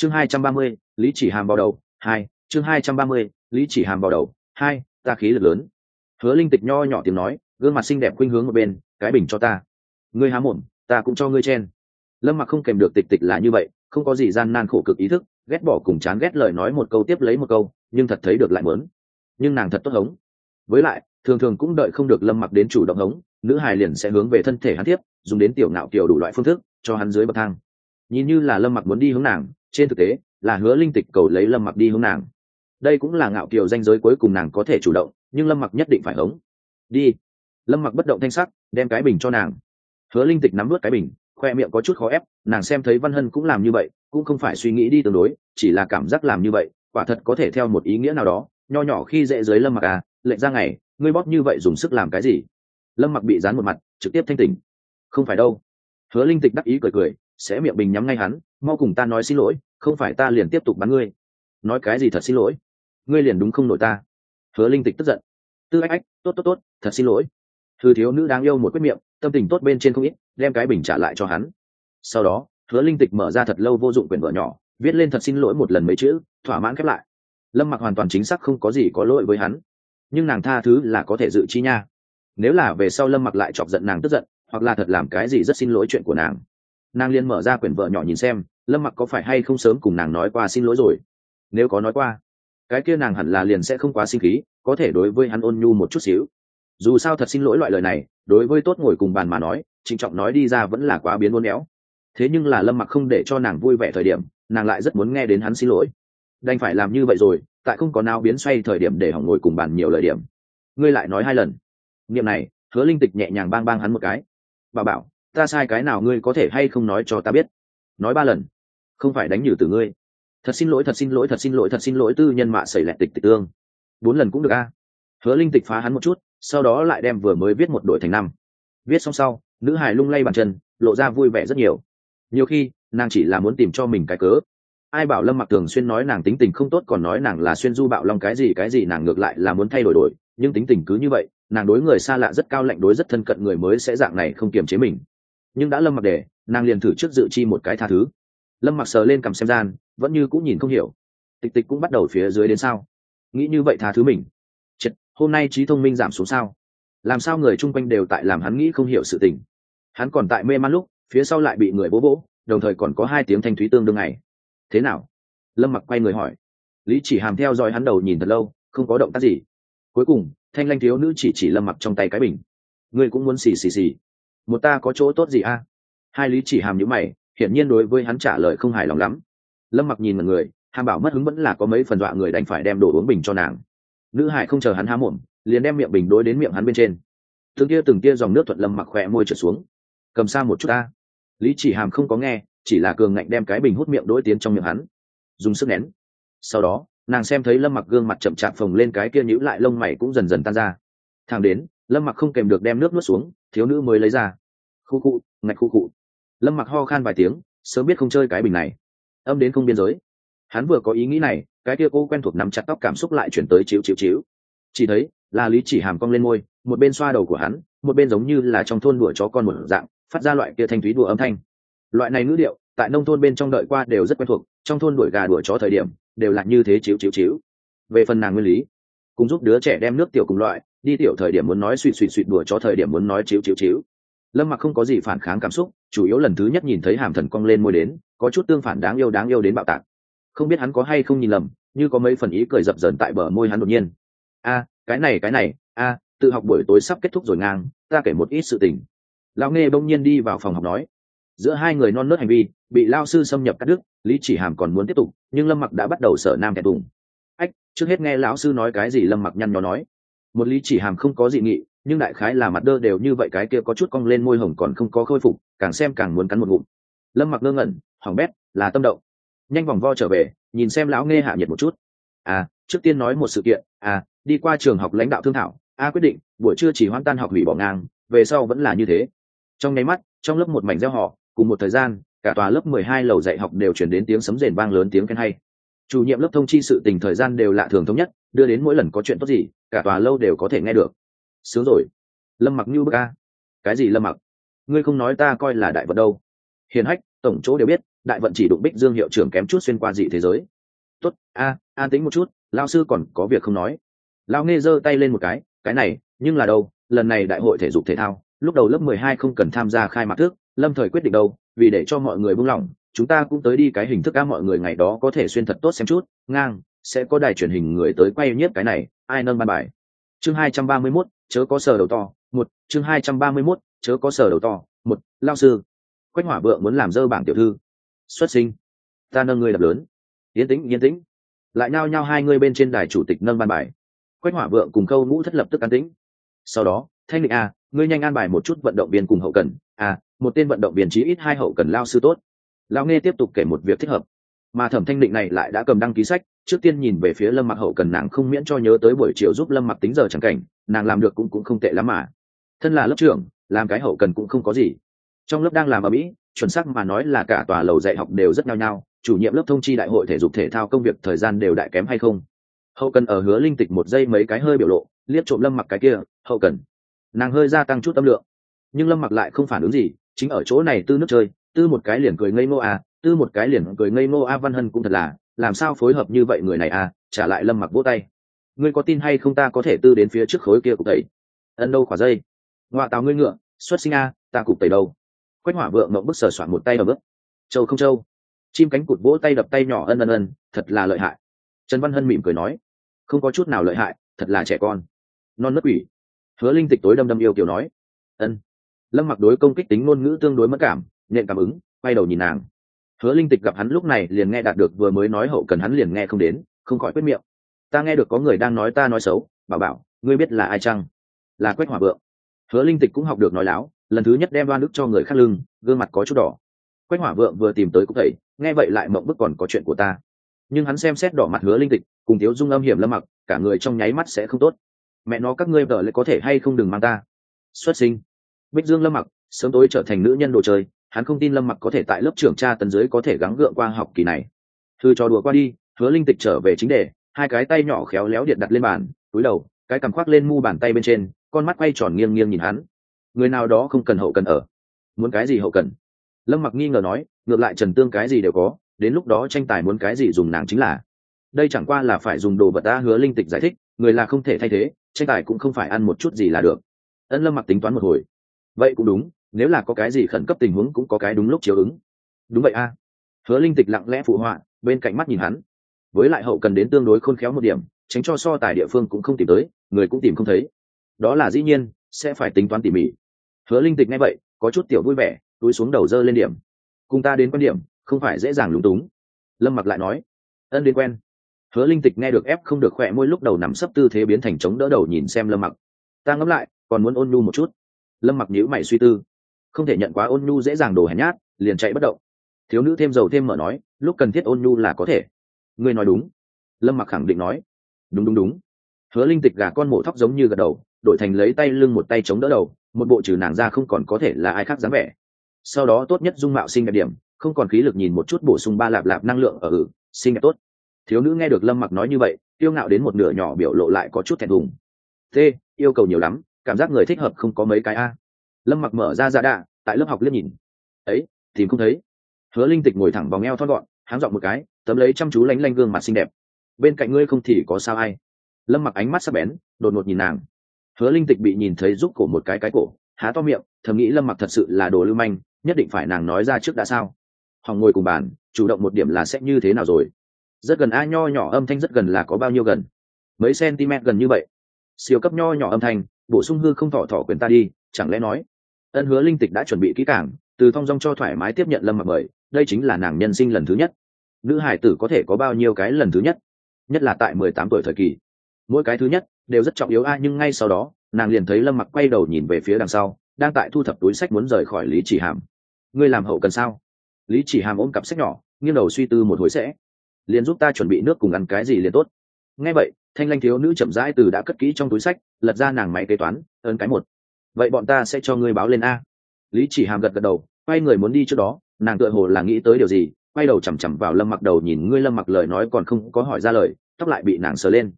chương hai trăm ba mươi, lý chỉ hàm vào đầu, hai, chương hai trăm ba mươi, lý chỉ hàm vào đầu, hai, ta khí lực lớn. Hứa linh tịch nho nhỏ tiếng nói, gương mặt xinh đẹp khuynh hướng một bên, cái bình cho ta. Ngươi há mồm, ta cũng cho ngươi chen. Lâm mặc không kèm được tịch tịch là như vậy, không có gì gian nan khổ cực ý thức, ghét bỏ cùng chán ghét lời nói một câu tiếp lấy một câu, nhưng thật thấy được lại mớn nhưng nàng thật tốt hống. Với lại, thường thường cũng đợi không được lâm mặc đến chủ động hống, nữ hài liền sẽ hướng về thân thể hắn tiếp, dùng đến tiểu ngạo kiểu đủ loại phương thức, cho hắn dưới bậc thang. Nhìn như là lâm mặc muốn đi hướng nàng trên thực tế, là hứa linh tịch cầu lấy lâm mặc đi hướng nàng. Đây cũng là ngạo kiều danh giới cuối cùng nàng có thể chủ động, nhưng lâm mặc nhất định phải hống. Đi. Lâm mặc bất động thanh sắc, đem cái bình cho nàng. Hứa linh tịch nắm vớt cái bình, khoe miệng có chút khó ép, nàng xem thấy văn hân cũng làm như vậy, cũng không phải suy nghĩ đi tương đối, chỉ là cảm giác làm như vậy, quả thật có thể theo một ý nghĩa nào đó, nho nhỏ khi dễ dưới lâm mặc à lệnh ra ngày, ngươi bóp như vậy dùng sức làm cái gì? Lâm mặc bị dán một mặt, trực tiếp thanh tỉnh. Không phải đâu. Hứa linh tịch đắc ý cười cười sẽ miệng bình nhắm ngay hắn, mau cùng ta nói xin lỗi không phải ta liền tiếp tục bắn ngươi. Nói cái gì thật xin lỗi. Ngươi liền đúng không nổi ta. Hứa linh tịch tức giận. Tư ách ách, tốt tốt tốt, thật xin lỗi. Thư thiếu nữ đáng yêu một quyết miệng, tâm tình tốt bên trên không ít, đem cái bình trả lại cho hắn. Sau đó, hứa linh tịch mở ra thật lâu vô dụng quyển vợ nhỏ, viết lên thật xin lỗi một lần mấy chữ, thỏa mãn khép lại. Lâm mặc hoàn toàn chính xác không có gì có lỗi với hắn. Nhưng nàng tha thứ là có thể dự chi nha. Nếu là về sau lâm mặc lại chọc giận nàng tức giận, hoặc là thật làm cái gì rất xin lỗi chuyện của nàng. Nàng liên mở ra quyển vợ nhỏ nhìn xem lâm mặc có phải hay không sớm cùng nàng nói qua xin lỗi rồi? Nếu có nói qua, cái kia nàng hẳn là liền sẽ không quá sinh khí, có thể đối với hắn ôn nhu một chút xíu. Dù sao thật xin lỗi loại lời này, đối với tốt ngồi cùng bàn mà nói, trịnh trọng nói đi ra vẫn là quá biến ôn éo. Thế nhưng là lâm mặc không để cho nàng vui vẻ thời điểm, nàng lại rất muốn nghe đến hắn xin lỗi. Đành phải làm như vậy rồi, tại không có nào biến xoay thời điểm để hỏng ngồi cùng bàn nhiều lời điểm. Ngươi lại nói hai lần. Niệm này, hứa linh tịch nhẹ nhàng bang bang hắn một cái. Bà bảo, ta sai cái nào ngươi có thể hay không nói cho ta biết? Nói ba lần không phải đánh nhử từ ngươi. Thật xin lỗi, thật xin lỗi, thật xin lỗi, thật xin lỗi, tư nhân mạ xảy lẹt tịch tịch tương. Bốn lần cũng được a. Hứa linh tịch phá hắn một chút, sau đó lại đem vừa mới viết một đội thành năm. Viết xong sau, nữ hải lung lay bàn chân, lộ ra vui vẻ rất nhiều. Nhiều khi, nàng chỉ là muốn tìm cho mình cái cớ. Ai bảo lâm mặc thường xuyên nói nàng tính tình không tốt còn nói nàng là xuyên du bạo long cái gì cái gì nàng ngược lại là muốn thay đổi đổi, nhưng tính tình cứ như vậy, nàng đối người xa lạ rất cao lạnh, đối rất thân cận người mới sẽ dạng này không kiềm chế mình. Nhưng đã lâm mặc để, nàng liền thử trước dự chi một cái tha thứ lâm mặc sờ lên cầm xem gian vẫn như cũng nhìn không hiểu. Tịch tịch cũng bắt đầu phía dưới đến sao? Nghĩ như vậy tha thứ mình. Chật, hôm nay trí thông minh giảm xuống sao? Làm sao người chung quanh đều tại làm hắn nghĩ không hiểu sự tình? Hắn còn tại mê man lúc phía sau lại bị người bố vỗ đồng thời còn có hai tiếng thanh thúy tương đương ngày. Thế nào? Lâm mặc quay người hỏi. Lý chỉ hàm theo dõi hắn đầu nhìn thật lâu không có động tác gì. Cuối cùng thanh lanh thiếu nữ chỉ chỉ lâm mặc trong tay cái bình. Ngươi cũng muốn xì xì xì. Một ta có chỗ tốt gì a? Hai lý chỉ hàm nhữ mày hiển nhiên đối với hắn trả lời không hài lòng lắm. Lâm mặc nhìn một người, hàm bảo mất hứng vẫn là có mấy phần dọa người đành phải đem đồ uống bình cho nàng. Nữ hải không chờ hắn há mồm, liền đem miệng bình đối đến miệng hắn bên trên. Từng tia từng tia dòng nước thuận lâm mặc khỏe môi trượt xuống. Cầm xa một chút ta. Lý chỉ hàm không có nghe, chỉ là cường ngạnh đem cái bình hút miệng đối tiến trong miệng hắn. Dùng sức nén. Sau đó, nàng xem thấy lâm mặc gương mặt chậm chạp phồng lên cái kia nhữ lại lông mày cũng dần dần tan ra. Thang đến, lâm mặc không kèm được đem nước nuốt xuống, thiếu nữ mới lấy ra. Khu cụ ngạch khu cụ lâm mặc ho khan vài tiếng, sớm biết không chơi cái bình này. Âm đến không biên giới. Hắn vừa có ý nghĩ này, cái kia cô quen thuộc nắm chặt tóc cảm xúc lại chuyển tới chiếu chiếu chiếu chỉ thấy, là lý chỉ hàm cong lên môi, một bên xoa đầu của hắn, một bên giống như là trong thôn đùa chó con một dạng, phát ra loại kia thanh thúy đùa âm thanh. Loại này ngữ điệu, tại nông thôn bên trong đợi qua đều rất quen thuộc, trong thôn đuổi gà đuổi chó thời điểm, đều là như thế chiếu chiếu chiếu về phần nàng nguyên lý, cùng giúp đứa trẻ đem nước tiểu cùng loại, đi tiểu thời điểm muốn nói suỵ suỵ suỵ đùa chó thời điểm muốn nói chiếu chiếu chiếu lâm mặc không có gì phản kháng cảm xúc, chủ yếu lần thứ nhất nhìn thấy hàm thần cong lên môi đến, có chút tương phản đáng yêu đáng yêu đến bạo tạc. Không biết hắn có hay không nhìn lầm, như có mấy phần ý cười dập dần tại bờ môi hắn đột nhiên. A, cái này cái này, a, tự học buổi tối sắp kết thúc rồi ngang, ta kể một ít sự tình. Lão nghe bỗng nhiên đi vào phòng học nói. Giữa hai người non nớt hành vi, bị lao sư xâm nhập cắt đứt, lý chỉ hàm còn muốn tiếp tục, nhưng lâm mặc đã bắt đầu sở nam kẹt tùng ách, trước hết nghe lão sư nói cái gì? Lâm mặc nhăn nhó nói. Một lý chỉ hàm không có dị nghị nhưng đại khái là mặt đơ đều như vậy, cái kia có chút cong lên môi hồng còn không có khôi phục, càng xem càng muốn cắn một ngụm. Lâm mặc ngơ ngẩn, hỏng bét, là tâm động. Nhanh vòng vo trở về, nhìn xem lão nghe hạ nhiệt một chút. À trước tiên nói một sự kiện à đi qua trường học lãnh đạo thương thảo, a quyết định, buổi trưa chỉ hoan tan học hủy bỏ ngang, về sau vẫn là như thế. Trong nháy mắt, trong lớp một mảnh gieo họ, cùng một thời gian, cả tòa lớp mười hai lầu dạy học đều chuyển đến tiếng sấm rền vang lớn tiếng khen hay. Chủ nhiệm lớp thông chi sự tình thời gian đều lạ thường thống nhất, đưa đến mỗi lần có chuyện tốt gì, cả tòa lâu đều có thể nghe được sướng rồi. Lâm mặc như bức a. Cái gì lâm mặc? Ngươi không nói ta coi là đại vật đâu. Hiền hách tổng chỗ đều biết đại vận chỉ đụng bích dương hiệu trưởng kém chút xuyên qua dị thế giới. Tốt a an tính một chút lao sư còn có việc không nói. Lao nghe giơ tay lên một cái cái này nhưng là đâu lần này đại hội thể dục thể thao lúc đầu lớp mười hai không cần tham gia khai mạc thức lâm thời quyết định đâu vì để cho mọi người buông lỏng chúng ta cũng tới đi cái hình thức ca mọi người ngày đó có thể xuyên thật tốt xem chút ngang sẽ có đài truyền hình người tới quay nhất cái này ai nâng ban bài. Chương hai trăm ba mươi 231, chớ có sở đầu to một chương hai trăm ba mươi 231, chớ có sở đầu to một lao sư. Quách hỏa vượng muốn làm dơ bảng tiểu thư. Xuất sinh. Ta nâng người đập lớn. Yên tĩnh yên tĩnh. Lại nhao nhao hai người bên trên đài chủ tịch nâng ban bài. Quách hỏa vượng cùng câu ngũ thất lập tức an tĩnh. Sau đó thanh định a à, ngươi nhanh an bài một chút vận động viên cùng hậu cần. À một tên vận động viên chí ít hai hậu cần lao sư tốt. Lao nghe tiếp tục kể một việc thích hợp. Mà thẩm thanh định này lại đã cầm đăng ký sách trước tiên nhìn về phía lâm mặc hậu cần nàng không miễn cho nhớ tới buổi chiều giúp lâm mặc tính giờ chẳng cảnh nàng làm được cũng cũng không tệ lắm mà. Thân là lớp trưởng, làm cái hậu cần cũng không có gì. Trong lớp đang làm ở mỹ, chuẩn xác mà nói là cả tòa lầu dạy học đều rất nhao nhao. chủ nhiệm lớp thông chi đại hội thể dục thể thao công việc thời gian đều đại kém hay không? Hậu cần ở hứa linh tịch một giây mấy cái hơi biểu lộ, liếc trộm lâm mặc cái kia, hậu cần. Nàng hơi gia tăng chút tâm lượng. Nhưng lâm mặc lại không phản ứng gì, chính ở chỗ này tư nước chơi, tư một cái liền cười ngây ngô à tư một cái liền cười ngây ngô, a văn hân cũng thật là, làm sao phối hợp như vậy người này à? Trả lại lâm mặc vỗ tay ngươi có tin hay không ta có thể tư đến phía trước khối kia cục tẩy. Ân đâu khỏa dây. Ngoạ tào ngươi ngựa, xuất sinh a, ta cục tẩy đâu. Quách hỏa vượng mộng bức sờ soạn một tay ở bước. Châu không châu. Chim cánh cụt vỗ tay đập tay nhỏ ân ân ân, thật là lợi hại. Trần văn hân mỉm cười nói, không có chút nào lợi hại, thật là trẻ con. Non nớt quỷ. Hứa linh tịch tối đâm đâm yêu kiểu nói, ân. Lâm mặc đối công kích tính ngôn ngữ tương đối mất cảm, nhện cảm ứng, quay đầu nhìn nàng. Hứa linh tịch gặp hắn lúc này liền nghe đạt được vừa mới nói hậu cần hắn liền nghe không đến, không khỏi quyết miệng ta nghe được có người đang nói ta nói xấu, bảo bảo, ngươi biết là ai chăng? Là quách hỏa vượng. Hứa linh tịch cũng học được nói láo, lần thứ nhất đem đoan đức cho người khác lưng, gương mặt có chút đỏ. Quách hỏa vượng vừa tìm tới cũng thầy nghe vậy lại mộng bức còn có chuyện của ta. Nhưng hắn xem xét đỏ mặt hứa linh tịch, cùng thiếu dung âm hiểm lâm mặc, cả người trong nháy mắt sẽ không tốt. Mẹ nó, các ngươi vợ lại có thể hay không đừng mang ta. Xuất sinh. Bích dương lâm mặc, sớm tối trở thành nữ nhân đồ chơi, hắn không tin lâm mặc có thể tại lớp trưởng tra tấn dưới có thể gắng gượng qua học kỳ này. Thư trò đùa qua đi, hứa linh tịch trở về chính đề hai cái tay nhỏ khéo léo điện đặt lên bàn, túi đầu, cái cằm khoác lên mu bàn tay bên trên, con mắt quay tròn nghiêng nghiêng nhìn hắn. Người nào đó không cần hậu cần ở. Muốn cái gì hậu cần? Lâm mặc nghi ngờ nói, ngược lại trần tương cái gì đều có, đến lúc đó tranh tài muốn cái gì dùng nàng chính là. Đây chẳng qua là phải dùng đồ vật ta hứa linh tịch giải thích, người là không thể thay thế, tranh tài cũng không phải ăn một chút gì là được. Ân lâm mặc tính toán một hồi. Vậy cũng đúng, nếu là có cái gì khẩn cấp tình huống cũng có cái đúng lúc chiếu ứng. Đúng vậy a. Hứa linh tịch lặng lẽ phụ họa, bên cạnh mắt nhìn hắn với lại hậu cần đến tương đối khôn khéo một điểm, tránh cho so tài địa phương cũng không tìm tới, người cũng tìm không thấy. Đó là dĩ nhiên, sẽ phải tính toán tỉ mỉ. Hứa linh tịch nghe vậy, có chút tiểu vui vẻ, túi xuống đầu dơ lên điểm. Cùng ta đến quan điểm, không phải dễ dàng lúng túng. Lâm mặc lại nói, ân đến quen. Hứa linh tịch nghe được ép không được khỏe môi lúc đầu nằm sấp tư thế biến thành chống đỡ đầu nhìn xem lâm mặc. Ta ngẫm lại, còn muốn ôn nhu một chút. Lâm mặc nhíu mày suy tư. Không thể nhận quá ôn nhu dễ dàng đồ hèn nhát, liền chạy bất động. Thiếu nữ thêm dầu thêm mở nói, lúc cần thiết ôn nhu là có thể ngươi nói đúng. Lâm mặc khẳng định nói. Đúng đúng đúng. Hứa linh tịch gà con mổ thóc giống như gật đầu, đổi thành lấy tay lưng một tay chống đỡ đầu, một bộ trừ nàng ra không còn có thể là ai khác dám vẻ. Sau đó tốt nhất dung mạo sinh đẹp điểm, không còn khí lực nhìn một chút bổ sung ba lạp lạp năng lượng ở ừ sinh đẹp tốt. Thiếu nữ nghe được lâm mặc nói như vậy tiêu ngạo đến một nửa nhỏ biểu lộ lại có chút thẹn thùng. T yêu cầu nhiều lắm, cảm giác người thích hợp không có mấy cái a. Lâm mặc mở ra ra đạ, tại lớp học liếc nhìn. Ấy, tìm không thấy. Hứa linh tịch ngồi thẳng vòng eo thon gọn, háng dọn một cái tấm lấy chăm chú lánh lanh gương mặt xinh đẹp. Bên cạnh ngươi không thì có sao ai. Lâm mặc ánh mắt sắp bén, đột ngột nhìn nàng. Hứa linh tịch bị nhìn thấy giúp cổ một cái cái cổ, há to miệng, thầm nghĩ lâm mặc thật sự là đồ lưu manh, nhất định phải nàng nói ra trước đã sao. Hòng ngồi cùng bàn, chủ động một điểm là sẽ như thế nào rồi. Rất gần a nho nhỏ âm thanh rất gần là có bao nhiêu gần? Mấy cm gần như vậy. Siêu cấp nho nhỏ âm thanh, bổ sung hư không thỏ thỏ quyền ta đi, chẳng lẽ nói? Ân hứa linh tịch đã chuẩn bị kỹ cảng từ thong dong cho thoải mái tiếp nhận lâm mặc mời, đây chính là nàng nhân sinh lần thứ nhất nữ hải tử có thể có bao nhiêu cái lần thứ nhất nhất là tại mười tám tuổi thời kỳ. Mỗi cái thứ nhất đều rất trọng yếu a, nhưng ngay sau đó, nàng liền thấy lâm mặc quay đầu nhìn về phía đằng sau, đang tại thu thập túi sách muốn rời khỏi lý chỉ hàm. Ngươi làm hậu cần sao? Lý chỉ hàm ôm cặp sách nhỏ, nghiêng đầu suy tư một hồi sẽ. Liền giúp ta chuẩn bị nước cùng ăn cái gì liền tốt. Nghe vậy, thanh lanh thiếu nữ chậm rãi từ đã cất kỹ trong túi sách, lật ra nàng máy kế toán, ơn cái một. Vậy bọn ta sẽ cho ngươi báo lên a. Lý chỉ hàm gật gật đầu, quay người muốn đi trước đó, nàng tựa hồ là nghĩ tới điều gì quay đầu chằm chằm vào lâm mặc đầu nhìn ngươi lâm mặc lời nói còn không có hỏi ra lời, tóc lại bị nàng sờ lên.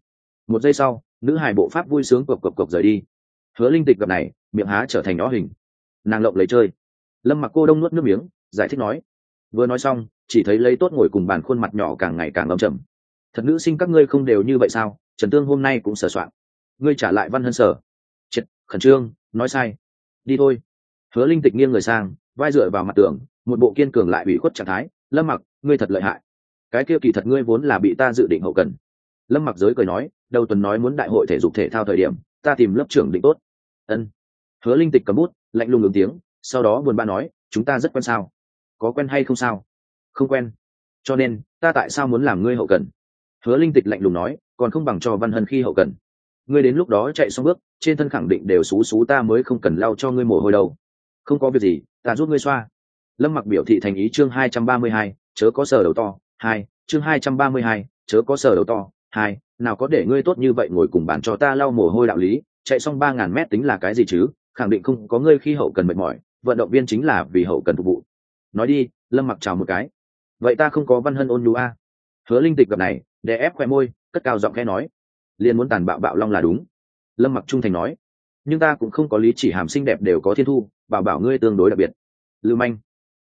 Một giây sau, nữ hài bộ pháp vui sướng cộc cộc cộc rời đi. Hứa linh tịch gặp này, miệng há trở thành nó hình. Nàng lộng lấy chơi. Lâm mặc cô đông nuốt nước miếng, giải thích nói. Vừa nói xong, chỉ thấy lấy tốt ngồi cùng bàn khuôn mặt nhỏ càng ngày càng âm trầm. Thật nữ sinh các ngươi không đều như vậy sao? Trần tương hôm nay cũng sờ soạn. Ngươi trả lại văn hân sở. Triệt, khẩn trương, nói sai. Đi thôi. Hứa linh tịch nghiêng người sang, vai dựa vào mặt tường, một bộ kiên cường lại bị khuất trạng thái lâm mặc, ngươi thật lợi hại. Cái kia kỳ thật ngươi vốn là bị ta dự định hậu cần. Lâm mặc giới cười nói, đầu tuần nói muốn đại hội thể dục thể thao thời điểm, ta tìm lớp trưởng định tốt. Ân. Hứa linh tịch cầm bút, lạnh lùng ứng tiếng, sau đó buồn ba nói, chúng ta rất quen sao? Có quen hay không sao? Không quen. Cho nên, ta tại sao muốn làm ngươi hậu cần? Hứa linh tịch lạnh lùng nói, còn không bằng cho văn hân khi hậu cần. Ngươi đến lúc đó chạy xong bước, trên thân khẳng định đều xú xú ta mới không cần lau cho ngươi mồ hôi đầu. không có việc gì, ta giúp ngươi xoa lâm mặc biểu thị thành ý chương hai trăm ba mươi hai, chớ có sở đầu to, hai, chương hai trăm ba mươi hai, chớ có sở đầu to, hai, nào có để ngươi tốt như vậy ngồi cùng bàn cho ta lau mồ hôi đạo lý, chạy xong ba ngàn mét tính là cái gì chứ? Khẳng định không có ngươi khi hậu cần mệt mỏi, vận động viên chính là vì hậu cần phục vụ. Nói đi, lâm mặc chào một cái. Vậy ta không có văn hân ôn nhu a. Hứa linh tịch gặp này để ép khoe môi, cất cao giọng khẽ nói. Liền muốn tàn bạo bạo long là đúng. Lâm mặc trung thành nói. Nhưng ta cũng không có lý chỉ hàm xinh đẹp đều có thiên thu, bảo bảo ngươi tương đối đặc biệt. Lưu manh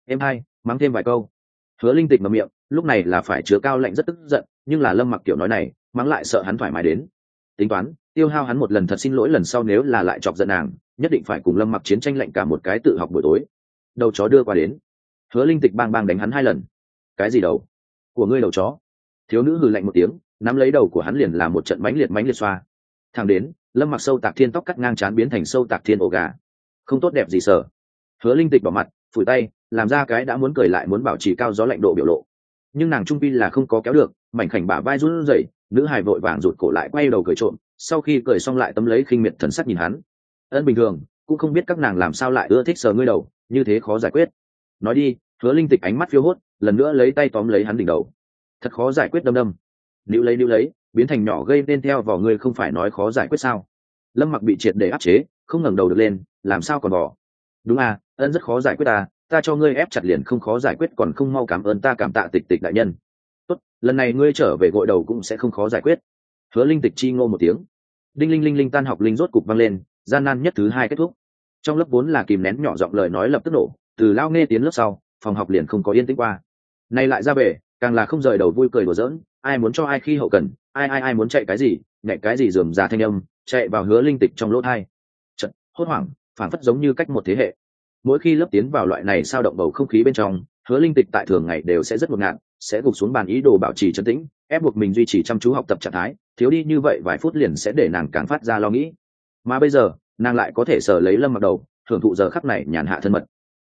em hai, mắng thêm vài câu. Hứa linh tịch mầm miệng, lúc này là phải chứa cao lạnh rất tức giận, nhưng là lâm mặc kiểu nói này, mắng lại sợ hắn thoải mái đến. Tính toán, tiêu hao hắn một lần thật xin lỗi lần sau nếu là lại chọc giận nàng, nhất định phải cùng lâm mặc chiến tranh lạnh cả một cái tự học buổi tối. Đầu chó đưa qua đến. Hứa linh tịch bang bang đánh hắn hai lần. Cái gì đầu? Của ngươi đầu chó. Thiếu nữ hừ lạnh một tiếng, nắm lấy đầu của hắn liền là một trận mánh liệt mánh liệt xoa. Thẳng đến, lâm mặc sâu tạc thiên tóc cắt ngang chán biến thành sâu tạc thiên ổ gà. Không tốt đẹp gì sở hứa linh tịch bỏ mặt, phủi tay làm ra cái đã muốn cười lại muốn bảo trì cao gió lạnh độ biểu lộ. Nhưng nàng trung pi là không có kéo được, mảnh khảnh bả vai run rẩy, nữ hài vội vàng rụt cổ lại quay đầu cười trộm, sau khi cười xong lại tấm lấy khinh miệt thần sắc nhìn hắn. Ân bình thường, cũng không biết các nàng làm sao lại ưa thích sờ ngươi đầu, như thế khó giải quyết. Nói đi, hứa linh tịch ánh mắt phiêu hốt, lần nữa lấy tay tóm lấy hắn đỉnh đầu. Thật khó giải quyết đâm đâm. Níu lấy níu lấy, biến thành nhỏ gây nên theo vào ngươi không phải nói khó giải quyết sao? Lâm mặc bị triệt để áp chế, không ngẩng đầu được lên, làm sao còn bỏ? Đúng à ân rất khó giải quyết à ta cho ngươi ép chặt liền không khó giải quyết, còn không mau cảm ơn ta cảm tạ tịch tịch đại nhân. Tốt, lần này ngươi trở về gội đầu cũng sẽ không khó giải quyết. Hứa linh tịch chi ngô một tiếng. Đinh linh linh linh tan học linh rốt cục văng lên, gian nan nhất thứ hai kết thúc. Trong lớp vốn là kìm nén nhỏ giọng lời nói lập tức nổ, từ lao nghe tiến lớp sau, phòng học liền không có yên tĩnh qua. Nay lại ra về, càng là không rời đầu vui cười đùa giỡn, ai muốn cho ai khi hậu cần, ai ai ai muốn chạy cái gì nhạy cái gì dườm ra thanh âm, chạy vào hứa linh tịch trong lỗ thai. Trận hốt hoảng, phản phất giống như cách một thế hệ mỗi khi lớp tiến vào loại này sao động bầu không khí bên trong, hứa linh tịch tại thường ngày đều sẽ rất ngột ngạt, sẽ gục xuống bàn ý đồ bảo trì chân tĩnh, ép buộc mình duy trì chăm chú học tập trạng thái, thiếu đi như vậy vài phút liền sẽ để nàng càng phát ra lo nghĩ. Mà bây giờ, nàng lại có thể sở lấy lâm mặc đầu, thưởng thụ giờ khắc này nhàn hạ thân mật.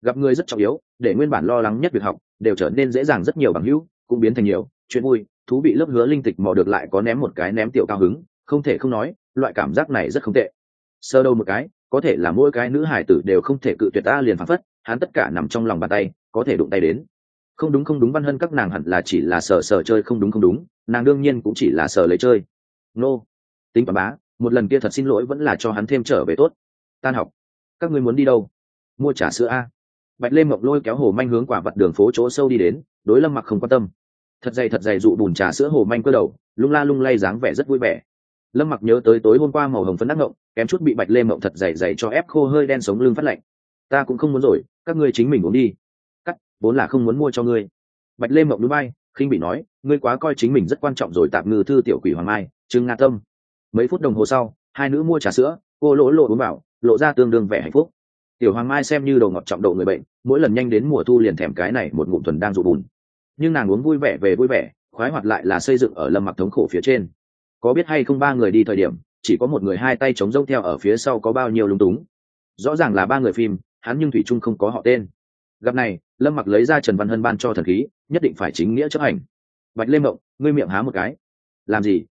Gặp người rất trọng yếu, để nguyên bản lo lắng nhất việc học, đều trở nên dễ dàng rất nhiều bằng hữu, cũng biến thành nhiều, chuyện vui, thú vị lớp hứa linh tịch mò được lại có ném một cái ném tiểu cao hứng, không thể không nói, loại cảm giác này rất không tệ. Sơ đâu một cái có thể là mỗi cái nữ hải tử đều không thể cự tuyệt ta liền phán phất, hắn tất cả nằm trong lòng bàn tay, có thể đụng tay đến. Không đúng không đúng, văn hân các nàng hẳn là chỉ là sờ sờ chơi không đúng không đúng, nàng đương nhiên cũng chỉ là sờ lấy chơi. Nô、no. tính bà bá, một lần kia thật xin lỗi vẫn là cho hắn thêm trở về tốt. Tan học, các ngươi muốn đi đâu? Mua trà sữa a. Bạch lê mộng lôi kéo hồ manh hướng quả vật đường phố chỗ sâu đi đến, đối lâm mặc không quan tâm. Thật dày thật dày dụ bùn trà sữa hồ manh cơ đầu, lung la lung lay dáng vẻ rất vui vẻ. Lâm mặc nhớ tới tối hôm qua màu hồng phấn đắc ngộng kém chút bị bạch lê mộng thật dày dày cho ép khô hơi đen sống lưng phát lạnh. Ta cũng không muốn rồi, các ngươi chính mình uống đi. Cắt, vốn là không muốn mua cho ngươi. Bạch lê mộng núi bay, khinh bị nói, ngươi quá coi chính mình rất quan trọng rồi tạm ngư thư tiểu quỷ hoàng mai, trương nga tâm. Mấy phút đồng hồ sau, hai nữ mua trà sữa, cô lỗ lộ uống bảo lộ ra tương đương vẻ hạnh phúc. Tiểu hoàng mai xem như đầu ngọt trọng độ người bệnh, mỗi lần nhanh đến mùa thu liền thèm cái này một ngụm thuần đang rụ bùn. Nhưng nàng uống vui vẻ về vui vẻ, khoái hoạt lại là xây dựng ở lâm mặc thống khổ phía trên. Có biết hay không ba người đi thời điểm chỉ có một người hai tay chống rông theo ở phía sau có bao nhiêu lung túng. Rõ ràng là ba người phim, hắn nhưng thủy trung không có họ tên. Gặp này, lâm mặc lấy ra trần văn hân ban cho thần khí, nhất định phải chính nghĩa chấp hành. Bạch lê mộng, ngươi miệng há một cái. Làm gì?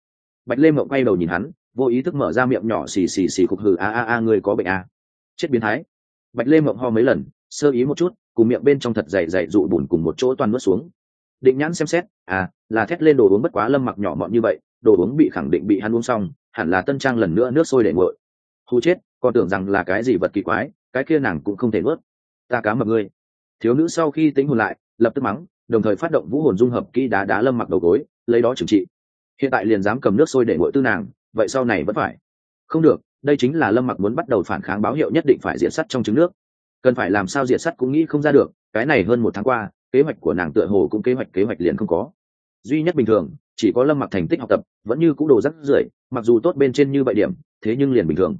Bạch lê mộng quay đầu nhìn hắn, vô ý thức mở ra miệng nhỏ xì xì xì khục hừ a a a, ngươi có bệnh a chết biến thái. Bạch lê mộng ho mấy lần, sơ ý một chút, cùng miệng bên trong thật dày dày dụ bùn cùng một chỗ toàn nuốt xuống. Định nhãn xem xét à là thét lên đồ uống bất quá lâm mặc nhỏ mọn như vậy đồ uống bị khẳng định bị hắn uống xong, hẳn là tân trang lần nữa nước sôi để nguội. Hù chết, còn tưởng rằng là cái gì vật kỳ quái, cái kia nàng cũng không thể nuốt. Ta cá mập ngươi. Thiếu nữ sau khi tính hồn lại, lập tức mắng, đồng thời phát động vũ hồn dung hợp kỹ đá đá lâm mặc đầu gối, lấy đó trừng trị. Hiện tại liền dám cầm nước sôi để nguội tư nàng, vậy sau này vẫn phải. Không được, đây chính là lâm mặc muốn bắt đầu phản kháng báo hiệu nhất định phải diệt sắt trong trứng nước. Cần phải làm sao diệt sắt cũng nghĩ không ra được, cái này hơn một tháng qua, kế hoạch của nàng tựa hồ cũng kế hoạch kế hoạch liền không có duy nhất bình thường, chỉ có lâm mặc thành tích học tập, vẫn như cũng đồ rắc rưởi, mặc dù tốt bên trên như vậy điểm, thế nhưng liền bình thường.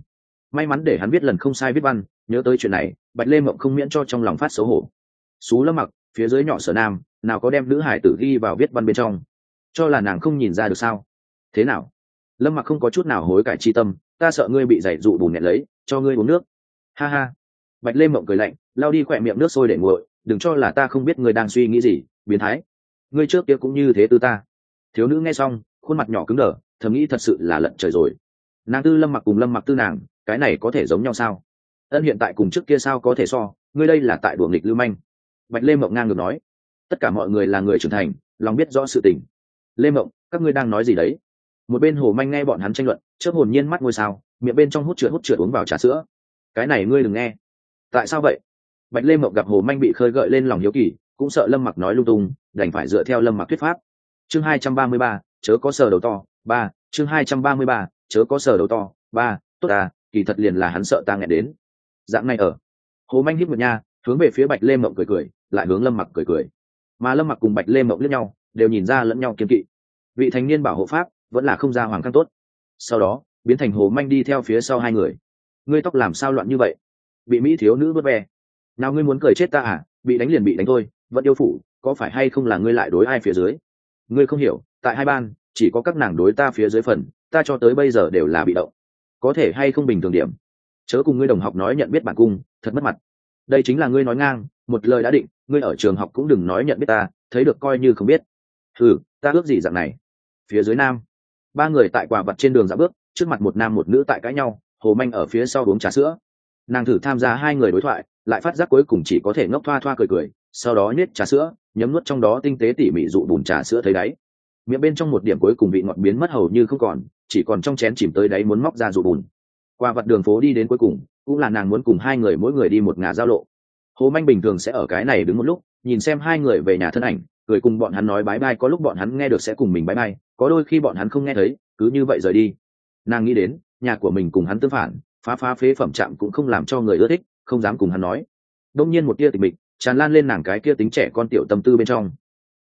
May mắn để hắn viết lần không sai viết văn, nhớ tới chuyện này, bạch lê mộng không miễn cho trong lòng phát xấu hổ. Xú lâm mặc, phía dưới nhỏ sở nam, nào có đem nữ hải tử ghi vào viết văn bên trong? Cho là nàng không nhìn ra được sao? Thế nào? Lâm mặc không có chút nào hối cải chi tâm, ta sợ ngươi bị dạy dụ bùn nhẹn lấy, cho ngươi uống nước. Ha ha. Bạch lê mộng cười lạnh, lao đi khỏe miệng nước sôi để nguội, đừng cho là ta không biết ngươi đang suy nghĩ gì, biến thái ngươi trước kia cũng như thế tư ta. Thiếu nữ nghe xong, khuôn mặt nhỏ cứng đờ, thầm nghĩ thật sự là lận trời rồi. Nàng tư lâm mặc cùng lâm mặc tư nàng, cái này có thể giống nhau sao? Ân hiện tại cùng trước kia sao có thể so, ngươi đây là tại đùa nghịch lưu manh. Bạch lê mộng ngang được nói, tất cả mọi người là người trưởng thành, lòng biết rõ sự tình. Lê mộng, các ngươi đang nói gì đấy? Một bên hồ manh nghe bọn hắn tranh luận, chớp hồn nhiên mắt ngôi sao, miệng bên trong hút trượt hút trượt uống vào trà sữa. Cái này ngươi đừng nghe. Tại sao vậy? Bạch lê mộng gặp hồ manh bị khơi gợi lên lòng hiếu kỳ, cũng sợ lâm mặc nói lung tung đành phải dựa theo lâm mặc thuyết pháp. Chương hai trăm ba mươi ba, chớ có sờ đầu to, ba, chương hai trăm ba mươi ba, chớ có sờ đầu to, ba, tốt à kỳ thật liền là hắn sợ ta nghe đến. Dạng này ở. Hồ manh hít một nha, hướng về phía bạch lê mộng cười cười, lại hướng lâm mặc cười cười. Mà lâm mặc cùng bạch lê mộng liếc nhau, đều nhìn ra lẫn nhau kiên kỵ. Vị thành niên bảo hộ pháp, vẫn là không ra hoàng khang tốt. Sau đó, biến thành hồ manh đi theo phía sau hai người. Ngươi tóc làm sao loạn như vậy? Bị mỹ thiếu nữ vớt ve. Nào ngươi muốn cười chết ta à? Bị đánh liền bị đánh thôi, vẫn yêu phủ có phải hay không là ngươi lại đối ai phía dưới? Ngươi không hiểu, tại hai ban, chỉ có các nàng đối ta phía dưới phần, ta cho tới bây giờ đều là bị động. Có thể hay không bình thường điểm? Chớ cùng ngươi đồng học nói nhận biết bản cung, thật mất mặt. Đây chính là ngươi nói ngang, một lời đã định, ngươi ở trường học cũng đừng nói nhận biết ta, thấy được coi như không biết. Ừ ta ước gì dạng này? Phía dưới nam. Ba người tại quả vật trên đường dạo bước, trước mặt một nam một nữ tại cãi nhau, hồ manh ở phía sau uống trà sữa. Nàng thử tham gia hai người đối thoại, lại phát giác cuối cùng chỉ có thể ngốc thoa thoa cười cười, sau đó nhét trà sữa nhấm nuốt trong đó tinh tế tỉ mỉ dụ bùn trà sữa thấy đáy. Miệng bên trong một điểm cuối cùng bị ngọt biến mất hầu như không còn, chỉ còn trong chén chìm tới đáy muốn móc ra dụ bùn. Qua vặt đường phố đi đến cuối cùng, cũng là nàng muốn cùng hai người mỗi người đi một ngả giao lộ. Hồ manh bình thường sẽ ở cái này đứng một lúc, nhìn xem hai người về nhà thân ảnh, cười cùng bọn hắn nói bái bai, có lúc bọn hắn nghe được sẽ cùng mình bái bai, có đôi khi bọn hắn không nghe thấy, cứ như vậy rời đi. Nàng nghĩ đến, nhà của mình cùng hắn tương phản, phá phá phế phẩm chạm cũng không làm cho người ưa thích, không dám cùng hắn nói. Đông nhiên một tia tịch mịch tràn lan lên nàng cái kia tính trẻ con tiểu tâm tư bên trong.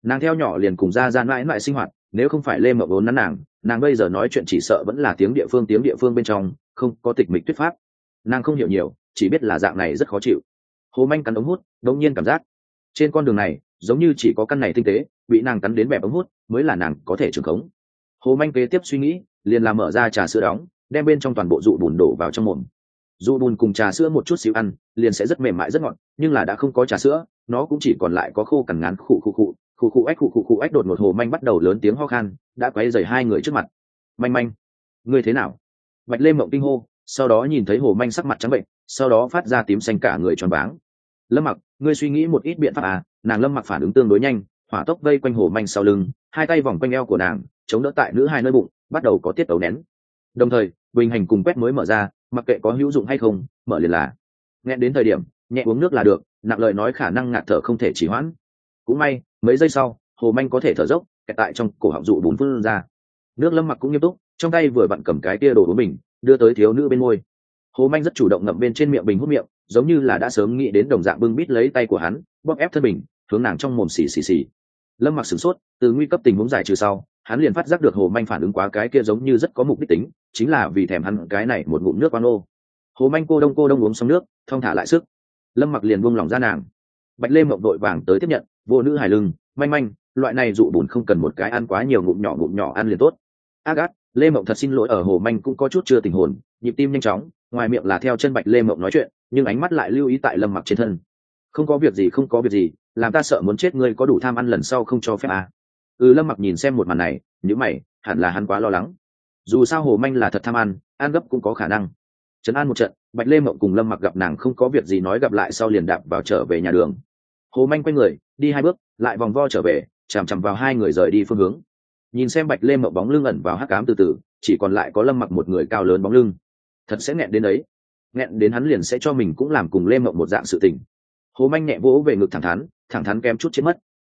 Nàng theo nhỏ liền cùng ra gian mãi mãi sinh hoạt, nếu không phải lê mậu vốn nắn nàng nàng bây giờ nói chuyện chỉ sợ vẫn là tiếng địa phương tiếng địa phương bên trong, không có tịch mịch thuyết pháp. Nàng không hiểu nhiều, chỉ biết là dạng này rất khó chịu. Hồ manh cắn ống hút, đống nhiên cảm giác trên con đường này, giống như chỉ có căn này tinh tế, bị nàng cắn đến bẹp ống hút mới là nàng có thể trưởng khống. Hồ manh kế tiếp suy nghĩ, liền làm mở ra trà sữa đóng, đem bên trong toàn bộ dụ bùn đổ vào trong mồm dù bùn cùng trà sữa một chút xíu ăn, liền sẽ rất mềm mại rất ngọt, nhưng là đã không có trà sữa, nó cũng chỉ còn lại có khô cằn ngán khụ khụ khụ khụ khụ ách khụ khụ khụ ách đột một hồ manh bắt đầu lớn tiếng ho khan, đã quay dày hai người trước mặt. Manh manh, ngươi thế nào? Bạch lê mộng kinh hô, sau đó nhìn thấy hồ manh sắc mặt trắng bệnh, sau đó phát ra tím xanh cả người tròn váng. Lâm mặc, ngươi suy nghĩ một ít biện pháp à nàng lâm mặc phản ứng tương đối nhanh, hỏa tốc vây quanh hồ manh sau lưng, hai tay vòng quanh eo của nàng, chống đỡ tại nữ hai nơi bụng, bắt đầu có tiết tấu nén. Đồng thời, bình hành cùng quét mới mở ra mặc kệ có hữu dụng hay không, mở liền là. Nghe đến thời điểm, nhẹ uống nước là được, nặng lời nói khả năng ngạt thở không thể chỉ hoãn. Cũng may, mấy giây sau, hồ manh có thể thở dốc, kẹt tại trong cổ họng dụ bùn phun ra. Nước lâm mặc cũng nghiêm túc, trong tay vừa vặn cầm cái tia đồ của mình đưa tới thiếu nữ bên môi. Hồ manh rất chủ động ngậm bên trên miệng bình hút miệng, giống như là đã sớm nghĩ đến đồng dạng bưng bít lấy tay của hắn, bóp ép thân mình hướng nàng trong mồm xì xì xì. Lâm mặc sửng sốt, từ nguy cấp tình huống giải trừ sau hắn liền phát giác được hồ manh phản ứng quá cái kia giống như rất có mục đích tính, chính là vì thèm hắn cái này một ngụm nước quan ô. Hồ manh cô đông cô đông uống xong nước, thong thả lại sức. Lâm mặc liền buông lỏng ra nàng. Bạch lê mộng đội vàng tới tiếp nhận, vô nữ hài lưng, manh manh, loại này dụ bùn không cần một cái ăn quá nhiều ngụm nhỏ ngụm nhỏ ăn liền tốt. A gắt lê mộng thật xin lỗi, ở hồ manh cũng có chút chưa tình hồn, nhịp tim nhanh chóng, ngoài miệng là theo chân bạch lê mộng nói chuyện, nhưng ánh mắt lại lưu ý tại lâm mặc trên thân. Không có việc gì, không có việc gì, làm ta sợ muốn chết ngươi có đủ tham ăn lần sau không cho phép à ừ lâm mặc nhìn xem một màn này những mày, hẳn là hắn quá lo lắng. Dù sao hồ manh là thật tham ăn ăn gấp cũng có khả năng. Trấn an một trận, bạch lê mộng cùng lâm mặc gặp nàng không có việc gì nói gặp lại sau liền đạp vào trở về nhà đường. Hồ manh quay người, đi hai bước, lại vòng vo trở về, chằm chằm vào hai người rời đi phương hướng. Nhìn xem bạch lê mộng bóng lưng ẩn vào hắc cám từ từ, chỉ còn lại có lâm mặc một người cao lớn bóng lưng. Thật sẽ nghẹn đến đấy nghẹn đến hắn liền sẽ cho mình cũng làm cùng lê mộng một dạng sự tình. Hồ manh nhẹ vỗ về ngực thẳng thắn thẳng thắn kém chút chết mất.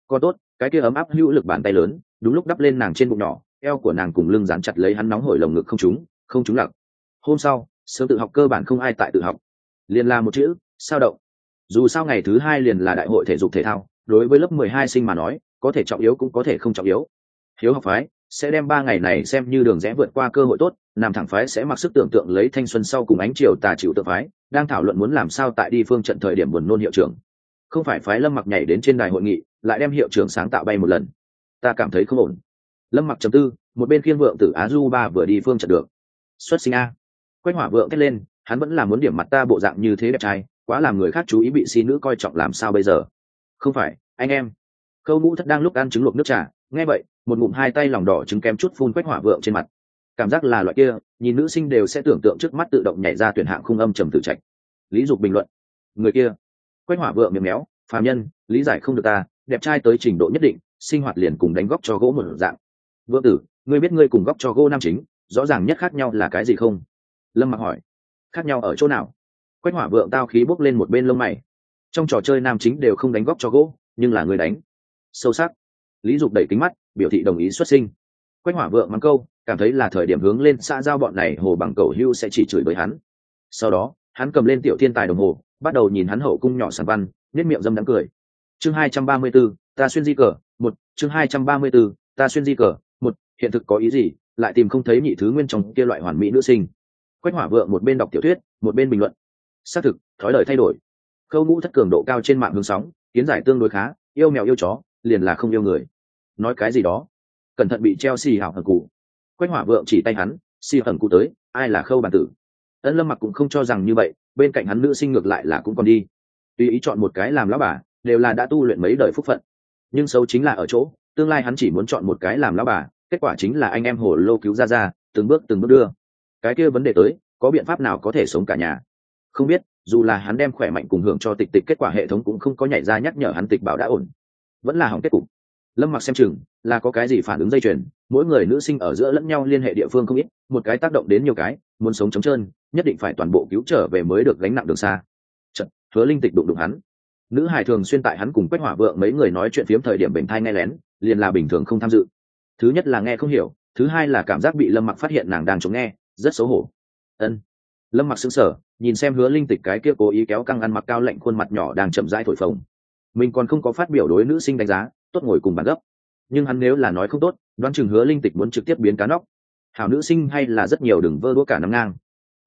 Còn tốt cái kia ấm áp hữu lực bàn tay lớn, đúng lúc đắp lên nàng trên bụng nhỏ, eo của nàng cùng lưng dán chặt lấy hắn nóng hổi lồng ngực không trúng không trúng lặc. Hôm sau, sớm tự học cơ bản không ai tại tự học. Liền là một chữ, sao động. Dù sao ngày thứ hai liền là đại hội thể dục thể thao, đối với lớp mười hai sinh mà nói, có thể trọng yếu cũng có thể không trọng yếu. Hiếu học phái, sẽ đem ba ngày này xem như đường rẽ vượt qua cơ hội tốt, nam thẳng phái sẽ mặc sức tưởng tượng lấy thanh xuân sau cùng ánh triều tà chịu tự phái, đang thảo luận muốn làm sao tại đi phương trận thời điểm buồn nôn hiệu trưởng không phải phái lâm mặc nhảy đến trên đài hội nghị, lại đem hiệu trưởng sáng tạo bay một lần. Ta cảm thấy không ổn. Lâm mặc chầm tư, một bên khiên vượng tử á du ba vừa đi phương chật được. Xuất sinh a. Quách hỏa vượng thét lên, hắn vẫn là muốn điểm mặt ta bộ dạng như thế đẹp trai, quá làm người khác chú ý bị si nữ coi trọng làm sao bây giờ? Không phải, anh em. Câu ngũ thất đang lúc ăn trứng luộc nước trà, nghe vậy, một ngụm hai tay lòng đỏ trứng kem chút phun quách hỏa vượng trên mặt. Cảm giác là loại kia, nhìn nữ sinh đều sẽ tưởng tượng trước mắt tự động nhảy ra tuyển hạng khung âm trầm tự trạch. Lý dục bình luận, người kia quách hỏa vượng miệng méo, phàm nhân, lý giải không được ta, đẹp trai tới trình độ nhất định, sinh hoạt liền cùng đánh góc cho gỗ một dạng. Vượng tử, ngươi biết ngươi cùng góc cho gỗ nam chính, rõ ràng nhất khác nhau là cái gì không? Lâm mặc hỏi. Khác nhau ở chỗ nào? Quách hỏa vượng tao khí bốc lên một bên lông mày. Trong trò chơi nam chính đều không đánh góc cho gỗ, nhưng là người đánh. Sâu sắc. Lý dục đẩy kính mắt, biểu thị đồng ý xuất sinh. Quách hỏa vượng mắng câu, cảm thấy là thời điểm hướng lên xã giao bọn này hồ bằng cầu hưu sẽ chỉ chửi bởi hắn. Sau đó, hắn cầm lên tiểu thiên tài đồng hồ bắt đầu nhìn hắn hậu cung nhỏ sản văn nết miệng dâm đắng cười. Chương hai trăm ba mươi 234, ta xuyên di cờ một chương hai trăm ba mươi 234, ta xuyên di cờ một hiện thực có ý gì lại tìm không thấy nhị thứ nguyên trong kia loại hoàn mỹ nữ sinh. Quách hỏa vượng một bên đọc tiểu thuyết một bên bình luận. Xác thực thói lời thay đổi. Khâu ngũ thất cường độ cao trên mạng hướng sóng kiến giải tương đối khá yêu mèo yêu chó liền là không yêu người. Nói cái gì đó? Cẩn thận bị treo xì hảo hận cụ. Quách hỏa vượng chỉ tay hắn xì hận cụ tới ai là khâu bản tử? Ân lâm mặc cũng không cho rằng như vậy bên cạnh hắn nữ sinh ngược lại là cũng còn đi. Tùy ý chọn một cái làm lão bà, đều là đã tu luyện mấy đời phúc phận. Nhưng xấu chính là ở chỗ, tương lai hắn chỉ muốn chọn một cái làm lão bà, kết quả chính là anh em hồ lô cứu ra ra, từng bước từng bước đưa. Cái kia vấn đề tới, có biện pháp nào có thể sống cả nhà? Không biết, dù là hắn đem khỏe mạnh cùng hưởng cho tịch tịch, kết quả hệ thống cũng không có nhảy ra nhắc nhở hắn tịch bảo đã ổn. Vẫn là hỏng kết cục. Lâm mặc xem chừng, là có cái gì phản ứng dây chuyền, mỗi người nữ sinh ở giữa lẫn nhau liên hệ địa phương không ít, một cái tác động đến nhiều cái, muốn sống trống trơn nhất định phải toàn bộ cứu trở về mới được gánh nặng đường xa. Chật, hứa linh tịch đụng đụng hắn. Nữ hải thường xuyên tại hắn cùng quách hỏa vượng mấy người nói chuyện phiếm thời điểm bệnh thai nghe lén liền là bình thường không tham dự. Thứ nhất là nghe không hiểu thứ hai là cảm giác bị lâm mặc phát hiện nàng đang chống nghe rất xấu hổ. Ân. Lâm mặc xứng sở nhìn xem hứa linh tịch cái kia cố ý kéo căng ăn mặc cao lạnh khuôn mặt nhỏ đang chậm rãi thổi phồng. Mình còn không có phát biểu đối nữ sinh đánh giá tốt ngồi cùng bàn gấp. Nhưng hắn nếu là nói không tốt đoán chừng hứa linh tịch muốn trực tiếp biến cá nóc. Hảo nữ sinh hay là rất nhiều đừng vơ đũa cả nắm ngang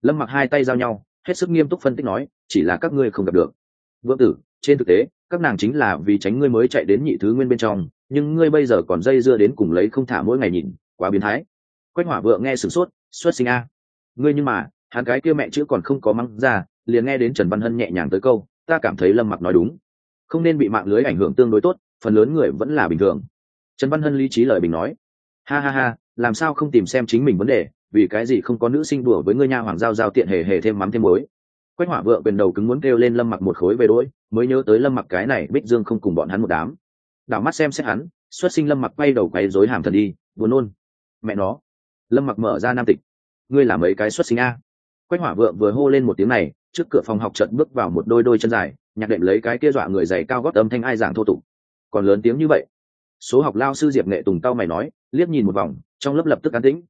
lâm mặc hai tay giao nhau, hết sức nghiêm túc phân tích nói, chỉ là các ngươi không gặp được. Vương tử, trên thực tế, các nàng chính là vì tránh ngươi mới chạy đến nhị thứ nguyên bên trong, nhưng ngươi bây giờ còn dây dưa đến cùng lấy không thả mỗi ngày nhìn, quá biến thái. Quách hỏa vợ nghe sửng sốt, xuất sinh a. Ngươi nhưng mà, hắn cái kia mẹ chữ còn không có mắng ra, liền nghe đến trần văn hân nhẹ nhàng tới câu, ta cảm thấy lâm mặc nói đúng. Không nên bị mạng lưới ảnh hưởng tương đối tốt, phần lớn người vẫn là bình thường. Trần văn hân lý trí lời bình nói. Ha ha ha, làm sao không tìm xem chính mình vấn đề? Vì cái gì không có nữ sinh đùa với ngươi nha hoàng giao giao tiện hề hề thêm mắm thêm muối. Quách hỏa vợ quyền đầu cứng muốn kêu lên lâm mặc một khối về đuổi mới nhớ tới lâm mặc cái này, bích dương không cùng bọn hắn một đám. Đảo mắt xem xét hắn, xuất sinh lâm mặc quay đầu quay dối hàm thần đi, buồn nôn. Mẹ nó. Lâm mặc mở ra nam tịch. Ngươi là mấy cái xuất sinh a? Quách hỏa vượng vừa hô lên một tiếng này, trước cửa phòng học chợt bước vào một đôi đôi chân dài, nhạc đệm lấy cái kia dọa người dày cao gót âm thanh ai giảng thô tục. Còn lớn tiếng như vậy. Số học lao sư diệp nghệ tùng tao mày nói, liếc nhìn một vòng, trong lớp lập tức an tĩnh.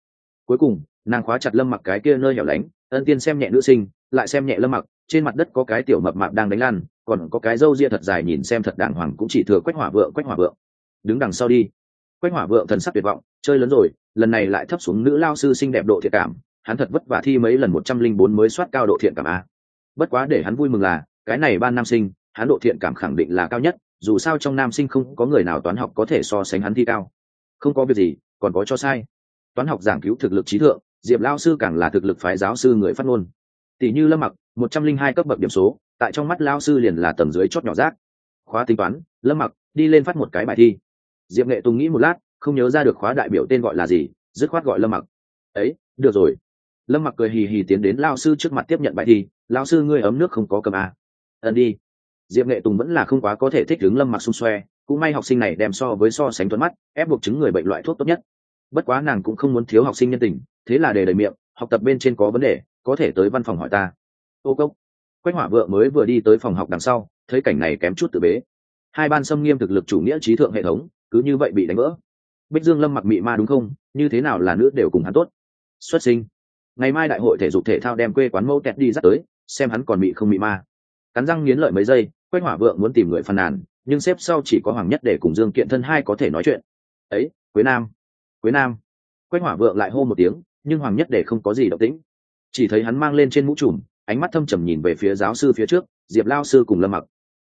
Cuối cùng nàng khóa chặt lâm mặc cái kia nơi hẻo lánh, ân tiên xem nhẹ nữ sinh, lại xem nhẹ lâm mặc, trên mặt đất có cái tiểu mập mạp đang đánh lan còn có cái râu ria thật dài nhìn xem thật đàng hoàng cũng chỉ thừa quách hỏa vượng, quách hỏa vượng. Đứng đằng sau đi. Quách hỏa vượng thần sắc tuyệt vọng, chơi lớn rồi, lần này lại thấp xuống nữ lao sư xinh đẹp độ thiện cảm, hắn thật vất vả thi mấy lần một trăm linh bốn mới soát cao độ thiện cảm a. Bất quá để hắn vui mừng là, cái này ban nam sinh, hắn độ thiện cảm khẳng định là cao nhất, dù sao trong nam sinh không có người nào toán học có thể so sánh hắn thi cao. Không có việc gì, còn có cho sai. Toán học giảng cứu thực lực trí thượng diệp lao sư càng là thực lực phái giáo sư người phát ngôn. Tỷ như lâm mặc, một trăm linh hai cấp bậc điểm số, tại trong mắt lao sư liền là tầm dưới chót nhỏ rác. Khóa tính toán, lâm mặc, đi lên phát một cái bài thi. Diệp nghệ tùng nghĩ một lát, không nhớ ra được khóa đại biểu tên gọi là gì, dứt khoát gọi lâm mặc. Ấy, được rồi. Lâm mặc cười hì hì tiến đến lao sư trước mặt tiếp nhận bài thi, lao sư ngươi ấm nước không có cầm à. ẩn đi. Diệp nghệ tùng vẫn là không quá có thể thích đứng lâm mặc xung xoe, cũng may học sinh này đem so với so sánh tuấn mắt, ép buộc chứng người bệnh loại thuốc tốt nhất. Bất quá nàng cũng không muốn thiếu học sinh nhân tình thế là để đầy miệng, học tập bên trên có vấn đề, có thể tới văn phòng hỏi ta. Ô cốc. Quách hỏa vợ mới vừa đi tới phòng học đằng sau, thấy cảnh này kém chút tự bế. Hai ban xâm nghiêm thực lực chủ nghĩa trí thượng hệ thống, cứ như vậy bị đánh vỡ. Bích dương lâm mặc mị ma đúng không? Như thế nào là nữ đều cùng hắn tốt? Xuất sinh. Ngày mai đại hội thể dục thể thao đem quê quán mẫu tẹt đi dắt tới, xem hắn còn bị không bị ma. Cắn răng nghiến lợi mấy giây, quách hỏa vượng muốn tìm người phàn nàn, nhưng xếp sau chỉ có hoàng nhất để cùng dương kiện thân hai có thể nói chuyện. Ấy, quế nam quế nam. Quách hỏa vượng lại hô một tiếng nhưng hoàng nhất để không có gì động tĩnh. Chỉ thấy hắn mang lên trên mũ trùm, ánh mắt thâm trầm nhìn về phía giáo sư phía trước, diệp lao sư cùng lâm mặc.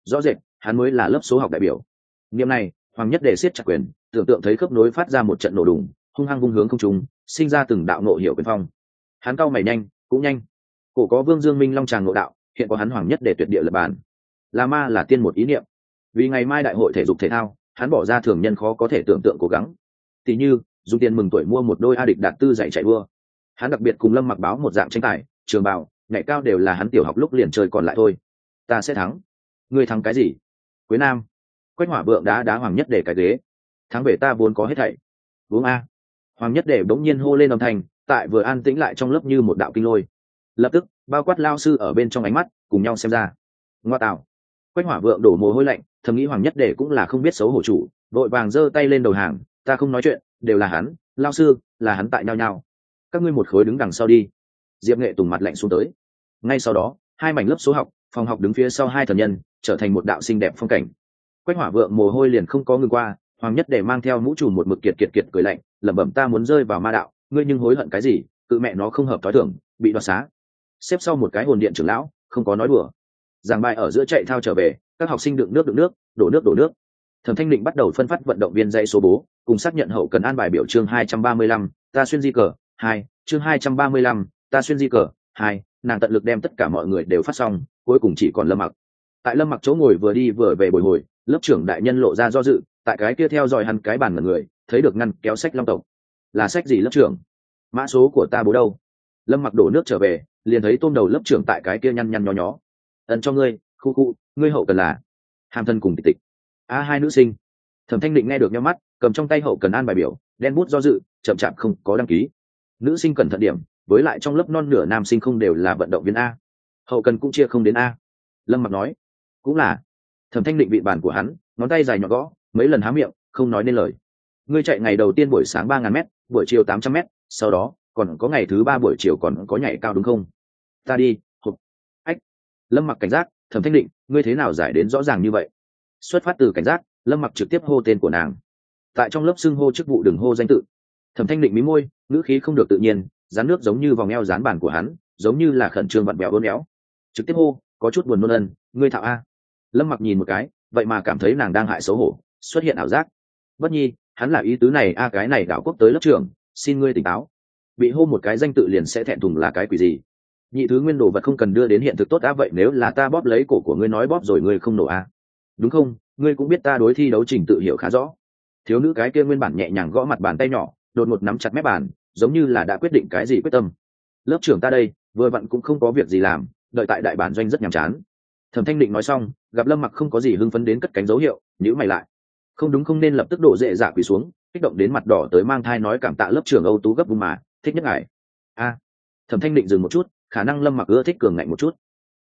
Rõ rệt, hắn mới là lớp số học đại biểu. Niệm này, hoàng nhất để siết chặt quyền, tưởng tượng thấy khớp nối phát ra một trận nổ đùng, hung hăng vung hướng không trùng sinh ra từng đạo nộ hiệu quyền phong. Hắn cao mày nhanh, cũng nhanh. Cổ có vương dương minh long tràng nội đạo, hiện có hắn hoàng nhất để tuyệt địa lập bản là ma là tiên một ý niệm. Vì ngày mai đại hội thể dục thể thao, hắn bỏ ra thường nhân khó có thể tưởng tượng cố gắng. Tỉ như dùng tiền mừng tuổi mua một đôi a địch đạt tư dạy chạy đua. Hắn đặc biệt cùng lâm mặc báo một dạng tranh tài, trường bảo, nhảy cao đều là hắn tiểu học lúc liền chơi còn lại thôi. Ta sẽ thắng. Ngươi thắng cái gì? Quế nam. Quách hỏa vượng đá đá hoàng nhất để cái ghế. Thắng về ta vốn có hết thảy. Uống a. Hoàng nhất để bỗng nhiên hô lên âm thanh, tại vừa an tĩnh lại trong lớp như một đạo kinh lôi. Lập tức, bao quát lao sư ở bên trong ánh mắt, cùng nhau xem ra. Ngoa tạo. Quách hỏa vượng đổ mồ hôi lạnh, thầm nghĩ hoàng nhất để cũng là không biết xấu hổ chủ, vội vàng giơ tay lên đầu hàng, ta không nói chuyện đều là hắn, lao sư, là hắn tại nhau nhau các ngươi một khối đứng đằng sau đi. Diệp nghệ tùng mặt lạnh xuống tới. Ngay sau đó, hai mảnh lớp số học, phòng học đứng phía sau hai thần nhân, trở thành một đạo xinh đẹp phong cảnh. Quách hỏa vượng mồ hôi liền không có ngừng qua, hoàng nhất để mang theo mũ trùm một mực kiệt kiệt kiệt cười lạnh, lẩm bẩm ta muốn rơi vào ma đạo, ngươi nhưng hối hận cái gì tự mẹ nó không hợp t h i thưởng bị đoạt xá. Xếp sau một cái hồn điện trưởng lão, không có nói đùa. Giảng bài ở giữa chạy thao trở về, các học sinh đựng nước đựng nước, đổ nước đổ nước. Thẩm thanh định bắt đầu phân phát vận động viên dạy số bố cùng xác nhận hậu cần an bài biểu chương hai trăm ba mươi lăm, ta xuyên di cờ, hai, chương hai trăm ba mươi lăm, ta xuyên di cờ, hai, nàng tận lực đem tất cả mọi người đều phát xong, cuối cùng chỉ còn lâm mặc. Tại lâm mặc chỗ ngồi vừa đi vừa về bồi hồi, lớp trưởng đại nhân lộ ra do dự, tại cái kia theo dõi hắn cái bàn mật người, thấy được ngăn kéo sách long tộc. Là sách gì lớp trưởng? Mã số của ta bố đâu? Lâm mặc đổ nước trở về, liền thấy tôm đầu lớp trưởng tại cái kia nhăn nhăn nhó nhó. Ẩn cho ngươi, khu khu, ngươi hậu cần là hàm thân cùng tịch tịch. A, hai nữ sinh. Thẩm thanh định nghe được nhau mắt cầm trong tay hậu cần an bài biểu, đen bút do dự, chậm chạp không có đăng ký. Nữ sinh cẩn thận điểm, với lại trong lớp non nửa nam sinh không đều là vận động viên a. Hậu cần cũng chia không đến a. Lâm mặc nói, cũng là. Thẩm thanh định vị bản của hắn, ngón tay dài nhọn gõ, mấy lần há miệng, không nói nên lời. Ngươi chạy ngày đầu tiên buổi sáng ba ngàn m buổi chiều tám trăm m sau đó, còn có ngày thứ ba buổi chiều còn có nhảy cao đúng không? Ta đi hộp ách. Lâm mặc cảnh giác, thẩm thanh định, ngươi thế nào giải đến rõ ràng như vậy? Xuất phát từ cảnh giác, lâm mặc trực tiếp hô tên của nàng tại trong lớp xưng hô chức vụ đừng hô danh tự. Thẩm thanh định mí môi, ngữ khí không được tự nhiên, rán nước giống như vòng eo rán bàn của hắn, giống như là khẩn trương vặn bèo ôn éo. Trực tiếp hô, có chút buồn nôn ân, ngươi thạo a. Lâm mặc nhìn một cái, vậy mà cảm thấy nàng đang hại xấu hổ, xuất hiện ảo giác. Bất nhi, hắn là ý tứ này, a, cái này đảo quốc tới lớp trường xin ngươi tỉnh táo. Bị hô một cái danh tự liền sẽ thẹn thùng là cái quỷ gì? Nhị thứ nguyên đồ vật không cần đưa đến hiện thực tốt đã vậy nếu là ta bóp lấy cổ của ngươi nói bóp rồi ngươi không nổ a. Đúng không? Ngươi cũng biết ta đối thi đấu trình tự hiểu khá rõ thiếu nữ cái kia nguyên bản nhẹ nhàng gõ mặt bàn tay nhỏ, đột ngột nắm chặt mép bàn, giống như là đã quyết định cái gì quyết tâm. Lớp trưởng ta đây, vừa vặn cũng không có việc gì làm, đợi tại đại bản doanh rất nhàm chán. Thẩm thanh định nói xong, gặp lâm mặc không có gì hưng phấn đến cất cánh dấu hiệu nhữ mày lại. Không đúng không nên lập tức đổ dễ dạ quỳ xuống, kích động đến mặt đỏ tới mang thai nói cảm tạ lớp trưởng âu tú gấp vùng mà, thích nhất ngài. A. Thẩm thanh định dừng một chút, khả năng lâm mặc ưa thích cường ngạnh một chút.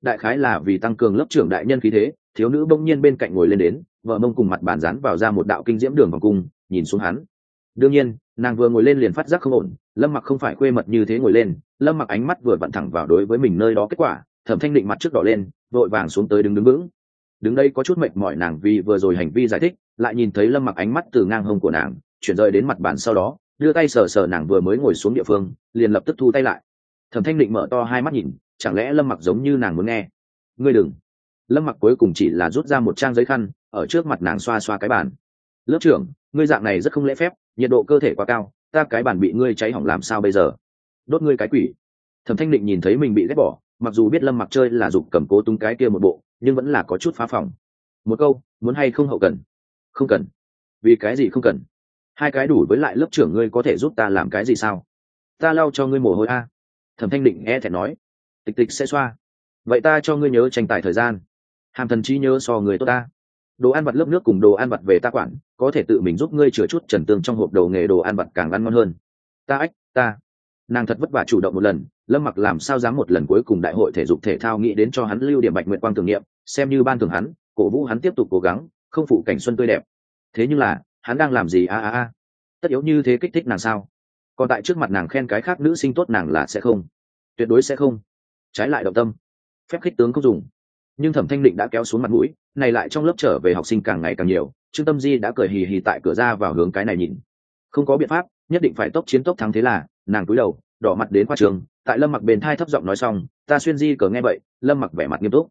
Đại khái là vì tăng cường lớp trưởng đại nhân khí thế thiếu nữ bỗng nhiên bên cạnh ngồi lên đến, vợ mông cùng mặt bàn rán vào ra một đạo kinh diễm đường vòng cung, nhìn xuống hắn. Đương nhiên, nàng vừa ngồi lên liền phát giác không ổn, lâm mặc không phải khuê mật như thế ngồi lên, lâm mặc ánh mắt vừa vặn thẳng vào đối với mình nơi đó kết quả, thẩm thanh định mặt trước đỏ lên, vội vàng xuống tới đứng đứng vững. Đứng đây có chút mệt mỏi nàng vì vừa rồi hành vi giải thích, lại nhìn thấy lâm mặc ánh mắt từ ngang hông của nàng, chuyển rời đến mặt bàn sau đó, đưa tay sờ sờ nàng vừa mới ngồi xuống địa phương, liền lập tức thu tay lại. Thẩm thanh định mở to hai mắt nhìn, chẳng lẽ lâm mặc giống như nàng muốn nghe? Ngươi đừng lâm mặc cuối cùng chỉ là rút ra một trang giấy khăn, ở trước mặt nàng xoa xoa cái bàn. Lớp trưởng, ngươi dạng này rất không lễ phép, nhiệt độ cơ thể quá cao, ta cái bàn bị ngươi cháy hỏng làm sao bây giờ? Đốt ngươi cái quỷ. Thẩm thanh định nhìn thấy mình bị ghét bỏ, mặc dù biết lâm mặc chơi là dục cầm cố túng cái kia một bộ, nhưng vẫn là có chút phá phòng. Một câu, muốn hay không hậu cần? Không cần. Vì cái gì không cần? Hai cái đủ với lại lớp trưởng ngươi có thể giúp ta làm cái gì sao? Ta lau cho ngươi mồ hôi a. Thẩm thanh định e thẹn nói. Tịch tịch sẽ xoa. Vậy ta cho ngươi nhớ tranh tài thời gian hàm thần chi nhớ so người tốt ta. Đồ ăn vặt lớp nước cùng đồ ăn vặt về ta quản, có thể tự mình giúp ngươi chừa chút trần tương trong hộp đầu nghề đồ ăn vặt càng ăn ngon hơn. Ta ách, ta. Nàng thật vất vả chủ động một lần, lâm mặc làm sao dám một lần cuối cùng đại hội thể dục thể thao nghĩ đến cho hắn lưu điểm bạch nguyện quang tưởng niệm, xem như ban thường hắn, cổ vũ hắn tiếp tục cố gắng, không phụ cảnh xuân tươi đẹp. Thế nhưng là, hắn đang làm gì a a a? Tất yếu như thế kích thích nàng sao? Còn tại trước mặt nàng khen cái khác nữ sinh tốt nàng là sẽ không. Tuyệt đối sẽ không. Trái lại động tâm. Phép khích tướng không dùng nhưng thẩm thanh định đã kéo xuống mặt mũi, này lại trong lớp trở về học sinh càng ngày càng nhiều, trương tâm di đã cười hì hì tại cửa ra vào hướng cái này nhìn. Không có biện pháp, nhất định phải tốc chiến tốc thắng thế là, nàng cúi đầu, đỏ mặt đến qua trường, tại lâm mặc bền thai thấp giọng nói xong, ta xuyên di cờ nghe vậy. Lâm mặc vẻ mặt nghiêm túc.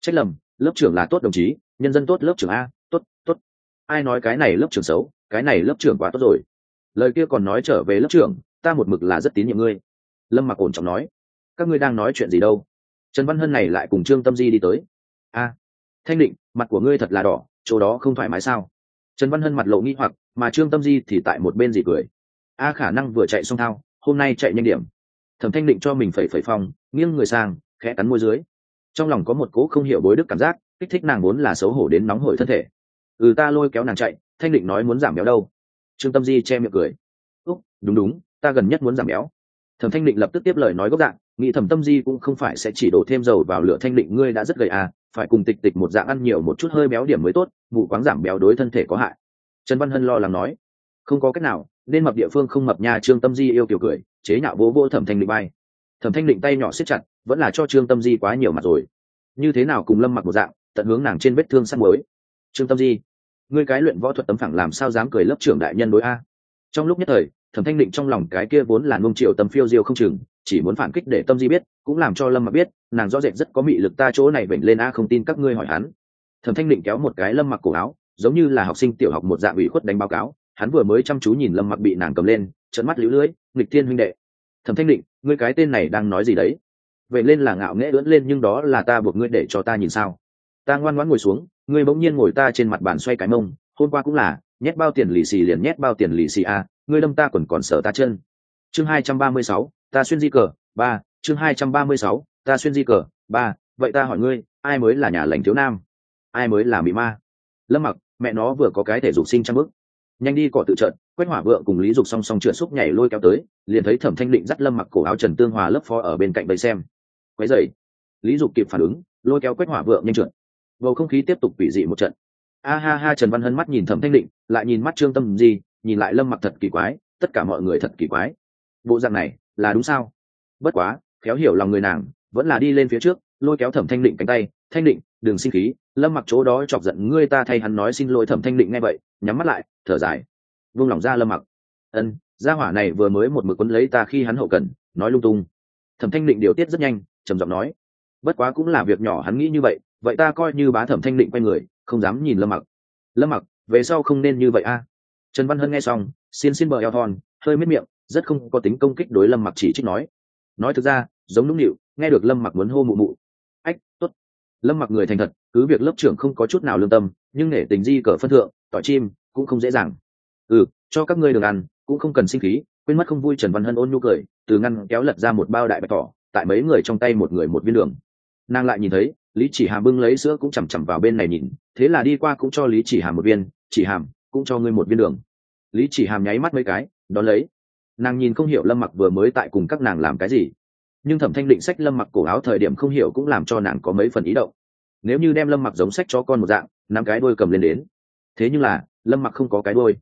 Trách lầm, lớp trưởng là tốt đồng chí, nhân dân tốt lớp trưởng a, tốt tốt. Ai nói cái này lớp trưởng xấu, cái này lớp trưởng quá tốt rồi. Lời kia còn nói trở về lớp trưởng, ta một mực là rất tín nhiệm ngươi. Lâm mặc ổn trọng nói. Các ngươi đang nói chuyện gì đâu? Trần văn hân này lại cùng trương tâm di đi tới. A, thanh định, mặt của ngươi thật là đỏ, chỗ đó không thoải mái sao? Trần văn hân mặt lộ nghi hoặc, mà trương tâm di thì tại một bên gì cười. A khả năng vừa chạy xong thao, hôm nay chạy nhanh điểm. Thẩm thanh định cho mình phẩy phẩy phong, nghiêng người sang, khẽ cắn môi dưới. Trong lòng có một cố không hiểu bối đức cảm giác, kích thích nàng vốn là xấu hổ đến nóng hổi thân thể. Ừ ta lôi kéo nàng chạy, thanh định nói muốn giảm béo đâu. Trương tâm di che miệng cười. Úc, đúng đúng, ta gần nhất muốn giảm béo. Thẩm thanh định lập tức tiếp lời nói gốc dạng nghĩ thẩm tâm di cũng không phải sẽ chỉ đổ thêm dầu vào lửa thanh định, ngươi đã rất gầy à phải cùng tịch tịch một dạng ăn nhiều một chút hơi béo điểm mới tốt vụ quáng giảm béo đối thân thể có hại. Trần văn hân lo lắng nói. Không có cách nào, nên mập địa phương không mập nha trương tâm di yêu kiểu cười, chế nhạo bố vô thẩm thanh định bay thẩm thanh định tay nhỏ siết chặt, vẫn là cho trương tâm di quá nhiều mặt rồi. Như thế nào cùng lâm mặc một dạng, tận hướng nàng trên vết thương sắt mới. Trương tâm di, ngươi cái luyện võ thuật tấm phẳng làm sao dám cười lớp trưởng đại nhân đối a? Trong lúc nhất thời, thẩm thanh định trong lòng cái kia vốn là ngông triệu tấm phiêu diêu không chừng chỉ muốn phản kích để tâm di biết, cũng làm cho lâm mặc biết, nàng rõ rệt rất có mị lực ta chỗ này bệnh lên a, không tin các ngươi hỏi hắn. Thẩm thanh định kéo một cái lâm mặc cổ áo, giống như là học sinh tiểu học một dạng ủy khuất đánh báo cáo, hắn vừa mới chăm chú nhìn lâm mặc bị nàng cầm lên trận mắt lũ lưỡi nghịch thiên huynh đệ. Thẩm thanh định, ngươi cái tên này đang nói gì đấy? Vậy lên là ngạo nghễ ưỡn lên nhưng đó là ta buộc ngươi để cho ta nhìn sao? Ta ngoan ngoãn ngồi xuống, ngươi bỗng nhiên ngồi ta trên mặt bàn xoay cái mông, hôm qua cũng là, nhét bao tiền lì xì liền nhét bao tiền lì xì a, ngươi đâm ta còn còn sợ ta chân. Chương hai trăm ba mươi sáu ta xuyên di cờ, ba, chương hai trăm ba mươi sáu, ta xuyên di cờ, ba, vậy ta hỏi ngươi, ai mới là nhà lành thiếu nam? Ai mới là mỹ ma? Lâm mặc, mẹ nó vừa có cái thể dục sinh trang bức nhanh đi cỏ tự trận quét hỏa vượng cùng lý dục song song trượt xúc nhảy lôi kéo tới, liền thấy thẩm thanh định dắt lâm mặc cổ áo trần tương hòa lớp phó ở bên cạnh bầy xem. Quấy dậy lý dục kịp phản ứng, lôi kéo quét hỏa vượng nhanh trượt. Bầu không khí tiếp tục quỷ dị một trận. A ha ha, trần văn hân mắt nhìn thẩm thanh định, lại nhìn mắt trương tâm gì nhìn lại lâm mặc thật kỳ quái, tất cả mọi người thật kỳ quái. Bộ dạng này là đúng sao? Bất quá, khéo hiểu lòng người nàng, vẫn là đi lên phía trước, lôi kéo thẩm thanh định cánh tay, thanh định, đừng sinh khí, lâm mặc chỗ đó chọc giận ngươi ta thay hắn nói xin lỗi. Thẩm thanh định ngay vậy, nhắm mắt lại, thở dài vung lòng ra lâm mặc. Ân, gia hỏa này vừa mới một mực quấn lấy ta khi hắn hậu cần, nói lung tung. Thẩm thanh định điều tiết rất nhanh, trầm giọng nói, bất quá cũng là việc nhỏ hắn nghĩ như vậy vậy ta coi như bá thẩm thanh định quay người, không dám nhìn lâm mặc. Lâm mặc, về sau không nên như vậy a. Trần văn hân nghe xong xin xin bờ eo thon, hơi miết miệng rất không có tính công kích đối lâm mặc chỉ trích nói. Nói thực ra, giống nũng nịu, nghe được lâm mặc muốn hô mụ mụ. Ách t ố t lâm mặc người thành thật, cứ việc lớp trưởng không có chút nào lương tâm, nhưng nể tình di cờ phân thượng, tỏi chim, cũng không dễ dàng. Ừ cho các ngươi đường ăn, cũng không cần sinh khí, quên mất không vui trần văn hân ôn nhu cười, từ ngăn kéo lật ra một bao đại bạch tỏ tại mấy người trong tay một người một viên đường. Nàng lại nhìn thấy, lý chỉ hàm bưng lấy sữa cũng chằm chằm vào bên này nhìn, thế là đi qua cũng cho lý chỉ hàm một viên, chỉ hàm, cũng cho ngươi một viên đường. Lý chỉ hàm nháy mắt mấy cái, đón lấy nàng nhìn không hiểu lâm mặc vừa mới tại cùng các nàng làm cái gì nhưng thẩm thanh định sách lâm mặc cổ áo thời điểm không hiểu cũng làm cho nàng có mấy phần ý động nếu như đem lâm mặc giống sách cho con một dạng nắm cái đôi cầm lên đến thế nhưng là lâm mặc không có cái đôi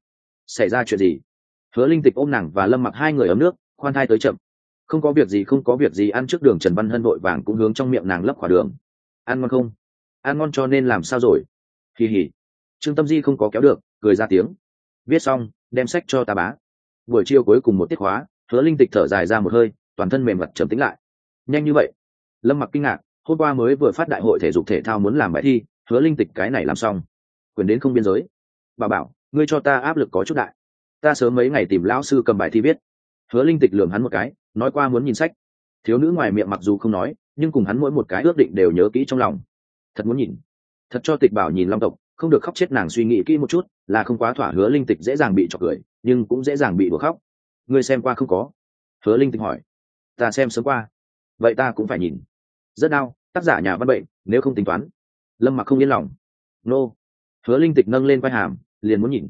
xảy ra chuyện gì hứa linh tịch ôm nàng và lâm mặc hai người ấm nước khoan thai tới chậm không có việc gì không có việc gì ăn trước đường trần văn hân vội vàng cũng hướng trong miệng nàng lấp khỏa đường ăn ngon không ăn ngon cho nên làm sao rồi kỳ hỉ trương tâm di không có kéo được cười ra tiếng viết xong đem sách cho ta bá buổi chiều cuối cùng một tiết khóa, hứa linh tịch thở dài ra một hơi, toàn thân mềm mặt trầm tính lại. Nhanh như vậy? Lâm mặc kinh ngạc, hôm qua mới vừa phát đại hội thể dục thể thao muốn làm bài thi, hứa linh tịch cái này làm xong. Quyền đến không biên giới. Bà bảo, ngươi cho ta áp lực có chút đại. Ta sớm mấy ngày tìm lão sư cầm bài thi viết. Hứa linh tịch lường hắn một cái, nói qua muốn nhìn sách. Thiếu nữ ngoài miệng mặc dù không nói, nhưng cùng hắn mỗi một cái ước định đều nhớ kỹ trong lòng. Thật muốn nhìn. Thật cho tịch bảo nhìn long tộc không được khóc chết nàng suy nghĩ kỹ một chút, là không quá thỏa hứa linh tịch dễ dàng bị trọc cười, nhưng cũng dễ dàng bị đùa khóc. Ngươi xem qua không có? Hứa linh tịch hỏi. Ta xem sớm qua. Vậy ta cũng phải nhìn. Rất đau, tác giả nhà văn bệnh, nếu không tính toán. Lâm mặc không yên lòng. Nô、no. hứa linh tịch nâng lên vai hàm, liền muốn nhìn.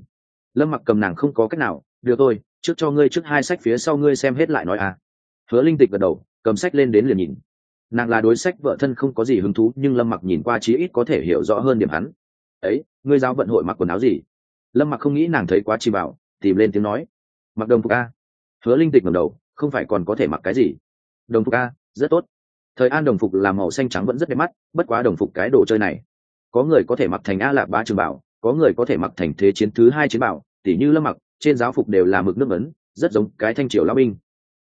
Lâm mặc cầm nàng không có cách nào. Đưa tôi trước cho ngươi trước hai sách phía sau ngươi xem hết lại nói à. Hứa linh tịch gật đầu, cầm sách lên đến liền nhìn. Nàng là đối sách vợ thân không có gì hứng thú, nhưng lâm mặc nhìn qua chí ít có thể hiểu rõ hơn điểm hắn ấy, ngươi giáo vận hội mặc quần áo gì? Lâm mặc không nghĩ nàng thấy quá chi bảo tìm lên tiếng nói, mặc đồng phục a. Hứa linh tịch ngầm đầu, không phải còn có thể mặc cái gì? Đồng phục a, rất tốt. Thời an đồng phục làm màu xanh trắng vẫn rất đẹp mắt, bất quá đồng phục cái đồ chơi này, có người có thể mặc thành a lạc ba trường bảo, có người có thể mặc thành thế chiến thứ hai chiến bảo, tỉ như lâm mặc, trên giáo phục đều là mực nước ấn, rất giống cái thanh triều lao binh.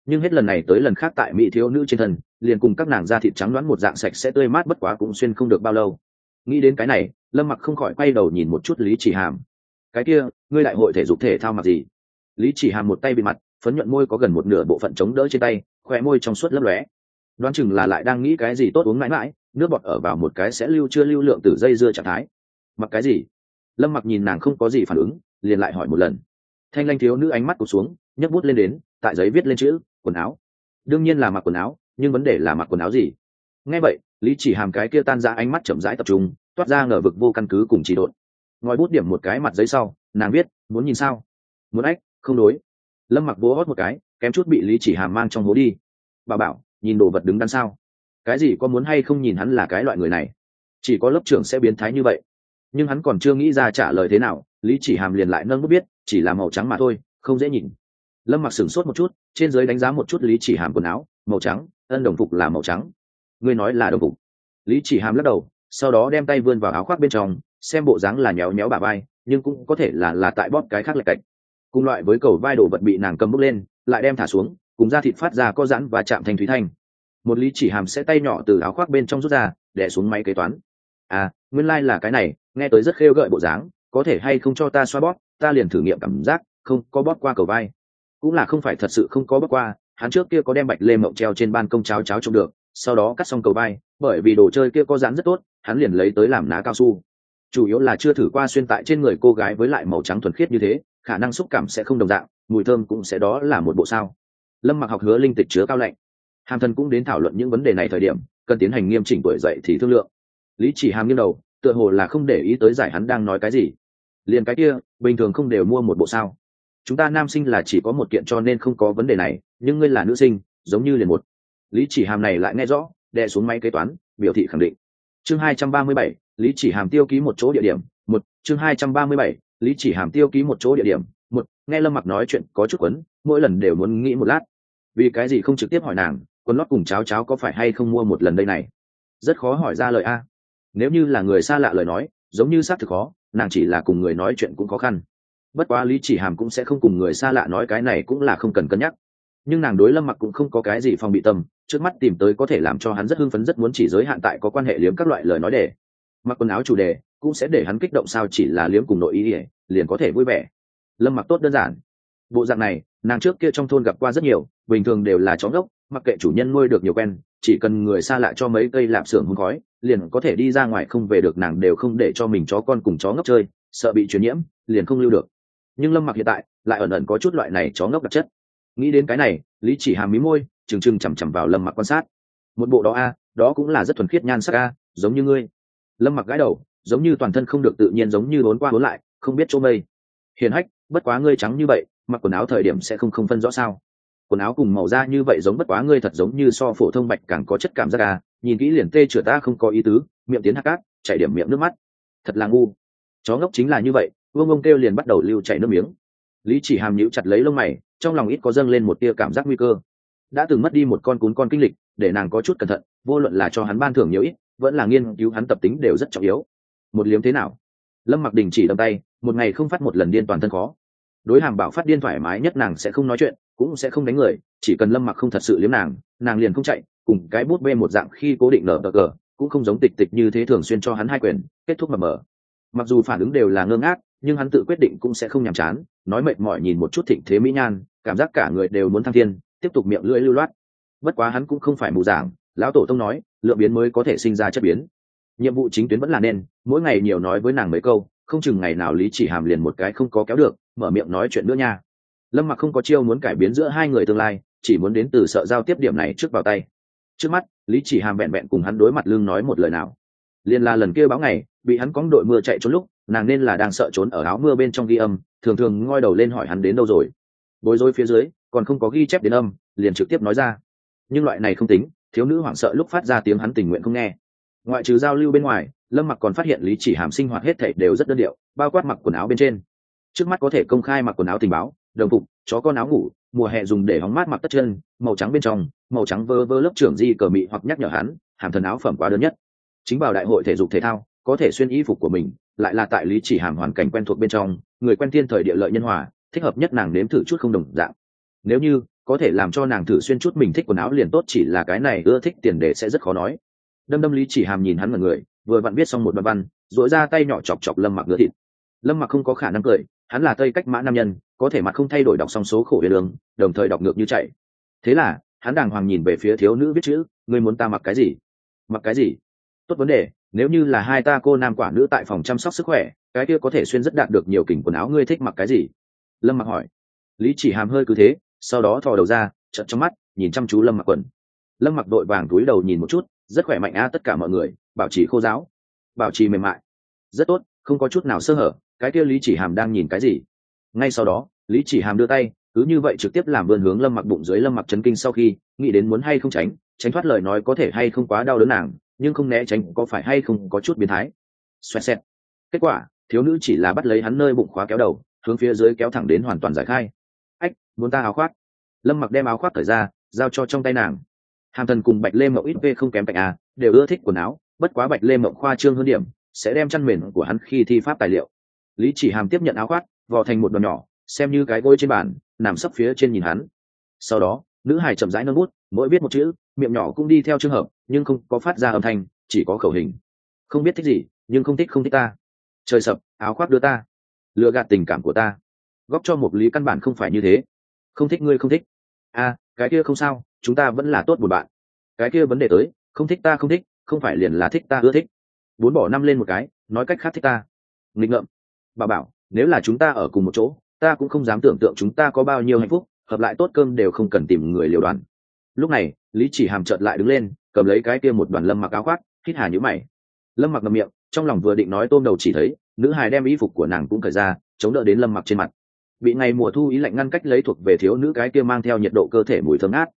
Nhưng hết lần này tới lần khác tại mỹ thiếu nữ trên thân, liền cùng các nàng da thịt trắng đoán một dạng sạch sẽ tươi mát bất quá cũng xuyên không được bao lâu nghĩ đến cái này, lâm mặc không khỏi quay đầu nhìn một chút lý chỉ hàm. Cái kia, ngươi đại hội thể dục thể thao mặc gì? Lý chỉ hàm một tay bị mặt, phấn nhuận môi có gần một nửa bộ phận chống đỡ trên tay khoe môi trong suốt lấp lóe. Đoán chừng là lại đang nghĩ cái gì tốt uống mãi mãi, nước bọt ở vào một cái sẽ lưu chưa lưu lượng từ dây dưa trạng thái. Mặc cái gì? Lâm mặc nhìn nàng không có gì phản ứng, liền lại hỏi một lần. Thanh lanh thiếu nữ ánh mắt cụt xuống, nhấc bút lên đến, tại giấy viết lên chữ, quần áo. Đương nhiên là mặc quần áo, nhưng vấn đề là mặc quần áo gì? Nghe vậy, lý chỉ hàm cái kia tan ra ánh mắt chậm rãi tập trung, toát ra ngờ vực vô căn cứ cùng chỉ độn. Ngòi bút điểm một cái mặt giấy sau, nàng viết, muốn nhìn sao? Muốn ách, không đối. Lâm mặc bố hót một cái, kém chút bị lý chỉ hàm mang trong hố đi. Bà bảo, nhìn đồ vật đứng đằng sau cái gì có muốn hay không nhìn hắn là cái loại người này? Chỉ có lớp trưởng sẽ biến thái như vậy. Nhưng hắn còn chưa nghĩ ra trả lời thế nào, lý chỉ hàm liền lại nâng bút biết chỉ là màu trắng mà thôi, không dễ nhìn. Lâm mặc sửng sốt một chút, trên giới đánh giá một chút lý chỉ hàm quần áo, màu trắng, ân đồng phục là màu trắng ngươi nói là đồng phục. Lý chỉ hàm lắc đầu, sau đó đem tay vươn vào áo khoác bên trong, xem bộ dáng là nhéo nhéo bà vai, nhưng cũng có thể là là tại bóp cái khác lạch cạnh. Cùng loại với cầu vai đổ vật bị nàng cầm bút lên, lại đem thả xuống, cùng da thịt phát ra có giãn và chạm thành thúy thanh. Một lý chỉ hàm sẽ tay nhỏ từ áo khoác bên trong rút ra để xuống máy kế toán. À nguyên lai、like、là cái này, nghe tới rất khêu gợi bộ dáng, có thể hay không cho ta xoa bóp, ta liền thử nghiệm cảm giác, không có bóp qua cầu vai. Cũng là không phải thật sự không có bóp qua, hắn trước kia có đem bạch lê mộng treo trên ban công cháo cháo trông được sau đó cắt xong cầu vai, bởi vì đồ chơi kia có dán rất tốt, hắn liền lấy tới làm ná cao su. Chủ yếu là chưa thử qua xuyên tại trên người cô gái với lại màu trắng thuần khiết như thế, khả năng xúc cảm sẽ không đồng dạng, mùi thơm cũng sẽ đó là một bộ sao. Lâm mặc học hứa linh tịch chứa cao lạnh. Hàm thần cũng đến thảo luận những vấn đề này thời điểm, cần tiến hành nghiêm chỉnh tuổi dậy thì thương lượng. Lý chỉ hàm nghiêng đầu, tựa hồ là không để ý tới giải hắn đang nói cái gì. Liền cái kia, bình thường không đều mua một bộ sao. Chúng ta nam sinh là chỉ có một kiện cho nên không có vấn đề này, nhưng ngươi là nữ sinh, giống như liền một lý chỉ hàm này lại nghe rõ, đè xuống máy kế toán, biểu thị khẳng định. Chương hai trăm ba mươi bảy, lý chỉ hàm tiêu ký một chỗ địa điểm, một, chương hai trăm ba mươi bảy, lý chỉ hàm tiêu ký một chỗ địa điểm, một, nghe lâm mặc nói chuyện có chút quấn, mỗi lần đều muốn nghĩ một lát. Vì cái gì không trực tiếp hỏi nàng quần lót cùng cháo cháo có phải hay không mua một lần đây này? Rất khó hỏi ra lời a. Nếu như là người xa lạ lời nói, giống như xác thực khó, nàng chỉ là cùng người nói chuyện cũng khó khăn. Bất quá lý chỉ hàm cũng sẽ không cùng người xa lạ nói cái này cũng là không cần cân nhắc. Nhưng nàng đối lâm mặc cũng không có cái gì phòng bị tâm trước mắt tìm tới có thể làm cho hắn rất hưng phấn rất muốn chỉ giới hạn tại có quan hệ liếm các loại lời nói đề mặc quần áo chủ đề, cũng sẽ để hắn kích động sao chỉ là liếm cùng nội ý ỉa liền có thể vui vẻ. Lâm mặc tốt đơn giản. Bộ dạng này, nàng trước kia trong thôn gặp qua rất nhiều, bình thường đều là chó ngốc, mặc kệ chủ nhân nuôi được nhiều quen, chỉ cần người xa lạ cho mấy cây lạp xưởng hôn khói, liền có thể đi ra ngoài không về được nàng đều không để cho mình chó con cùng chó ngốc chơi, sợ bị truyền nhiễm, liền không lưu được. Nhưng lâm mặc hiện tại, lại ẩn ẩn có chút loại này chó ngốc đặc chất. Nghĩ đến cái này, lý chỉ hàm mí môi trừng trừng chằm chằm vào lâm mặc quan sát. Một bộ đó a, đó cũng là rất thuần khiết nhan sắc a, giống như ngươi. Lâm mặc gãi đầu, giống như toàn thân không được tự nhiên giống như bốn qua bốn lại, không biết chỗ mây. Hiền hách, bất quá ngươi trắng như vậy, mặc quần áo thời điểm sẽ không không phân rõ sao? Quần áo cùng màu da như vậy giống bất quá ngươi thật giống như so phổ thông bạch càng có chất cảm giác à nhìn kỹ liền tê chửa ta không có ý tứ, miệng tiến hạt cát, chảy điểm miệng nước mắt. Thật là ngu. Chó ngốc chính là như vậy, vương ông kêu liền bắt đầu lưu chảy nước miếng. Lý chỉ hàm nhíu chặt lấy lông mày, trong lòng ít có dâng lên một tia cảm giác nguy cơ đã từng mất đi một con cún con kinh lịch, để nàng có chút cẩn thận, vô luận là cho hắn ban thưởng nhiều ít, vẫn là nghiên cứu hắn tập tính đều rất trọng yếu. Một liếm thế nào? Lâm mặc đình chỉ đâm tay, một ngày không phát một lần điên toàn thân khó. Đối hàm bảo phát điên thoải mái nhất nàng sẽ không nói chuyện, cũng sẽ không đánh người, chỉ cần lâm mặc không thật sự liếm nàng nàng liền không chạy, cùng cái bút bê một dạng khi cố định nở cờ cờ, cũng không giống tịch tịch như thế thường xuyên cho hắn hai quyền, kết thúc mập mờ mặc dù phản ứng đều là ngơ ngác, nhưng hắn tự quyết định cũng sẽ không nhàm chán, nói mệt mỏi nhìn một chút thịnh thế mỹ nhan, cảm giác cả người đều muốn thăng thiên tiếp tục miệng lưỡi lưu loát. Bất quá hắn cũng không phải mù giảng lão tổ tông nói lựa biến mới có thể sinh ra chất biến. Nhiệm vụ chính tuyến vẫn là nên, mỗi ngày nhiều nói với nàng mấy câu, không chừng ngày nào lý chỉ hàm liền một cái không có kéo được, mở miệng nói chuyện nữa nha. Lâm mặc không có chiêu muốn cải biến giữa hai người tương lai, chỉ muốn đến từ sợ giao tiếp điểm này trước vào tay. Trước mắt, lý chỉ hàm vẹn vẹn cùng hắn đối mặt lưng nói một lời nào. Liền là lần kia báo ngày, bị hắn cóng đội mưa chạy trốn lúc, nàng nên là đang sợ trốn ở áo mưa bên trong ghi âm, thường thường ngoi đầu lên hỏi hắn đến đâu rồi. Bối rối phía dưới còn không có ghi chép đến âm, liền trực tiếp nói ra. Nhưng loại này không tính, thiếu nữ hoảng sợ lúc phát ra tiếng hắn tình nguyện không nghe. Ngoại trừ giao lưu bên ngoài, lâm mặc còn phát hiện lý chỉ hàm sinh hoạt hết thảy đều rất đơn điệu, bao quát mặc quần áo bên trên. Trước mắt có thể công khai mặc quần áo tình báo, đồng phục, chó con áo ngủ, mùa hè dùng để hóng mát mặc tất chân, màu trắng bên trong, màu trắng vơ vơ lớp trưởng di cờ mị hoặc nhắc nhở hắn, hàm thần áo phẩm quá đơn nhất. Chính vào đại hội thể dục thể thao, có thể xuyên y phục của mình, lại là tại lý chỉ hàm hoàn cảnh quen thuộc bên trong, người quen thiên thời địa lợi nhân hòa, thích hợp nhất nàng nếm thử chút không đồng dạng nếu như có thể làm cho nàng thử xuyên chút mình thích quần áo liền tốt, chỉ là cái này ưa thích tiền đề sẽ rất khó nói. Đâm đâm lý chỉ hàm nhìn hắn mọi người, vừa vặn biết xong một đoạn văn dội ra tay nhỏ chọc chọc lâm mặc ngựa thịt. Lâm mặc không có khả năng cười, hắn là tây cách mã nam nhân, có thể mặt không thay đổi đọc xong số khổ huyền đường, đồng thời đọc ngược như chạy. Thế là, hắn đàng hoàng nhìn về phía thiếu nữ viết chữ, ngươi muốn ta mặc cái gì? Mặc cái gì? Tốt vấn đề, nếu như là hai ta cô nam quả nữ tại phòng chăm sóc sức khỏe, cái kia có thể xuyên rất đạt được nhiều kỉnh quần áo, ngươi thích mặc cái gì? Lâm mặc hỏi. Lý chỉ hàm hơi cứ thế sau đó thò đầu ra, trận trong mắt, nhìn chăm chú lâm mặc quần lâm mặc đội vàng túi đầu nhìn một chút, rất khỏe mạnh a tất cả mọi người, bảo trì khô giáo, bảo trì mềm mại. Rất tốt, không có chút nào sơ hở, cái kia lý chỉ hàm đang nhìn cái gì? Ngay sau đó, lý chỉ hàm đưa tay, cứ như vậy trực tiếp làm vươn hướng lâm mặc bụng dưới lâm mặc chấn kinh sau khi, nghĩ đến muốn hay không tránh tránh thoát lời nói có thể hay không quá đau đớn nàng, nhưng không né tránh có phải hay không có chút biến thái. Xoẹt xẹt. Kết quả, thiếu nữ chỉ là bắt lấy hắn nơi bụng khóa kéo đầu, hướng phía dưới kéo thẳng đến hoàn toàn giải khai muốn ta áo khoác? Lâm mặc đem áo khoác thời ra, giao cho trong tay nàng. Hàm thần cùng bạch lê mậu ít v không kém cạnh a, đều ưa thích quần áo, bất quá bạch lê mậu khoa trương hơn điểm, sẽ đem chăn mền của hắn khi thi pháp tài liệu. Lý chỉ hàm tiếp nhận áo khoác, vò thành một đòn nhỏ, xem như cái gối trên bàn, nằm sấp phía trên nhìn hắn. Sau đó, nữ hải chậm rãi nâng bút, mỗi biết một chữ, miệng nhỏ cũng đi theo trường hợp, nhưng không có phát ra âm thanh, chỉ có khẩu hình. Không biết thích gì, nhưng không thích không thích ta. Trời sập, áo khoác đưa ta. Lựa gạt tình cảm của ta. Góp cho một lý căn bản không phải như thế không thích ngươi không thích. A à, cái kia không sao chúng ta vẫn là tốt một bạn. Cái kia vấn đề tới không thích ta không thích không phải liền là thích ta ưa thích. Bốn bỏ năm lên một cái nói cách khác thích ta. Nghịch ngợm. Bà bảo nếu là chúng ta ở cùng một chỗ ta cũng không dám tưởng tượng chúng ta có bao nhiêu hạnh phúc hợp lại tốt cơm đều không cần tìm người liều đoàn. Lúc này lý chỉ hàm trợt lại đứng lên cầm lấy cái kia một đoàn lâm mặc áo khoác hít hà nhữ mày. Lâm mặc ngậm miệng trong lòng vừa định nói tôm đầu chỉ thấy nữ hài đem y phục của nàng cũng cởi ra chống đỡ đến lâm mặc trên mặt bị ngày mùa thu ý lạnh ngăn cách lấy thuộc về thiếu nữ cái kia mang theo nhiệt độ cơ thể mùi thơm ngát.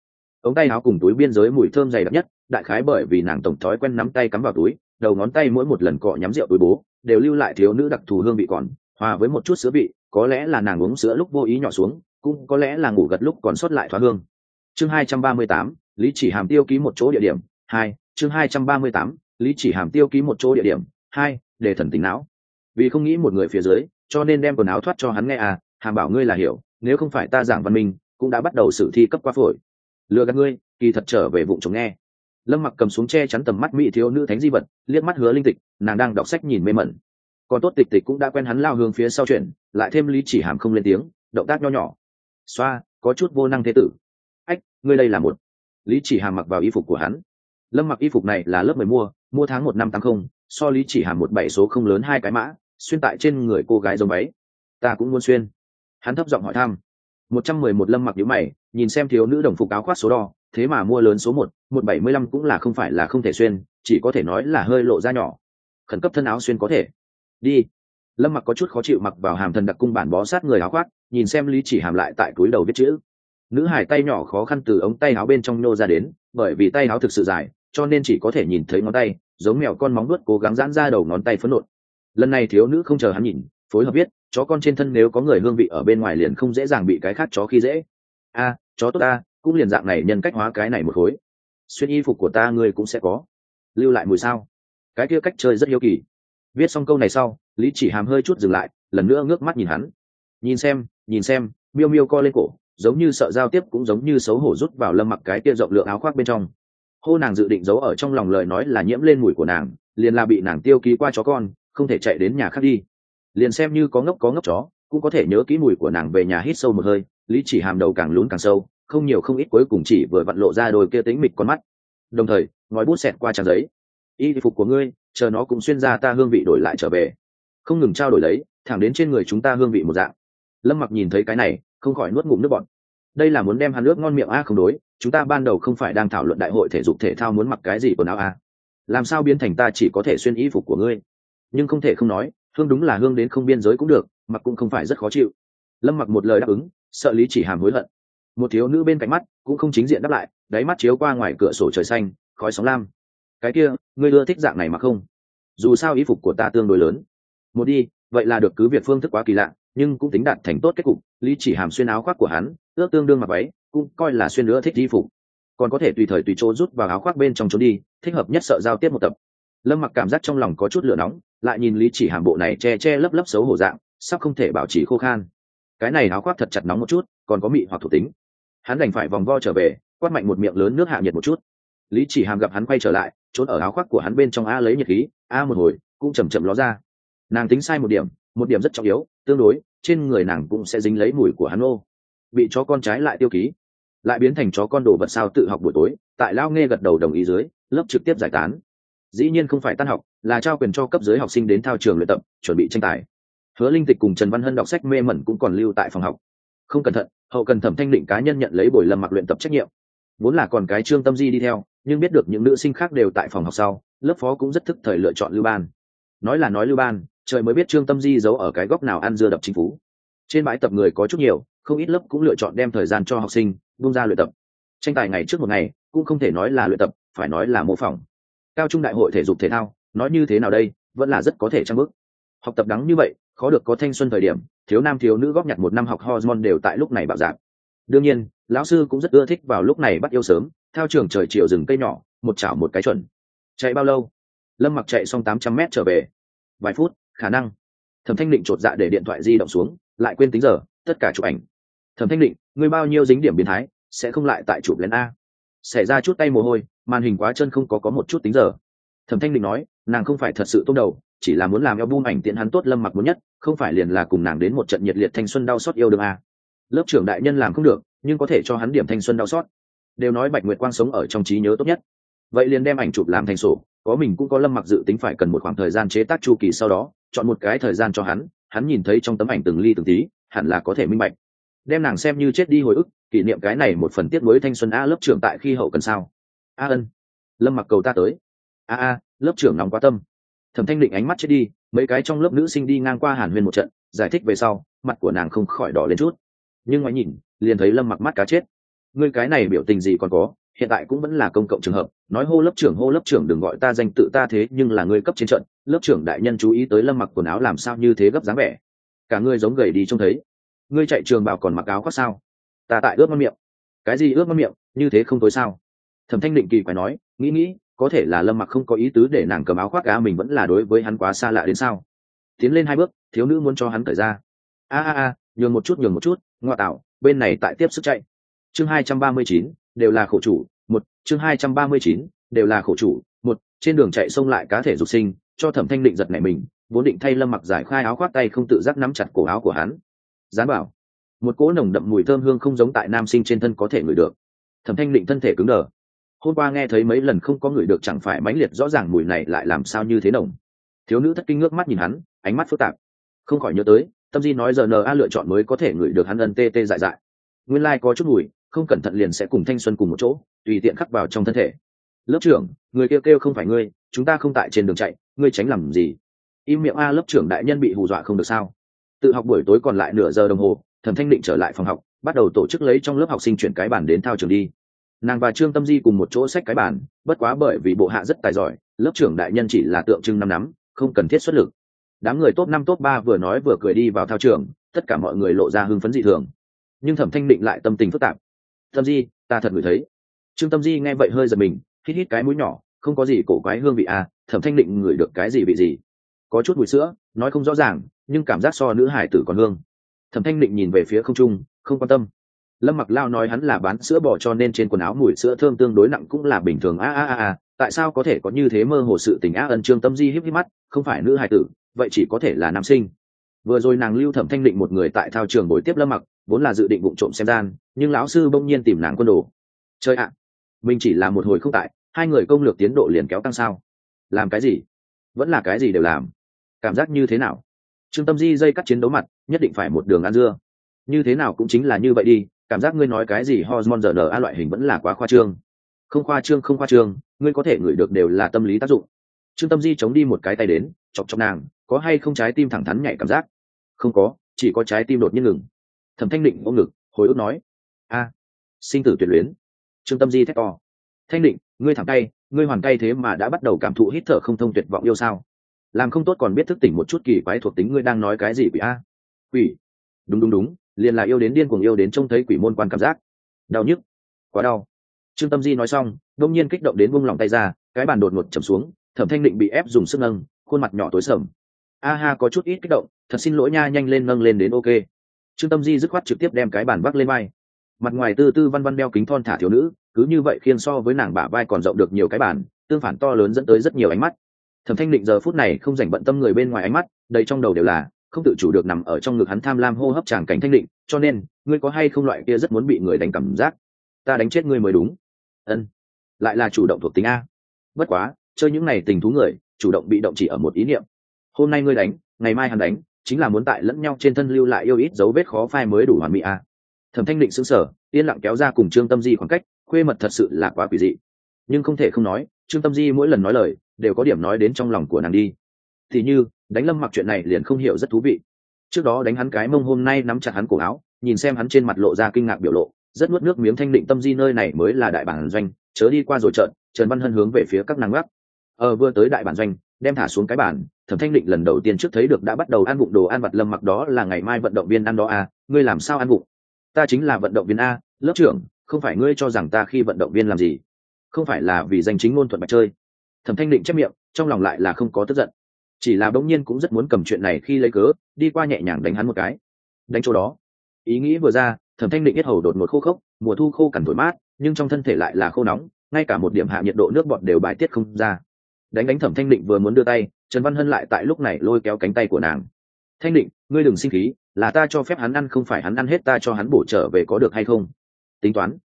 Ống tay áo cùng túi biên giới mùi thơm dày đặc nhất, đại khái bởi vì nàng tổng thói quen nắm tay cắm vào túi, đầu ngón tay mỗi một lần cọ nhắm rượu túi bố, đều lưu lại thiếu nữ đặc thù hương vị còn, hòa với một chút sữa vị, có lẽ là nàng uống sữa lúc vô ý nhỏ xuống, cũng có lẽ là ngủ gật lúc còn sót lại thoá hương. Chương hai trăm ba mươi tám, lý chỉ hàm tiêu ký một chỗ địa điểm, hai, chương hai trăm ba mươi tám, lý chỉ hàm tiêu ký một chỗ địa điểm, hai, để thần tính não. Vì không nghĩ một người phía dưới, cho nên đem quần áo thoát cho hắn nghe à hàm bảo ngươi là hiểu, nếu không phải ta giảng văn minh, cũng đã bắt đầu xử thi cấp qua phổi. Lừa gạt ngươi, kỳ thật trở về vụ chồng nghe. Lâm mặc cầm xuống che chắn tầm mắt mỹ thiếu nữ thánh di vật, liếc mắt hứa linh tịch, nàng đang đọc sách nhìn mê mẩn. Còn tốt tịch tịch cũng đã quen hắn lao hướng phía sau chuyện lại thêm lý chỉ hàm không lên tiếng, động tác nho nhỏ. Xoa, có chút vô năng thế tử. Ách, ngươi đây là một. Lý chỉ hàm mặc vào y phục của hắn. Lâm mặc y phục này là lớp mười mua mua tháng một năm tám không, so lý chỉ hàm một bảy số không lớn hai cái mã, xuyên tại trên người cô gái giống váy ta cũng muốn xuyên hắn thấp giọng hỏi thăm. Một trăm mười một lâm mặc nhíu mày, nhìn xem thiếu nữ đồng phục áo khoác số đo, thế mà mua lớn số một một bảy mươi lăm cũng là không phải là không thể xuyên, chỉ có thể nói là hơi lộ ra nhỏ. Khẩn cấp thân áo xuyên có thể. Đi. Lâm mặc có chút khó chịu mặc vào hàm thần đặc cung bản bó sát người áo khoác, nhìn xem lý chỉ hàm lại tại túi đầu viết chữ. Nữ hải tay nhỏ khó khăn từ ống tay áo bên trong nô ra đến, bởi vì tay áo thực sự dài, cho nên chỉ có thể nhìn thấy ngón tay, giống mèo con móng đuốt cố gắng giãn ra đầu ngón tay phấn nộn. Lần này thiếu nữ không chờ hắn nhìn, phối hợp biết chó con trên thân nếu có người hương vị ở bên ngoài liền không dễ dàng bị cái khác chó khi dễ. A, chó tốt ta, cũng liền dạng này nhân cách hóa cái này một khối. Xuyên y phục của ta ngươi cũng sẽ có. Lưu lại mùi sao? Cái kia cách chơi rất hiếu kỳ. Viết xong câu này sau, lý chỉ hàm hơi chút dừng lại, lần nữa ngước mắt nhìn hắn. Nhìn xem nhìn xem, miêu miêu co lên cổ, giống như sợ giao tiếp cũng giống như xấu hổ rút vào lâm mặc cái kia rộng lượng áo khoác bên trong. Hô nàng dự định giấu ở trong lòng lời nói là nhiễm lên mùi của nàng, liền là bị nàng tiêu ký qua chó con, không thể chạy đến nhà khác đi liền xem như có ngốc có ngốc chó, cũng có thể nhớ kỹ mùi của nàng về nhà hít sâu một hơi, lý chỉ hàm đầu càng lún càng sâu, không nhiều không ít cuối cùng chỉ vừa vặn lộ ra đôi kia tính mịch con mắt. Đồng thời ngói bút xẹt qua trang giấy. Y phục của ngươi, chờ nó cũng xuyên ra ta hương vị đổi lại trở về. Không ngừng trao đổi lấy, thẳng đến trên người chúng ta hương vị một dạng. Lâm mặc nhìn thấy cái này, không khỏi nuốt ngụm nước bọn đây là muốn đem hắn nước ngon miệng a, không đối, chúng ta ban đầu không phải đang thảo luận đại hội thể dục thể thao muốn mặc cái gì quần áo a. Làm sao biến thành ta chỉ có thể xuyên y phục của ngươi? Nhưng không thể không nói hương đúng là hương đến không biên giới cũng được, mặc cũng không phải rất khó chịu. Lâm mặc một lời đáp ứng, sợ lý chỉ hàm hối hận. Một thiếu nữ bên cạnh mắt cũng không chính diện đáp lại, đáy mắt chiếu qua ngoài cửa sổ trời xanh, khói sóng lam. Cái kia, ngươi ưa thích dạng này mà không? Dù sao y phục của ta tương đối lớn. Một đi, vậy là được cứ việc phương thức quá kỳ lạ, nhưng cũng tính đạt thành tốt kết cục. Lý chỉ hàm xuyên áo khoác của hắn, ước tương đương mặc váy, cũng coi là xuyên nữa thích y phục. Còn có thể tùy thời tùy chỗ rút vào áo khoác bên trong trốn đi, thích hợp nhất sợ giao tiếp một tập lâm mặc cảm giác trong lòng có chút lửa nóng, lại nhìn lý chỉ hàm bộ này che che lấp lấp xấu hổ dạng, sắp không thể bảo trì khô khan. Cái này áo khoác thật chặt nóng một chút, còn có mị hoặc thuộc tính. Hắn đành phải vòng vo trở về, quát mạnh một miệng lớn nước hạ nhiệt một chút. Lý chỉ hàm gặp hắn quay trở lại, trốn ở áo khoác của hắn bên trong a lấy nhiệt khí, a một hồi, cũng chầm chậm ló ra. Nàng tính sai một điểm một điểm rất trọng yếu, tương đối, trên người nàng cũng sẽ dính lấy mùi của hắn ô. Bị chó con trái lại tiêu ký, lại biến thành chó con đồ vật sao tự học buổi tối, tại lao nghe gật đầu đồng ý dưới, lớp trực tiếp giải tán dĩ nhiên không phải tan học, là trao quyền cho cấp dưới học sinh đến thao trường luyện tập, chuẩn bị tranh tài. Hứa linh tịch cùng trần văn hân đọc sách mê mẩn cũng còn lưu tại phòng học. Không cẩn thận, hậu cần thẩm thanh định cá nhân nhận lấy buổi lâm mặc luyện tập trách nhiệm. Vốn là còn cái trương tâm di đi theo, nhưng biết được những nữ sinh khác đều tại phòng học sau, lớp phó cũng rất thức thời lựa chọn lưu ban. Nói là nói lưu ban, trời mới biết trương tâm di giấu ở cái góc nào ăn dưa đập chính phủ trên bãi tập người có chút nhiều, không ít lớp cũng lựa chọn đem thời gian cho học sinh bung ra luyện tập. Tranh tài ngày trước một ngày, cũng không thể nói là luyện tập, phải nói là mô phỏng cao trung đại hội thể dục thể thao, nói như thế nào đây, vẫn là rất có thể trang bức học tập đắng như vậy, khó được có thanh xuân thời điểm, thiếu nam thiếu nữ góp nhặt một năm học hormone đều tại lúc này bạo dạng đương nhiên, lão sư cũng rất ưa thích vào lúc này bắt yêu sớm theo trường trời chiều rừng cây nhỏ, một chảo một cái chuẩn. Chạy bao lâu? Lâm mặc chạy xong tám trăm mét trở về. Vài phút, khả năng. Thẩm thanh định chột dạ để điện thoại di động xuống, lại quên tính giờ, tất cả chụp ảnh. Thẩm thanh định người bao nhiêu dính điểm biến thái, sẽ không lại tại chụp lén a? Xảy ra chút tay mồ hôi màn hình quá chân không có có một chút tính giờ. Thẩm thanh định nói, nàng không phải thật sự tốt đầu, chỉ là muốn làm eo bung ảnh tiện hắn tốt lâm mặc muốn nhất, không phải liền là cùng nàng đến một trận nhiệt liệt thanh xuân đau xót yêu đương a. Lớp trưởng đại nhân làm không được, nhưng có thể cho hắn điểm thanh xuân đau xót. Đều nói bạch nguyệt quang sống ở trong trí nhớ tốt nhất. Vậy liền đem ảnh chụp làm thành sổ, có mình cũng có lâm mặc dự tính phải cần một khoảng thời gian chế tác chu kỳ sau đó, chọn một cái thời gian cho hắn hắn nhìn thấy trong tấm ảnh từng ly từng tí, hẳn là có thể minh bạch. Đem nàng xem như chết đi hồi ức, kỷ niệm cái này một phần tiết mới thanh xuân a lớp trưởng tại khi hậu cần sao? A ân. Lâm mặc cầu ta tới. A a, lớp trưởng nóng quá tâm. Thẩm thanh định ánh mắt chết đi, mấy cái trong lớp nữ sinh đi ngang qua hàn huyên một trận, giải thích về sau, mặt của nàng không khỏi đỏ lên chút. Nhưng ngoái nhìn, liền thấy lâm mặc mắt cá chết. Ngươi cái này biểu tình gì còn có, hiện tại cũng vẫn là công cộng trường hợp, nói hô lớp trưởng hô lớp trưởng đừng gọi ta danh tự ta thế, nhưng là ngươi cấp trên trận, lớp trưởng đại nhân chú ý tới lâm mặc quần áo làm sao như thế gấp dáng vẻ. Cả ngươi giống gầy đi trông thấy. Ngươi chạy trường bảo còn mặc áo khoác sao? Ta tại ướt mất miệng. Cái gì ướt mất miệng, như thế không tối sao? Thẩm thanh định kỳ phải nói, nghĩ nghĩ, có thể là lâm mặc không có ý tứ để nàng cầm áo khoác cá mình vẫn là đối với hắn quá xa lạ đến sao? Tiến lên hai bước, thiếu nữ muốn cho hắn cởi ra. A a a, nhường một chút, nhường một chút ngoại tạo, bên này tại tiếp sức chạy. Chương hai trăm ba mươi chín, đều là khổ chủ, một, chương hai trăm ba mươi chín, đều là khổ chủ, một, trên đường chạy xông lại cá thể dục sinh, cho thẩm thanh định giật nảy mình, vốn định thay lâm mặc giải khai áo khoác tay không tự giác nắm chặt cổ áo của hắn. Dán bảo, một cỗ nồng đậm mùi thơm hương không giống tại nam sinh trên thân có thể ngửi được. Thẩm thanh định thân thể cứng đờ hôm qua nghe thấy mấy lần không có người được chẳng phải mãnh liệt rõ ràng mùi này lại làm sao như thế nồng. Thiếu nữ thất kinh ngước mắt nhìn hắn, ánh mắt phức tạp. Không khỏi nhớ tới, tâm di nói giờ n a lựa chọn mới có thể ngửi được hắn ân tê tê dại dại. Nguyên lai、like、có chút mùi, không cẩn thận liền sẽ cùng thanh xuân cùng một chỗ, tùy tiện khắc vào trong thân thể. Lớp trưởng, người kêu kêu không phải ngươi, chúng ta không tại trên đường chạy, ngươi tránh làm gì? Im miệng a lớp trưởng đại nhân bị hù dọa không được sao? Tự học buổi tối còn lại nửa giờ đồng hồ, thẩm thanh định trở lại phòng học, bắt đầu tổ chức lấy trong lớp học sinh chuyển cái bản đến thao trường đi nàng và trương tâm di cùng một chỗ sách cái bản bất quá bởi vì bộ hạ rất tài giỏi, lớp trưởng đại nhân chỉ là tượng trưng năm nắm, không cần thiết xuất lực. Đám người top năm, top ba vừa nói vừa cười đi vào thao trường, tất cả mọi người lộ ra hưng phấn dị thường. Nhưng thẩm thanh định lại tâm tình phức tạp. Tâm di, ta thật ngửi thấy. Trương tâm di nghe vậy hơi giật mình, hít hít cái mũi nhỏ, không có gì cổ quái hương vị à thẩm thanh định ngửi được cái gì vị gì? Có chút mùi sữa, nói không rõ ràng, nhưng cảm giác so nữ hải tử còn hương. Thẩm thanh định nhìn về phía không trung, không quan tâm lâm mặc lao nói hắn là bán sữa bò cho nên trên quần áo mùi sữa thơm tương đối nặng cũng là bình thường. A a a a, tại sao có thể có như thế mơ hồ sự tình? Á ân trương tâm di híp híp mắt, không phải nữ hài tử, vậy chỉ có thể là nam sinh. Vừa rồi nàng lưu thẩm thanh định một người tại thao trường buổi tiếp lâm mặc, vốn là dự định vụ trộm xem gian, nhưng lão sư bỗng nhiên tìm nàng quân đồ. Chơi ạ, mình chỉ là một hồi không tại, hai người công lược tiến độ liền kéo tăng sao? Làm cái gì? Vẫn là cái gì đều làm. Cảm giác như thế nào? Trương tâm di dây cắt chiến đấu mặt, nhất định phải một đường ăn dưa. Như thế nào cũng chính là như vậy đi cảm giác ngươi nói cái gì hormone giờ a loại hình vẫn là quá khoa trương. Không khoa trương, không khoa trương, ngươi có thể ngửi được đều là tâm lý tác dụng. Trương tâm di chống đi một cái tay đến, chọc chọc nàng, có hay không trái tim thẳng thắn nhảy cảm giác? Không có, chỉ có trái tim đột nhiên ngừng. Thẩm thanh định ôm ngực, hồi ức nói, a, sinh tử tuyệt luyến. Trương tâm di thét to, thanh định, ngươi thẳng tay, ngươi hoàn tay thế mà đã bắt đầu cảm thụ hít thở không thông tuyệt vọng yêu sao? Làm không tốt còn biết thức tỉnh một chút kỳ quái thuộc tính ngươi đang nói cái gì quỷ a? Quỷ? Đúng đúng đúng liền là yêu đến điên cuồng yêu đến trông thấy quỷ môn quan cảm giác. Đau nhức, quá đau. Trương tâm di nói xong đông nhiên kích động đến buông lòng tay ra, cái bàn đột ngột chầm xuống, thẩm thanh định bị ép dùng sức nâng, khuôn mặt nhỏ tối sầm. A ha, có chút ít kích động, thật xin lỗi nha, nhanh lên nâng lên đến ok. Trương tâm di dứt khoát trực tiếp đem cái bàn vác lên vai. Mặt ngoài tư tư văn văn đeo kính thon thả thiếu nữ, cứ như vậy khiên so với nàng bả vai còn rộng được nhiều cái bàn, tương phản to lớn dẫn tới rất nhiều ánh mắt. Thẩm thanh định giờ phút này không dành bận tâm người bên ngoài ánh mắt, đầy trong đầu đều là không tự chủ được nằm ở trong ngực hắn tham lam hô hấp tràng cảnh thanh định, cho nên, ngươi có hay không loại kia rất muốn bị người đánh cảm giác? Ta đánh chết ngươi mới đúng. Ân, lại là chủ động thuộc tính a. Bất quá, chơi những này tình thú người, chủ động bị động chỉ ở một ý niệm. Hôm nay ngươi đánh, ngày mai hắn đánh, chính là muốn tại lẫn nhau trên thân lưu lại yêu ít dấu vết khó phai mới đủ hoàn mỹ a. Thẩm thanh định xứng sở yên lặng kéo ra cùng trương tâm di khoảng cách, khuê mật thật sự là quá quỷ dị. Nhưng không thể không nói, trương tâm di mỗi lần nói lời, đều có điểm nói đến trong lòng của nàng đi thì như, đánh lâm mặc chuyện này liền không hiểu rất thú vị. Trước đó đánh hắn cái mông hôm nay nắm chặt hắn cổ áo, nhìn xem hắn trên mặt lộ ra kinh ngạc biểu lộ, rất nuốt nước miếng thanh định tâm di nơi này mới là đại bản doanh, chớ đi qua rồi trợn trần văn hân hướng về phía các nàng gác. Ờ vừa tới đại bản doanh, đem thả xuống cái bản thẩm thanh định lần đầu tiên trước thấy được đã bắt đầu ăn bụng đồ ăn vặt lâm mặc đó là ngày mai vận động viên ăn đó à ngươi làm sao ăn bụng ta chính là vận động viên a, lớp trưởng, không phải ngươi cho rằng ta khi vận động viên làm gì? Không phải là vì danh chính ngôn thuận mà chơi. Thẩm thanh định chép miệng, trong lòng lại là không có tức giận chỉ là bỗng nhiên cũng rất muốn cầm chuyện này khi lấy cớ, đi qua nhẹ nhàng đánh hắn một cái. Đánh chỗ đó. Ý nghĩ vừa ra, thẩm thanh định yết hầu đột ngột khô khốc, mùa thu khô cằn thổi mát, nhưng trong thân thể lại là khô nóng, ngay cả một điểm hạ nhiệt độ nước bọt đều bài tiết không ra. Đánh đánh thẩm thanh định vừa muốn đưa tay, trần văn hân lại tại lúc này lôi kéo cánh tay của nàng. Thanh định, ngươi đừng sinh khí, là ta cho phép hắn ăn không phải hắn ăn hết, ta cho hắn bổ trở về có được hay không? Tính toán.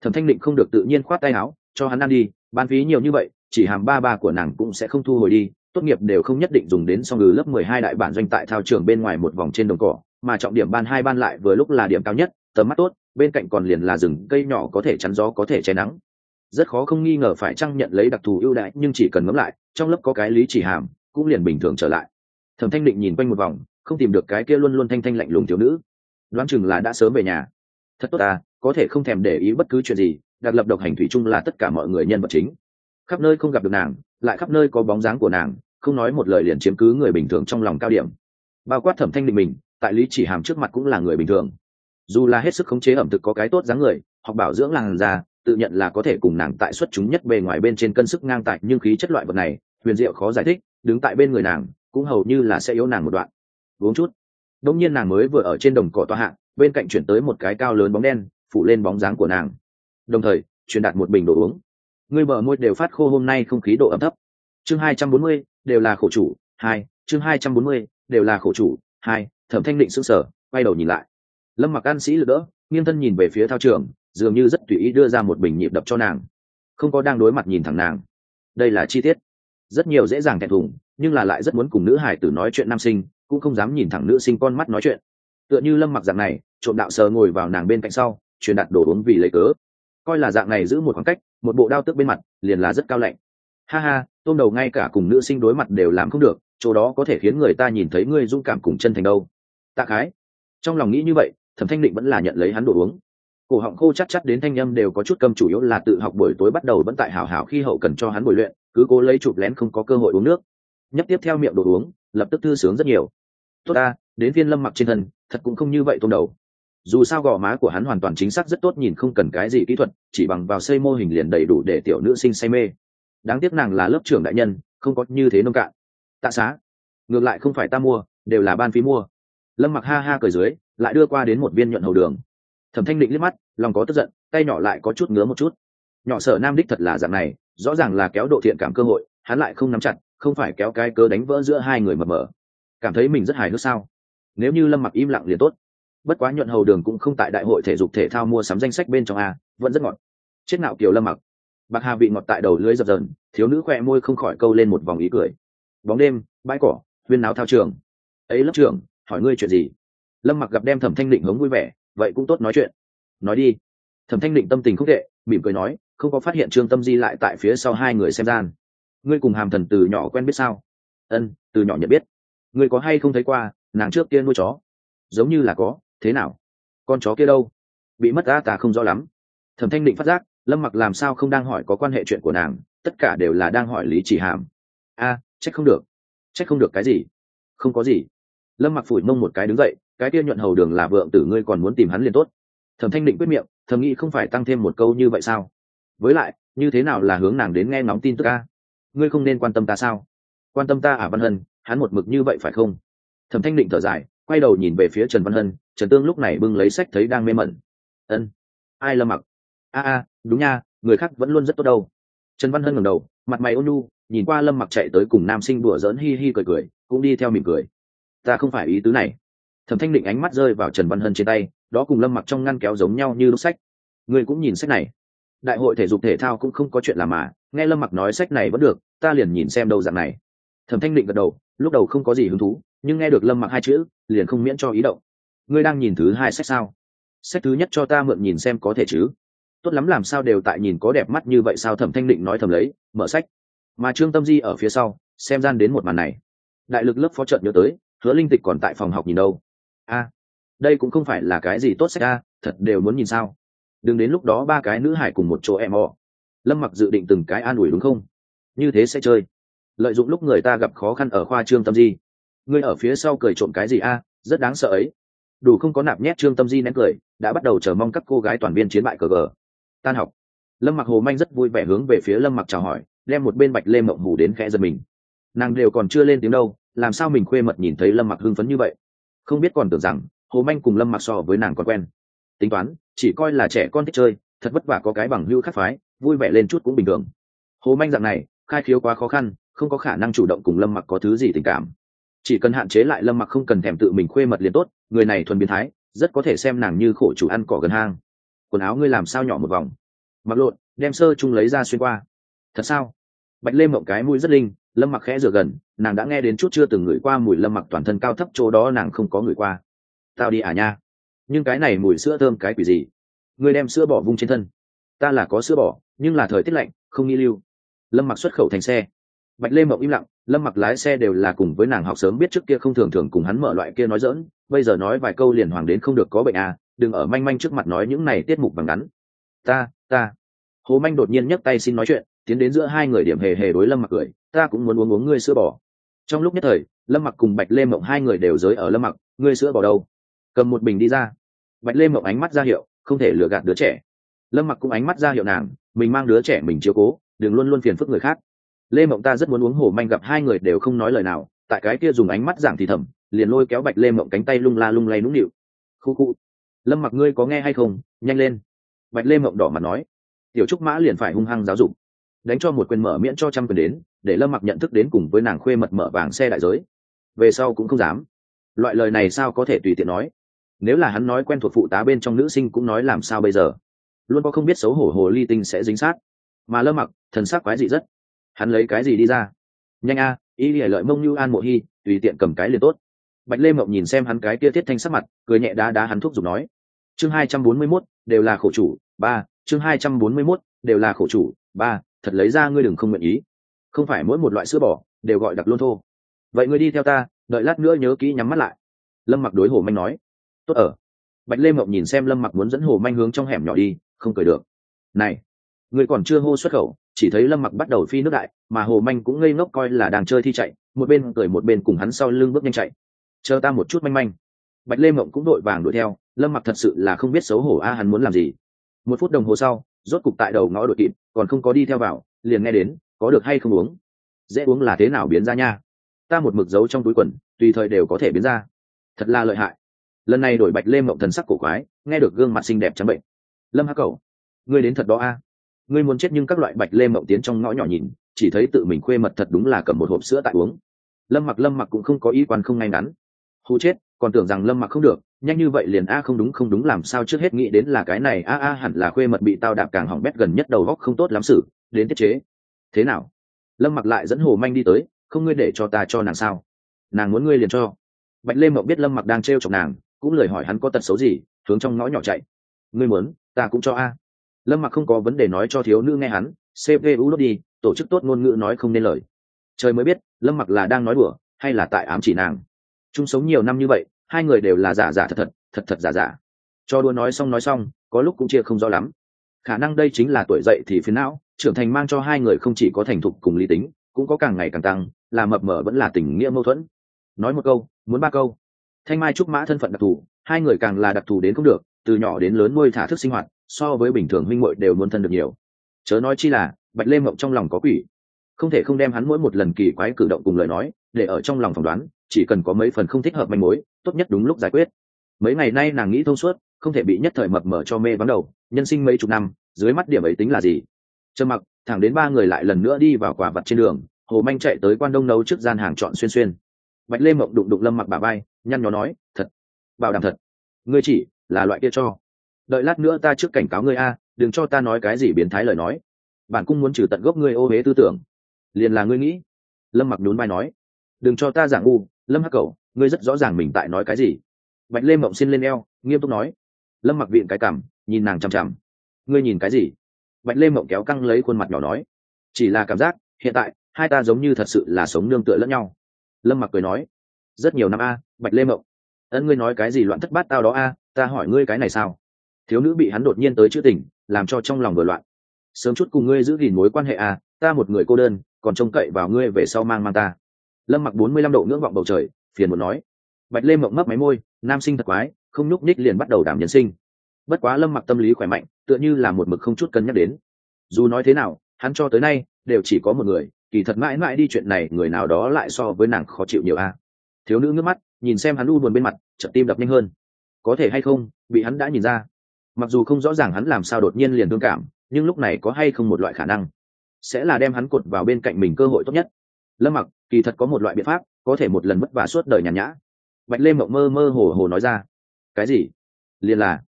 Thẩm thanh định không được tự nhiên khoát tay áo, cho hắn ăn đi ban phí nhiều như vậy, chỉ hàm ba ba của nàng cũng sẽ không thu hồi đi tốt nghiệp đều không nhất định dùng đến song ngừ lớp mười hai đại bản doanh tại thao trường bên ngoài một vòng trên đồng cỏ, mà trọng điểm ban hai ban lại vừa lúc là điểm cao nhất, tầm mắt tốt, bên cạnh còn liền là rừng cây nhỏ có thể chắn gió có thể che nắng. Rất khó không nghi ngờ phải chăng nhận lấy đặc thù ưu đãi, nhưng chỉ cần ngẫm lại, trong lớp có cái lý chỉ hàm, cũng liền bình thường trở lại. Thẩm thanh định nhìn quanh một vòng, không tìm được cái kia luôn luôn thanh thanh lạnh lùng thiếu nữ. Đoán chừng là đã sớm về nhà. Thật tốt à có thể không thèm để ý bất cứ chuyện gì, đặc lập độc hành thủy chung là tất cả mọi người nhân vật chính. Khắp nơi không gặp được nàng, lại khắp nơi có bóng dáng của nàng không nói một lời liền chiếm cứ người bình thường trong lòng cao điểm. Bao quát thẩm thanh định mình, tại lý chỉ hàm trước mặt cũng là người bình thường. Dù là hết sức khống chế ẩm thực có cái tốt dáng người hoặc bảo dưỡng làn da, tự nhận là có thể cùng nàng tại xuất chúng nhất bề ngoài bên trên cân sức ngang tại, nhưng khí chất loại vật này, huyền diệu khó giải thích, đứng tại bên người nàng, cũng hầu như là sẽ yếu nàng một đoạn. Uống chút. Đông nhiên nàng mới vừa ở trên đồng cỏ tòa hạng bên cạnh chuyển tới một cái cao lớn bóng đen, phủ lên bóng dáng của nàng. Đồng thời, truyền đạt một bình đồ uống. Người bờ môi đều phát khô hôm nay không khí độ ẩm thấp. Chương hai trăm bốn mươi đều là khổ chủ, hai, chương hai trăm bốn mươi, đều là khổ chủ, hai, thẩm thanh định s ư n g sở quay đầu nhìn lại. Lâm mặc an sĩ lực đỡ, nghiêng thân nhìn về phía thao trường, dường như rất tùy ý đưa ra một bình nhịp đập cho nàng. Không có đang đối mặt nhìn thẳng nàng. Đây là chi tiết. Rất nhiều dễ dàng thẹn thùng, nhưng là lại rất muốn cùng nữ hải tử nói chuyện nam sinh, cũng không dám nhìn thẳng nữ sinh con mắt nói chuyện. Tựa như lâm mặc dạng này, trộm đạo sờ ngồi vào nàng bên cạnh sau, truyền đặt đồ uống vì lấy cớ. Coi là dạng này giữ một khoảng cách, một bộ đao tước bên mặt, liền là rất cao lạnh. Ha ha tôm đầu ngay cả cùng nữ sinh đối mặt đều làm không được, chỗ đó có thể khiến người ta nhìn thấy ngươi dũng cảm cùng chân thành đâu. Tạ khái. Trong lòng nghĩ như vậy, thẩm thanh định vẫn là nhận lấy hắn đồ uống. Cổ họng khô chắc chắc đến thanh âm đều có chút cầm chủ yếu là tự học buổi tối bắt đầu vẫn tại hảo hảo khi hậu cần cho hắn buổi luyện, cứ cố lấy chụp lén không có cơ hội uống nước. Nhấp tiếp theo miệng đồ uống, lập tức thư sướng rất nhiều. Tốt ta, đến viên lâm mặc trên thân, thật cũng không như vậy tôm đầu. Dù sao gò má của hắn hoàn toàn chính xác rất tốt, nhìn không cần cái gì kỹ thuật, chỉ bằng vào xây mô hình liền đầy đủ để tiểu nữ sinh say mê đáng tiếc nàng là lớp trưởng đại nhân, không có như thế nông cạn. Tạ xá, ngược lại không phải ta mua, đều là ban phí mua. Lâm mặc ha ha cười dưới, lại đưa qua đến một viên nhuận hầu đường. Thẩm thanh định liếc mắt, lòng có tức giận, tay nhỏ lại có chút ngứa một chút. Nhỏ sở nam đích thật là dạng này, rõ ràng là kéo độ thiện cảm cơ hội, hắn lại không nắm chặt, không phải kéo cái cớ đánh vỡ giữa hai người mập mờ cảm thấy mình rất hài hước sao? Nếu như lâm mặc im lặng liền tốt. Bất quá nhuận hầu đường cũng không tại đại hội thể dục thể thao mua sắm danh sách bên trong a, vẫn rất ngọt. Chết nạo kiều lâm mặc bạc hà vị ngọt tại đầu lưới dập dờn, thiếu nữ khoe môi không khỏi câu lên một vòng ý cười. Bóng đêm, bãi cỏ, huyên náo thao trường. Ấy lớp trưởng, hỏi ngươi chuyện gì? Lâm mặc gặp đem thẩm thanh định hống vui vẻ, vậy cũng tốt nói chuyện. Nói đi. Thẩm thanh định tâm tình không tệ, mỉm cười nói, không có phát hiện trương tâm di lại tại phía sau hai người xem gian. Ngươi cùng hàm thần từ nhỏ quen biết sao? Ân, từ nhỏ nhận biết. Ngươi có hay không thấy qua, nàng trước kia nuôi chó? Giống như là có, thế nào? Con chó kia đâu? Bị mất ta ta không rõ lắm. Thẩm thanh định phát giác lâm mặc làm sao không đang hỏi có quan hệ chuyện của nàng tất cả đều là đang hỏi lý chỉ hàm. A à, trách không được. Trách không được cái gì? Không có gì. Lâm mặc phủi mông một cái đứng dậy cái kia nhuận hầu đường là vượng tử ngươi còn muốn tìm hắn liền tốt. Thẩm thanh định quyết miệng thầm nghĩ không phải tăng thêm một câu như vậy sao? Với lại như thế nào là hướng nàng đến nghe ngóng tin tức a? Ngươi không nên quan tâm ta sao? Quan tâm ta à văn hân hắn một mực như vậy phải không? Thẩm thanh định thở dài quay đầu nhìn về phía trần văn hân trần tương lúc này bưng lấy sách thấy đang mê mẩn. Ân ai lâm mặc? A a đúng nha, người khác vẫn luôn rất tốt đâu. Trần văn hân ngẩng đầu, mặt mày ôn nhu, nhìn qua lâm mặc chạy tới cùng nam sinh đùa giỡn hi hi cười cười, cũng đi theo mỉm cười. Ta không phải ý tứ này. Thẩm thanh định ánh mắt rơi vào trần văn hân trên tay, đó cùng lâm mặc trong ngăn kéo giống nhau như lúc sách. Người cũng nhìn sách này. Đại hội thể dục thể thao cũng không có chuyện làm mà, nghe lâm mặc nói sách này vẫn được, ta liền nhìn xem đâu dạng này. Thẩm thanh định gật đầu, lúc đầu không có gì hứng thú, nhưng nghe được lâm mặc hai chữ, liền không miễn cho ý động. Ngươi đang nhìn thứ hai sách sao? Sách thứ nhất cho ta mượn nhìn xem có thể chứ? Tốt lắm làm sao đều tại nhìn có đẹp mắt như vậy sao thẩm thanh định nói thầm lấy, mở sách. Mà trương tâm di ở phía sau, xem gian đến một màn này. Đại lực lớp phó trận nhớ tới, hứa linh tịch còn tại phòng học nhìn đâu. A, đây cũng không phải là cái gì tốt sách a, thật đều muốn nhìn sao? Đừng đến lúc đó ba cái nữ hải cùng một chỗ em họ lâm mặc dự định từng cái an ủi đúng không? Như thế sẽ chơi. Lợi dụng lúc người ta gặp khó khăn ở khoa trương tâm di. Ngươi ở phía sau cười trộm cái gì a, rất đáng sợ ấy. Đủ không có nạp nhét trương tâm di nén cười, đã bắt đầu chờ mong các cô gái toàn viên chiến bại cờ gờ tan học. Lâm mặc hồ manh rất vui vẻ hướng về phía lâm mặc chào hỏi, đem một bên bạch lê mộng hủ đến khẽ giật mình. Nàng đều còn chưa lên tiếng đâu, làm sao mình khuê mật nhìn thấy lâm mặc hưng phấn như vậy? Không biết còn tưởng rằng, hồ manh cùng lâm mặc so với nàng còn quen. Tính toán, chỉ coi là trẻ con thích chơi, thật vất vả có cái bằng hưu khắc phái, vui vẻ lên chút cũng bình thường. Hồ manh dạng này, khai khiếu quá khó khăn, không có khả năng chủ động cùng lâm mặc có thứ gì tình cảm. Chỉ cần hạn chế lại lâm mặc không cần thèm tự mình khuê mật liền tốt, người này thuần biến thái, rất có thể xem nàng như khổ chủ ăn cỏ gần hang quần áo ngươi làm sao nhỏ một vòng? Mặc lộn, đem sơ chung lấy ra xuyên qua. Thật sao? Bạch lê mộng cái mũi rất linh lâm mặc khẽ rửa gần, nàng đã nghe đến chút chưa từng ngửi qua mùi lâm mặc toàn thân cao thấp chỗ đó nàng không có ngửi qua. Tao đi à nha? Nhưng cái này mùi sữa thơm cái quỷ gì? Ngươi đem sữa bỏ vung trên thân. Ta là có sữa bỏ, nhưng là thời tiết lạnh, không nghi lưu. Lâm mặc xuất khẩu thành xe. Bạch lê mộng im lặng, lâm mặc lái xe đều là cùng với nàng học sớm biết trước kia không thường thường cùng hắn mở loại kia nói dỡn bây giờ nói vài câu liền hoàng đến không được có bệnh à đừng ở manh manh trước mặt nói những này tiết mục bằng ngắn. Ta ta. Hồ manh đột nhiên nhấc tay xin nói chuyện, tiến đến giữa hai người điểm hề hề đối lâm mặc cười, ta cũng muốn uống uống ngươi sữa bò. Trong lúc nhất thời, lâm mặc cùng bạch lê mộng hai người đều giới ở lâm mặc, ngươi sữa bò đâu? Cầm một bình đi ra. Bạch lê mộng ánh mắt ra hiệu, không thể lừa gạt đứa trẻ. Lâm mặc cũng ánh mắt ra hiệu nàng, mình mang đứa trẻ mình chiếu cố, đừng luôn luôn phiền phức người khác. Lê mộng ta rất muốn uống hồ manh gặp hai người đều không nói lời nào, tại cái kia dùng ánh mắt giảng thì thầm, liền lôi kéo bạch lê mộng cánh tay lung la lung lay nũng nịu. Khu khu lâm mặc ngươi có nghe hay không, nhanh lên. Bạch lê mộng đỏ mặt nói. Tiểu trúc mã liền phải hung hăng giáo dục. Đánh cho một quyền mở miễn cho trăm quyền đến, để lâm mặc nhận thức đến cùng với nàng khuê mật mở vàng xe đại giới. Về sau cũng không dám. Loại lời này sao có thể tùy tiện nói? Nếu là hắn nói quen thuộc phụ tá bên trong nữ sinh cũng nói làm sao bây giờ? Luôn có không biết xấu hổ hồ ly tinh sẽ dính sát. Mà lâm mặc, thần sắc quái dị rất. Hắn lấy cái gì đi ra? Nhanh a, y lìa lợi mông như an mộ hy tùy tiện cầm cái liền tốt. Bạch lê mộng nhìn xem hắn cái kia thiết thanh sắc mặt, cười nhẹ đá đá hắn thuốc giục nói chương hai trăm bốn mươi 241, đều là khổ chủ ba. Chương hai trăm bốn mươi 241, đều là khổ chủ ba. Thật lấy ra ngươi đừng không nguyện ý. Không phải mỗi một loại sữa bò đều gọi đặc luôn thô. Vậy ngươi đi theo ta đợi lát nữa nhớ kỹ nhắm mắt lại. Lâm mặc đối hồ manh nói. Tốt ở. Bạch lê mộng nhìn xem lâm mặc muốn dẫn hồ manh hướng trong hẻm nhỏ đi không cười được. Này người còn chưa hô xuất khẩu chỉ thấy lâm mặc bắt đầu phi nước đại mà hồ manh cũng ngây ngốc coi là đang chơi thi chạy một bên cười một bên cùng hắn sau lưng bước nhanh chạy. Chờ ta một chút manh manh. Bạch lê mộng cũng đội vàng đuổi theo lâm mặc thật sự là không biết xấu hổ a, hắn muốn làm gì. Một phút đồng hồ sau, rốt cục tại đầu ngõ đội kịp, còn không có đi theo vào, liền nghe đến, có được hay không uống? Dễ uống là thế nào biến ra nha? Ta một mực giấu trong túi quần, tùy thời đều có thể biến ra. Thật là lợi hại. Lần này đổi bạch lê mộng thần sắc cổ quái, nghe được gương mặt xinh đẹp trắng bệnh. Lâm hắc cầu ngươi đến thật đó a. Ngươi muốn chết nhưng các loại bạch lê mộng tiến trong ngõ nhỏ nhìn, chỉ thấy tự mình khuê mật thật đúng là cầm một hộp sữa tại uống. Lâm mặc lâm mặc cũng không có ý quan không ngay ngắn. Hù chết còn tưởng rằng lâm mặc không được, nhanh như vậy liền a, không đúng không đúng, làm sao trước hết nghĩ đến là cái này, a a, hẳn là khuê mật bị tao đạp càng hỏng bét gần nhất đầu góc không tốt lắm xử, đến tiết chế. Thế nào? Lâm mặc lại dẫn hồ manh đi tới, không ngươi để cho ta cho nàng sao? Nàng muốn ngươi liền cho. Bạch lê mộng biết lâm mặc đang t r e o chọc nàng, cũng lời hỏi hắn có tật xấu gì, hướng trong ngõ nhỏ chạy. Ngươi muốn, ta cũng cho a. Lâm mặc không có vấn đề nói cho thiếu nữ nghe hắn cpu đốt đi, tổ chức tốt ngôn ngữ nói không nên lời. Trời mới biết, lâm mặc là đang nói đùa, hay là tại ám chỉ nàng? Chung sống nhiều năm như vậy, hai người đều là giả giả thật thật thật thật giả giả. Cho đua nói xong nói xong, có lúc cũng chia không rõ lắm. Khả năng đây chính là tuổi dậy thì phiến não, trưởng thành mang cho hai người không chỉ có thành thục cùng lý tính, cũng có càng ngày càng tăng, là mập mờ vẫn là tình nghĩa mâu thuẫn. Nói một câu, muốn ba câu. Thanh mai trúc mã thân phận đặc thù, hai người càng là đặc thù đến không được, từ nhỏ đến lớn nuôi thả thức sinh hoạt, so với bình thường minh muội đều muốn thân được nhiều. Chớ nói chi là, bạch lê mộng trong lòng có quỷ. Không thể không đem hắn mỗi một lần kỳ quái cử động cùng lời nói, để ở trong lòng phỏng đoán chỉ cần có mấy phần không thích hợp manh mối, tốt nhất đúng lúc giải quyết. Mấy ngày nay nàng nghĩ thông suốt, không thể bị nhất thời mập mở cho mê vắng đầu, nhân sinh mấy chục năm, dưới mắt điểm ấy tính là gì? Trầm mặc, thẳng đến ba người lại lần nữa đi vào quả vật trên đường, hồ manh chạy tới quan đông nấu trước gian hàng chọn xuyên xuyên. Bạch lê mộng đụng đụng lâm mặc bà bay nhăn nhó nói, thật, bảo đảm thật. Ngươi chỉ là loại kia cho. Đợi lát nữa ta trước cảnh cáo ngươi a, đừng cho ta nói cái gì biến thái lời nói. Bản cung muốn trừ tận gốc ngươi ô huế tư tưởng. Liền là ngươi nghĩ. Lâm mặc nhún vai nói, đừng cho ta giảng u lâm hắc cầu ngươi rất rõ ràng mình tại nói cái gì. Bạch lê mộng xin lên eo, nghiêm túc nói. Lâm mặc viện cái cảm nhìn nàng chằm chằm. Ngươi nhìn cái gì? Bạch lê mộng kéo căng lấy khuôn mặt nhỏ nói. Chỉ là cảm giác, hiện tại, hai ta giống như thật sự là sống nương tựa lẫn nhau. Lâm mặc cười nói. Rất nhiều năm a, bạch lê mộng. Ân ngươi nói cái gì loạn thất bát tao đó a, ta hỏi ngươi cái này sao? Thiếu nữ bị hắn đột nhiên tới chữ tình, làm cho trong lòng vừa loạn. Sớm chút cùng ngươi giữ gìn mối quan hệ a, ta một người cô đơn, còn trông cậy vào ngươi về sau mang mang ta lâm mặc bốn mươi lăm độ ngưỡng vọng bầu trời, phiền muốn nói. Bạch lê mộng mấp máy môi, nam sinh thật quái, không nhúc nhích liền bắt đầu đảm nhân sinh. Bất quá lâm mặc tâm lý khỏe mạnh, tựa như là một mực không chút cân nhắc đến. Dù nói thế nào, hắn cho tới nay, đều chỉ có một người, kỳ thật mãi mãi đi chuyện này, người nào đó lại so với nàng khó chịu nhiều a. Thiếu nữ ngước mắt, nhìn xem hắn u buồn bên mặt, chợt tim đập nhanh hơn. Có thể hay không, bị hắn đã nhìn ra. Mặc dù không rõ ràng hắn làm sao đột nhiên liền thương cảm, nhưng lúc này có hay không một loại khả năng, sẽ là đem hắn cột vào bên cạnh mình cơ hội tốt nhất lâm mặc, kỳ thật có một loại biện pháp, có thể một lần mất vả suốt đời nhàn nhã. Bạch lê mộng mơ mơ hồ hồ nói ra. Cái gì? Liền là,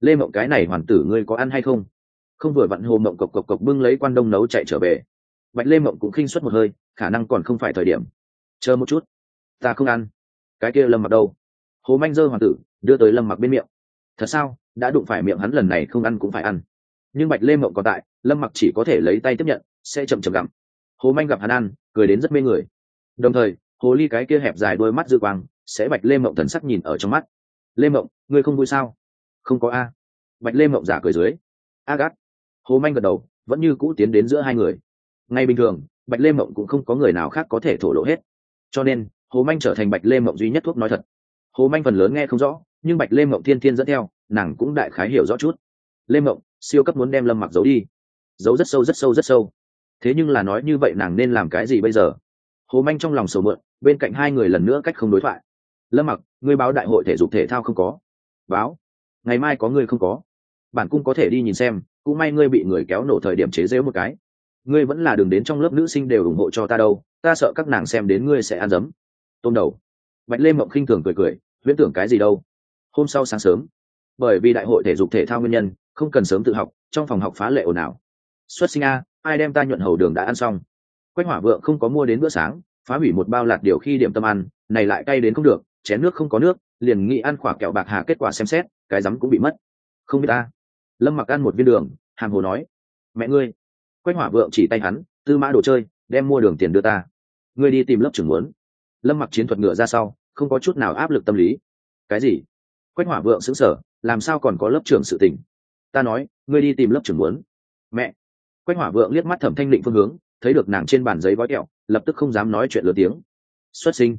lê mộng cái này hoàn tử ngươi có ăn hay không? Không vừa vặn hồ mộng cộc cộc cộc bưng lấy quan đông nấu chạy trở về. Bạch lê mộng cũng khinh suất một hơi, khả năng còn không phải thời điểm. Chờ một chút. Ta không ăn. Cái kia lâm mặc đâu? Hồ manh dơ hoàng tử, đưa tới lâm mặc bên miệng. Thật sao? Đã đụng phải miệng hắn lần này không ăn cũng phải ăn. Nhưng bạch lê mộng còn tại, lâm mặc chỉ có thể lấy tay tiếp nhận, sẽ chậm chậm gặm hồ manh gặp hắn ăn, cười đến rất mê người. Đồng thời, hồ ly cái kia hẹp dài đôi mắt dư quang, sẽ bạch lê mộng thần sắc nhìn ở trong mắt. Lê mộng, ngươi không vui sao? Không có a. Bạch lê mộng giả cười dưới. A gắt hồ manh gật đầu, vẫn như cũ tiến đến giữa hai người. Ngay bình thường, bạch lê mộng cũng không có người nào khác có thể thổ lộ hết. Cho nên, hồ manh trở thành bạch lê mộng duy nhất thuốc nói thật. Hồ manh phần lớn nghe không rõ, nhưng bạch lê mộng thiên thiên dẫn theo, nàng cũng đại khái hiểu rõ chút. Lê mộng, siêu cấp muốn đem lâm mặc giấu đi. Giấu rất sâu rất sâu rất sâu thế nhưng là nói như vậy nàng nên làm cái gì bây giờ? Hồ manh trong lòng sầu mượn, bên cạnh hai người lần nữa cách không đối thoại. Lâm mặc, ngươi báo đại hội thể dục thể thao không có. Báo. Ngày mai có ngươi không có. Bản cung có thể đi nhìn xem, cũng may ngươi bị người kéo nổ thời điểm chế dễu một cái. Ngươi vẫn là đường đến trong lớp nữ sinh đều ủng hộ cho ta đâu, ta sợ các nàng xem đến ngươi sẽ ăn dấm. Tôm đầu. Bạch lê mộng khinh thường cười cười viễn tưởng cái gì đâu. Hôm sau sáng sớm, bởi vì đại hội thể dục thể thao nguyên nhân, không cần sớm tự học, trong phòng học phá lệ ồn ào. Xuất sinh a ai đem ta nhuận hầu đường đã ăn xong. Quách hỏa vượng không có mua đến bữa sáng, phá hủy một bao lạt điều khi điểm tâm ăn, này lại cay đến không được, chén nước không có nước, liền nghĩ ăn quả kẹo bạc hà kết quả xem xét, cái rắm cũng bị mất. Không biết ta. Lâm mặc ăn một viên đường hàng hồ nói, mẹ ngươi. Quách hỏa vượng chỉ tay hắn, tư mã đồ chơi, đem mua đường tiền đưa ta. Ngươi đi tìm lớp trưởng muốn. Lâm mặc chiến thuật ngựa ra sau, không có chút nào áp lực tâm lý. Cái gì? Quách hỏa vượng xứng sở làm sao còn có lớp trưởng sự tình? Ta nói, ngươi đi tìm lớp trưởng muốn. Mẹ quách hỏa vượng liếc mắt thẩm thanh định phương hướng, thấy được nàng trên bàn giấy gói kẹo, lập tức không dám nói chuyện lừa tiếng. Xuất sinh.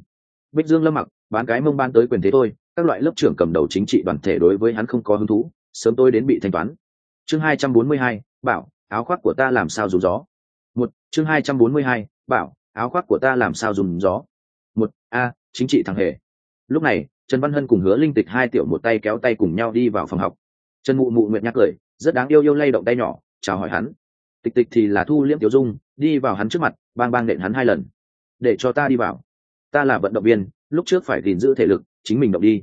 Bích dương lâm mặc, bán cái mông ban tới quyền thế thôi, các loại lớp trưởng cầm đầu chính trị đoàn thể đối với hắn không có hứng thú, sớm tôi đến bị thanh toán. Chương hai trăm bốn mươi hai, bảo, áo khoác của ta làm sao dùng gió? Một, chương hai trăm bốn mươi hai, bảo, áo khoác của ta làm sao dùng gió? Một, a, chính trị thằng hề. Lúc này, trần văn hân cùng hứa linh tịch hai tiểu một tay kéo tay cùng nhau đi vào phòng học. Trần mụ mụ nguyện nhắc cười, rất đáng yêu yêu lay động tay nhỏ, chào hỏi hắn tịch tịch thì là thu liễm tiểu dung, đi vào hắn trước mặt, bang bang nện hắn hai lần. Để cho ta đi vào. Ta là vận động viên, lúc trước phải gìn giữ thể lực, chính mình động đi.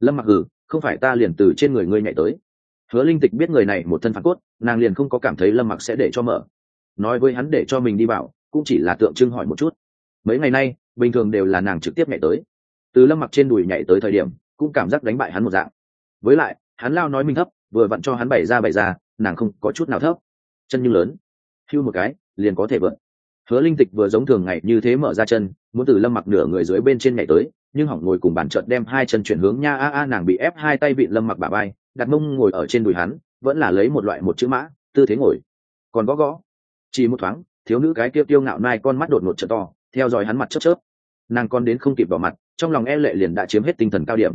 Lâm mặc hử, không phải ta liền từ trên người ngươi nhảy tới. Hứa linh tịch biết người này một thân phản cốt, nàng liền không có cảm thấy lâm mặc sẽ để cho mở. Nói với hắn để cho mình đi vào, cũng chỉ là tượng trưng hỏi một chút. Mấy ngày nay, bình thường đều là nàng trực tiếp nhảy tới. Từ lâm mặc trên đùi nhảy tới thời điểm, cũng cảm giác đánh bại hắn một dạng. Với lại, hắn lao nói mình thấp, vừa vặn cho hắn bày ra bày ra, nàng không có chút nào thấp chân như lớn. Hưu một cái, liền có thể vượt. Hứa linh tịch vừa giống thường ngày như thế mở ra chân, muốn từ lâm mặc nửa người dưới bên trên nhảy tới, nhưng hỏng ngồi cùng bàn trợt đem hai chân chuyển hướng nha a a nàng bị ép hai tay bị lâm mặc bà bay đặt mông ngồi ở trên đùi hắn, vẫn là lấy một loại một chữ mã, tư thế ngồi. Còn gõ gõ. Chỉ một thoáng, thiếu nữ cái kia tiêu ngạo nai con mắt đột ngột trợ to, theo dõi hắn mặt chớp chớp. Nàng con đến không kịp đỏ mặt, trong lòng e lệ liền đã chiếm hết tinh thần cao điểm.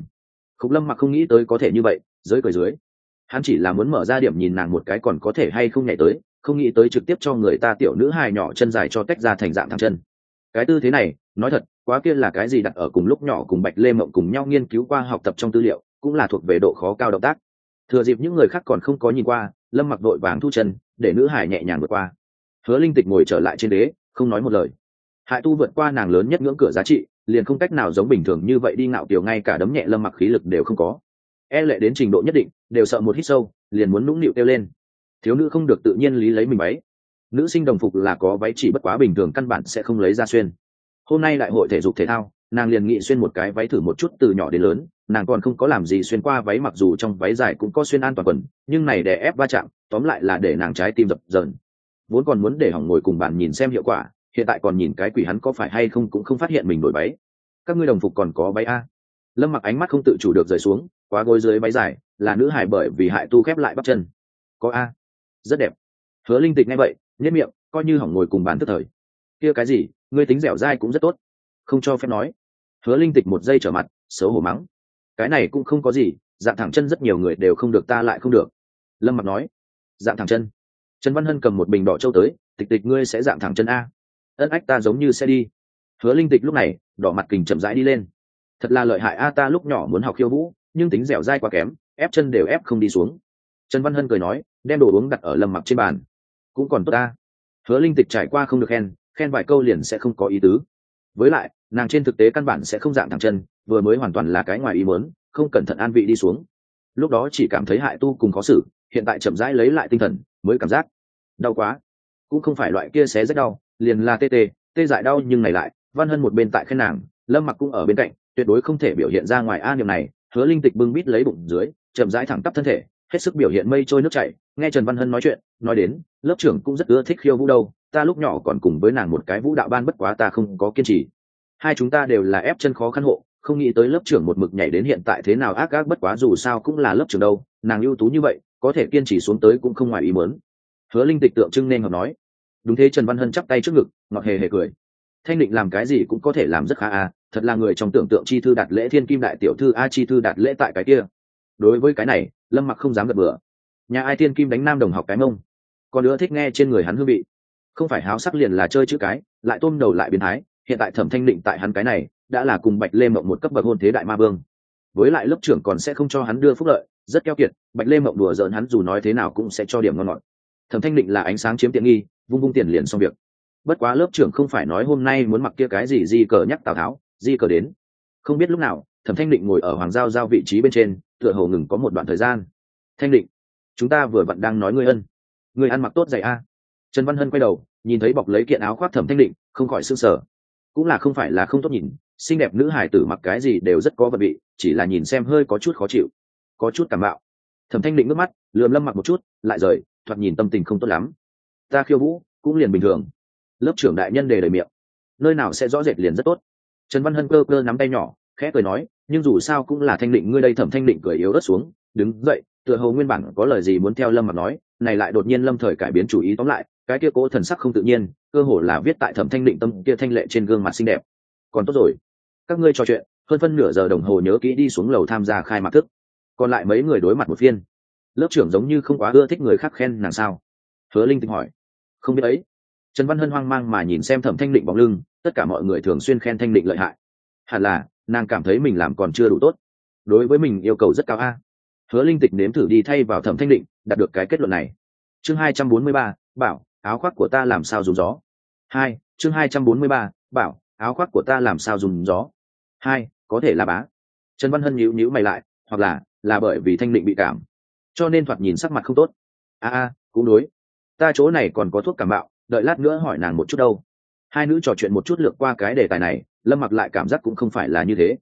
Khúc lâm mặc không nghĩ tới có thể như vậy dưới cười dưới. Hắn chỉ là muốn mở ra điểm nhìn nàng một cái còn có thể hay không nhảy tới không nghĩ tới trực tiếp cho người ta tiểu nữ hài nhỏ chân dài cho tách ra thành dạng thẳng chân. Cái tư thế này, nói thật, quá kia là cái gì đặt ở cùng lúc nhỏ cùng bạch lê mộng cùng nhau nghiên cứu qua học tập trong tư liệu, cũng là thuộc về độ khó cao động tác. Thừa dịp những người khác còn không có nhìn qua, lâm mặc đội vàng thu chân, để nữ hải nhẹ nhàng vượt qua. Hứa linh tịch ngồi trở lại trên đế không nói một lời. Hại tu vượt qua nàng lớn nhất ngưỡng cửa giá trị, liền không cách nào giống bình thường như vậy đi ngạo kiểu ngay cả đấm nhẹ lâm mặc khí lực đều không có. E lệ đến trình độ nhất định, đều sợ một hít sâu, liền muốn nũng nịu kêu lên thiếu nữ không được tự nhiên lý lấy mình váy. Nữ sinh đồng phục là có váy chỉ bất quá bình thường căn bản sẽ không lấy ra xuyên. Hôm nay đại hội thể dục thể thao, nàng liền nghị xuyên một cái váy thử một chút từ nhỏ đến lớn, nàng còn không có làm gì xuyên qua váy mặc dù trong váy dài cũng có xuyên an toàn quần, nhưng này để ép va chạm, tóm lại là để nàng trái tim dập dờn. Vốn còn muốn để hỏng ngồi cùng bạn nhìn xem hiệu quả, hiện tại còn nhìn cái quỷ hắn có phải hay không cũng không phát hiện mình đổi váy. Các ngươi đồng phục còn có váy a. Lâm mặc ánh mắt không tự chủ được rời xuống, quá gối dưới váy dài, là nữ hải bởi vì hại tu khép lại bắp chân. Có a rất đẹp. Hứa linh tịch nghe vậy nhất miệng, coi như hỏng ngồi cùng bàn tức thời. Kia cái gì, ngươi tính dẻo dai cũng rất tốt. Không cho phép nói. Hứa linh tịch một giây trở mặt, xấu hổ mắng. Cái này cũng không có gì, dạng thẳng chân rất nhiều người đều không được ta lại không được. Lâm mặc nói. Dạng thẳng chân. Trần văn hân cầm một bình đỏ châu tới, tịch tịch ngươi sẽ dạng thẳng chân a. Ân ách ta giống như sẽ đi. Hứa linh tịch lúc này, đỏ mặt kình chậm rãi đi lên. Thật là lợi hại a, ta lúc nhỏ muốn học khiêu vũ, nhưng tính dẻo dai quá kém, ép chân đều ép không đi xuống. Trần văn hân cười nói đem đồ uống đặt ở lâm mặc trên bàn. Cũng còn tốt ta. Hứa linh tịch trải qua không được khen khen vài câu liền sẽ không có ý tứ. Với lại, nàng trên thực tế căn bản sẽ không dạng thẳng chân, vừa mới hoàn toàn là cái ngoài ý muốn, không cẩn thận an vị đi xuống. Lúc đó chỉ cảm thấy hại tu cùng khó xử, hiện tại chậm rãi lấy lại tinh thần, mới cảm giác đau quá. Cũng không phải loại kia xé rất đau, liền là tê tê tê dại đau nhưng này lại, văn hân một bên tại khen nàng, lâm mặc cũng ở bên cạnh, tuyệt đối không thể biểu hiện ra ngoài a niệm này. Hứa linh tịch bưng bít lấy bụng dưới, chậm rãi thẳng tắp thân thể hết sức biểu hiện mây trôi nước chảy, nghe trần văn hân nói chuyện, nói đến, lớp trưởng cũng rất ưa thích khiêu vũ đâu, ta lúc nhỏ còn cùng với nàng một cái vũ đạo ban bất quá ta không có kiên trì. Hai chúng ta đều là ép chân khó khăn hộ, không nghĩ tới lớp trưởng một mực nhảy đến hiện tại thế nào ác ác bất quá dù sao cũng là lớp trưởng đâu, nàng ưu tú như vậy, có thể kiên trì xuống tới cũng không ngoài ý mớn hứa linh tịch tượng trưng nên hợp nói. Đúng thế trần văn hân chắp tay trước ngực, ngọt hề hề cười. Thanh định làm cái gì cũng có thể làm rất khá à thật là người trong tưởng tượng chi thư đạt lễ thiên kim đại tiểu thư, a chi thư đạt lễ tại cái kia. Đối với cái này lâm mặc không dám gật bừa. Nhà ai thiên kim đánh nam đồng học cái mông. Còn nữa thích nghe trên người hắn hương vị. Không phải háo sắc liền là chơi chữ cái, lại tôm đầu lại biến thái. Hiện tại thẩm thanh định tại hắn cái này, đã là cùng bạch lê mộng một cấp bậc hôn thế đại ma vương. Với lại lớp trưởng còn sẽ không cho hắn đưa phúc lợi, rất keo kiệt, bạch lê mộng đùa giỡn hắn dù nói thế nào cũng sẽ cho điểm ngon ngọt. Thẩm thanh định là ánh sáng chiếm tiện nghi, vung vung tiền liền xong việc. Bất quá lớp trưởng không phải nói hôm nay muốn mặc kia cái gì di cờ nhắc tào tháo, di cờ đến. Không biết lúc nào, thẩm thanh định ngồi ở hoàng giao giao vị trí bên trên tựa hồ ngừng có một đoạn thời gian. Thanh định, chúng ta vừa vặn đang nói ngươi ân. Người ăn mặc tốt dày a. Trần văn hân quay đầu, nhìn thấy bọc lấy kiện áo khoác thẩm thanh định, không khỏi s ư n g sở cũng là không phải là không tốt nhìn, xinh đẹp nữ hải tử mặc cái gì đều rất có vật vị, chỉ là nhìn xem hơi có chút khó chịu, có chút cảm bạo thẩm thanh định ngước mắt, lườm lâm mặc một chút, lại rời, thoạt nhìn tâm tình không tốt lắm. Ta khiêu vũ, cũng liền bình thường. Lớp trưởng đại nhân đề đời miệng. Nơi nào sẽ rõ rệt liền rất tốt. Trần văn hân cơ cơ nắm tay nhỏ, khẽ cười nói nhưng dù sao cũng là thanh định, ngươi đây thẩm thanh định cười yếu đất xuống, đứng dậy, tựa hồ nguyên bản có lời gì muốn theo lâm mặc nói, này lại đột nhiên lâm thời cải biến chủ ý tóm lại, cái kia cố thần sắc không tự nhiên, cơ hồ là viết tại thẩm thanh định tâm kia thanh lệ trên gương mặt xinh đẹp. Còn tốt rồi, các ngươi trò chuyện, hơn phân nửa giờ đồng hồ nhớ kỹ đi xuống lầu tham gia khai mạc thức. Còn lại mấy người đối mặt một phiên. Lớp trưởng giống như không quá ưa thích người khác khen nàng sao? Hứa linh tinh hỏi. Không biết ấy. Trần văn hân hoang mang mà nhìn xem thẩm thanh định bóng lưng, tất cả mọi người thường xuyên khen thanh định lợi hại. Hẳn là nàng cảm thấy mình làm còn chưa đủ tốt. Đối với mình yêu cầu rất cao a. Hứa linh tịch nếm thử đi thay vào thẩm thanh định, đạt được cái kết luận này. Chương hai trăm bốn mươi ba, bảo, áo khoác của ta làm sao dùng gió? Hai, chương hai trăm bốn mươi ba, bảo, áo khoác của ta làm sao dùng gió? Hai, có thể là bá. Trần văn hân nhíu nhíu mày lại, hoặc là là bởi vì thanh định bị cảm. Cho nên thoạt nhìn sắc mặt không tốt. A a, cũng đối. Ta chỗ này còn có thuốc cảm bạo, đợi lát nữa hỏi nàng một chút đâu. Hai nữ trò chuyện một chút lượt qua cái đề tài này lâm mặc lại cảm giác cũng không phải là như thế.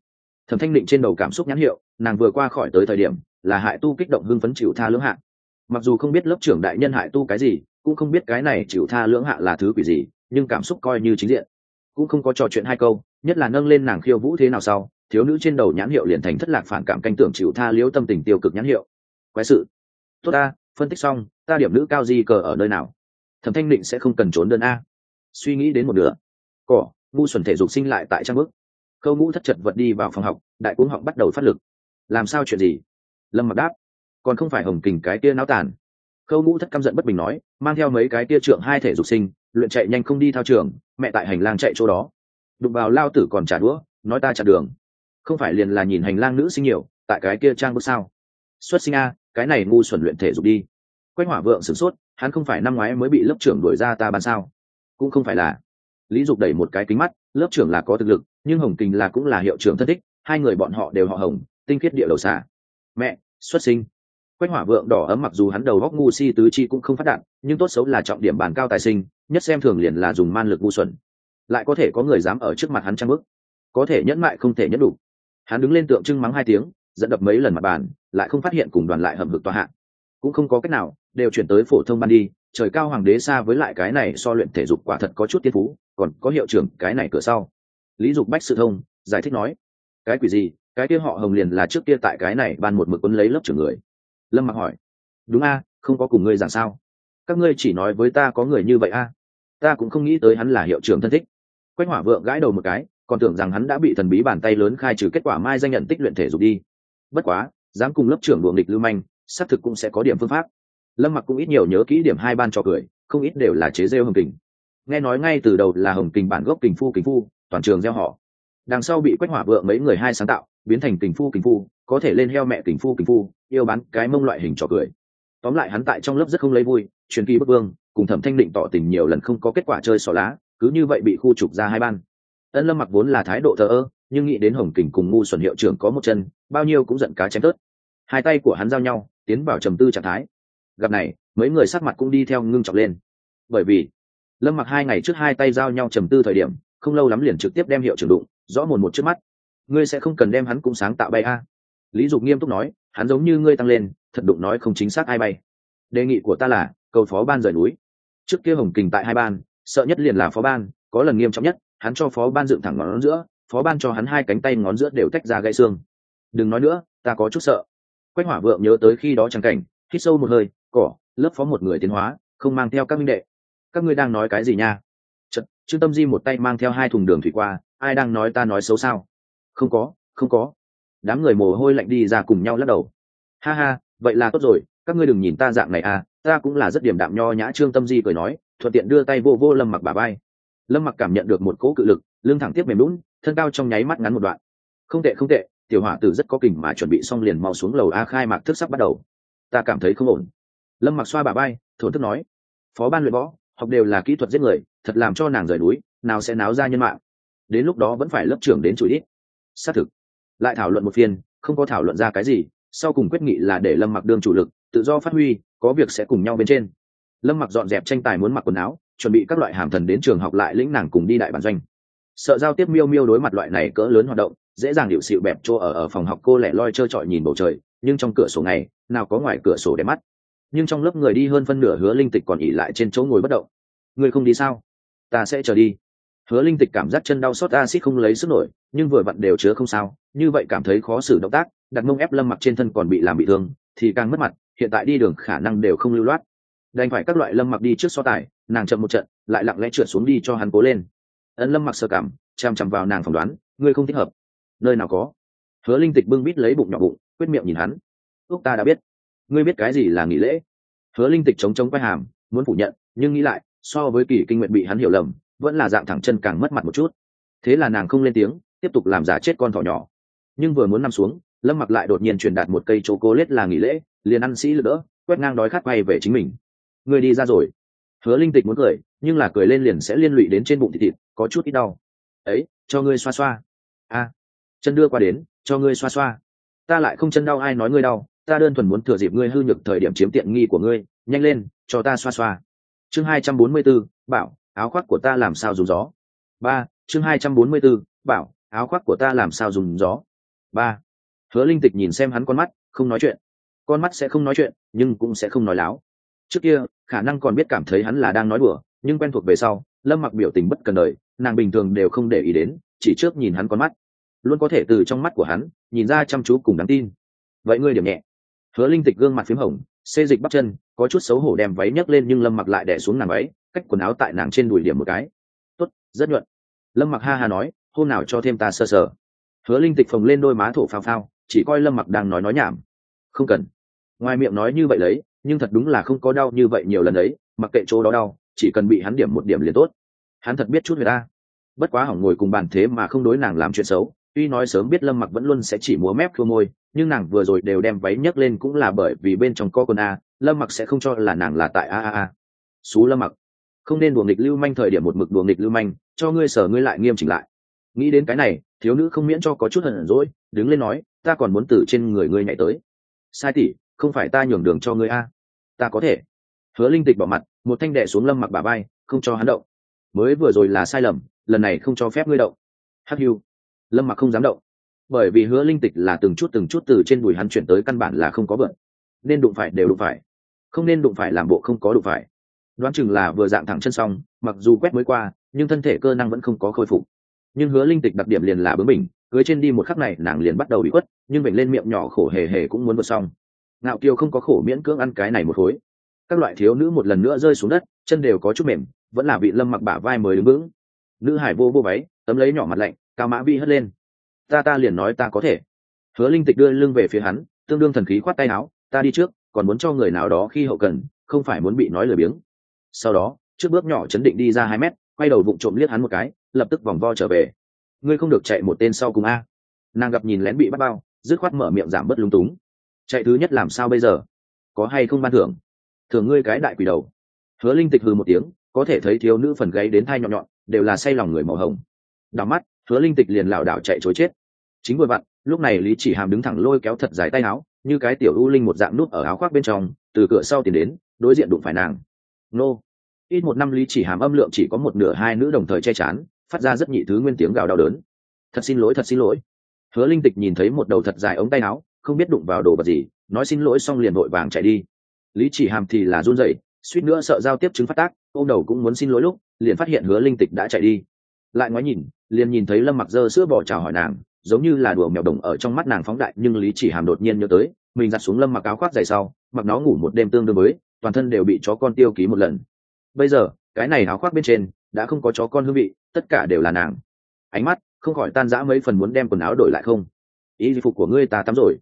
Thẩm thanh định trên đầu cảm xúc nhãn hiệu, nàng vừa qua khỏi tới thời điểm, là hại tu kích động hưng phấn chịu tha lưỡng hạ. Mặc dù không biết lớp trưởng đại nhân hại tu cái gì, cũng không biết cái này chịu tha lưỡng hạ là thứ quỷ gì, nhưng cảm xúc coi như chính diện. Cũng không có trò chuyện hai câu, nhất là nâng lên nàng khiêu vũ thế nào sau, thiếu nữ trên đầu nhãn hiệu liền thành thất lạc phản cảm canh tưởng chịu tha liễu tâm tình tiêu cực nhãn hiệu. Quái sự. Tốt ta, phân tích xong, ta điểm nữ cao di cờ ở nơi nào? Thẩm thanh định sẽ không cần trốn đơn a. Suy nghĩ đến một nửa. Cỏ ngu xuẩn thể dục sinh lại tại trang bước, khâu ngũ thất chật vật đi vào phòng học đại cuống họng bắt đầu phát lực. Làm sao chuyện gì? Lâm mặc đáp. Còn không phải hồng kình cái kia náo tàn. Khâu ngũ thất căm giận bất bình nói mang theo mấy cái kia trượng hai thể dục sinh luyện chạy nhanh không đi thao trường mẹ tại hành lang chạy chỗ đó. Đụng vào lao tử còn trả đũa nói ta chặn đường. Không phải liền là nhìn hành lang nữ sinh nhiều tại cái kia trang bước sao? Xuất sinh a cái này ngu xuẩn luyện thể dục đi. Quách hỏa vượng sửng sốt hắn không phải năm ngoái mới bị lớp trưởng đuổi ra ta bàn sao? Cũng không phải là lý dục đẩy một cái kính mắt, lớp trưởng là có thực lực, nhưng hồng kình là cũng là hiệu trưởng thân thích, hai người bọn họ đều họ hồng, tinh khiết địa đầu xả mẹ, xuất sinh. Quách hỏa vượng đỏ ấm mặc dù hắn đầu góc ngu si tứ chi cũng không phát đạn nhưng tốt xấu là trọng điểm bàn cao tài sinh, nhất xem thường liền là dùng man lực ngu xuẩn. Lại có thể có người dám ở trước mặt hắn trang bức có thể nhẫn mại không thể nhẫn đủ. Hắn đứng lên tượng trưng mắng hai tiếng, dẫn đập mấy lần mặt bàn, lại không phát hiện cùng đoàn lại hầm hực tòa hạng cũng không có cách nào, đều chuyển tới phổ thông ban đi, trời cao hoàng đế xa với lại cái này so luyện thể dục quả thật có chút tiên phú còn có hiệu trưởng cái này cửa sau. Lý dục bách sự thông giải thích nói, cái quỷ gì? Cái kia họ hồng liền là trước kia tại cái này ban một mực quân lấy lớp trưởng người. Lâm mặc hỏi, đúng a, không có cùng ngươi giảng sao? Các ngươi chỉ nói với ta có người như vậy a? Ta cũng không nghĩ tới hắn là hiệu trưởng thân thích. Quách hỏa vượng gãi đầu một cái, còn tưởng rằng hắn đã bị thần bí bàn tay lớn khai trừ kết quả mai danh nhận tích luyện thể dục đi. Bất quá, dám cùng lớp trưởng đuồng địch lưu manh, xác thực cũng sẽ có điểm phương pháp. Lâm mặc cũng ít nhiều nhớ kỹ điểm hai ban cho cười, không ít đều là chế rêu hồng kình nghe nói ngay từ đầu là hồng kình bản gốc kình phu kình phu, toàn trường gieo họ. Đằng sau bị quách hỏa vượng mấy người hai sáng tạo, biến thành kình phu kình phu, có thể lên heo mẹ kình phu kình phu, yêu bán cái mông loại hình trò cười. Tóm lại hắn tại trong lớp rất không lấy vui, truyền kỳ bất vương, cùng thẩm thanh định tỏ tình nhiều lần không có kết quả chơi xỏ lá, cứ như vậy bị khu trục ra hai ban. Ân lâm mặc vốn là thái độ thờ ơ, nhưng nghĩ đến hồng kình cùng ngu xuẩn hiệu trưởng có một chân, bao nhiêu cũng giận cá chém tớt. Hai tay của hắn giao nhau, tiến vào trầm tư trạng thái. Gặp này, mấy người sắc mặt cũng đi theo ngưng trọng lên. Bởi vì lâm mặc hai ngày trước hai tay giao nhau trầm tư thời điểm, không lâu lắm liền trực tiếp đem hiệu trưởng đụng, rõ mồn một trước mắt. Ngươi sẽ không cần đem hắn cũng sáng tạo bay a? Lý dục nghiêm túc nói, hắn giống như ngươi tăng lên, thật đụng nói không chính xác ai bay. Đề nghị của ta là, cầu phó ban rời núi. Trước kia hồng kình tại hai ban, sợ nhất liền là phó ban, có lần nghiêm trọng nhất, hắn cho phó ban dựng thẳng ngón giữa, phó ban cho hắn hai cánh tay ngón giữa đều tách ra gãy xương. Đừng nói nữa, ta có chút sợ. Quách hỏa vượng nhớ tới khi đó trắng cảnh, hít sâu một hơi, cỏ, lớp phó một người tiến hóa, không mang theo các minh đệ các ngươi đang nói cái gì nha? Chật, trương tâm di một tay mang theo hai thùng đường thủy qua ai đang nói ta nói xấu sao? Không có không có. Đám người mồ hôi lạnh đi ra cùng nhau lắc đầu. Ha ha vậy là tốt rồi các ngươi đừng nhìn ta dạng này à ta cũng là rất điểm đạm nho nhã trương tâm di cười nói thuận tiện đưa tay vô vô lâm mặc bà bay lâm mặc cảm nhận được một cỗ cự lực lưng thẳng tiếp mềm lún thân cao trong nháy mắt ngắn một đoạn. Không tệ không tệ tiểu hỏa tử rất có kình mà chuẩn bị xong liền mau xuống lầu a khai mạc thức sắp bắt đầu. Ta cảm thấy không ổn. Lâm mặc xoa bà bay thổn thức nói phó ban luyện võ học đều là kỹ thuật giết người, thật làm cho nàng rời núi, nào sẽ náo ra nhân mạng. Đến lúc đó vẫn phải lớp trưởng đến chủ ít xác thực, lại thảo luận một phiên, không có thảo luận ra cái gì, sau cùng quyết nghị là để lâm mặc đương chủ lực, tự do phát huy, có việc sẽ cùng nhau bên trên. Lâm mặc dọn dẹp tranh tài muốn mặc quần áo, chuẩn bị các loại hàm thần đến trường học lại lĩnh nàng cùng đi đại bản doanh. Sợ giao tiếp miêu miêu đối mặt loại này cỡ lớn hoạt động, dễ dàng điệu xịu bẹp chỗ ở ở phòng học cô lẻ loi trơ trọi nhìn bầu trời, nhưng trong cửa sổ này, nào có ngoài cửa sổ để mắt nhưng trong lớp người đi hơn phân nửa hứa linh tịch còn ỉ lại trên chỗ ngồi bất động. Người không đi sao? Ta sẽ chờ đi. Hứa linh tịch cảm giác chân đau xót acid không lấy sức nổi, nhưng vừa vặn đều chứa không sao, như vậy cảm thấy khó xử động tác, đặt mông ép lâm mặc trên thân còn bị làm bị thương, thì càng mất mặt, hiện tại đi đường khả năng đều không lưu loát. Đành phải các loại lâm mặc đi trước so tài, nàng chậm một trận, lại lặng lẽ trượt xuống đi cho hắn cố lên. Ấn lâm mặc sơ cảm chằm chằm vào nàng phỏng đoán ngươi không thích hợp. Nơi nào có? Hứa linh tịch bưng bít lấy bụng nhỏ bụng, quyết miệng nhìn hắn. Úc ta đã biết ngươi biết cái gì là nghỉ lễ? Hứa linh tịch chống chống quay hàm, muốn phủ nhận, nhưng nghĩ lại, so với kỳ kinh nguyện bị hắn hiểu lầm, vẫn là dạng thẳng chân càng mất mặt một chút. Thế là nàng không lên tiếng, tiếp tục làm giả chết con thỏ nhỏ. Nhưng vừa muốn nằm xuống, lâm mặc lại đột nhiên truyền đạt một cây chỗ cô lết là nghỉ lễ, liền ăn sĩ lỡ quét ngang đói khát quay về chính mình. Người đi ra rồi. Hứa linh tịch muốn cười, nhưng là cười lên liền sẽ liên lụy đến trên bụng thịt thịt, có chút ít đau. Ấy, cho ngươi xoa xoa. A. Chân đưa qua đến, cho ngươi xoa xoa. Ta lại không chân đau, ai nói ngươi đau? Ta đơn thuần muốn thừa dịp ngươi hư nhược thời điểm chiếm tiện nghi của ngươi nhanh lên cho ta xoa xoa. Chương hai trăm bốn mươi 244, bảo áo khoác của ta làm sao dùng gió? Ba chương hai trăm bốn mươi 244, bảo áo khoác của ta làm sao dùng gió? Ba hứa linh tịch nhìn xem hắn con mắt không nói chuyện. Con mắt sẽ không nói chuyện nhưng cũng sẽ không nói láo. Trước kia khả năng còn biết cảm thấy hắn là đang nói đùa nhưng quen thuộc về sau lâm mặc biểu tình bất cần đời nàng bình thường đều không để ý đến chỉ trước nhìn hắn con mắt. Luôn có thể từ trong mắt của hắn nhìn ra chăm chú cùng đáng tin. Vậy ngươi điểm nhẹ hứa linh tịch gương mặt p h í m hồng, xê dịch bắp chân, có chút xấu hổ đem váy nhấc lên nhưng lâm mặc lại đẻ xuống nàng váy, cách quần áo tại nàng trên đùi điểm một cái. Tốt, rất nhuận. Lâm mặc ha ha nói, hôm nào cho thêm ta sơ sờ. Hứa linh tịch phồng lên đôi má thổ phao phao, chỉ coi lâm mặc đang nói nói nhảm. Không cần. Ngoài miệng nói như vậy lấy nhưng thật đúng là không có đau như vậy nhiều lần ấy mặc kệ chỗ đó đau, chỉ cần bị hắn điểm một điểm liền tốt. Hắn thật biết chút người ta. Bất quá hỏng ngồi cùng bàn thế mà không đối nàng làm chuyện xấu tuy nói sớm biết lâm mặc vẫn luôn sẽ chỉ múa mép khua môi, nhưng nàng vừa rồi đều đem váy nhấc lên cũng là bởi vì bên trong co con a, lâm mặc sẽ không cho là nàng là tại a a a. Xú lâm mặc, không nên đùa nghịch lưu manh thời điểm một mực đùa nghịch lưu manh, cho ngươi sở ngươi lại nghiêm chỉnh lại. Nghĩ đến cái này, thiếu nữ không miễn cho có chút hận rỗi đứng lên nói, ta còn muốn từ trên người ngươi nhảy tới. Sai tỷ, không phải ta nhường đường cho ngươi a. Ta có thể. Hứa linh tịch bỏ mặt, một thanh đệ xuống lâm mặc bà bay không cho hắn động. Mới vừa rồi là sai lầm, lần này không cho phép ngươi động. Hắc hưu lâm mặc không dám động. Bởi vì hứa linh tịch là từng chút từng chút từ trên đùi hắn chuyển tới căn bản là không có vợt, nên đụng phải đều đụng phải. Không nên đụng phải làm bộ không có đụng phải. Đoán chừng là vừa dạng thẳng chân xong mặc dù quét mới qua nhưng thân thể cơ năng vẫn không có khôi phục. Nhưng hứa linh tịch đặc điểm liền là bướng mình cưới trên đi một khắc này nàng liền bắt đầu bị quất nhưng bệnh lên miệng nhỏ khổ hề hề cũng muốn vượt xong. Ngạo kiều không có khổ miễn cưỡng ăn cái này một khối. Các loại thiếu nữ một lần nữa rơi xuống đất chân đều có chút mềm vẫn là bị lâm mặc bả vai mới đứng vững. Nữ hải vô vô váy tấm lấy nhỏ mặt lạnh cao mã vi hất lên. Ta ta liền nói ta có thể. Hứa linh tịch đưa lưng về phía hắn, tương đương thần khí khoát tay áo, ta đi trước, còn muốn cho người nào đó khi hậu cần, không phải muốn bị nói lười biếng. Sau đó, trước bước nhỏ chấn định đi ra hai mét, quay đầu vụng trộm liếc hắn một cái, lập tức vòng vo trở về. Ngươi không được chạy một tên sau cùng a. Nàng gặp nhìn lén bị bắt bao, dứt khoát mở miệng giảm bớt lung túng. Chạy thứ nhất làm sao bây giờ? Có hay không ban thưởng? Thường ngươi cái đại quỷ đầu. Hứa linh tịch hừ một tiếng, có thể thấy thiếu nữ phần gáy đến thai nhọn nhọn, đều là say lòng người màu hồng. Đào mắt hứa linh tịch liền lảo đảo chạy chối chết. Chính vừa vặn, lúc này lý chỉ hàm đứng thẳng lôi kéo thật dài tay áo, như cái tiểu u linh một dạng nút ở áo khoác bên trong, từ cửa sau tiến đến, đối diện đụng phải nàng. Nô. Ít một năm lý chỉ hàm âm lượng chỉ có một nửa hai nữ đồng thời che chắn phát ra rất nhị thứ nguyên tiếng gào đau đớn. Thật xin lỗi, thật xin lỗi. Hứa linh tịch nhìn thấy một đầu thật dài ống tay áo, không biết đụng vào đồ vật gì, nói xin lỗi xong liền vội vàng chạy đi. Lý chỉ hàm thì là run rẩy, suýt nữa sợ giao tiếp chứng phát tác ô đầu cũng muốn xin lỗi lúc, liền phát hiện hứa linh tịch đã chạy đi. Lại ngoái nhìn liền nhìn thấy lâm mặc dơ sữa bỏ chào hỏi nàng, giống như là đùa mèo đồng ở trong mắt nàng phóng đại, nhưng lý chỉ hàm đột nhiên nhớ tới, mình giặt xuống lâm mặc áo khoác dày sau, mặc nó ngủ một đêm tương đương với, toàn thân đều bị chó con tiêu ký một lần. Bây giờ, cái này áo khoác bên trên, đã không có chó con hương vị, tất cả đều là nàng. Ánh mắt, không khỏi tan rã mấy phần muốn đem quần áo đổi lại không? Ý phục của ngươi ta tắm rồi.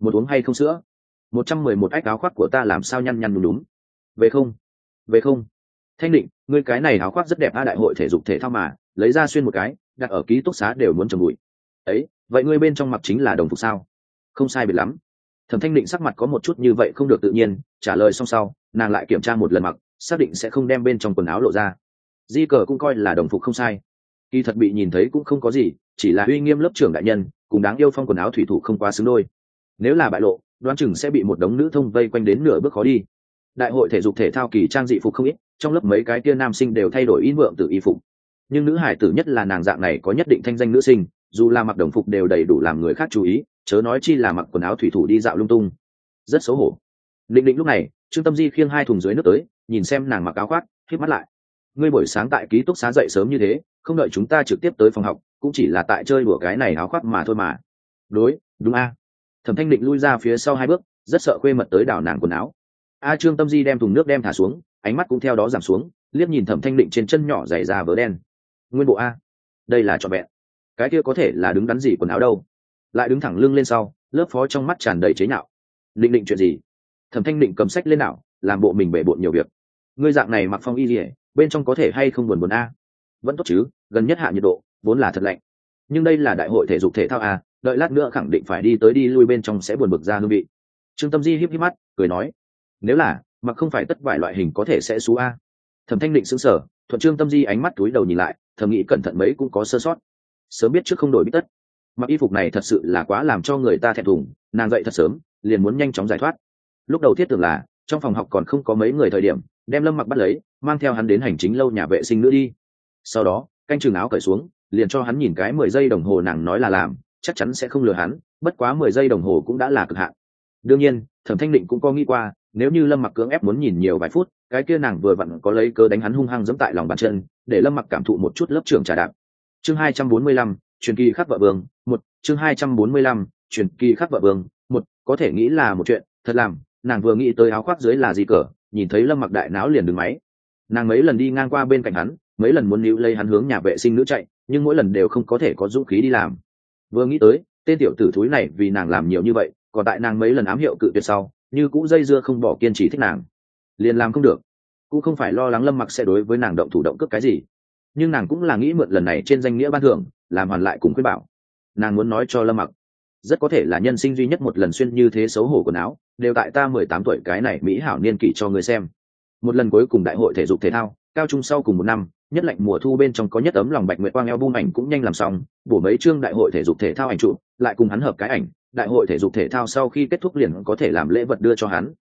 Một uống hay không sữa? Một trăm mười một ách áo khoác của ta làm sao nhăn nhăn đúng đúng. Về không? Về không? Thanh định, ngươi cái này áo khoác rất đẹp a đại hội thể dục thể thao mà, lấy ra xuyên một cái đặt ở ký túc xá đều muốn trồng bụi. Ấy, vậy ngươi bên trong mặc chính là đồng phục sao? Không sai biệt lắm. Thẩm thanh định sắc mặt có một chút như vậy không được tự nhiên, trả lời xong sau, nàng lại kiểm tra một lần mặc xác định sẽ không đem bên trong quần áo lộ ra. Di cờ cũng coi là đồng phục không sai. Kỳ thật bị nhìn thấy cũng không có gì, chỉ là uy nghiêm lớp trưởng đại nhân, cùng đáng yêu phong quần áo thủy thủ không quá xứng đôi. Nếu là bại lộ, đoán chừng sẽ bị một đống nữ thông vây quanh đến nửa bước khó đi. Đại hội thể dục thể thao kỳ trang dị phục không ít, trong lớp mấy cái tia nam sinh đều thay đổi ý mượn từ y phục nhưng nữ hải tử nhất là nàng dạng này có nhất định thanh danh nữ sinh, dù là mặc đồng phục đều đầy đủ làm người khác chú ý, chớ nói chi là mặc quần áo thủy thủ đi dạo lung tung. Rất xấu hổ. Định định lúc này, trương tâm di khiêng hai thùng dưới nước tới, nhìn xem nàng mặc áo khoác hít mắt lại. Ngươi buổi sáng tại ký túc xá dậy sớm như thế, không đợi chúng ta trực tiếp tới phòng học, cũng chỉ là tại chơi đùa cái này áo khoác mà thôi mà. Đối, đúng a. Thẩm thanh định lui ra phía sau hai bước, rất sợ khuê mật tới đảo nàng quần áo. A trương tâm di đem thùng nước đem thả xuống, ánh mắt cũng theo đó giảm xuống, liếc nhìn thẩm thanh định trên chân nhỏ dày ra vớ đen nguyên bộ a đây là trọn vẹn. Cái kia có thể là đứng đắn gì quần áo đâu. Lại đứng thẳng lưng lên sau lớp phó trong mắt tràn đầy chế nhạo. Định định chuyện gì? Thẩm thanh định cầm sách lên nào làm bộ mình bể bộn nhiều việc. Ngươi dạng này mặc phong y gì bên trong có thể hay không buồn buồn a? Vẫn tốt chứ gần nhất hạ nhiệt độ vốn là thật lạnh. Nhưng đây là đại hội thể dục thể thao a đợi lát nữa khẳng định phải đi tới đi lui bên trong sẽ buồn bực ra hương vị. Trương tâm di híp híp mắt cười nói nếu là mặc không phải tất vải loại hình có thể sẽ xú a. Thẩm thanh định sững sờ, thuận trương tâm di ánh mắt túi đầu nhìn lại thầm nghĩ cẩn thận mấy cũng có sơ sót. Sớm biết trước không đổi biết tất. Mặc y phục này thật sự là quá làm cho người ta thẹn thùng, nàng dậy thật sớm, liền muốn nhanh chóng giải thoát. Lúc đầu thiết tưởng là, trong phòng học còn không có mấy người thời điểm, đem lâm mặc bắt lấy, mang theo hắn đến hành chính lâu nhà vệ sinh nữa đi. Sau đó, canh chừng áo cởi xuống, liền cho hắn nhìn cái mười giây đồng hồ nàng nói là làm, chắc chắn sẽ không lừa hắn, bất quá mười giây đồng hồ cũng đã là cực hạn. Đương nhiên, thẩm thanh định cũng có nghĩ qua, nếu như lâm mặc cưỡng ép muốn nhìn nhiều vài phút, cái kia nàng vừa vặn có lấy cớ đánh hắn hung hăng giẫm tại lòng bàn chân để lâm mặc cảm thụ một chút lớp trưởng trà đạp. Chương hai trăm bốn mươi lăm, truyền kỳ khắc vợ vương, một, chương hai trăm bốn mươi lăm, truyền kỳ khắc vợ vương, một, có thể nghĩ là một chuyện, thật làm, nàng vừa nghĩ tới áo khoác dưới là gì cờ nhìn thấy lâm mặc đại não liền đứng máy. Nàng mấy lần đi ngang qua bên cạnh hắn, mấy lần muốn níu lấy hắn hướng nhà vệ sinh nữ chạy, nhưng mỗi lần đều không có thể có dũng khí đi làm. Vừa nghĩ tới, tên tiểu tử thúi này vì nàng làm nhiều như vậy, còn tại nàng mấy lần ám hiệu cự tuyệt sau, như cũ dây dưa không bỏ kiên trì thích nàng. Liền làm không được cũng không phải lo lắng lâm mặc sẽ đối với nàng động thủ động cướp cái gì. Nhưng nàng cũng là nghĩ mượn lần này trên danh nghĩa ban thưởng, làm hoàn lại cùng khuyên bảo. Nàng muốn nói cho lâm mặc, rất có thể là nhân sinh duy nhất một lần xuyên như thế xấu hổ quần áo, đều tại ta mười tám tuổi cái này mỹ hảo niên kỷ cho người xem. Một lần cuối cùng đại hội thể dục thể thao, cao trung sau cùng một năm, nhất lạnh mùa thu bên trong có nhất ấm lòng bạch nguyệt quang eo bung ảnh cũng nhanh làm xong, bổ mấy chương đại hội thể dục thể thao ảnh trụ lại cùng hắn hợp cái ảnh, đại hội thể dục thể thao sau khi kết thúc liền có thể làm lễ vật đưa cho hắn.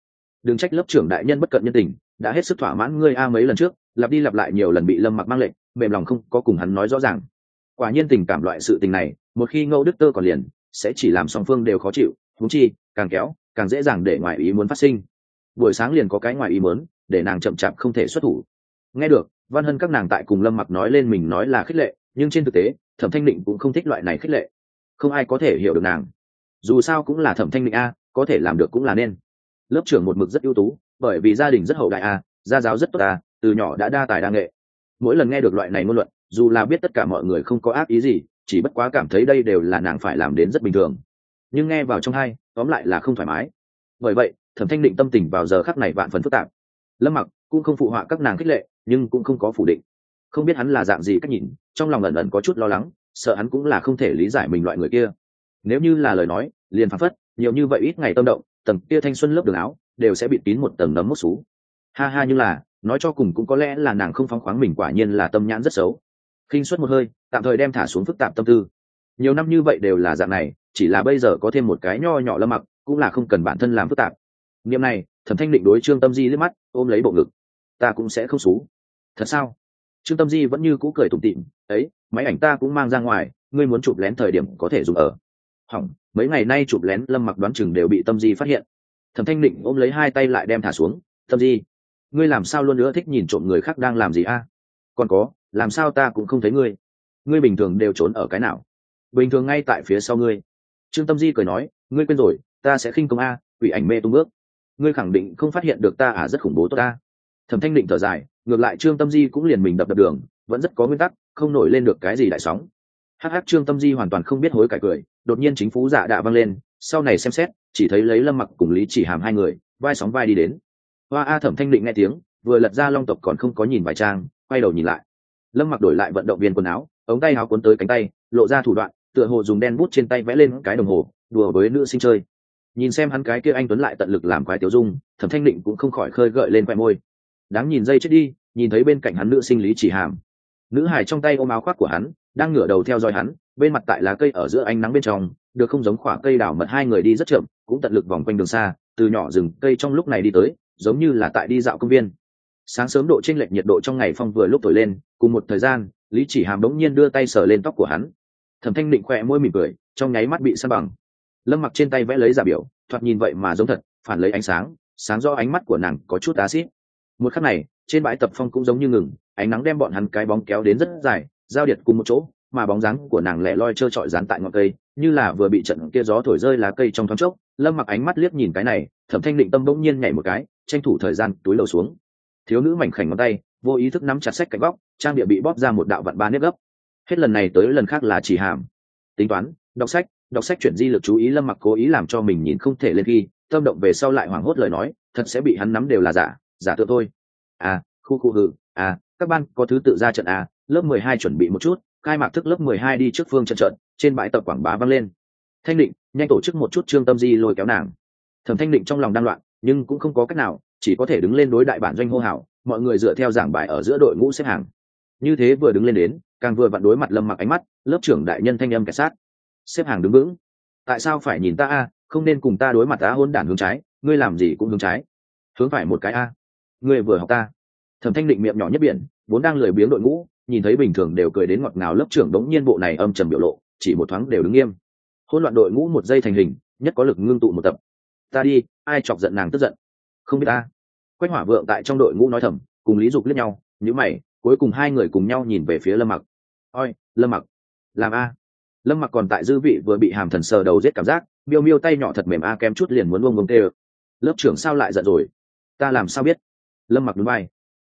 Đừng trách lớp trưởng đại nhân bất cận nhân tình đã hết sức thỏa mãn ngươi a mấy lần trước, lặp đi lặp lại nhiều lần bị lâm mặc mang lệnh, mềm lòng không có cùng hắn nói rõ ràng. Quả nhiên tình cảm loại sự tình này, một khi ngâu đức tơ còn liền, sẽ chỉ làm song phương đều khó chịu thú chi, càng kéo, càng dễ dàng để ngoại ý muốn phát sinh. Buổi sáng liền có cái ngoại ý muốn, để nàng chậm chạp không thể xuất thủ. Nghe được, văn hân các nàng tại cùng lâm mặc nói lên mình nói là khích lệ, nhưng trên thực tế, thẩm thanh định cũng không thích loại này khích lệ. Không ai có thể hiểu được nàng. Dù sao cũng là thẩm thanh định a, có thể làm được cũng là nên. Lớp trưởng một mực rất ưu tú bởi vì gia đình rất hậu đại a gia giáo rất tốt a từ nhỏ đã đa tài đa nghệ. Mỗi lần nghe được loại này ngôn luận, dù là biết tất cả mọi người không có ác ý gì, chỉ bất quá cảm thấy đây đều là nàng phải làm đến rất bình thường. Nhưng nghe vào trong hai, tóm lại là không thoải mái. Bởi vậy, thẩm thanh định tâm tình vào giờ khắc này vạn phần phức tạp. Lâm mặc cũng không phụ họa các nàng khích lệ, nhưng cũng không có phủ định. Không biết hắn là dạng gì cách nhìn, trong lòng ẩn ẩn có chút lo lắng, sợ hắn cũng là không thể lý giải mình loại người kia. Nếu như là lời nói, liền phán phất, nhiều như vậy ít ngày tâm động, tầng kia thanh xuân lớp đường áo đều sẽ bị kín một tầng nấm mốc xú. Ha ha, nhưng là, nói cho cùng cũng có lẽ là nàng không phóng khoáng mình quả nhiên là tâm nhãn rất xấu. Khinh suất một hơi, tạm thời đem thả xuống phức tạp tâm tư. Nhiều năm như vậy đều là dạng này, chỉ là bây giờ có thêm một cái nho nhỏ lâm mặc, cũng là không cần bản thân làm phức tạp. Nghiệm này, thẩm thanh định đối trương tâm di liếc mắt, ôm lấy bộ ngực. Ta cũng sẽ không xú. Thật sao? Trương tâm di vẫn như cũ cười tủm tịm ấy, máy ảnh ta cũng mang ra ngoài, ngươi muốn chụp lén thời điểm có thể dùng ở. Hỏng, mấy ngày nay chụp lén lâm mặc đoán chừng đều bị tâm di phát hiện thẩm thanh định ôm lấy hai tay lại đem thả xuống, tâm di, ngươi làm sao luôn nữa thích nhìn trộm người khác đang làm gì a? Còn có, làm sao ta cũng không thấy ngươi? Ngươi bình thường đều trốn ở cái nào? Bình thường ngay tại phía sau ngươi. Trương tâm di cười nói, ngươi quên rồi, ta sẽ khinh công a, quỷ ảnh mê tung bước. Ngươi khẳng định không phát hiện được ta à rất khủng bố tốt ta. Thẩm thanh định thở dài, ngược lại trương tâm di cũng liền mình đập đập đường, vẫn rất có nguyên tắc, không nổi lên được cái gì đại sóng. Hh trương tâm di hoàn toàn không biết hối cải cười, đột nhiên chính phú giả đã vang lên, sau này xem xét chỉ thấy lấy lâm mặc cùng lý chỉ hàm hai người, vai sóng vai đi đến. Hoa a thẩm thanh định nghe tiếng, vừa lật ra long tộc còn không có nhìn vài trang, quay đầu nhìn lại. Lâm mặc đổi lại vận động viên quần áo, ống tay áo cuốn tới cánh tay, lộ ra thủ đoạn, tựa hồ dùng đen bút trên tay vẽ lên cái đồng hồ, đùa với nữ sinh chơi. Nhìn xem hắn cái kia anh tuấn lại tận lực làm quái tiểu dung, thẩm thanh định cũng không khỏi khơi gợi lên khoe môi. Đáng nhìn dây chết đi, nhìn thấy bên cạnh hắn nữ sinh lý chỉ hàm. Nữ hải trong tay ôm áo khoác của hắn, đang ngửa đầu theo dõi hắn, bên mặt tại lá cây ở giữa ánh nắng bên trong được không giống khỏa cây đảo mật hai người đi rất chậm, cũng tận lực vòng quanh đường xa, từ nhỏ rừng cây trong lúc này đi tới, giống như là tại đi dạo công viên. Sáng sớm độ chênh lệch nhiệt độ trong ngày phong vừa lúc thổi lên, cùng một thời gian, lý chỉ hàm đống nhiên đưa tay sờ lên tóc của hắn. Thẩm thanh định khỏe môi mỉm cười, trong nháy mắt bị săn bằng. Lâm mặc trên tay vẽ lấy giả biểu, thoạt nhìn vậy mà giống thật, phản lấy ánh sáng sáng do ánh mắt của nàng có chút acid. Một khắc này, trên bãi tập phong cũng giống như ngừng, ánh nắng đem bọn hắn cái bóng kéo đến rất dài, giao điệt cùng một chỗ mà bóng dáng của nàng lẻ loi trơ trọi dán tại ngọn cây, như là vừa bị trận kia gió thổi rơi lá cây trong thoáng chốc. Lâm mặc ánh mắt liếc nhìn cái này, thẩm thanh định tâm bỗng nhiên nhảy một cái, tranh thủ thời gian túi lầu xuống. Thiếu nữ mảnh khảnh ngón tay, vô ý thức nắm chặt sách cạnh góc, trang địa bị bóp ra một đạo vạn ba nếp gấp. Hết lần này tới lần khác là chỉ hàm. Tính toán, đọc sách đọc sách chuyển di lực chú ý lâm mặc cố ý làm cho mình nhìn không thể lên khi, tâm động về sau lại hoảng hốt lời nói, thật sẽ bị hắn nắm đều là giả giả tự thôi. À khu khu hự à các ban có thứ tự ra trận à lớp mười hai chuẩn bị một chút khai mạc thức lớp mười hai đi trước phương trận trận, trên bãi tập quảng bá vang lên. Thanh định, nhanh tổ chức một chút trương tâm di lôi kéo nàng. Thẩm thanh định trong lòng đang loạn, nhưng cũng không có cách nào, chỉ có thể đứng lên đối đại bản doanh hô hào, mọi người dựa theo giảng bài ở giữa đội ngũ xếp hàng. Như thế vừa đứng lên đến, càng vừa vặn đối mặt lâm mặc ánh mắt, lớp trưởng đại nhân thanh âm cảnh sát. Xếp hàng đứng vững. Tại sao phải nhìn ta a? Không nên cùng ta đối mặt ta hôn đản hướng trái, ngươi làm gì cũng hướng trái. Hướng phải một cái a. Ngươi vừa học ta. Thẩm thanh định miệng nhỏ nhất biển, vốn đang lười biếng đội ngũ nhìn thấy bình thường đều cười đến ngọt ngào, lớp trưởng đống nhiên bộ này âm trầm biểu lộ, chỉ một thoáng đều đứng nghiêm. Hỗn loạn đội ngũ một giây thành hình, nhất có lực ngưng tụ một tập. Ta đi, ai chọc giận nàng tức giận? Không biết ta. Quách hỏa vượng tại trong đội ngũ nói thầm, cùng lý dục liếc nhau nhữ mày, cuối cùng hai người cùng nhau nhìn về phía lâm mặc. Oi lâm mặc, làm a? Lâm mặc còn tại dư vị vừa bị hàm thần sờ đầu giết cảm giác, miêu miêu tay nhỏ thật mềm a, kém chút liền muốn bông bông tê lớp trưởng sao lại giận rồi? Ta làm sao biết? Lâm mặc núi bay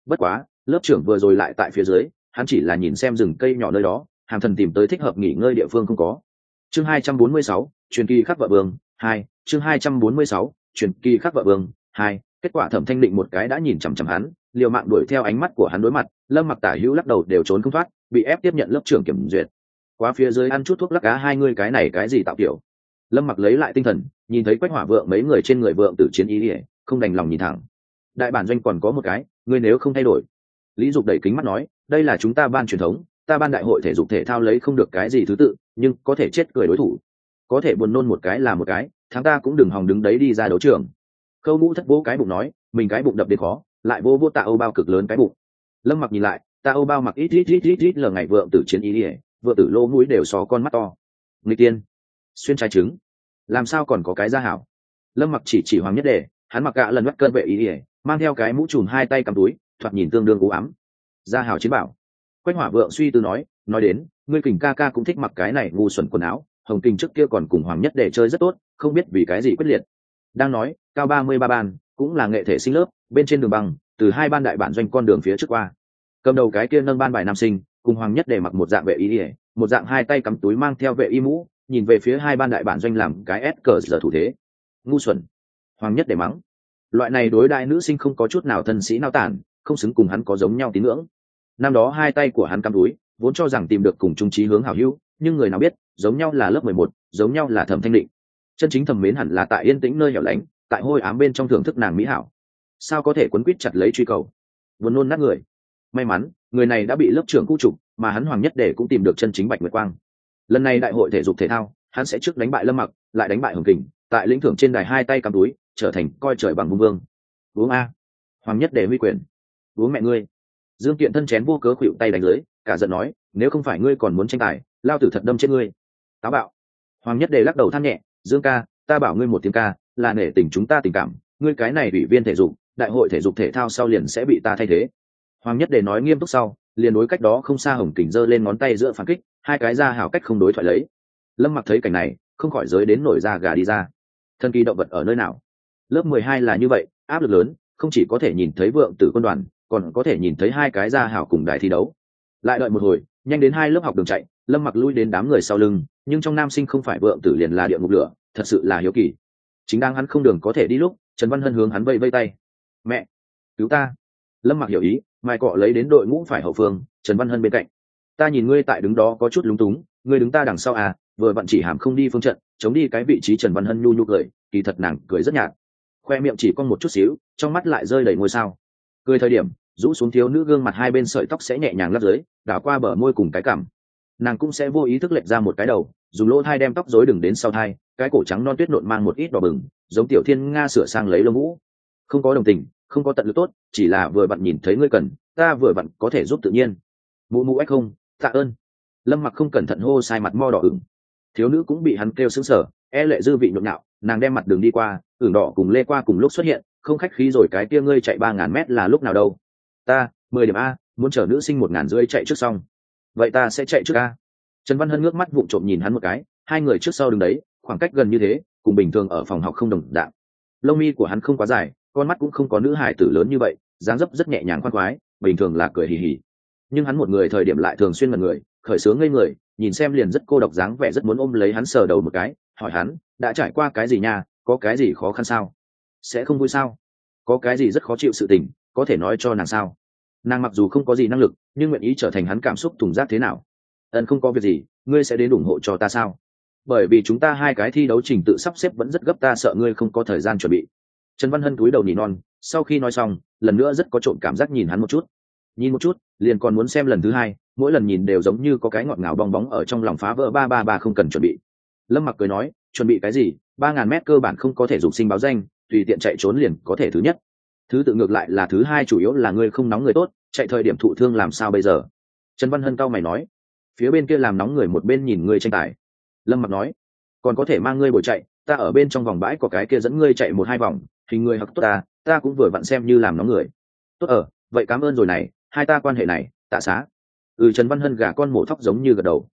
bất quá, lớp trưởng vừa rồi lại tại phía dưới hắn chỉ là nhìn xem rừng cây nhỏ nơi đó, hàm thần tìm tới thích hợp nghỉ ngơi địa phương không có. Chương hai trăm bốn mươi sáu, truyền kỳ khắc vợ vương, hai, chương hai trăm bốn mươi sáu, truyền kỳ khắc vợ vương, hai, kết quả thẩm thanh định một cái đã nhìn chằm chằm hắn, liều mạng đuổi theo ánh mắt của hắn đối mặt, lâm mặc tả hữu lắc đầu đều trốn không thoát, bị ép tiếp nhận lớp trưởng kiểm duyệt. Quá phía dưới ăn chút thuốc lắc cá hai ngươi cái này cái gì tạo kiểu. Lâm mặc lấy lại tinh thần, nhìn thấy quách hỏa vượng mấy người trên người vượng tử chiến ý ỉa không đành lòng nhìn thẳng. Đại bản doanh còn có một cái, ngươi nếu không thay đổi. Lý dục đẩy kính mắt nói đây là chúng ta ban truyền thống, ta ban đại hội thể dục thể thao lấy không được cái gì thứ tự, nhưng có thể chết cười đối thủ. Có thể buồn nôn một cái là một cái tháng ta cũng đừng hòng đứng đấy đi ra đấu trường. Khâu ngũ thất vỗ cái bụng nói, mình cái bụng đập đến khó, lại vô vô tạ âu bao cực lớn cái bụng. Lâm mặc nhìn lại, tạ âu bao mặc ít ít ít ít ít lờ ngày vượng tử chiến ý ỉa vợ tử lô mũi đều xò con mắt to. Người tiên, xuyên trái trứng. Làm sao còn có cái da hảo? Lâm mặc chỉ chỉ hoàng nhất đề, hắn mặc gạ lần mắt cơn vệ ý ỉa mang theo cái mũ chùm hai tay cầm túi, thoạt nhìn tương đương u ám. Gia hảo chiến bảo. Quách hỏa vượng suy tư nói nói đến, ngươi kình ca ca cũng thích mặc cái này ngu xuẩn quần áo, hồng kình trước kia còn cùng hoàng nhất để chơi rất tốt, không biết vì cái gì quyết liệt. Đang nói, cao ba mươi ba ban, cũng là nghệ thể sinh lớp, bên trên đường băng từ hai ban đại bản doanh con đường phía trước qua. Cầm đầu cái kia nâng ban bài nam sinh, cùng hoàng nhất để mặc một dạng vệ y ỉa một dạng hai tay cắm túi mang theo vệ y mũ, nhìn về phía hai ban đại bản doanh làm cái ép cờ giờ thủ thế. Ngu xuẩn. Hoàng nhất để mắng. Loại này đối đại nữ sinh không có chút nào thân sĩ nao tản không xứng cùng hắn có giống nhau tín ngưỡng. Năm đó hai tay của hắn cắm túi, vốn cho rằng tìm được cùng trung trí hướng hảo hữu, nhưng người nào biết, giống nhau là lớp mười một, giống nhau là thẩm thanh định. Chân chính thẩm mến hẳn là tại yên tĩnh nơi hẻo lánh, tại hôi ám bên trong thưởng thức nàng mỹ hảo. Sao có thể quấn quýt chặt lấy truy cầu? Vốn nôn nát người. May mắn, người này đã bị lớp trưởng khu trục, mà hắn hoàng nhất để cũng tìm được chân chính bạch nguyệt quang. Lần này đại hội thể dục thể thao, hắn sẽ trước đánh bại lâm mặc, lại đánh bại hồng kình, tại lĩnh thưởng trên đài hai tay cắm túi, trở thành coi trời bằng vương vương. Uống a. Hoàng nhất để huy quyền uống mẹ ngươi. Dương kiện thân chén vô cớ khuỵu tay đánh lưới, cả giận nói, nếu không phải ngươi còn muốn tranh tài, lao tử thật đâm chết ngươi. Táo bạo. Hoàng nhất đề lắc đầu than nhẹ, dương ca, ta bảo ngươi một tiếng ca, là nể tình chúng ta tình cảm, ngươi cái này ủy viên thể dục, đại hội thể dục thể thao sau liền sẽ bị ta thay thế. Hoàng nhất đề nói nghiêm túc sau, liền đối cách đó không xa hồng kình giơ lên ngón tay giữa phản kích, hai cái ra hảo cách không đối thoại lấy. Lâm mặc thấy cảnh này, không khỏi giới đến nổi da gà đi ra. Thân kỳ động vật ở nơi nào? Lớp mười hai là như vậy, áp lực lớn, không chỉ có thể nhìn thấy vượng tử quân đoàn còn có thể nhìn thấy hai cái ra hảo cùng đài thi đấu. Lại đợi một hồi, nhanh đến hai lớp học đường chạy, lâm mặc lui đến đám người sau lưng, nhưng trong nam sinh không phải vượng tử liền là địa ngục lửa, thật sự là hiếu kỳ. Chính đang hắn không đường có thể đi lúc, trần văn hân hướng hắn vây vây tay. Mẹ, cứu ta. Lâm mặc hiểu ý, mai cọ lấy đến đội ngũ phải hậu phương, trần văn hân bên cạnh. Ta nhìn ngươi tại đứng đó có chút lúng túng, ngươi đứng ta đằng sau à vừa vặn chỉ hàm không đi phương trận, chống đi cái vị trí trần văn hân nhu nhu cười, kỳ thật nàng cười rất nhạt. Khoe miệng chỉ con một chút xíu, trong mắt lại rơi đầy ngôi sao. Cười thời điểm rũ xuống thiếu nữ gương mặt hai bên sợi tóc sẽ nhẹ nhàng lắp dưới, đảo qua bờ môi cùng cái cảm. Nàng cũng sẽ vô ý thức lệch ra một cái đầu, dùng lỗ thai đem tóc rối đừng đến sau thai, cái cổ trắng non tuyết nộn mang một ít đỏ bừng, giống tiểu thiên nga sửa sang lấy lông vũ. Không có đồng tình, không có tận lực tốt, chỉ là vừa bạn nhìn thấy ngươi cần, ta vừa bạn có thể giúp tự nhiên. Mụ mụ ách không, tạ ơn. Lâm mặc không cẩn thận hô sai mặt mo đỏ ửng. Thiếu nữ cũng bị hắn kêu xứng sở e lệ dư vị nhộn nhạo, nàng đem mặt đường đi qua, ửng đỏ cùng lê qua cùng lúc xuất hiện, không khách khí rồi cái tia ngươi chạy ba ngàn mét là lúc nào đâu ta, mười điểm a, muốn chở nữ sinh một ngàn rưỡi chạy trước xong. Vậy ta sẽ chạy trước a. Trần văn hân ngước mắt vụng trộm nhìn hắn một cái, hai người trước sau đứng đấy, khoảng cách gần như thế, cùng bình thường ở phòng học không đồng dạng. Lông mi của hắn không quá dài, con mắt cũng không có nữ hải tử lớn như vậy, dáng dấp rất nhẹ nhàng khoan khoái, bình thường là cười hì hì. Nhưng hắn một người thời điểm lại thường xuyên mật người, khởi sướng ngây người, nhìn xem liền rất cô độc dáng vẻ rất muốn ôm lấy hắn sờ đầu một cái, hỏi hắn, đã trải qua cái gì nha? Có cái gì khó khăn sao? Sẽ không vui sao? Có cái gì rất khó chịu sự tình? Có thể nói cho nàng sao? Nàng mặc dù không có gì năng lực, nhưng nguyện ý trở thành hắn cảm xúc thùng rác thế nào? Ân, không có việc gì, ngươi sẽ đến ủng hộ cho ta sao? Bởi vì chúng ta hai cái thi đấu trình tự sắp xếp vẫn rất gấp, ta sợ ngươi không có thời gian chuẩn bị. Trần văn hân cúi đầu nỉ non, sau khi nói xong, lần nữa rất có trộm cảm giác nhìn hắn một chút. Nhìn một chút, liền còn muốn xem lần thứ hai, mỗi lần nhìn đều giống như có cái ngọt ngào bong bóng ở trong lòng phá vỡ ba ba ba không cần chuẩn bị. Lâm mặc cười nói, chuẩn bị cái gì? Ba ngàn mét cơ bản không có thể dục sinh báo danh, tùy tiện chạy trốn liền có thể thứ nhất thứ tự ngược lại là thứ hai chủ yếu là ngươi không nóng người tốt, chạy thời điểm thụ thương làm sao bây giờ? Trần văn hân cao mày nói. Phía bên kia làm nóng người một bên nhìn ngươi tranh tài. Lâm mặc nói. Còn có thể mang ngươi bồi chạy, ta ở bên trong vòng bãi có cái kia dẫn ngươi chạy một hai vòng, hình người hoặc tốt ta ta cũng vừa vặn xem như làm nóng người. Tốt ở vậy cảm ơn rồi này, hai ta quan hệ này, tạ xá. Ừ trần văn hân gà con mổ thóc giống như gật đầu.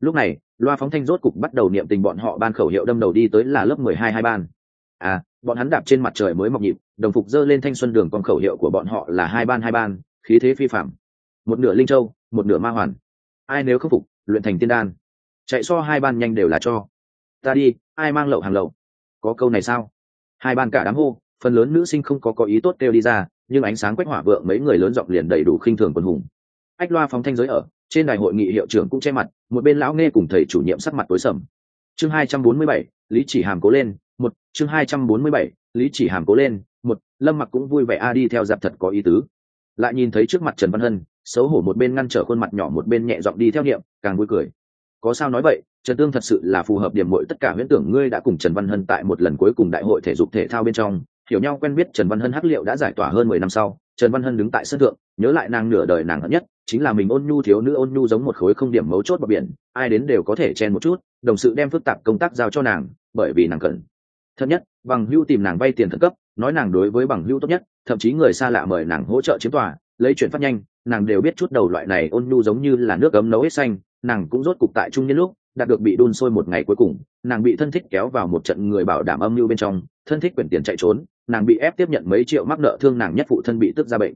Lúc này, loa phóng thanh rốt cục bắt đầu niệm tình bọn họ ban khẩu hiệu đâm đầu đi tới là lớp mười hai hai ban. À bọn hắn đạp trên mặt trời mới mọc nhịp, đồng phục dơ lên thanh xuân đường con khẩu hiệu của bọn họ là hai ban hai ban, khí thế phi phạm một nửa linh châu, một nửa ma hoàn. Ai nếu khắc phục, luyện thành tiên đan. Chạy so hai ban nhanh đều là cho. Ta đi, ai mang lậu hàng lậu? Có câu này sao? Hai ban cả đám hô, phần lớn nữ sinh không có có ý tốt kêu đi ra, nhưng ánh sáng quét hỏa vượng mấy người lớn giọng liền đầy đủ khinh thường quân hùng. Ách loa phóng thanh giới ở, trên đài hội nghị hiệu trưởng cũng che mặt, một bên lão nghe cùng thầy chủ nhiệm sắc mặt tối sầm. Chương hai trăm bốn mươi bảy, lý chỉ hàm cố lên chương hai trăm bốn mươi bảy, lý chỉ hàm cố lên, một, lâm mặc cũng vui vẻ, a, đi theo dạp thật có ý tứ. Lại nhìn thấy trước mặt trần văn hân, xấu hổ một bên ngăn trở khuôn mặt nhỏ một bên nhẹ giọng đi theo niệm, càng vui cười. Có sao nói vậy, trần tương thật sự là phù hợp điểm mỗi tất cả huyễn tưởng ngươi đã cùng trần văn hân tại một lần cuối cùng đại hội thể dục thể thao bên trong. Hiểu nhau quen biết, trần văn hân hắc liệu đã giải tỏa hơn mười năm sau, trần văn hân đứng tại sân thượng, nhớ lại nàng nửa đời nàng hận nhất, chính là mình ôn nhu thiếu nữ ôn nhu giống một khối không điểm mấu chốt bờ biển, ai đến đều có thể chen một chút, đồng sự đem phức tạp công tác giao cho nàng, bởi vì nàng cần thật nhất, bằng hưu tìm nàng vay tiền khẩn cấp, nói nàng đối với bằng hưu tốt nhất, thậm chí người xa lạ mời nàng hỗ trợ chiếm tòa, lấy chuyển phát nhanh, nàng đều biết chút đầu loại này ôn nhu giống như là nước ấm nấu hết xanh, nàng cũng rốt cục tại trung nhân lúc, đạt được bị đun sôi một ngày cuối cùng, nàng bị thân thích kéo vào một trận người bảo đảm âm mưu bên trong, thân thích quyển tiền chạy trốn, nàng bị ép tiếp nhận mấy triệu mắc nợ thương nàng nhất phụ thân bị tức ra bệnh.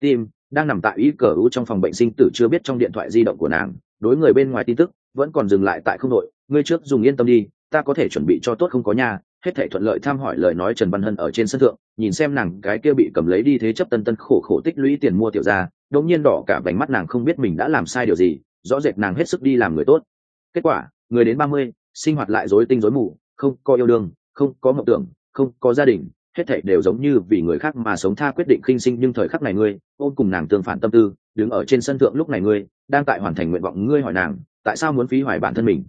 Tim, đang nằm tại ý cờ u trong phòng bệnh sinh tử chưa biết trong điện thoại di động của nàng, đối người bên ngoài tin tức, vẫn còn dừng lại tại không đội ngươi trước dùng yên tâm đi, ta có thể chuẩn bị cho tốt không có nhà hết thảy thuận lợi tham hỏi lời nói trần văn hân ở trên sân thượng, nhìn xem nàng cái kia bị cầm lấy đi thế chấp tân tân khổ khổ tích lũy tiền mua tiểu gia, đột nhiên đỏ cả vành mắt nàng không biết mình đã làm sai điều gì, rõ rệt nàng hết sức đi làm người tốt. Kết quả, người đến ba mươi, sinh hoạt lại rối tinh rối mù, không có yêu đương, không có mộng tưởng, không có gia đình, hết thảy đều giống như vì người khác mà sống tha quyết định khinh sinh nhưng thời khắc này ngươi, ôm cùng nàng tương phản tâm tư, đứng ở trên sân thượng lúc này ngươi, đang tại hoàn thành nguyện vọng ngươi hỏi nàng, tại sao muốn phí hoài bản thân mình?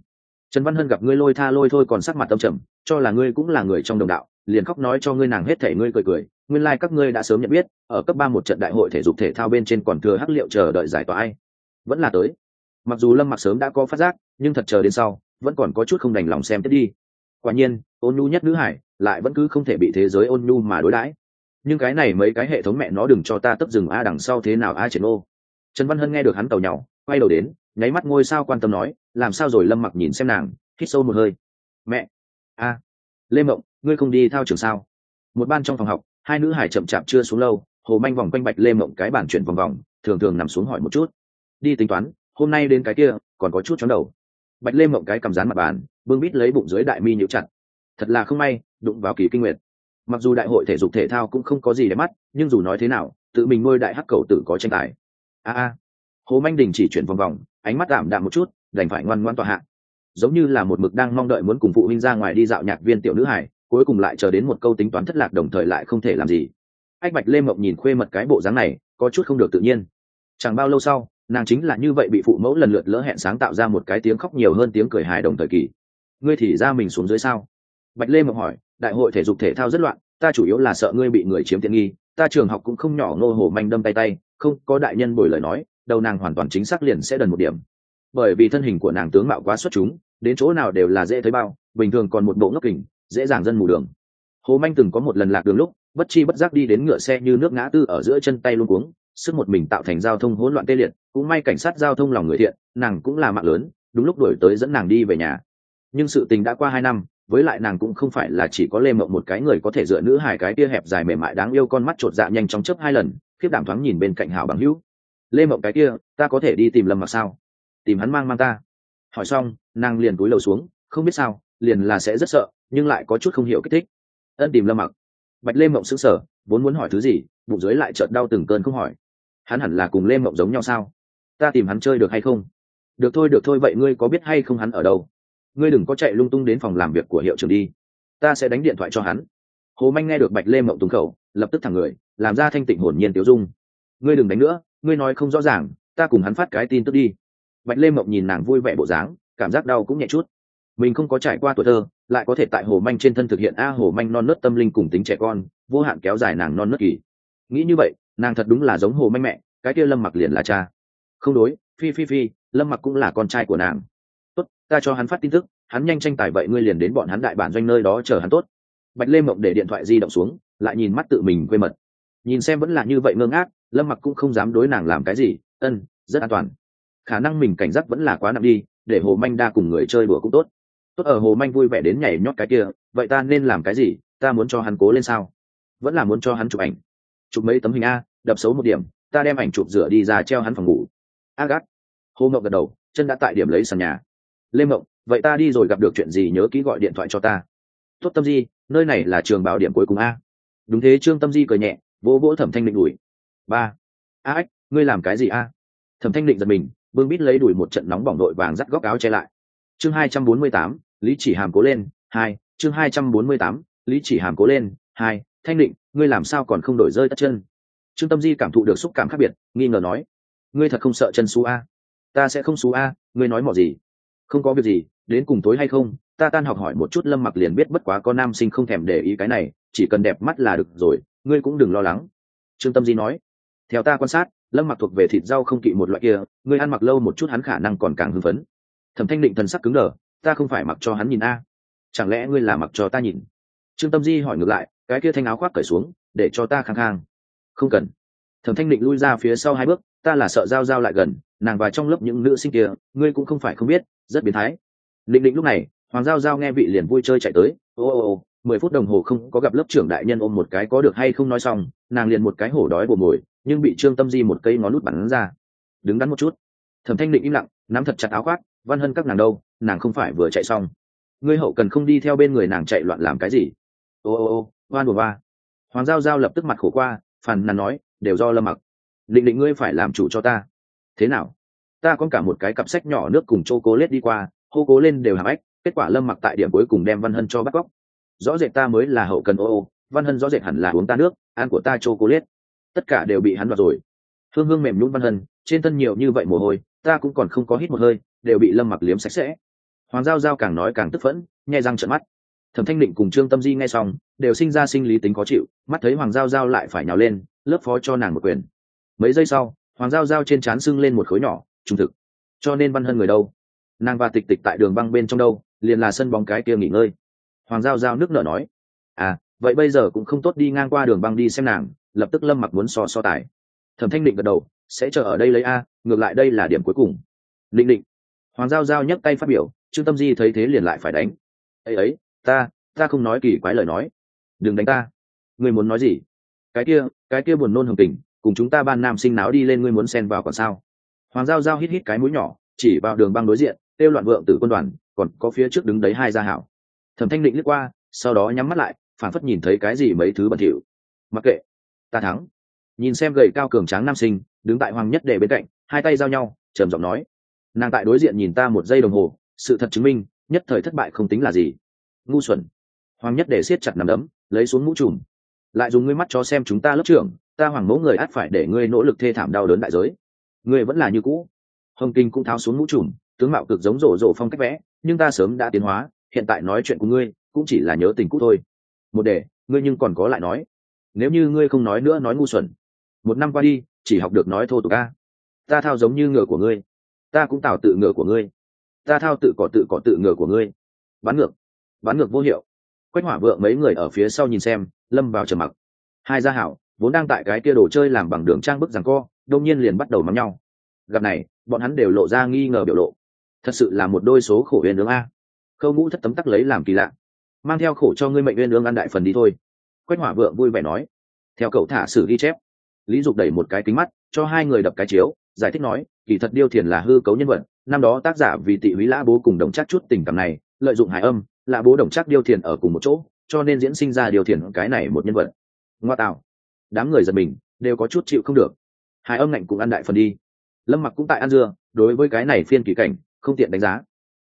Trần văn hân gặp ngươi lôi tha lôi thôi còn sắc mặt tâm trầm, cho là ngươi cũng là người trong đồng đạo, liền khóc nói cho ngươi nàng hết thảy ngươi cười cười, nguyên lai các ngươi đã sớm nhận biết, ở cấp ba một trận đại hội thể dục thể thao bên trên còn thừa hắc liệu chờ đợi giải tỏa ai. Vẫn là tới. Mặc dù lâm mặc sớm đã có phát giác, nhưng thật chờ đến sau, vẫn còn có chút không đành lòng xem tiếp đi. Quả nhiên, ôn nhu nhất nữ hải, lại vẫn cứ không thể bị thế giới ôn nhu mà đối đãi. Nhưng cái này mấy cái hệ thống mẹ nó đừng cho ta tấp rừng a, đằng sau thế nào a, triển ô. Trần văn hân nghe được hắn tàu nhau quay đầu đến nháy mắt ngôi sao quan tâm nói, làm sao rồi? Lâm mặc nhìn xem nàng, hít sâu một hơi. Mẹ, a, lê mộng, ngươi không đi thao trường sao? Một ban trong phòng học, hai nữ hải chậm chạp chưa xuống lâu, hồ manh vòng quanh bạch lê mộng cái bản chuyển vòng vòng, thường thường nằm xuống hỏi một chút. Đi tính toán, hôm nay đến cái kia, còn có chút chóng đầu. Bạch lê mộng cái cầm rán mặt bàn, bưng bít lấy bụng dưới đại mi nhũ chặt. Thật là không may, đụng vào kỳ kinh nguyệt. Mặc dù đại hội thể dục thể thao cũng không có gì để mắt, nhưng dù nói thế nào, tự mình nuôi đại hắc cầu tử có tranh tài. A a. Hồ manh đình chỉ chuyển vòng vòng ánh mắt đảm đạm một chút, đành phải ngoan ngoan tòa hạ. Giống như là một mực đang mong đợi muốn cùng phụ huynh ra ngoài đi dạo nhạc viên tiểu nữ hải cuối cùng lại chờ đến một câu tính toán thất lạc đồng thời lại không thể làm gì. Ách bạch lê mộng nhìn khuê mật cái bộ dáng này, có chút không được tự nhiên. Chẳng bao lâu sau, nàng chính là như vậy bị phụ mẫu lần lượt lỡ hẹn sáng tạo ra một cái tiếng khóc nhiều hơn tiếng cười hài đồng thời kỳ. Ngươi thì ra mình xuống dưới sao? Bạch lê mộng hỏi, đại hội thể dục thể thao rất loạn, ta chủ yếu là sợ ngươi bị người chiếm tiện nghi, ta trường học cũng không nhỏ nô hồ manh đâm tay tay, không, có đại nhân bồi lời nói đầu nàng hoàn toàn chính xác liền sẽ đần một điểm. Bởi vì thân hình của nàng tướng mạo quá xuất chúng, đến chỗ nào đều là dễ thấy bao, bình thường còn một bộ ngốc kỉnh dễ dàng dân mù đường. Hồ manh từng có một lần lạc đường lúc, bất chi bất giác đi đến ngựa xe như nước ngã tư ở giữa chân tay luôn cuống, sức một mình tạo thành giao thông hỗn loạn tê liệt, cũng may cảnh sát giao thông lòng người thiện, nàng cũng là mạng lớn, đúng lúc đổi tới dẫn nàng đi về nhà. Nhưng sự tình đã qua hai năm, với lại nàng cũng không phải là chỉ có lê mộng một cái người có thể dựa nữ hài cái tia hẹp dài mềm mại đáng yêu con mắt chột dạ nhanh chóng chớp hai lần, khiếp đảm thoáng nhìn bên cạnh hảo bằng hữu lê mộng cái kia, ta có thể đi tìm lâm mặc sao? Tìm hắn mang mang ta. Hỏi xong, nàng liền cúi lầu xuống, không biết sao, liền là sẽ rất sợ, nhưng lại có chút không hiểu kích thích. Ân tìm lâm mặc. Bạch lê mộng sững sờ, vốn muốn hỏi thứ gì, bụng dưới lại chợt đau từng cơn không hỏi. Hắn hẳn là cùng lê mộng giống nhau sao? Ta tìm hắn chơi được hay không? Được thôi được thôi, vậy ngươi có biết hay không hắn ở đâu? Ngươi đừng có chạy lung tung đến phòng làm việc của hiệu trưởng đi. Ta sẽ đánh điện thoại cho hắn. Hồ manh nghe được bạch lê mộng túng khẩu, lập tức thẳng người, làm ra thanh tịnh hồn nhiên tiêu dung. Ngươi đừng đánh nữa ngươi nói không rõ ràng, ta cùng hắn phát cái tin tức đi. Bạch lê mộng nhìn nàng vui vẻ bộ dáng, cảm giác đau cũng nhẹ chút. Mình không có trải qua tuổi thơ, lại có thể tại hồ manh trên thân thực hiện a hồ manh non nớt tâm linh cùng tính trẻ con, vô hạn kéo dài nàng non nớt kỳ. Nghĩ như vậy, nàng thật đúng là giống hồ manh mẹ, cái kia lâm mặc liền là cha. Không đối, phi phi phi, lâm mặc cũng là con trai của nàng. Tốt, ta cho hắn phát tin tức, hắn nhanh tranh tài vậy ngươi liền đến bọn hắn đại bản doanh nơi đó chờ hắn tốt. Bạch lê mộng để điện thoại di động xuống, lại nhìn mắt tự mình quê mật. Nhìn xem vẫn là như vậy ngơ ngác lâm mặc cũng không dám đối nàng làm cái gì, ân, rất an toàn. Khả năng mình cảnh giác vẫn là quá nặng đi, để hồ manh đa cùng người chơi đùa cũng tốt. Tốt ở hồ manh vui vẻ đến nhảy nhót cái kia, vậy ta nên làm cái gì, ta muốn cho hắn cố lên sao? Vẫn là muốn cho hắn chụp ảnh. Chụp mấy tấm hình a, đập xấu một điểm, ta đem ảnh chụp rửa đi ra treo hắn phòng ngủ. A gắt hồ mộng gật đầu, chân đã tại điểm lấy sàn nhà. Lê mộng, vậy ta đi rồi gặp được chuyện gì nhớ kỹ gọi điện thoại cho ta. Tốt tâm di, nơi này là trường bảo điểm cuối cùng a. Đúng thế, trương tâm di cười nhẹ, vỗ vỗ thẩm thanh định đuổi ba. A ách, ngươi làm cái gì a? Thẩm thanh định giật mình, vương bít lấy đuổi một trận nóng bỏng đội vàng dắt góc áo che lại. Chương hai trăm bốn mươi tám, lý chỉ hàm cố lên, hai. Chương hai trăm bốn mươi tám, lý chỉ hàm cố lên, hai. Thanh định, ngươi làm sao còn không đổi rơi tất chân? Trương tâm di cảm thụ được xúc cảm khác biệt, nghi ngờ nói. Ngươi thật không sợ chân xú a? Ta sẽ không xú a, ngươi nói mỏ gì? Không có việc gì, đến cùng tối hay không? Ta tan học hỏi một chút lâm mặc liền biết bất quá có nam sinh không thèm để ý cái này, chỉ cần đẹp mắt là được rồi, ngươi cũng đừng lo lắng. Trương tâm di nói theo ta quan sát, lâm mặc thuộc về thịt rau không kỵ một loại kia, người ăn mặc lâu một chút hắn khả năng còn càng hưng phấn. Thẩm thanh định thần sắc cứng đờ, ta không phải mặc cho hắn nhìn a. Chẳng lẽ ngươi là mặc cho ta nhìn? Trương tâm di hỏi ngược lại, cái kia thanh áo khoác cởi xuống, để cho ta khang khang không cần. Thẩm thanh định lui ra phía sau hai bước, ta là sợ giao giao lại gần, nàng và trong lớp những nữ sinh kia, ngươi cũng không phải không biết, rất biến thái. Định định lúc này, hoàng giao giao nghe vị liền vui chơi chạy tới, ô ô ô mười phút đồng hồ không có gặp lớp trưởng đại nhân ôm một cái có được hay không nói xong, nàng liền một cái hổ đói bồ mồi, nhưng bị trương tâm di một cây ngón nút bắn ra. Đứng đắn một chút. Thẩm thanh định im lặng, nắm thật chặt áo khoác, văn hân các nàng đâu? Nàng không phải vừa chạy xong. Ngươi hậu cần không đi theo bên người nàng chạy loạn làm cái gì? Ô ô ô, oan bùa ba hoàng giao giao lập tức mặt khổ qua, phàn nàn nói, đều do lâm mặc. Định định ngươi phải làm chủ cho ta. Thế nào? Ta có cả một cái cặp sách nhỏ nước cùng chô cố lết đi qua, hô cố lên đều hàm ếch, kết quả lâm mặc tại điểm cuối cùng đem văn hân cho bắt cóc rõ rệt ta mới là hậu cần ô ô, văn hân rõ rệt hẳn là uống ta nước, ăn của ta chô cô liết tất cả đều bị hắn đoạt rồi. Hương hương mềm nhún văn hân, trên thân nhiều như vậy mồ hôi, ta cũng còn không có hít một hơi, đều bị lâm mặc liếm sạch sẽ. Hoàng giao giao càng nói càng tức phẫn nhai răng trợn mắt. Thẩm thanh định cùng trương tâm di nghe xong, đều sinh ra sinh lý tính khó chịu, mắt thấy hoàng giao giao lại phải nhào lên, lớp phó cho nàng một quyền. Mấy giây sau, hoàng giao giao trên trán sưng lên một khối nhỏ, trung thực. Cho nên văn hân người đâu? Nàng và tịch tịch tại đường băng bên trong đâu, liền là sân bóng cái kia nghỉ ngơi hoàng giao giao nước nở nói à vậy bây giờ cũng không tốt đi ngang qua đường băng đi xem nàng, lập tức lâm mặc muốn so so tài. Thẩm thanh định gật đầu, sẽ chờ ở đây lấy a, ngược lại đây là điểm cuối cùng. Định định, hoàng giao giao nhấc tay phát biểu, trương tâm di thấy thế liền lại phải đánh. Ấy ấy, ta ta không nói kỳ quái lời nói. Đừng đánh ta. Ngươi muốn nói gì? Cái kia cái kia buồn nôn hồng tình, cùng chúng ta ban nam sinh náo đi lên ngươi muốn xen vào còn sao? Hoàng giao giao hít hít cái mũi nhỏ, chỉ vào đường băng đối diện, kêu loạn vượng tử quân đoàn, còn có phía trước đứng đấy hai gia hảo thẩm thanh định lướt qua, sau đó nhắm mắt lại, phản phất nhìn thấy cái gì mấy thứ bẩn thỉu. Mặc kệ, ta thắng. Nhìn xem gầy cao cường tráng nam sinh, đứng tại hoàng nhất Đề bên cạnh, hai tay giao nhau, trầm giọng nói. Nàng tại đối diện nhìn ta một giây đồng hồ, sự thật chứng minh, nhất thời thất bại không tính là gì. Ngu xuẩn. Hoàng nhất để siết chặt nằm đấm, lấy xuống mũ trùm. Lại dùng ngươi mắt cho xem chúng ta lớp trưởng, ta hoàng mẫu người át phải để ngươi nỗ lực thê thảm đau đớn đại giới. Ngươi vẫn là như cũ. Hồng kinh cũng tháo xuống mũ trùm, tướng mạo cực giống rổ rổ phong cách vẽ, nhưng ta sớm đã tiến hóa hiện tại nói chuyện của ngươi cũng chỉ là nhớ tình cũ thôi. Một để ngươi nhưng còn có lại nói. Nếu như ngươi không nói nữa nói ngu xuẩn. Một năm qua đi, chỉ học được nói thô tục ca ta thao giống như ngựa của ngươi. Ta cũng tạo tự ngựa của ngươi. Ta thao tự cỏ tự cỏ tự ngựa của ngươi. Bán ngược. Bán ngược vô hiệu. Quách hỏa vượng mấy người ở phía sau nhìn xem, lâm vào trầm mặc. Hai gia hảo, vốn đang tại cái kia đồ chơi làm bằng đường trang bức rằng co đông nhiên liền bắt đầu mắm nhau. Gặp này, bọn hắn đều lộ ra nghi ngờ biểu lộ. Thật sự là một đôi số khổ huyền ương a khâu ngũ thất tấm tắc lấy làm kỳ lạ. Mang theo khổ cho ngươi mệnh uyên ương ăn đại phần đi thôi. Quách hỏa vượng vui vẻ nói. Theo cậu thả sử ghi chép. Lý dục đẩy một cái kính mắt, cho hai người đập cái chiếu, giải thích nói, kỳ thật điêu thiền là hư cấu nhân vật, năm đó tác giả vì tị húy lã bố cùng đồng chắc chút tình cảm này, lợi dụng hải âm, lã bố đồng chắc điêu thiền ở cùng một chỗ, cho nên diễn sinh ra điều thiền cái này một nhân vật. Ngoa tạo. Đám người giật mình, đều có chút chịu không được. Hải âm ngạnh cũng ăn đại phần đi. Lâm mặc cũng tại ăn dưa, đối với cái này phiên kỳ cảnh, không tiện đánh giá.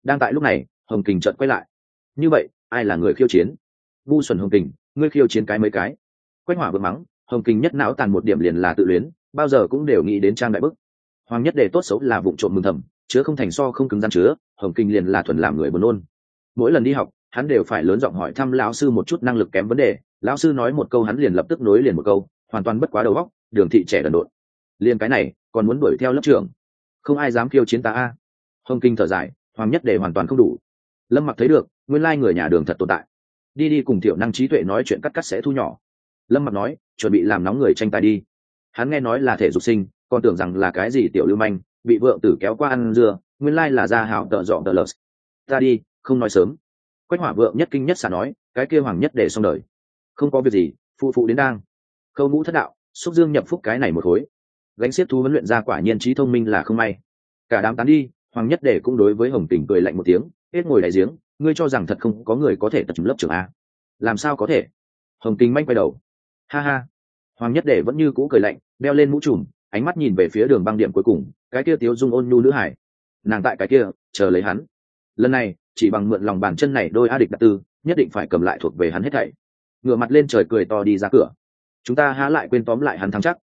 Đang tại lúc này hồng kình trận quay lại. Như vậy, ai là người khiêu chiến? Ngu xuẩn hồng kình, ngươi khiêu chiến cái mấy cái? Quách hỏa vừa mắng, hồng kình nhất não tàn một điểm liền là tự luyến, bao giờ cũng đều nghĩ đến trang đại bức. Hoàng nhất đề tốt xấu là vụ trộm mừng thầm, chứa không thành so không cứng gian chứa, hồng kinh liền là thuần làm người buồn nôn. Mỗi lần đi học, hắn đều phải lớn giọng hỏi thăm lão sư một chút năng lực kém vấn đề, lão sư nói một câu hắn liền lập tức nối liền một câu, hoàn toàn bất quá đầu óc, đường thị trẻ đần độn. Liền cái này, còn muốn đuổi theo lớp trưởng. Không ai dám khiêu chiến ta a. Hồng kinh thở dài, hoàng nhất đề hoàn toàn không đủ lâm mặc thấy được, nguyên lai người nhà đường thật tồn tại. Đi đi cùng tiểu năng trí tuệ nói chuyện cắt cắt sẽ thu nhỏ. Lâm mặc nói, chuẩn bị làm nóng người tranh tài đi. Hắn nghe nói là thể dục sinh, còn tưởng rằng là cái gì tiểu lưu manh, bị vợ tử kéo qua ăn dưa, nguyên lai là ra hảo tợ dọn tợ lợt. Ta đi, không nói sớm. Quách hỏa vợ nhất kinh nhất xả nói, cái kia hoàng nhất để xong đời. Không có việc gì, phụ phụ đến đang. Khâu ngũ thất đạo, xúc dương nhập phúc cái này một khối. Gánh xiết thú huấn luyện ra quả nhiên trí thông minh là không may. Cả đám tán đi, hoàng nhất để cũng đối với hồng tình cười lạnh một tiếng hết ngồi đại giếng, ngươi cho rằng thật không? Có người có thể tập lớp trưởng a. Làm sao có thể? Hồng kinh manh quay đầu. Ha ha. Hoàng nhất để vẫn như cũ cười lạnh, đeo lên mũ trùm, ánh mắt nhìn về phía đường băng điểm cuối cùng, cái kia tiếu dung ôn nhu nữ hải. Nàng tại cái kia, chờ lấy hắn. Lần này, chỉ bằng mượn lòng bàn chân này đôi a địch đặc tư, nhất định phải cầm lại thuộc về hắn hết thảy. Ngửa mặt lên trời cười to đi ra cửa. Chúng ta há lại quên tóm lại hắn thắng chắc.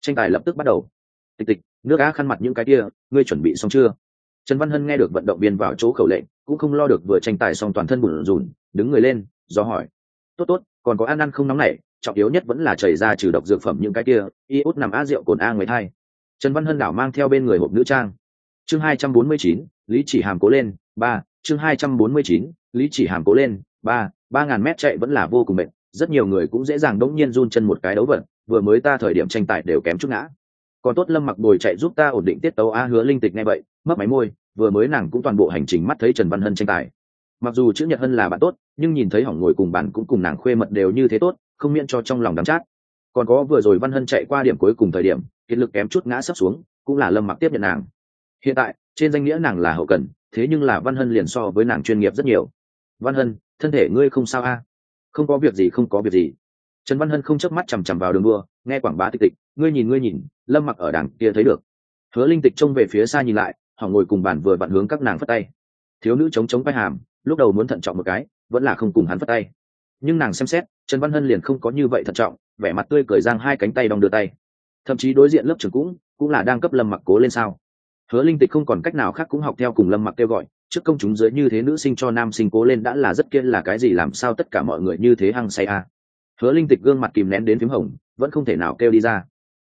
Tranh tài lập tức bắt đầu. Tịch tịch, nước á khăn mặt những cái kia, ngươi chuẩn bị xong chưa? Trần văn hân nghe được vận động viên vào chỗ khẩu lệnh cũng không lo được vừa tranh tài xong toàn thân bùn rùn đứng người lên, do hỏi. Tốt tốt, còn có ăn ăn không nóng này, trọng yếu nhất vẫn là chảy ra trừ độc dược phẩm những cái kia y út nằm á rượu cồn a người thai trần văn hân đảo mang theo bên người hộp nữ trang. Chương hai trăm bốn mươi chín, lý chỉ hàm cố lên, ba, chương hai trăm bốn mươi chín, lý chỉ hàm cố lên, ba ba ngàn mét chạy vẫn là vô cùng mệt, rất nhiều người cũng dễ dàng đống nhiên run chân một cái đấu vật, vừa mới ta thời điểm tranh tài đều kém chút ngã còn tốt lâm mặc bồi chạy giúp ta ổn định tiết tấu a hứa linh tịch nghe vậy mất máy môi, vừa mới nàng cũng toàn bộ hành trình mắt thấy trần văn hân tranh tài. Mặc dù chữ nhật hân là bạn tốt, nhưng nhìn thấy hỏng ngồi cùng bạn cũng cùng nàng khuê mật đều như thế tốt, không miễn cho trong lòng đắm chát. Còn có vừa rồi văn hân chạy qua điểm cuối cùng thời điểm, kiệt lực kém chút ngã sấp xuống, cũng là lâm mặc tiếp nhận nàng. Hiện tại, trên danh nghĩa nàng là hậu cần, thế nhưng là văn hân liền so với nàng chuyên nghiệp rất nhiều. Văn hân, thân thể ngươi không sao a? Không có việc gì, không có việc gì. Trần văn hân không chớp mắt chằm chằm vào đường đua, nghe quảng bá tịch tịch ngươi nhìn ngươi nhìn, lâm mặc ở đằng kia thấy được. Hứa linh tịch trông về phía xa nhìn lại, họ ngồi cùng bàn vừa vặn hướng các nàng phất tay. Thiếu nữ chống chống vai hàm, lúc đầu muốn thận trọng một cái, vẫn là không cùng hắn phất tay. Nhưng nàng xem xét, trần văn hân liền không có như vậy thận trọng, vẻ mặt tươi cởi giang hai cánh tay đong đưa tay. Thậm chí đối diện lớp trưởng cũng cũng là đang cấp lâm mặc cố lên sao. Hứa linh tịch không còn cách nào khác cũng học theo cùng lâm mặc kêu gọi, trước công chúng dưới như thế nữ sinh cho nam sinh cố lên đã là rất kia là cái gì làm sao tất cả mọi người như thế hăng say a à. hứa linh tịch gương mặt kìm nén đến phím hồng, vẫn không thể nào kêu đi ra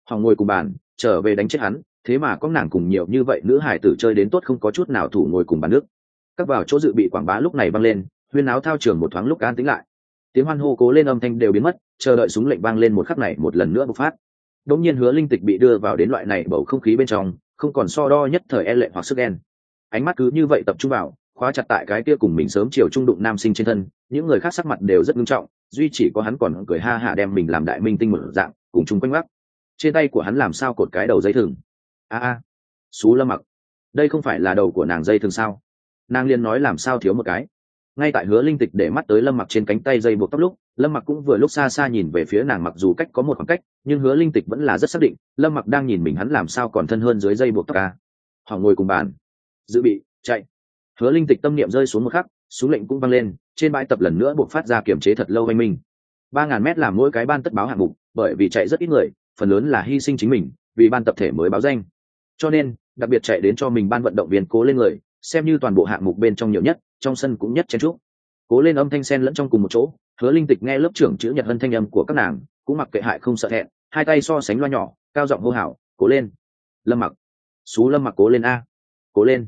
họ ngồi cùng bàn, trở về đánh chết hắn, thế mà có nàng cùng nhiều như vậy nữ hải tử chơi đến tốt không có chút nào thủ ngồi cùng bàn nước. Các vào chỗ dự bị quảng bá lúc này văng lên, huyên áo thao trường một thoáng lúc an tính lại. Tiếng hoan hô cố lên âm thanh đều biến mất, chờ đợi súng lệnh vang lên một khắc này một lần nữa bộc phát. Đống nhiên hứa linh tịch bị đưa vào đến loại này bầu không khí bên trong, không còn so đo nhất thời e lệ hoặc sức đen ánh mắt cứ như vậy tập trung vào, khóa chặt tại cái kia cùng mình sớm chiều trung đụng nam sinh trên thân, những người khác sắc mặt đều rất nghiêm trọng, duy chỉ có hắn còn cười ha hả đem mình làm đại minh tinh một dạng, cùng chung quanh gác trên tay của hắn làm sao cột cái đầu dây thừng? A a, xú lâm mặc, đây không phải là đầu của nàng dây thừng sao? Nàng liên nói làm sao thiếu một cái. Ngay tại hứa linh tịch để mắt tới lâm mặc trên cánh tay dây buộc tóc lúc, lâm mặc cũng vừa lúc xa xa nhìn về phía nàng mặc dù cách có một khoảng cách, nhưng hứa linh tịch vẫn là rất xác định, lâm mặc đang nhìn mình hắn làm sao còn thân hơn dưới dây buộc tóc ca họ ngồi cùng bàn. Dự bị, chạy. Hứa linh tịch tâm niệm rơi xuống một khắc, súng lệnh cũng văng lên, trên bãi tập lần nữa buộc phát ra kiểm chế thật lâu anh minh. Ba ngàn mét làm mỗi cái ban tất báo hạng mục, bởi vì chạy rất ít người phần lớn là hy sinh chính mình vì ban tập thể mới báo danh. Cho nên, đặc biệt chạy đến cho mình ban vận động viên cố lên người, xem như toàn bộ hạng mục bên trong nhiều nhất, trong sân cũng nhất chen trúc cố lên âm thanh sen lẫn trong cùng một chỗ, hứa linh tịch nghe lớp trưởng chữ nhật hân thanh âm của các nàng, cũng mặc kệ hại không sợ thẹn, hai tay so sánh loa nhỏ, cao giọng hô hào, cố lên, lâm mặc, xú lâm mặc cố lên a, cố lên.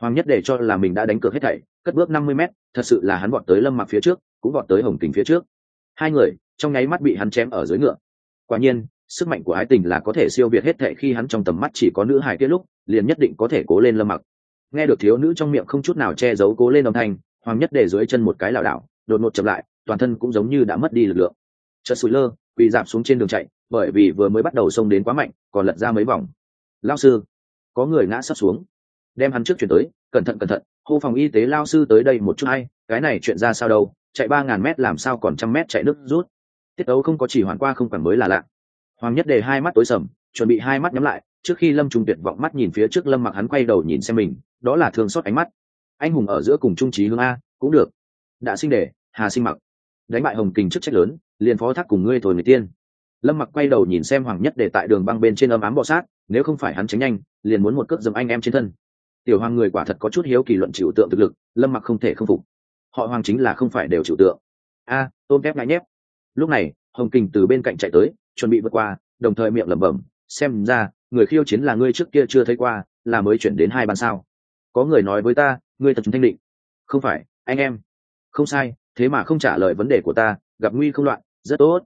Hoàng nhất để cho là mình đã đánh cược hết thảy, cất bước năm mươi m thật sự là hắn vọt tới lâm mặc phía trước, cũng vọt tới hồng kình phía trước. Hai người, trong nháy mắt bị hắn chém ở dưới ngựa. Quả nhiên sức mạnh của ái tình là có thể siêu việt hết thệ khi hắn trong tầm mắt chỉ có nữ hài kia lúc, liền nhất định có thể cố lên lâm mặc. Nghe được thiếu nữ trong miệng không chút nào che giấu cố lên âm thanh, hoàng nhất để dưới chân một cái lảo đảo, đột ngột chậm lại, toàn thân cũng giống như đã mất đi lực lượng. Chợt sủi lơ, quỳ giảm xuống trên đường chạy, bởi vì vừa mới bắt đầu xông đến quá mạnh, còn lật ra mấy vòng. Lao sư, có người ngã sắp xuống. Đem hắn trước chuyển tới, cẩn thận cẩn thận, hô phòng y tế lao sư tới đây một chút hay cái này chuyện ra sao đâu, chạy ba ngàn mét làm sao còn trăm mét chạy nước rút. Tiết tấu không có chỉ hoàn qua không quản mới là lạ hoàng nhất đề hai mắt tối sầm chuẩn bị hai mắt nhắm lại trước khi lâm trung tuyệt vọng mắt nhìn phía trước lâm mặc hắn quay đầu nhìn xem mình đó là thương xót ánh mắt. Anh hùng ở giữa cùng trung trí hướng a cũng được. Đã sinh đề hà sinh mặc. Đánh bại hồng kình chức trách lớn liền phó thác cùng ngươi thổi người tiên. Lâm mặc quay đầu nhìn xem hoàng nhất để tại đường băng bên trên âm ám bọ sát nếu không phải hắn tránh nhanh liền muốn một cước dầm anh em trên thân. Tiểu hoàng người quả thật có chút hiếu kỳ luận chịu tượng thực lực lâm mặc không thể không phục. Họ hoàng chính là không phải đều chịu tượng. A à, tôm kép ngại nhép. Lúc này hồng kình từ bên cạnh chạy tới chuẩn bị vượt qua, đồng thời miệng lẩm bẩm, xem ra, người khiêu chiến là ngươi trước kia chưa thấy qua, là mới chuyển đến hai bàn sao. Có người nói với ta, ngươi thật thanh định. Không phải, anh em. Không sai, thế mà không trả lời vấn đề của ta, gặp nguy không loạn, rất tốt.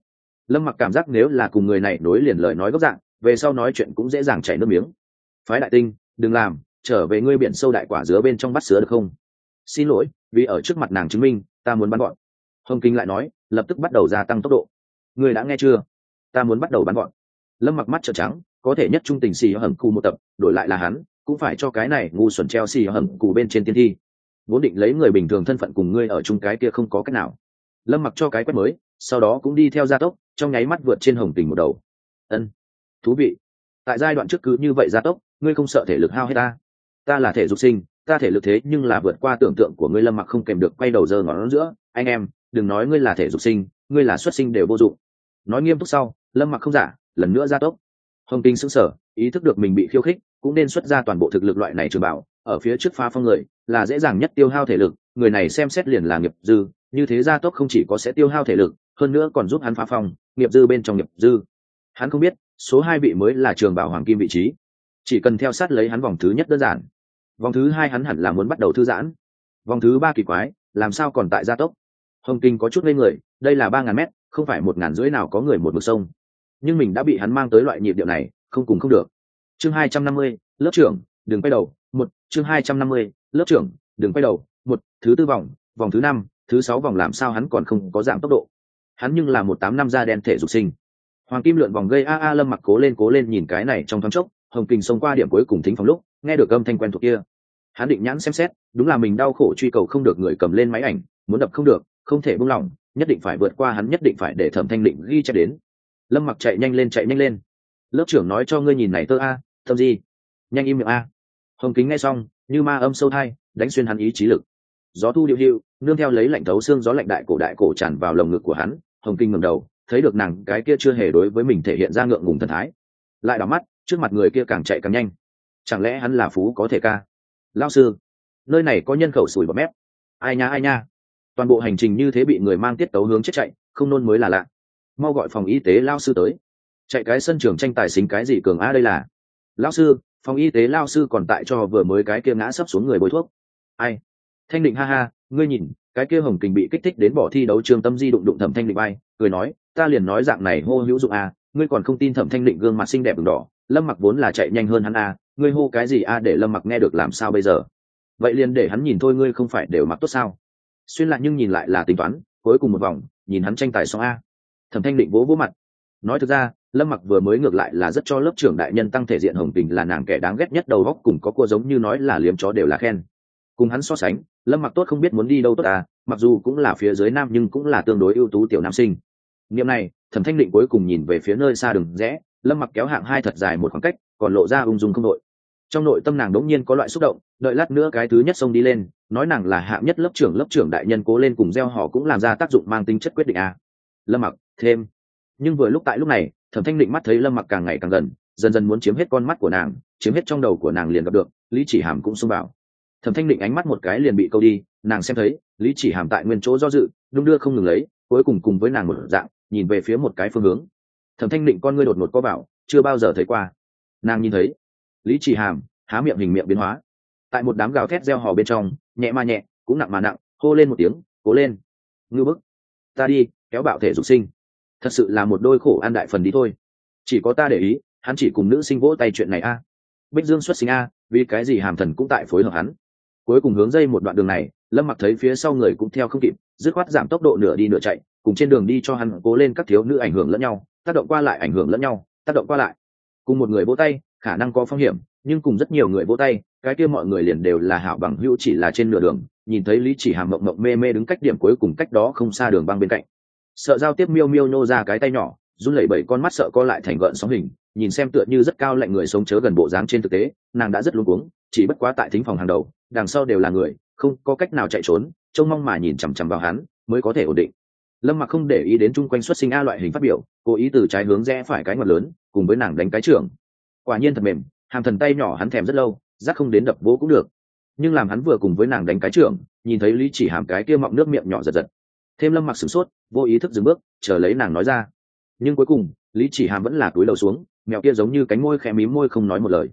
Lâm mặc cảm giác nếu là cùng người này nối liền lời nói gốc dạng, về sau nói chuyện cũng dễ dàng chảy nước miếng. Phái đại tinh, đừng làm, trở về ngươi biển sâu đại quả dứa bên trong bắt sứa được không? Xin lỗi, vì ở trước mặt nàng chứng minh, ta muốn bắn gọn hồng kinh lại nói, lập tức bắt đầu gia tăng tốc độ. Ngươi đã nghe chưa? Ta muốn bắt đầu bắn gọn. Lâm mặc mắt trợn trắng, có thể nhất trung tình xì hầm cù một tập, đổi lại là hắn, cũng phải cho cái này ngu xuẩn treo xì hầm cù bên trên tiên thi. Vốn định lấy người bình thường thân phận cùng ngươi ở chung cái kia không có cách nào. Lâm mặc cho cái quét mới, sau đó cũng đi theo gia tốc, trong nháy mắt vượt trên hồng tình một đầu. Ân, thú vị. Tại giai đoạn trước cứ như vậy gia tốc, ngươi không sợ thể lực hao hết ta? Ta là thể dục sinh, ta thể lực thế nhưng là vượt qua tưởng tượng của ngươi, lâm mặc không kèm được quay đầu giờ ngón giữa. Anh em, đừng nói ngươi là thể dục sinh, ngươi là xuất sinh đều vô dụng. Nói nghiêm túc sau lâm mặc không giả, lần nữa ra tốc. Hồng kinh sững sờ, ý thức được mình bị khiêu khích, cũng nên xuất ra toàn bộ thực lực loại này trường bảo, ở phía trước phá phong người, là dễ dàng nhất tiêu hao thể lực, người này xem xét liền là nghiệp dư, như thế gia tốc không chỉ có sẽ tiêu hao thể lực, hơn nữa còn giúp hắn phá phong, nghiệp dư bên trong nghiệp dư. Hắn không biết, số hai vị mới là trường bảo hoàng kim vị trí. Chỉ cần theo sát lấy hắn vòng thứ nhất đơn giản. Vòng thứ hai hắn hẳn là muốn bắt đầu thư giãn. Vòng thứ ba kỳ quái, làm sao còn tại gia tốc? Hồng kinh có chút ngây người, đây là ba ngàn mét, không phải một ngàn rưỡi nào có người một mực sông nhưng mình đã bị hắn mang tới loại nhịp điệu này, không cùng không được. Chương hai trăm năm mươi, lớp trưởng, đừng quay đầu, một, chương hai trăm năm mươi, lớp trưởng, đừng quay đầu, một, thứ tư vòng vòng thứ năm, thứ sáu vòng làm sao hắn còn không có giảm tốc độ. Hắn nhưng là một tám năm da đen thể dục sinh. Hoàng kim lượn vòng gây a a lâm mặc cố lên cố lên nhìn cái này trong thoáng chốc, hồng kình xông qua điểm cuối cùng thính phòng lúc, nghe được âm thanh quen thuộc kia. Hắn định nhãn xem xét, đúng là mình đau khổ truy cầu không được người cầm lên máy ảnh, muốn đập không được, không thể buông lỏng, nhất định phải vượt qua hắn, nhất định phải để thẩm thanh định ghi chép đến lâm mặc chạy nhanh lên, chạy nhanh lên. Lớp trưởng nói cho ngươi nhìn này tơ a thâm gì? Nhanh im miệng a. Hồng kính nghe xong, như ma âm sâu thai, đánh xuyên hắn ý trí lực. Gió thu điệu hiệu nương theo lấy lạnh thấu xương gió lạnh đại cổ đại cổ tràn vào lồng ngực của hắn, hồng kinh ngầm đầu, thấy được nàng, cái kia chưa hề đối với mình thể hiện ra ngượng ngùng thần thái. Lại đỏ mắt, trước mặt người kia càng chạy càng nhanh. Chẳng lẽ hắn là phú có thể ca? Lao sư, nơi này có nhân khẩu sủi bọt mép. Ai nha ai nha. Toàn bộ hành trình như thế bị người mang tiết tấu hướng chết chạy, không nôn mới là lạ mau gọi phòng y tế lao sư tới. Chạy cái sân trường tranh tài xính cái gì cường a đây là. Lao sư, phòng y tế lao sư còn tại cho vừa mới cái kia ngã sắp xuống người bôi thuốc. Ai? Thanh định ha ha, ngươi nhìn, cái kia hồng kình bị kích thích đến bỏ thi đấu trường tâm di đụng đụng thẩm thanh định bay cười nói, ta liền nói dạng này hô hữu dụng a ngươi còn không tin thẩm thanh định gương mặt xinh đẹp đường đỏ, lâm mặc vốn là chạy nhanh hơn hắn a ngươi hô cái gì a để lâm mặc nghe được làm sao bây giờ? Vậy liền để hắn nhìn thôi, ngươi không phải đều mặc tốt sao? Xuyên lại nhưng nhìn lại là tính toán, cuối cùng một vòng, nhìn hắn tranh tài xong a thẩm thanh định vỗ vỗ mặt. Nói thực ra, lâm mặc vừa mới ngược lại là rất cho lớp trưởng đại nhân tăng thể diện hồng tình là nàng kẻ đáng ghét nhất đầu góc cùng có cua giống như nói là liếm chó đều là khen. Cùng hắn so sánh, lâm mặc tốt không biết muốn đi đâu tốt à mặc dù cũng là phía dưới nam nhưng cũng là tương đối ưu tú tiểu nam sinh. Niệm này, thẩm thanh định cuối cùng nhìn về phía nơi xa đường rẽ, lâm mặc kéo hạng hai thật dài một khoảng cách, còn lộ ra ung dung không đội. Trong nội tâm nàng đống nhiên có loại xúc động, đợi lát nữa cái thứ nhất xông đi lên, nói nàng là hạng nhất lớp trưởng lớp trưởng đại nhân cố lên cùng gieo họ cũng làm ra tác dụng mang tính chất quyết định a lâm mặc thêm. Nhưng vừa lúc tại lúc này, thẩm thanh định mắt thấy lâm mặc càng ngày càng gần, dần dần muốn chiếm hết con mắt của nàng, chiếm hết trong đầu của nàng liền gặp được, lý chỉ hàm cũng xông vào. Thẩm thanh định ánh mắt một cái liền bị câu đi, nàng xem thấy, lý chỉ hàm tại nguyên chỗ do dự, đung đưa không ngừng lấy, cuối cùng cùng với nàng một dạng, nhìn về phía một cái phương hướng. Thẩm thanh định con ngươi đột ngột có bảo chưa bao giờ thấy qua. Nàng nhìn thấy, lý chỉ hàm, há miệng hình miệng biến hóa. Tại một đám gào thét reo hò bên trong, nhẹ mà nhẹ, cũng nặng mà nặng, hô lên một tiếng, cố lên. Ngư bức, ta đi, kéo bạo thể dục sinh thật sự là một đôi khổ an đại phần đi thôi. Chỉ có ta để ý, hắn chỉ cùng nữ sinh vỗ tay chuyện này a. Bích dương xuất sinh a, vì cái gì hàm thần cũng tại phối hợp hắn. Cuối cùng hướng dây một đoạn đường này, lâm mặc thấy phía sau người cũng theo không kịp, dứt khoát giảm tốc độ nửa đi nửa chạy, cùng trên đường đi cho hắn cố lên các thiếu nữ ảnh hưởng lẫn nhau, tác động qua lại ảnh hưởng lẫn nhau, tác động qua lại. Cùng một người vỗ tay, khả năng có phong hiểm, nhưng cùng rất nhiều người vỗ tay, cái kia mọi người liền đều là hảo bằng hữu chỉ là trên nửa đường, nhìn thấy lý chỉ hàm mộng mộng mê mê đứng cách điểm cuối cùng cách đó không xa đường băng bên cạnh sợ giao tiếp miêu miêu nô ra cái tay nhỏ, run lẩy bẩy con mắt sợ co lại thành gợn sóng hình, nhìn xem tựa như rất cao lạnh người sống chớ gần bộ dáng trên thực tế, nàng đã rất luống cuống, chỉ bất quá tại thính phòng hàng đầu, đằng sau đều là người, không có cách nào chạy trốn, trông mong mà nhìn chằm chằm vào hắn, mới có thể ổn định. Lâm mặc không để ý đến chung quanh xuất sinh a loại hình phát biểu, cố ý từ trái hướng rẽ phải cái mặt lớn, cùng với nàng đánh cái trưởng. Quả nhiên thật mềm, hàm thần tay nhỏ hắn thèm rất lâu rác không đến đập bố cũng được. Nhưng làm hắn vừa cùng với nàng đánh cái trưởng, nhìn thấy lý chỉ hàm cái kia mọng nước miệng nhỏ giật giật thêm lâm mặc sửng sốt, vô ý thức dừng bước, chờ lấy nàng nói ra. Nhưng cuối cùng, lý chỉ hàm vẫn là túi đầu xuống, mèo kia giống như cánh môi khẽ mím môi không nói một lời.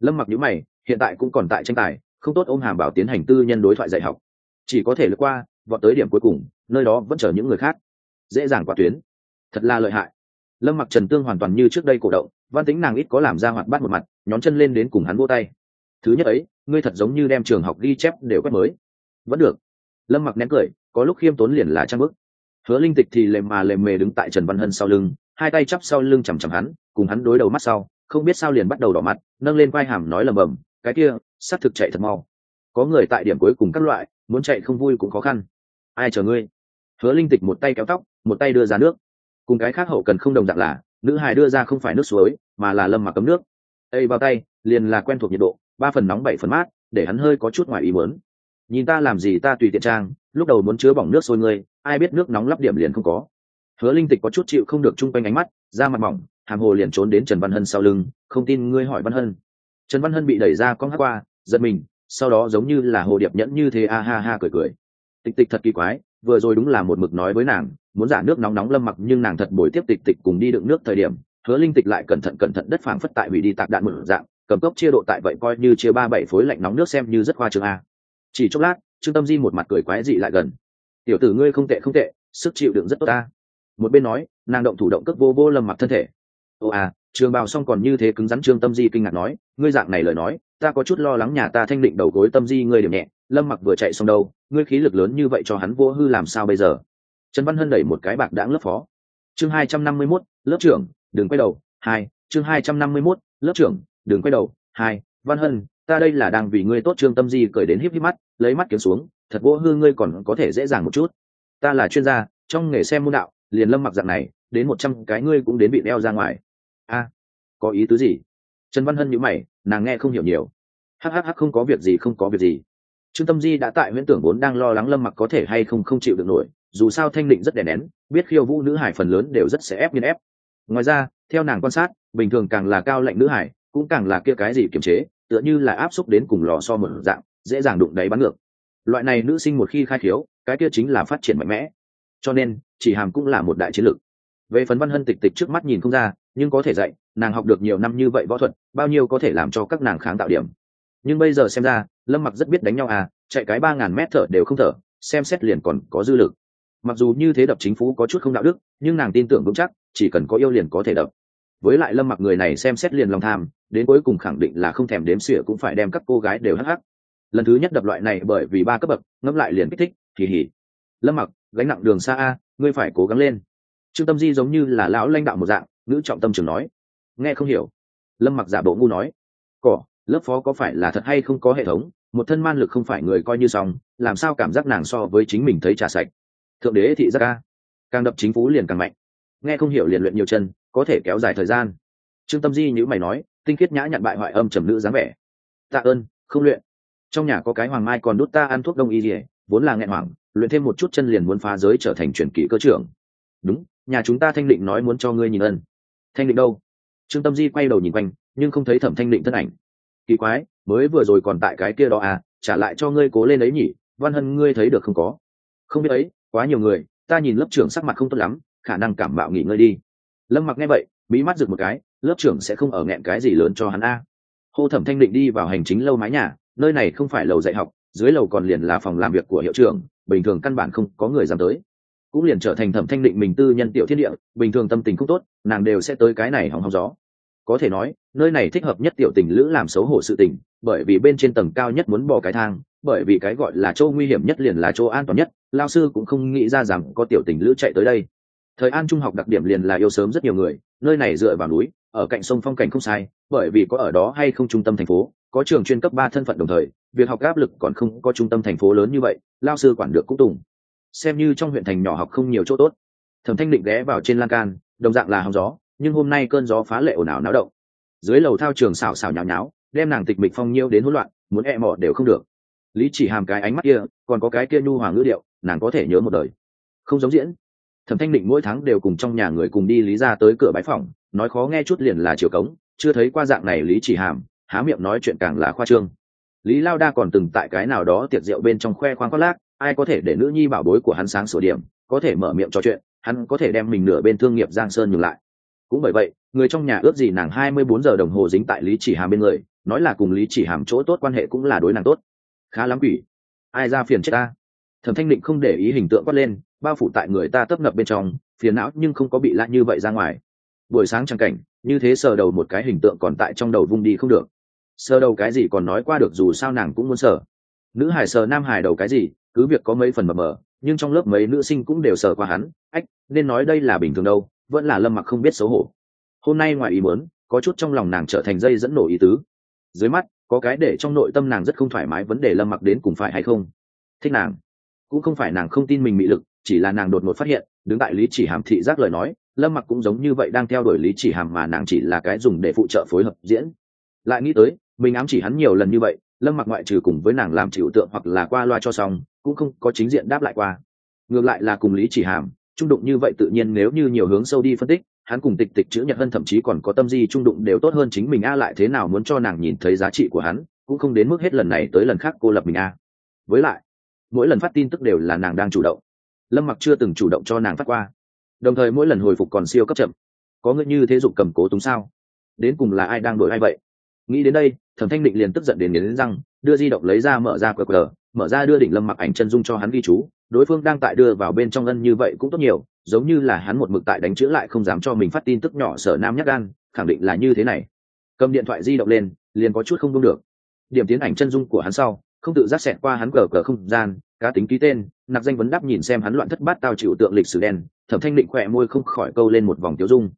Lâm mặc nhíu mày, hiện tại cũng còn tại tranh tài, không tốt ôm hàm bảo tiến hành tư nhân đối thoại dạy học. Chỉ có thể lướt qua, vọt tới điểm cuối cùng, nơi đó vẫn chờ những người khác. Dễ dàng quả tuyến. Thật là lợi hại. Lâm mặc trần tương hoàn toàn như trước đây cổ động, văn tính nàng ít có làm ra hoạt bát một mặt, nhón chân lên đến cùng hắn vô tay. Thứ nhất ấy, ngươi thật giống như đem trường học ghi chép đều quét mới. Vẫn được. Lâm mặc nén cười có lúc khiêm tốn liền là trang bức. Hứa linh tịch thì lềm mà lềm mề đứng tại trần văn hân sau lưng, hai tay chắp sau lưng chằm chằm hắn, cùng hắn đối đầu mắt sau, không biết sao liền bắt đầu đỏ mặt, nâng lên vai hàm nói lầm bầm cái kia s á t thực chạy thật mau. Có người tại điểm cuối cùng các loại, muốn chạy không vui cũng khó khăn. Ai chờ ngươi? Hứa linh tịch một tay kéo tóc, một tay đưa ra nước. Cùng cái khác hậu cần không đồng dạng là, nữ hài đưa ra không phải nước suối, mà là lâm mặc cấm nước. Ây vào tay, liền là quen thuộc nhiệt độ, ba phần nóng, bảy phần mát, để hắn hơi có chút ngoài ý muốn nhìn ta làm gì ta tùy tiện trang, lúc đầu muốn chứa bỏng nước sôi ngươi, ai biết nước nóng lắp điểm liền không có. Hứa linh tịch có chút chịu không được chung quanh ánh mắt ra mặt mỏng, hàm hồ liền trốn đến trần văn hân sau lưng, không tin ngươi hỏi văn hân. Trần văn hân bị đẩy ra con hát qua, giật mình, sau đó giống như là hồ điệp nhẫn như thế a ha ha cười cười. Tịch tịch thật kỳ quái, vừa rồi đúng là một mực nói với nàng, muốn giả nước nóng nóng lâm mặc nhưng nàng thật bồi tiếp tịch tịch cùng đi đựng nước thời điểm, hứa linh tịch lại cẩn thận cẩn thận đất phảng phất tại hủy đi tạc đạn một dạng, cầm cốc chia độ tại vậy coi như chia ba bảy phối lạnh nóng nước xem như rất khoa trương a chỉ chốc lát trương tâm di một mặt cười quái dị lại gần. Tiểu tử ngươi không tệ không tệ sức chịu đựng rất tốt ta. Một bên nói nàng động thủ động cước vô vô lâm mặc thân thể. Ồ à trường bào xong còn như thế cứng rắn. Trương tâm di kinh ngạc nói ngươi dạng này lời nói ta có chút lo lắng nhà ta thanh định đầu gối tâm di ngươi điểm nhẹ lâm mặc vừa chạy xong đâu ngươi khí lực lớn như vậy cho hắn vô hư làm sao bây giờ? Trần văn hân đẩy một cái bạc đãng lớp phó. Chương hai trăm năm mươi 251, lớp trưởng đừng quay đầu hai chương hai trăm năm mươi 251, lớp trưởng đừng quay đầu hai văn hân ta đây là đang vì ngươi tốt trương tâm di cởi đến híp híp mắt, lấy mắt kiếm xuống, thật vô hư ngươi còn có thể dễ dàng một chút. Ta là chuyên gia, trong nghề xem môn đạo, liền lâm mặc dạng này, đến một trăm cái ngươi cũng đến bị đeo ra ngoài. A, có ý tứ gì? Trần văn hân nhữ mày, nàng nghe không hiểu nhiều. Hhh không có việc gì, không có việc gì. Trương tâm di đã tại huyễn tưởng vốn đang lo lắng lâm mặc có thể hay không không chịu được nổi, dù sao thanh định rất đè nén, biết khiêu vũ nữ hải phần lớn đều rất sẽ ép nghiên ép. Ngoài ra, theo nàng quan sát, bình thường càng là cao lạnh nữ hải, cũng càng là kia cái gì kiềm chế tựa như là áp xúc đến cùng lò so một dạng, dễ dàng đụng đáy bắn ngược. Loại này nữ sinh một khi khai khiếu, cái kia chính là phát triển mạnh mẽ. Cho nên, chỉ hàm cũng là một đại chiến lược. Về phần văn hân tịch tịch trước mắt nhìn không ra, nhưng có thể dạy, nàng học được nhiều năm như vậy võ thuật, bao nhiêu có thể làm cho các nàng kháng tạo điểm. Nhưng bây giờ xem ra, lâm mặc rất biết đánh nhau à chạy cái ba ngàn mét thở đều không thở, xem xét liền còn có dư lực. Mặc dù như thế đập chính phủ có chút không đạo đức, nhưng nàng tin tưởng vững chắc, chỉ cần có yêu liền có thể đập. Với lại lâm mặc người này xem xét liền lòng tham đến cuối cùng khẳng định là không thèm đếm xỉa cũng phải đem các cô gái đều hắc hắc. Lần thứ nhất đập loại này bởi vì ba cấp bậc, ngẫm lại liền kích thích kỳ hỉ lâm mặc, gánh nặng đường xa a, ngươi phải cố gắng lên. Trương tâm di giống như là lão lãnh đạo một dạng, ngữ trọng tâm trường nói. Nghe không hiểu. Lâm mặc giả bộ ngu nói. Cỏ, lớp phó có phải là thật hay không có hệ thống? Một thân man lực không phải người coi như xong, làm sao cảm giác nàng so với chính mình thấy trà sạch? Thượng đế thị giác ca càng đập chính phủ liền càng mạnh. Nghe không hiểu liền luyện nhiều chân, có thể kéo dài thời gian. Trương tâm di như mày nói tinh khiết nhã nhận bại hoại âm trầm nữ dáng vẻ. Tạ ơn, không luyện. Trong nhà có cái hoàng mai còn đút ta ăn thuốc đông y dỉa vốn là nghẹn hoảng, luyện thêm một chút chân liền muốn phá giới trở thành truyền kỷ cơ trưởng. Đúng, nhà chúng ta thanh định nói muốn cho ngươi nhìn ân. Thanh định đâu? Trương tâm di quay đầu nhìn quanh, nhưng không thấy thẩm thanh định thân ảnh. Kỳ quái, mới vừa rồi còn tại cái kia đó à trả lại cho ngươi cố lên ấy nhỉ, văn hân ngươi thấy được không có? Không biết ấy, quá nhiều người, ta nhìn lớp trưởng sắc mặt không tốt lắm, khả năng cảm bạo nghỉ ngơi đi. Lâm mặc nghe vậy mỹ mắt rực một cái lớp trưởng sẽ không ở nghẹn cái gì lớn cho hắn a. Hô thẩm thanh định đi vào hành chính lâu mái nhà, nơi này không phải lầu dạy học, dưới lầu còn liền là phòng làm việc của hiệu trưởng, bình thường căn bản không có người dám tới. Cũng liền trở thành thẩm thanh định mình tư nhân tiểu thiên địa, bình thường tâm tình không tốt, nàng đều sẽ tới cái này hòng hóng gió. Có thể nói, nơi này thích hợp nhất tiểu tình lữ làm xấu hổ sự tình, bởi vì bên trên tầng cao nhất muốn bỏ cái thang, bởi vì cái gọi là chỗ nguy hiểm nhất liền là chỗ an toàn nhất, lao sư cũng không nghĩ ra rằng có tiểu tình lữ chạy tới đây. Thời an trung học đặc điểm liền là yêu sớm rất nhiều người, nơi này dựa vào núi ở cạnh sông phong cảnh không sai, bởi vì có ở đó hay không trung tâm thành phố, có trường chuyên cấp ba thân phận đồng thời, việc học áp lực còn không có trung tâm thành phố lớn như vậy, lao sư quản được cũng tùng. Xem như trong huyện thành nhỏ học không nhiều chỗ tốt. Thẩm thanh định ghé vào trên lan can, đồng dạng là hóng gió, nhưng hôm nay cơn gió phá lệ ồn ào náo động. Dưới lầu thao trường xào xào nháo nháo, đem nàng tịch mịch phong nhiêu đến hỗn loạn, muốn e mỏ đều không được. Lý chỉ hàm cái ánh mắt kia, còn có cái kia nhu hòa ngữ điệu, nàng có thể nhớ một đời. Không giống diễn thẩm thanh định mỗi tháng đều cùng trong nhà người cùng đi lý ra tới cửa bãi phòng, nói khó nghe chút liền là chiều cống, chưa thấy qua dạng này lý chỉ hàm, há miệng nói chuyện càng là khoa trương. Lý lao đa còn từng tại cái nào đó tiệc rượu bên trong khoe khoang khoác lác, ai có thể để nữ nhi bảo bối của hắn sáng sửa điểm, có thể mở miệng trò chuyện, hắn có thể đem mình nửa bên thương nghiệp giang sơn nhường lại. Cũng bởi vậy, người trong nhà ước gì nàng hai mươi bốn giờ đồng hồ dính tại lý chỉ hàm bên người, nói là cùng lý chỉ hàm chỗ tốt quan hệ cũng là đối nàng tốt. Khá lắm quỷ. Ai ra phiền chết ta? Thẩm thanh định không để ý hình tượng quát lên bao phủ tại người ta tấp nập bên trong, phiền não nhưng không có bị lạ như vậy ra ngoài. Buổi sáng trăng cảnh, như thế sờ đầu một cái hình tượng còn tại trong đầu vung đi không được. Sờ đầu cái gì còn nói qua được dù sao nàng cũng muốn sờ. Nữ hải sờ, nam hải đầu cái gì, cứ việc có mấy phần mờ mờ, nhưng trong lớp mấy nữ sinh cũng đều sờ qua hắn, ách, nên nói đây là bình thường đâu, vẫn là lâm mặc không biết xấu hổ. Hôm nay ngoài ý muốn, có chút trong lòng nàng trở thành dây dẫn nổ ý tứ. Dưới mắt, có cái để trong nội tâm nàng rất không thoải mái vấn đề lâm mặc đến cùng phải hay không. Thích nàng. Cũng không phải nàng không tin mình mị lực chỉ là nàng đột ngột phát hiện, đứng tại lý chỉ hàm thị giác lời nói, lâm mặc cũng giống như vậy đang theo đuổi lý chỉ hàm mà nàng chỉ là cái dùng để phụ trợ phối hợp diễn. Lại nghĩ tới, mình ám chỉ hắn nhiều lần như vậy, lâm mặc ngoại trừ cùng với nàng làm chịu tượng hoặc là qua loa cho xong, cũng không có chính diện đáp lại qua. Ngược lại là cùng lý chỉ hàm, trung đụng như vậy tự nhiên nếu như nhiều hướng sâu đi phân tích, hắn cùng tịch tịch chữ nhật hân thậm chí còn có tâm di trung đụng đều tốt hơn chính mình a lại thế nào muốn cho nàng nhìn thấy giá trị của hắn, cũng không đến mức hết lần này tới lần khác cô lập mình a. Với lại, mỗi lần phát tin tức đều là nàng đang chủ động lâm mặc chưa từng chủ động cho nàng phát qua. Đồng thời mỗi lần hồi phục còn siêu cấp chậm. Có người như thế dục cầm cố túng sao? Đến cùng là ai đang đổi ai vậy? Nghĩ đến đây, thẩm thanh định liền tức giận đến nghiến răng, đưa di động lấy ra mở ra qr, mở ra đưa đỉnh lâm mặc ảnh chân dung cho hắn ghi chú. Đối phương đang tại đưa vào bên trong ân như vậy cũng tốt nhiều, giống như là hắn một mực tại đánh chữ lại không dám cho mình phát tin tức nhỏ sở nam nhắc gan, khẳng định là như thế này. Cầm điện thoại di động lên, liền có chút không đúng được. Điểm tiến ảnh chân dung của hắn sau, không tự giác xẹt qua hắn cờ cờ không gian cá tính ký tên nạp danh vấn đáp nhìn xem hắn loạn thất bát tao chịu tượng lịch sử đen thẩm thanh định khỏe môi không khỏi câu lên một vòng tiêu dung.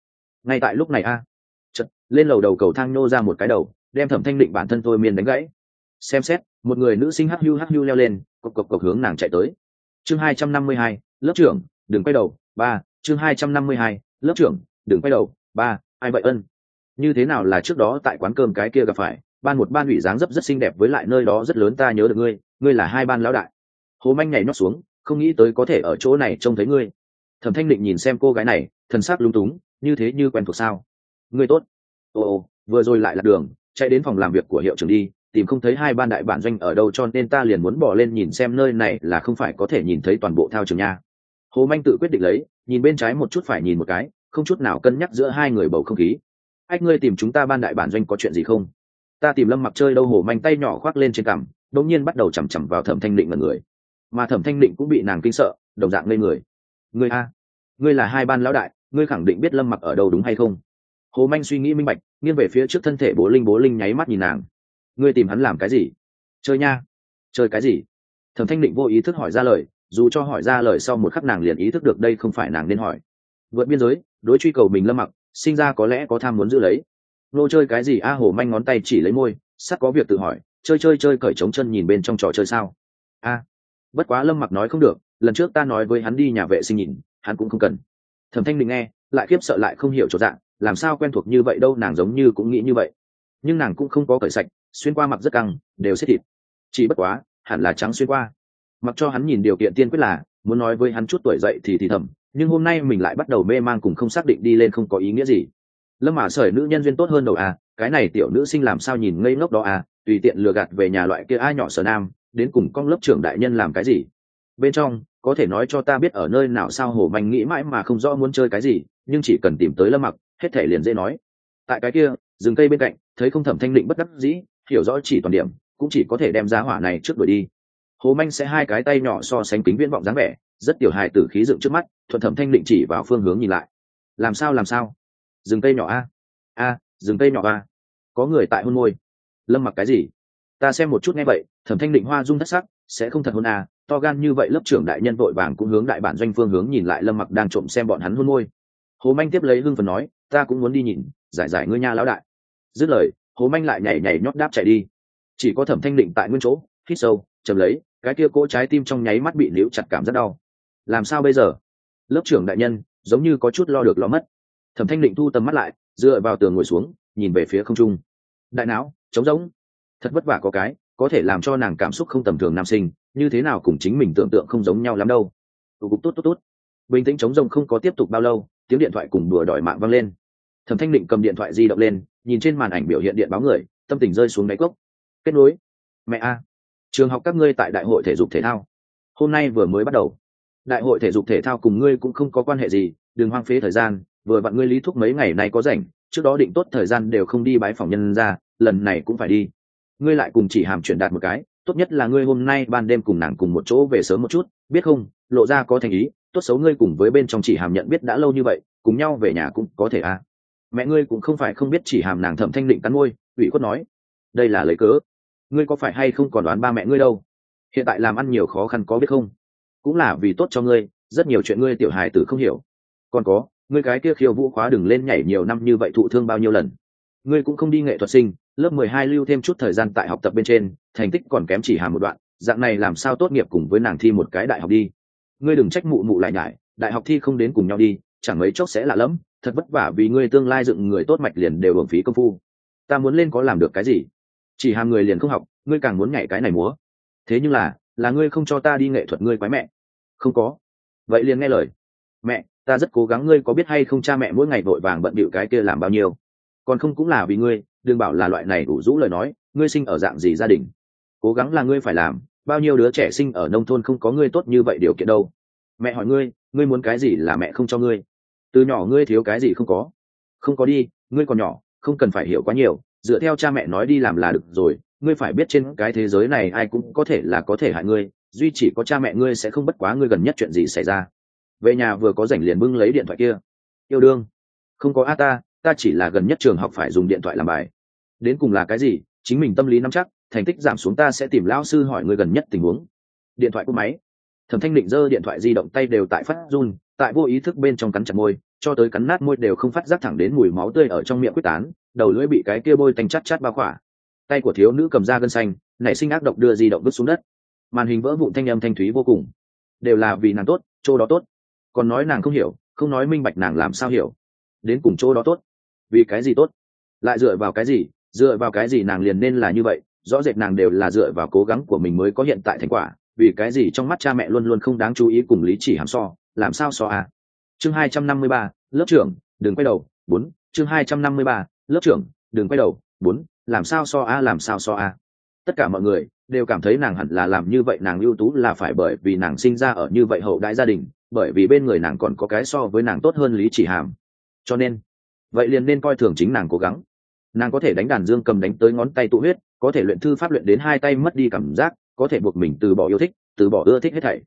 Ngay tại lúc này a à, chật lên lầu đầu cầu thang nô ra một cái đầu đem thẩm thanh định bản thân thôi miên đánh gãy. Xem xét một người nữ sinh hắc hưu hắc hưu leo lên cộc cộc cộc hướng nàng chạy tới. Chương hai trăm năm mươi hai lớp trưởng đừng quay đầu ba chương hai trăm năm mươi hai lớp trưởng đừng quay đầu ba ai vậy ân? Như thế nào là trước đó tại quán cơm cái kia gặp phải ban một ban ủy dáng dấp rất xinh đẹp với lại nơi đó rất lớn ta nhớ được ngươi ngươi là hai ban lão đại hồ manh nhảy nhót xuống, không nghĩ tới có thể ở chỗ này trông thấy ngươi. Thẩm thanh định nhìn xem cô gái này, thần sắc lung túng, như thế như quen thuộc sao? Ngươi tốt. Ồ ồ vừa rồi lại là đường, chạy đến phòng làm việc của hiệu trưởng đi, tìm không thấy hai ban đại bản doanh ở đâu cho nên ta liền muốn bỏ lên nhìn xem nơi này là không phải có thể nhìn thấy toàn bộ thao trường nha. Hồ manh tự quyết định lấy, nhìn bên trái một chút phải nhìn một cái, không chút nào cân nhắc giữa hai người bầu không khí. Ách, ngươi tìm chúng ta ban đại bản doanh có chuyện gì không? Ta tìm lâm mặc chơi đâu hồ manh tay nhỏ khoác lên trên cằm, đột nhiên bắt đầu chằm chằm vào thẩm thanh định mọi người mà thẩm thanh định cũng bị nàng kinh sợ, đồng dạng lên người. Người a, ngươi là hai ban lão đại, ngươi khẳng định biết lâm mặc ở đâu đúng hay không? Hồ manh suy nghĩ minh bạch, nghiêng về phía trước thân thể bố linh bố linh nháy mắt nhìn nàng. Ngươi tìm hắn làm cái gì? Chơi nha. Chơi cái gì? Thẩm thanh định vô ý thức hỏi ra lời, dù cho hỏi ra lời sau một khắc nàng liền ý thức được đây không phải nàng nên hỏi. Vượt biên giới, đối truy cầu mình lâm mặc, sinh ra có lẽ có tham muốn giữ lấy. Nô chơi cái gì a? Hồ manh ngón tay chỉ lấy môi, sắp có việc tự hỏi, chơi chơi chơi cởi trống chân nhìn bên trong trò chơi sao? A bất quá lâm mặc nói không được, lần trước ta nói với hắn đi nhà vệ sinh nhìn, hắn cũng không cần. Thẩm thanh định nghe, lại khiếp sợ lại không hiểu chỗ dạng, làm sao quen thuộc như vậy đâu, nàng giống như cũng nghĩ như vậy. Nhưng nàng cũng không có cởi sạch, xuyên qua mặc rất căng, đều xếp thịt. Chỉ bất quá, hẳn là trắng xuyên qua. Mặc cho hắn nhìn điều kiện tiên quyết là, muốn nói với hắn chút tuổi dậy thì thì thầm, nhưng hôm nay mình lại bắt đầu mê mang cùng không xác định đi lên không có ý nghĩa gì. Lâm mã sởi nữ nhân duyên tốt hơn đầu à cái này tiểu nữ sinh làm sao nhìn ngây ngốc đó à tùy tiện lừa gạt về nhà loại kia ai nhỏ sở nam đến cùng con lớp trưởng đại nhân làm cái gì? Bên trong, có thể nói cho ta biết ở nơi nào sao hồ manh nghĩ mãi mà không rõ muốn chơi cái gì, nhưng chỉ cần tìm tới lâm mặc, hết thể liền dễ nói. Tại cái kia, rừng cây bên cạnh, thấy không thẩm thanh định bất đắc dĩ, hiểu rõ chỉ toàn điểm, cũng chỉ có thể đem giá hỏa này trước đuổi đi. Hồ manh sẽ hai cái tay nhỏ so sánh kính viễn vọng dáng vẻ, rất tiểu hài tử khí dựng trước mắt, thuận thẩm thanh định chỉ vào phương hướng nhìn lại. Làm sao làm sao? Rừng cây nhỏ a. A, rừng cây nhỏ a. Có người tại hôn môi. Lâm mặc cái gì? Ta xem một chút nghe vậy, thẩm thanh định hoa dung thất sắc, sẽ không thật hôn à? to gan như vậy lớp trưởng đại nhân vội vàng cũng hướng đại bản doanh phương hướng nhìn lại lâm mặc đang trộm xem bọn hắn hôn môi. Hồ manh tiếp lấy hưng phần nói, ta cũng muốn đi nhìn, giải giải ngươi nha lão đại. Dứt lời, hồ manh lại nhảy nhảy nhót đáp chạy đi. Chỉ có thẩm thanh định tại nguyên chỗ, hít sâu chầm lấy, cái kia cỗ trái tim trong nháy mắt bị liễu chặt cảm rất đau. Làm sao bây giờ? Lớp trưởng đại nhân, giống như có chút lo được lo mất. Thẩm thanh định thu tầm mắt lại, dựa vào tường ngồi xuống, nhìn về phía không trung. Đại não, trống rỗng thật vất vả có cái, có thể làm cho nàng cảm xúc không tầm thường nam sinh, như thế nào cùng chính mình tưởng tượng không giống nhau lắm đâu. Tụ cục tốt tốt tốt bình tĩnh chống rông không có tiếp tục bao lâu, tiếng điện thoại cùng đùa đòi mạng vang lên. Thẩm thanh định cầm điện thoại di động lên, nhìn trên màn ảnh biểu hiện điện báo người, tâm tình rơi xuống đáy cốc. Kết nối. Mẹ a. Trường học các ngươi tại đại hội thể dục thể thao. Hôm nay vừa mới bắt đầu. Đại hội thể dục thể thao cùng ngươi cũng không có quan hệ gì, đừng hoang phế thời gian, vừa vặn ngươi lý thúc mấy ngày nay có rảnh, trước đó định tốt thời gian đều không đi bái phòng nhân ra, lần này cũng phải đi ngươi lại cùng chỉ hàm chuyển đạt một cái, tốt nhất là ngươi hôm nay ban đêm cùng nàng cùng một chỗ về sớm một chút, biết không? Lộ ra có thành ý, tốt xấu ngươi cùng với bên trong chỉ hàm nhận biết đã lâu như vậy, cùng nhau về nhà cũng có thể à? Mẹ ngươi cũng không phải không biết chỉ hàm nàng thẩm thanh định cắn môi, ủy khuất nói, đây là lấy cớ. Ngươi có phải hay không còn đoán ba mẹ ngươi đâu? Hiện tại làm ăn nhiều khó khăn có biết không? Cũng là vì tốt cho ngươi, rất nhiều chuyện ngươi tiểu hài tử không hiểu. Còn có, ngươi cái kia khiêu vũ khóa đừng lên nhảy nhiều năm như vậy thụ thương bao nhiêu lần. Ngươi cũng không đi nghệ thuật sinh lớp mười hai lưu thêm chút thời gian tại học tập bên trên, thành tích còn kém chỉ hàm một đoạn, dạng này làm sao tốt nghiệp cùng với nàng thi một cái đại học đi. Ngươi đừng trách mụ mụ lại nhải, đại học thi không đến cùng nhau đi, chẳng mấy chốc sẽ lạ lẫm, thật vất vả vì ngươi tương lai dựng người tốt mạch liền đều hưởng phí công phu. Ta muốn lên có làm được cái gì? Chỉ hàm người liền không học, ngươi càng muốn nhảy cái này múa. Thế nhưng là là ngươi không cho ta đi nghệ thuật ngươi quái mẹ. Không có. Vậy liền nghe lời. Mẹ, ta rất cố gắng ngươi có biết hay không cha mẹ mỗi ngày vội vàng bận bịu cái kia làm bao nhiêu còn không cũng là vì ngươi, đừng bảo là loại này đủ rũ lời nói, ngươi sinh ở dạng gì gia đình? Cố gắng là ngươi phải làm, bao nhiêu đứa trẻ sinh ở nông thôn không có ngươi tốt như vậy điều kiện đâu. Mẹ hỏi ngươi ngươi muốn cái gì là mẹ không cho ngươi? Từ nhỏ ngươi thiếu cái gì không có? Không có đi, ngươi còn nhỏ, không cần phải hiểu quá nhiều, dựa theo cha mẹ nói đi làm là được rồi, ngươi phải biết trên cái thế giới này ai cũng có thể là có thể hại ngươi, duy chỉ có cha mẹ ngươi sẽ không bất quá ngươi gần nhất chuyện gì xảy ra. Về nhà vừa có rảnh liền bưng lấy điện thoại kia. Yêu đương, không có a ta ta chỉ là gần nhất trường học phải dùng điện thoại làm bài. Đến cùng là cái gì? Chính mình tâm lý nắm chắc, thành tích giảm xuống ta sẽ tìm lão sư hỏi người gần nhất tình huống. Điện thoại của máy. Thẩm thanh định giơ điện thoại di động tay đều tại phát run, tại vô ý thức bên trong cắn chặt môi, cho tới cắn nát môi đều không phát giác thẳng đến mùi máu tươi ở trong miệng quyết tán, đầu lưỡi bị cái kia bôi tanh chắt chắt bao khỏa. Tay của thiếu nữ cầm ra gân xanh, nảy sinh ác độc đưa di động vứt xuống đất. Màn hình vỡ vụn thanh âm thanh thúy vô cùng. Đều là vì nàng tốt, chỗ đó tốt. Còn nói nàng không hiểu, không nói minh bạch nàng làm sao hiểu. Đến cùng chỗ đó tốt vì cái gì tốt? Lại dựa vào cái gì? Dựa vào cái gì nàng liền nên là như vậy? Rõ rệt nàng đều là dựa vào cố gắng của mình mới có hiện tại thành quả. Vì cái gì trong mắt cha mẹ luôn luôn không đáng chú ý cùng lý chỉ hàm so? Làm sao so à? Chương hai trăm năm mươi ba, lớp trưởng, đừng quay đầu. Bốn, chương hai trăm năm mươi ba, lớp trưởng, đừng quay đầu. Bốn, làm sao so a làm sao so a tất cả mọi người đều cảm thấy nàng hẳn là làm như vậy nàng ưu tú là phải bởi vì nàng sinh ra ở như vậy hậu đại gia đình, bởi vì bên người nàng còn có cái so với nàng tốt hơn lý chỉ hàm. Cho nên vậy liền nên coi thường chính nàng cố gắng. Nàng có thể đánh đàn dương cầm đánh tới ngón tay tụ huyết, có thể luyện thư pháp luyện đến hai tay mất đi cảm giác, có thể buộc mình từ bỏ yêu thích, từ bỏ ưa thích hết thảy.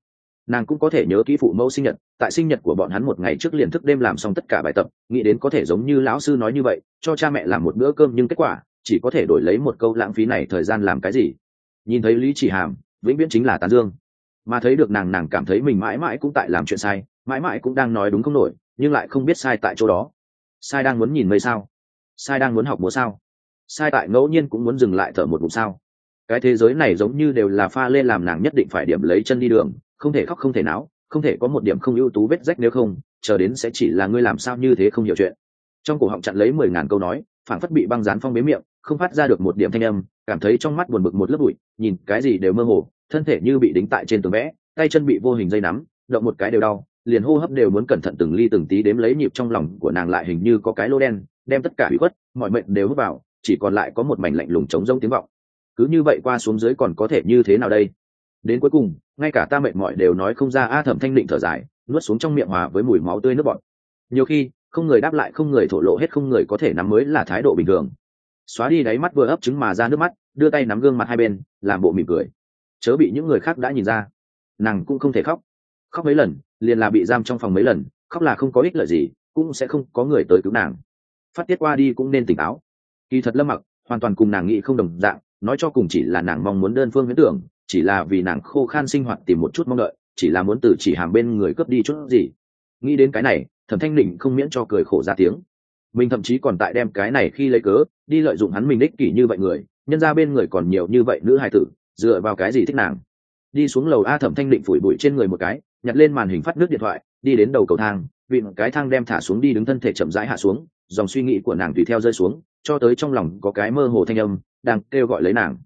Nàng cũng có thể nhớ kỹ phụ mẫu sinh nhật, tại sinh nhật của bọn hắn một ngày trước liền thức đêm làm xong tất cả bài tập, nghĩ đến có thể giống như lão sư nói như vậy, cho cha mẹ làm một bữa cơm nhưng kết quả, chỉ có thể đổi lấy một câu lãng phí này thời gian làm cái gì. Nhìn thấy lý chỉ hàm, vĩnh viễn chính là tán dương. Mà thấy được nàng nàng cảm thấy mình mãi mãi cũng tại làm chuyện sai, mãi mãi cũng đang nói đúng không nổi, nhưng lại không biết sai tại chỗ đó sai đang muốn nhìn mây sao? Sai đang muốn học múa sao? Sai tại ngẫu nhiên cũng muốn dừng lại thở một vùng sao? Cái thế giới này giống như đều là pha lên làm nàng nhất định phải điểm lấy chân đi đường, không thể khóc không thể náo, không thể có một điểm không ưu tú vết rách nếu không, chờ đến sẽ chỉ là ngươi làm sao như thế không hiểu chuyện. Trong cổ họng chặn lấy mười ngàn câu nói phản phất bị băng dán phong bế miệng, không phát ra được một điểm thanh âm, cảm thấy trong mắt buồn bực một lớp bụi, nhìn cái gì đều mơ hồ, thân thể như bị đính tại trên tường vẽ, tay chân bị vô hình dây nắm, động một cái đều đau liền hô hấp đều muốn cẩn thận từng ly từng tí đếm lấy nhịp trong lòng của nàng lại hình như có cái lô đen, đem tất cả bị khuất, mọi mệnh đều hút vào, chỉ còn lại có một mảnh lạnh lùng trống rông tiếng vọng. Cứ như vậy qua xuống dưới còn có thể như thế nào đây? Đến cuối cùng, ngay cả ta mệt mỏi đều nói không ra, a thẩm thanh định thở dài, nuốt xuống trong miệng hòa với mùi máu tươi nước bọt. Nhiều khi, không người đáp lại, không người thổ lộ hết, không người có thể nắm mới là thái độ bình thường. Xóa đi đáy mắt vừa ấp trứng mà ra nước mắt, đưa tay nắm gương mặt hai bên, làm bộ mỉm cười. Chớ bị những người khác đã nhìn ra. Nàng cũng không thể khóc. Khóc mấy lần liền là bị giam trong phòng mấy lần, khóc là không có ích lợi gì, cũng sẽ không có người tới cứu nàng. Phát tiết qua đi cũng nên tỉnh táo. Kỳ thật lâm mặc hoàn toàn cùng nàng nghĩ không đồng dạng, nói cho cùng chỉ là nàng mong muốn đơn phương huyễn tưởng, chỉ là vì nàng khô khan sinh hoạt tìm một chút mong đợi, chỉ là muốn từ chỉ hàm bên người cướp đi chút gì. Nghĩ đến cái này, thẩm thanh định không miễn cho cười khổ ra tiếng. Mình thậm chí còn tại đem cái này khi lấy cớ, đi lợi dụng hắn mình đích kỷ như vậy người, nhân ra bên người còn nhiều như vậy nữ hài tử, dựa vào cái gì thích nàng? Đi xuống lầu a thẩm thanh định phủi bụi trên người một cái nhặt lên màn hình phát nước điện thoại, đi đến đầu cầu thang, vịn cái thang đem thả xuống đi đứng thân thể chậm rãi hạ xuống, dòng suy nghĩ của nàng tùy theo rơi xuống, cho tới trong lòng có cái mơ hồ thanh âm, đang kêu gọi lấy nàng.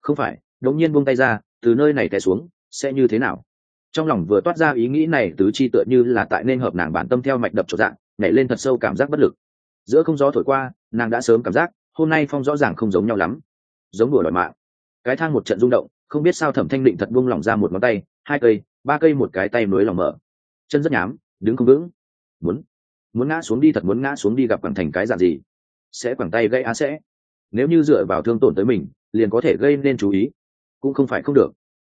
Không phải, đống nhiên buông tay ra, từ nơi này té xuống, sẽ như thế nào? Trong lòng vừa toát ra ý nghĩ này, tứ chi tựa như là tại nên hợp nàng bản tâm theo mạch đập trọn dạng, nhảy lên thật sâu cảm giác bất lực. Giữa không gió thổi qua, nàng đã sớm cảm giác, hôm nay phong rõ ràng không giống nhau lắm. Giống đùa đòi mạng. Cái thang một trận rung động, không biết sao thẩm thanh định thật buông lỏng ra một ngón tay, hai cây ba cây một cái tay nối lòng mở. Chân rất nhám, đứng không vững. Muốn muốn ngã xuống đi thật muốn ngã xuống đi gặp quảng thành cái dạng gì? Sẽ quảng tay gây á sẽ. Nếu như dựa vào thương tổn tới mình, liền có thể gây nên chú ý. Cũng không phải không được.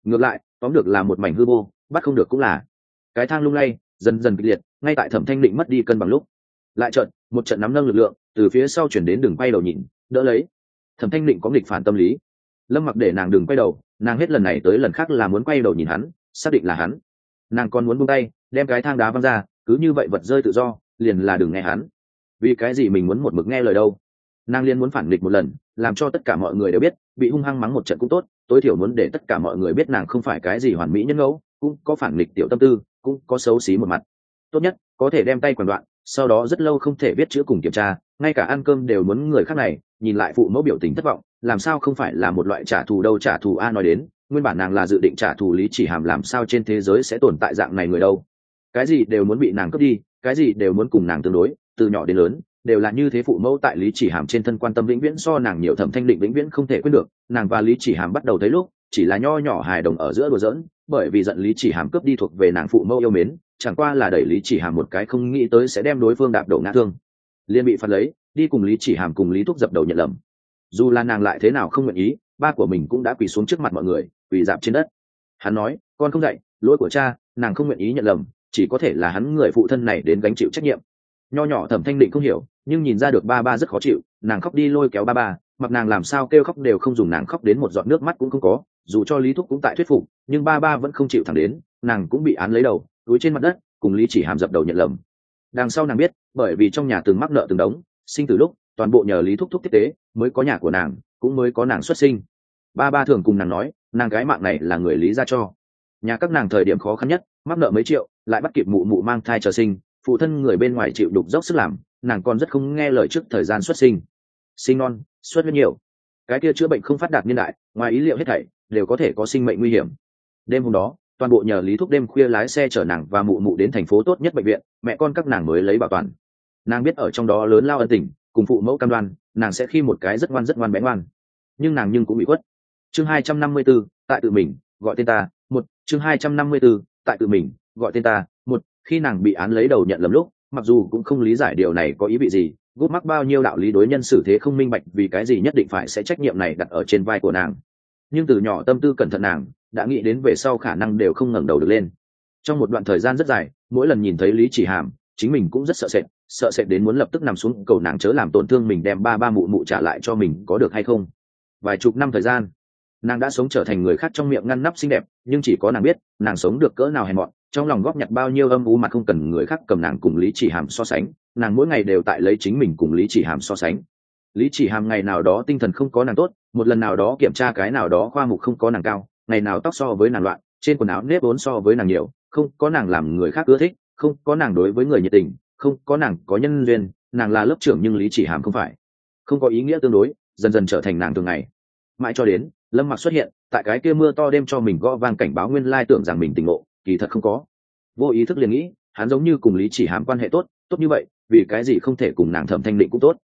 Ngược lại, tóm được là một mảnh hư vô, bắt không được cũng là. Cái thang lung lay, dần dần kịch liệt, ngay tại thẩm thanh định mất đi cân bằng lúc. Lại trận một trận nắm nâng lực lượng, từ phía sau chuyển đến đường quay đầu nhìn, đỡ lấy. Thẩm thanh định có nghịch phản tâm lý. Lâm mặc để nàng đừng quay đầu, nàng hết lần này tới lần khác là muốn quay đầu nhìn hắn xác định là hắn. Nàng còn muốn buông tay, đem cái thang đá văng ra, cứ như vậy vật rơi tự do, liền là đừng nghe hắn. Vì cái gì mình muốn một mực nghe lời đâu? Nàng liên muốn phản nghịch một lần, làm cho tất cả mọi người đều biết, bị hung hăng mắng một trận cũng tốt, tối thiểu muốn để tất cả mọi người biết nàng không phải cái gì hoàn mỹ nhân ngẫu, cũng có phản nghịch tiểu tâm tư, cũng có xấu xí một mặt. Tốt nhất, có thể đem tay quần đoạn, sau đó rất lâu không thể viết chữ cùng kiểm tra, ngay cả ăn cơm đều muốn người khác này, nhìn lại phụ mẫu biểu tình thất vọng, làm sao không phải là một loại trả thù đâu, trả thù a nói đến nguyên bản nàng là dự định trả thù lý chỉ hàm làm sao trên thế giới sẽ tồn tại dạng này người đâu. Cái gì đều muốn bị nàng cướp đi, cái gì đều muốn cùng nàng tương đối, từ nhỏ đến lớn, đều là như thế phụ mẫu tại lý chỉ hàm trên thân quan tâm vĩnh viễn so nàng nhiều thẩm thanh định vĩnh viễn không thể quên được, nàng và lý chỉ hàm bắt đầu thấy lúc, chỉ là nho nhỏ hài đồng ở giữa đùa giỡn, bởi vì giận lý chỉ hàm cướp đi thuộc về nàng phụ mẫu yêu mến, chẳng qua là đẩy lý chỉ hàm một cái không nghĩ tới sẽ đem đối phương đạp đổ ngã thương. Liên bị phạt lấy, đi cùng lý chỉ hàm cùng lý thúc dập đầu nhận lầm. Dù là nàng lại thế nào không nguyện ý ba của mình cũng đã quỳ xuống trước mặt mọi người, quỳ dạp trên đất. Hắn nói, con không dạy, lỗi của cha, nàng không nguyện ý nhận lầm, chỉ có thể là hắn người phụ thân này đến gánh chịu trách nhiệm. Nho nhỏ thẩm thanh định không hiểu, nhưng nhìn ra được ba ba rất khó chịu, nàng khóc đi lôi kéo ba ba, mặc nàng làm sao kêu khóc đều không dùng nàng khóc đến một giọt nước mắt cũng không có, dù cho lý thúc cũng tại thuyết phục, nhưng ba ba vẫn không chịu thẳng đến, nàng cũng bị án lấy đầu, túi trên mặt đất, cùng lý chỉ hàm dập đầu nhận lầm. Đằng sau nàng biết, bởi vì trong nhà từng mắc nợ từng đống, sinh từ lúc toàn bộ nhờ lý thúc thúc tiếp tế, mới có nhà của nàng, cũng mới có nàng xuất sinh. Ba ba thường cùng nàng nói, nàng gái mạng này là người lý ra cho. Nhà các nàng thời điểm khó khăn nhất, mắc nợ mấy triệu, lại bắt kịp mụ mụ mang thai chờ sinh, phụ thân người bên ngoài chịu đục dốc sức làm, nàng còn rất không nghe lời trước thời gian xuất sinh. Sinh non, xuất huyết nhiều. Cái kia chữa bệnh không phát đạt niên đại, ngoài ý liệu hết thảy, đều có thể có sinh mệnh nguy hiểm. Đêm hôm đó, toàn bộ nhờ lý thúc đêm khuya lái xe chở nàng và mụ mụ đến thành phố tốt nhất bệnh viện, mẹ con các nàng mới lấy bảo toàn. Nàng biết ở trong đó lớn lao ân tình cùng phụ mẫu cam đoan nàng sẽ khi một cái rất ngoan rất ngoan bé ngoan. Nhưng nàng nhưng cũng bị khuất. Chương hai trăm năm mươi 254, tại tự mình gọi tên ta một. Chương hai trăm năm mươi 254, tại tự mình gọi tên ta một. Khi nàng bị án lấy đầu nhận lầm lúc mặc dù cũng không lý giải điều này có ý vị gì gút mắc bao nhiêu đạo lý đối nhân xử thế không minh bạch vì cái gì nhất định phải sẽ trách nhiệm này đặt ở trên vai của nàng. Nhưng từ nhỏ tâm tư cẩn thận nàng đã nghĩ đến về sau khả năng đều không ngẩng đầu được lên. Trong một đoạn thời gian rất dài mỗi lần nhìn thấy lý chỉ hàm chính mình cũng rất sợ sệt sợ sệt đến muốn lập tức nằm xuống, cầu nàng chớ làm tổn thương mình, đem ba ba mụ mụ trả lại cho mình, có được hay không? Vài chục năm thời gian, nàng đã sống trở thành người khác trong miệng ngăn nắp xinh đẹp, nhưng chỉ có nàng biết, nàng sống được cỡ nào hèn mọn, trong lòng góp nhặt bao nhiêu âm u mà không cần người khác cầm nàng cùng lý chỉ hàm so sánh, nàng mỗi ngày đều tại lấy chính mình cùng lý chỉ hàm so sánh. Lý chỉ hàm ngày nào đó tinh thần không có nàng tốt, một lần nào đó kiểm tra cái nào đó khoa mục không có nàng cao, ngày nào tóc so với nàng loạn, trên quần áo nếp vốn so với nàng nhiều, không có nàng làm người khác ưa thích, không có nàng đối với người nhiệt tình không, có nàng, có nhân duyên, nàng là lớp trưởng nhưng lý chỉ hàm không phải. Không có ý nghĩa tương đối, dần dần trở thành nàng thường ngày. Mãi cho đến, lâm mặc xuất hiện, tại cái kia mưa to đêm cho mình gõ vang cảnh báo nguyên lai tưởng rằng mình tỉnh ngộ, kỳ thật không có. Vô ý thức liền nghĩ, hắn giống như cùng lý chỉ hàm quan hệ tốt tốt như vậy, vì cái gì không thể cùng nàng thẩm thanh định cũng tốt?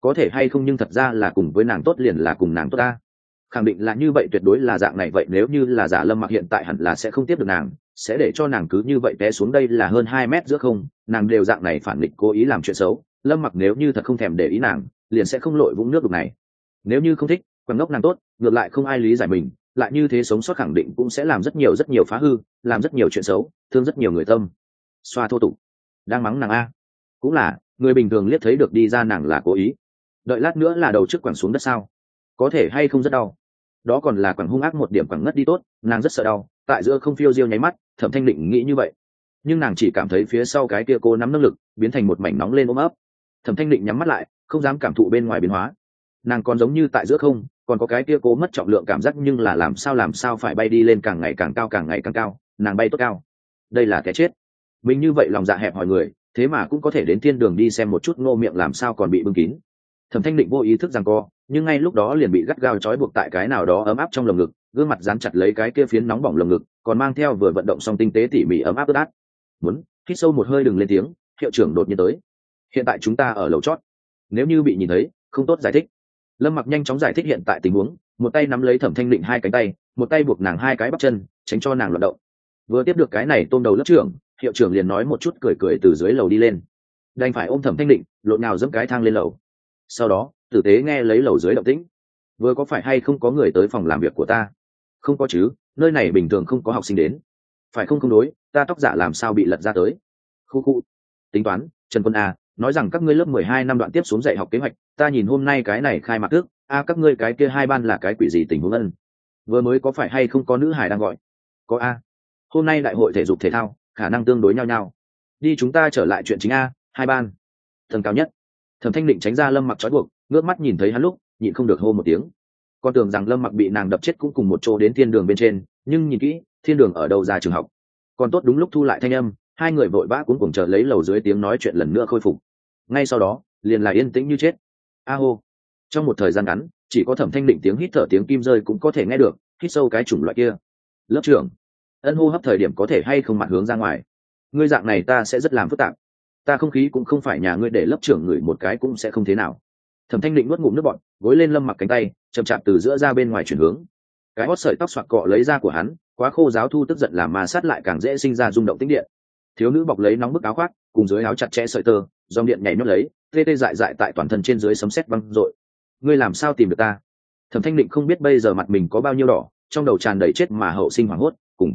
Có thể hay không nhưng thật ra là cùng với nàng tốt liền là cùng nàng tốt ta. Khẳng định là như vậy tuyệt đối là dạng này, vậy nếu như là giả lâm mặc hiện tại hẳn là sẽ không tiếp được nàng sẽ để cho nàng cứ như vậy té xuống đây là hơn hai mét giữa không, nàng đều dạng này phản nghịch cố ý làm chuyện xấu, lâm mặc nếu như thật không thèm để ý nàng, liền sẽ không lội vũng nước đục này. Nếu như không thích quần ngốc nàng tốt, ngược lại không ai lý giải mình, lại như thế sống sót khẳng định cũng sẽ làm rất nhiều rất nhiều phá hư, làm rất nhiều chuyện xấu, thương rất nhiều người tâm. Xoa thô tục. Đang mắng nàng a. Cũng là, người bình thường liếc thấy được đi ra nàng là cố ý. Đợi lát nữa là đầu trước quẳng xuống đất sao? Có thể hay không rất đau? Đó còn là quẳng hung ác một điểm quẳng ngất đi tốt, nàng rất sợ đau tại giữa không phiêu diêu nháy mắt, thẩm thanh định nghĩ như vậy. Nhưng nàng chỉ cảm thấy phía sau cái kia cô nắm năng lực biến thành một mảnh nóng lên ôm ấp. Thẩm thanh định nhắm mắt lại, không dám cảm thụ bên ngoài biến hóa. Nàng còn giống như tại giữa không, còn có cái kia cố mất trọng lượng cảm giác nhưng là làm sao làm sao phải bay đi lên càng ngày càng cao, càng ngày càng cao, nàng bay tốt cao. Đây là cái chết. Mình như vậy lòng dạ hẹp hỏi người, thế mà cũng có thể đến thiên đường đi xem một chút ngô miệng làm sao còn bị bưng kín. Thẩm thanh định vô ý thức rằng co, nhưng ngay lúc đó liền bị gắt gao trói buộc tại cái nào đó ấm áp trong lồng ngực gương mặt dán chặt lấy cái kia phiến nóng bỏng lồng ngực, còn mang theo vừa vận động xong tinh tế tỉ mỉ ấm áp ướt át. Muốn, hít sâu một hơi đừng lên tiếng, hiệu trưởng đột nhiên tới. Hiện tại chúng ta ở lầu chót. Nếu như bị nhìn thấy, không tốt giải thích. Lâm mặc nhanh chóng giải thích hiện tại tình huống, một tay nắm lấy thẩm thanh định hai cánh tay, một tay buộc nàng hai cái bắp chân, tránh cho nàng loạt động. Vừa tiếp được cái này tôm đầu lớp trưởng, hiệu trưởng liền nói một chút cười cười từ dưới lầu đi lên. Đành phải ôm thẩm thanh định, lộn nào dẫm cái thang lên lầu. Sau đó, tử tế nghe lấy lầu dưới động tĩnh. Vừa có phải hay không có người tới phòng làm việc của ta? Không có chứ, nơi này bình thường không có học sinh đến. Phải không không đối, ta tóc giả làm sao bị lật ra tới? Khu khu. Tính toán, trần quân a, nói rằng các ngươi lớp mười hai năm đoạn tiếp xuống dạy học kế hoạch, ta nhìn hôm nay cái này khai mạc tước, a, các ngươi cái kia hai ban là cái quỷ gì tình huống ân? Vừa mới có phải hay không có nữ hải đang gọi? Có a. Hôm nay đại hội thể dục thể thao, khả năng tương đối nhau nhau. Đi chúng ta trở lại chuyện chính a, hai ban. Thần cao nhất. Thẩm thanh định tránh ra lâm mặc trói buộc, ngước mắt nhìn thấy hắn lúc, nhịn không được hô một tiếng con tưởng rằng lâm mặc bị nàng đập chết cũng cùng một chỗ đến thiên đường bên trên, nhưng nhìn kỹ, thiên đường ở đâu ra trường học. Còn tốt đúng lúc thu lại thanh âm, hai người vội vã cũng cùng chờ lấy lầu dưới tiếng nói chuyện lần nữa khôi phục. Ngay sau đó, liền là yên tĩnh như chết. A hô. Trong một thời gian ngắn, chỉ có thẩm thanh định tiếng hít thở tiếng kim rơi cũng có thể nghe được, hít sâu cái chủng loại kia. Lớp trưởng. Ân hô hấp thời điểm có thể hay không mặt hướng ra ngoài. Ngươi dạng này ta sẽ rất làm phức tạp. Ta không khí cũng không phải nhà ngươi để lớp trưởng ngửi một cái cũng sẽ không thế nào thẩm thanh định nuốt ngụm nước bọn gối lên lâm mặc cánh tay, chậm chạp từ giữa ra bên ngoài chuyển hướng. Cái hót sợi tóc soạt cọ lấy ra của hắn, quá khô giáo thu tức giận làm mà sát lại càng dễ sinh ra rung động tĩnh điện. Thiếu nữ bọc lấy nóng bức áo khoác, cùng dưới áo chặt chẽ sợi tơ, dòng điện nhảy nhót lấy, tê tê dại dại tại toàn thân trên dưới sấm sét văng dội ngươi làm sao tìm được ta? Thẩm thanh định không biết bây giờ mặt mình có bao nhiêu đỏ, trong đầu tràn đầy chết mà hậu sinh hoảng hốt, cùng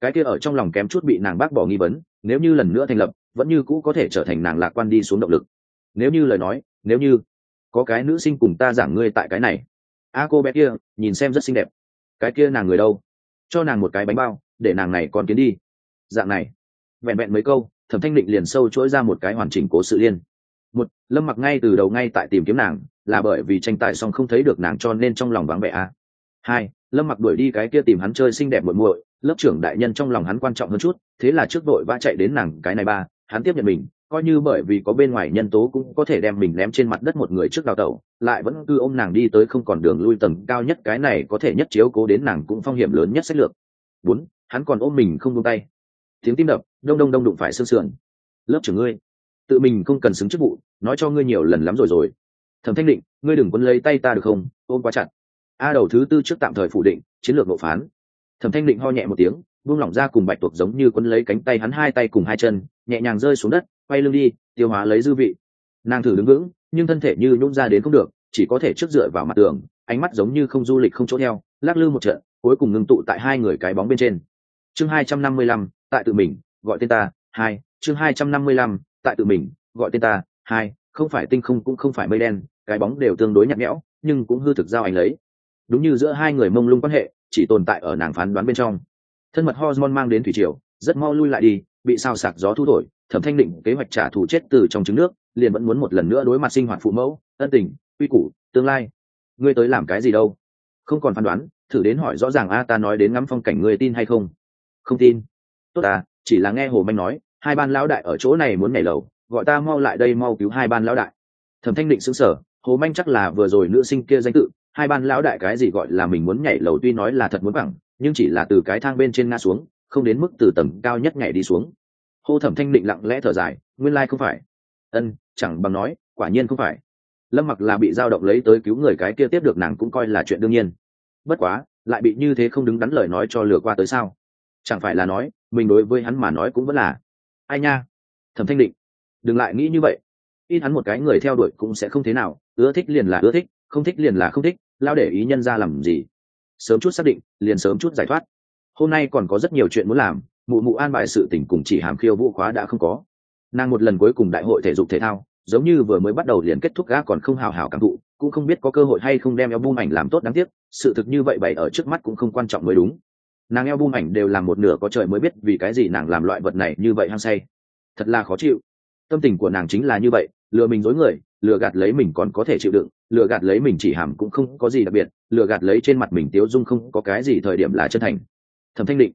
cái kia ở trong lòng kém chút bị nàng bác bỏ nghi vấn, nếu như lần nữa thành lập, vẫn như cũ có thể trở thành nàng lạc quan đi xuống động lực. Nếu như lời nói, nếu như có cái nữ sinh cùng ta giảng ngươi tại cái này. A cô bé kia, nhìn xem rất xinh đẹp. Cái kia nàng người đâu? Cho nàng một cái bánh bao, để nàng này còn kiến đi. Dạng này. Vẹn vẹn mấy câu, thẩm thanh định liền sâu chuỗi ra một cái hoàn chỉnh cố sự liên. Một, lâm mặc ngay từ đầu ngay tại tìm kiếm nàng, là bởi vì tranh tài xong không thấy được nàng cho nên trong lòng vắng vẻ a. Hai, lâm mặc đuổi đi cái kia tìm hắn chơi xinh đẹp muội muội, lớp trưởng đại nhân trong lòng hắn quan trọng hơn chút, thế là trước đội va chạy đến nàng cái này ba, hắn tiếp nhận mình coi như bởi vì có bên ngoài nhân tố cũng có thể đem mình ném trên mặt đất một người trước đào tẩu, lại vẫn cứ ôm nàng đi tới không còn đường lui tầng cao nhất, cái này có thể nhất chiếu cố đến nàng cũng phong hiểm lớn nhất sách lược. Bốn, hắn còn ôm mình không buông tay. Tiếng tim đập, đông đông đông đụng phải sương sườn. Lớp trưởng ngươi, tự mình không cần xứng chức vụ, nói cho ngươi nhiều lần lắm rồi rồi. Thẩm thanh định, ngươi đừng quân lấy tay ta được không? Ôm quá chặt. A đầu thứ tư trước tạm thời phủ định, chiến lược nộp phán. Thẩm thanh định ho nhẹ một tiếng, buông lỏng ra cùng bạch tuộc giống như quân lấy cánh tay hắn hai tay cùng hai chân nhẹ nhàng rơi xuống đất, quay lưng đi, tiêu hóa lấy dư vị. Nàng thử đứng vững, nhưng thân thể như nhún ra đến không được, chỉ có thể trước dựa vào mặt tường, ánh mắt giống như không du lịch không chỗ theo lắc lư một trận, cuối cùng ngưng tụ tại hai người cái bóng bên trên. Chương hai trăm năm mươi lăm, tại tự mình, gọi tên ta, hai, chương hai trăm năm mươi lăm, tại tự mình, gọi tên ta, hai, không phải tinh không cũng không phải mây đen, cái bóng đều tương đối nhạt nhẽo, nhưng cũng hư thực giao anh lấy. Đúng như giữa hai người mông lung quan hệ, chỉ tồn tại ở nàng phán đoán bên trong. Thân mật hormone mang đến thủy triều, rất mau lui lại đi bị sao sạc gió thu thổi, thẩm thanh định kế hoạch trả thù chết từ trong trứng nước, liền vẫn muốn một lần nữa đối mặt sinh hoạt phụ mẫu, ân tình, quy củ, tương lai. Ngươi tới làm cái gì đâu? Không còn phán đoán, thử đến hỏi rõ ràng a, ta nói đến ngắm phong cảnh ngươi tin hay không? Không tin. Tốt à chỉ là nghe hồ manh nói, hai ban lão đại ở chỗ này muốn nhảy lầu, gọi ta mau lại đây mau cứu hai ban lão đại. Thẩm thanh định xứng sở hồ manh chắc là vừa rồi nữ sinh kia danh tự, hai ban lão đại cái gì gọi là mình muốn nhảy lầu tuy nói là thật muốn bằng, nhưng chỉ là từ cái thang bên trên nga xuống không đến mức từ tầng cao nhất nhảy đi xuống. Hô thẩm thanh định lặng lẽ thở dài, nguyên lai không phải. Ân, chẳng bằng nói, quả nhiên không phải. Lâm mặc là bị dao động lấy tới cứu người cái kia tiếp được nàng cũng coi là chuyện đương nhiên. Bất quá, lại bị như thế không đứng đắn lời nói cho lừa qua tới sao? Chẳng phải là nói, mình đối với hắn mà nói cũng vẫn là. Ai nha? Thẩm thanh định. Đừng lại nghĩ như vậy. Ít hắn một cái người theo đuổi cũng sẽ không thế nào, ưa thích liền là ưa thích, không thích liền là không thích, lao để ý nhân ra làm gì. Sớm chút xác định, liền sớm chút giải thoát hôm nay còn có rất nhiều chuyện muốn làm, mụ mụ an bài sự tình cùng chỉ hàm khiêu vũ khóa đã không có. Nàng một lần cuối cùng đại hội thể dục thể thao, giống như vừa mới bắt đầu liền kết thúc gã còn không hào hào cảm thụ, cũng không biết có cơ hội hay không đem eo bung ảnh làm tốt đáng tiếc, sự thực như vậy bày ở trước mắt cũng không quan trọng mới đúng. Nàng eo bung ảnh đều làm một nửa có trời mới biết vì cái gì nàng làm loại vật này như vậy hăng say. Thật là khó chịu. Tâm tình của nàng chính là như vậy, lừa mình dối người, lừa gạt lấy mình còn có thể chịu đựng, lừa gạt lấy mình chỉ hàm cũng không có gì đặc biệt, lừa gạt lấy trên mặt mình tiếu dung không có cái gì thời điểm là chân thành thẩm thanh định,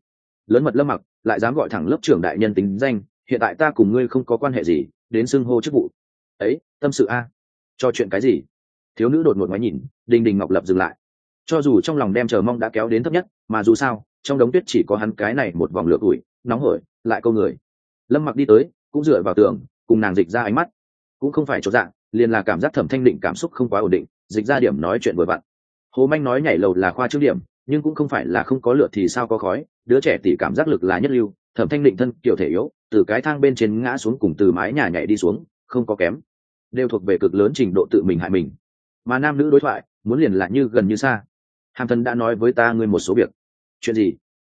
lớn mật lâm mặc, lại dám gọi thẳng lớp trưởng đại nhân tính danh, hiện tại ta cùng ngươi không có quan hệ gì, đến xưng hô chức vụ. Ấy, tâm sự a. Cho chuyện cái gì? Thiếu nữ đột ngột ngoái nhìn, đình đình ngọc lập dừng lại. Cho dù trong lòng đem chờ mong đã kéo đến thấp nhất, mà dù sao, trong đống tuyết chỉ có hắn cái này một vòng lửa ủi nóng hổi, lại câu người. Lâm mặc đi tới, cũng dựa vào tường, cùng nàng dịch ra ánh mắt. Cũng không phải chỗ dạng, liền là cảm giác thẩm thanh định cảm xúc không quá ổn định, dịch ra điểm nói chuyện vừa vặn. Hồ manh nói nhảy lầu là khoa trước điểm nhưng cũng không phải là không có lửa thì sao có khói, đứa trẻ tỉ cảm giác lực là nhất lưu, thẩm thanh định thân kiểu thể yếu, từ cái thang bên trên ngã xuống cùng từ mái nhà nhảy đi xuống, không có kém. Đều thuộc về cực lớn trình độ tự mình hại mình. Mà nam nữ đối thoại, muốn liền lại như gần như xa. Hàm thần đã nói với ta ngươi một số việc. Chuyện gì?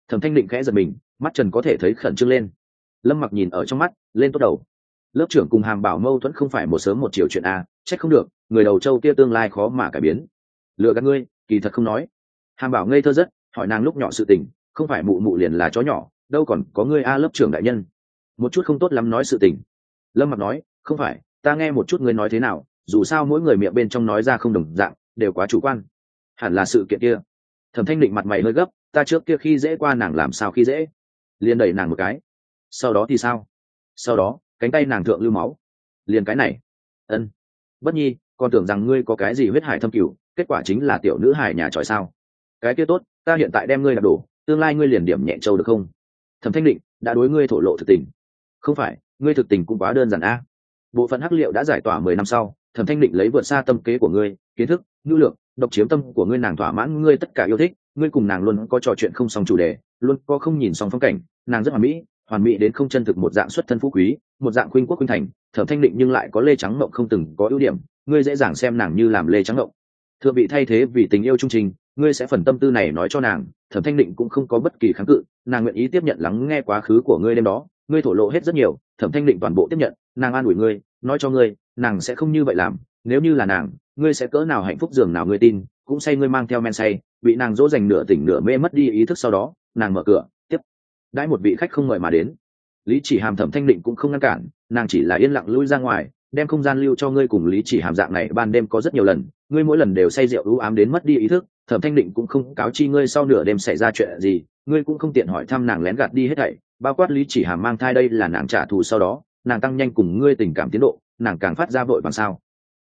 Thẩm thanh định khẽ giật mình, mắt trần có thể thấy khẩn trương lên. Lâm mặc nhìn ở trong mắt, lên tốt đầu. Lớp trưởng cùng hàm bảo mâu thuẫn không phải một sớm một chiều chuyện a trách không được, người đầu châu kia tương lai khó mà cải biến. Lựa các ngươi, kỳ thật không nói hàm bảo ngây thơ rất, hỏi nàng lúc nhỏ sự tình, không phải mụ mụ liền là chó nhỏ, đâu còn có ngươi a lớp trưởng đại nhân. Một chút không tốt lắm nói sự tình. Lâm mặc nói, không phải, ta nghe một chút ngươi nói thế nào, dù sao mỗi người miệng bên trong nói ra không đồng dạng, đều quá chủ quan. Hẳn là sự kiện kia. Thẩm thanh định mặt mày hơi gấp, ta trước kia khi dễ qua nàng làm sao khi dễ? Liền đẩy nàng một cái. Sau đó thì sao? Sau đó, cánh tay nàng thượng lưu máu. Liền cái này. Ân. Bất nhi còn tưởng rằng ngươi có cái gì huyết hải thâm cửu, kết quả chính là tiểu nữ hải nhà tròi sao? Cái kia tốt, ta hiện tại đem ngươi đặt đổ tương lai ngươi liền điểm nhẹ châu được không? Thẩm thanh định, đã đối ngươi thổ lộ thực tình. Không phải, ngươi thực tình cũng quá đơn giản a. Bộ phận hắc liệu đã giải tỏa mười năm sau, thẩm thanh định lấy vượt xa tâm kế của ngươi, kiến thức ngữ lượng, độc chiếm tâm của ngươi nàng thỏa mãn ngươi tất cả yêu thích, ngươi cùng nàng luôn có trò chuyện không xong chủ đề, luôn có không nhìn xong phong cảnh, nàng rất hoàn mỹ hoàn mỹ đến không chân thực một dạng xuất thân phú quý, một dạng khuynh quốc khuynh thành. Thẩm thanh định nhưng lại có lê trắng mộng không từng có ưu điểm, ngươi dễ dàng xem nàng như làm lê trắng mộng. Thượng bị thay thế vì tình yêu trung trình ngươi sẽ phần tâm tư này nói cho nàng, thẩm thanh định cũng không có bất kỳ kháng cự, nàng nguyện ý tiếp nhận lắng nghe quá khứ của ngươi đêm đó, ngươi thổ lộ hết rất nhiều, thẩm thanh định toàn bộ tiếp nhận, nàng an ủi ngươi, nói cho ngươi, nàng sẽ không như vậy làm, nếu như là nàng, ngươi sẽ cỡ nào hạnh phúc dường nào ngươi tin, cũng say ngươi mang theo men say, bị nàng dỗ dành nửa tỉnh nửa mê mất đi ý thức sau đó, nàng mở cửa, tiếp. Đãi một vị khách không mời mà đến. Lý chỉ hàm thẩm thanh định cũng không ngăn cản, nàng chỉ là yên lặng lui ra ngoài, đem không gian lưu cho ngươi cùng lý chỉ hàm dạng này ban đêm có rất nhiều lần, ngươi mỗi lần đều say rượu ưu ám đến mất đi ý thức thẩm thanh định cũng không cáo chi ngươi sau nửa đêm xảy ra chuyện gì, ngươi cũng không tiện hỏi thăm nàng lén gạt đi hết thảy, bao quát lý chỉ hàm mang thai đây là nàng trả thù sau đó, nàng tăng nhanh cùng ngươi tình cảm tiến độ, nàng càng phát ra vội bằng sao?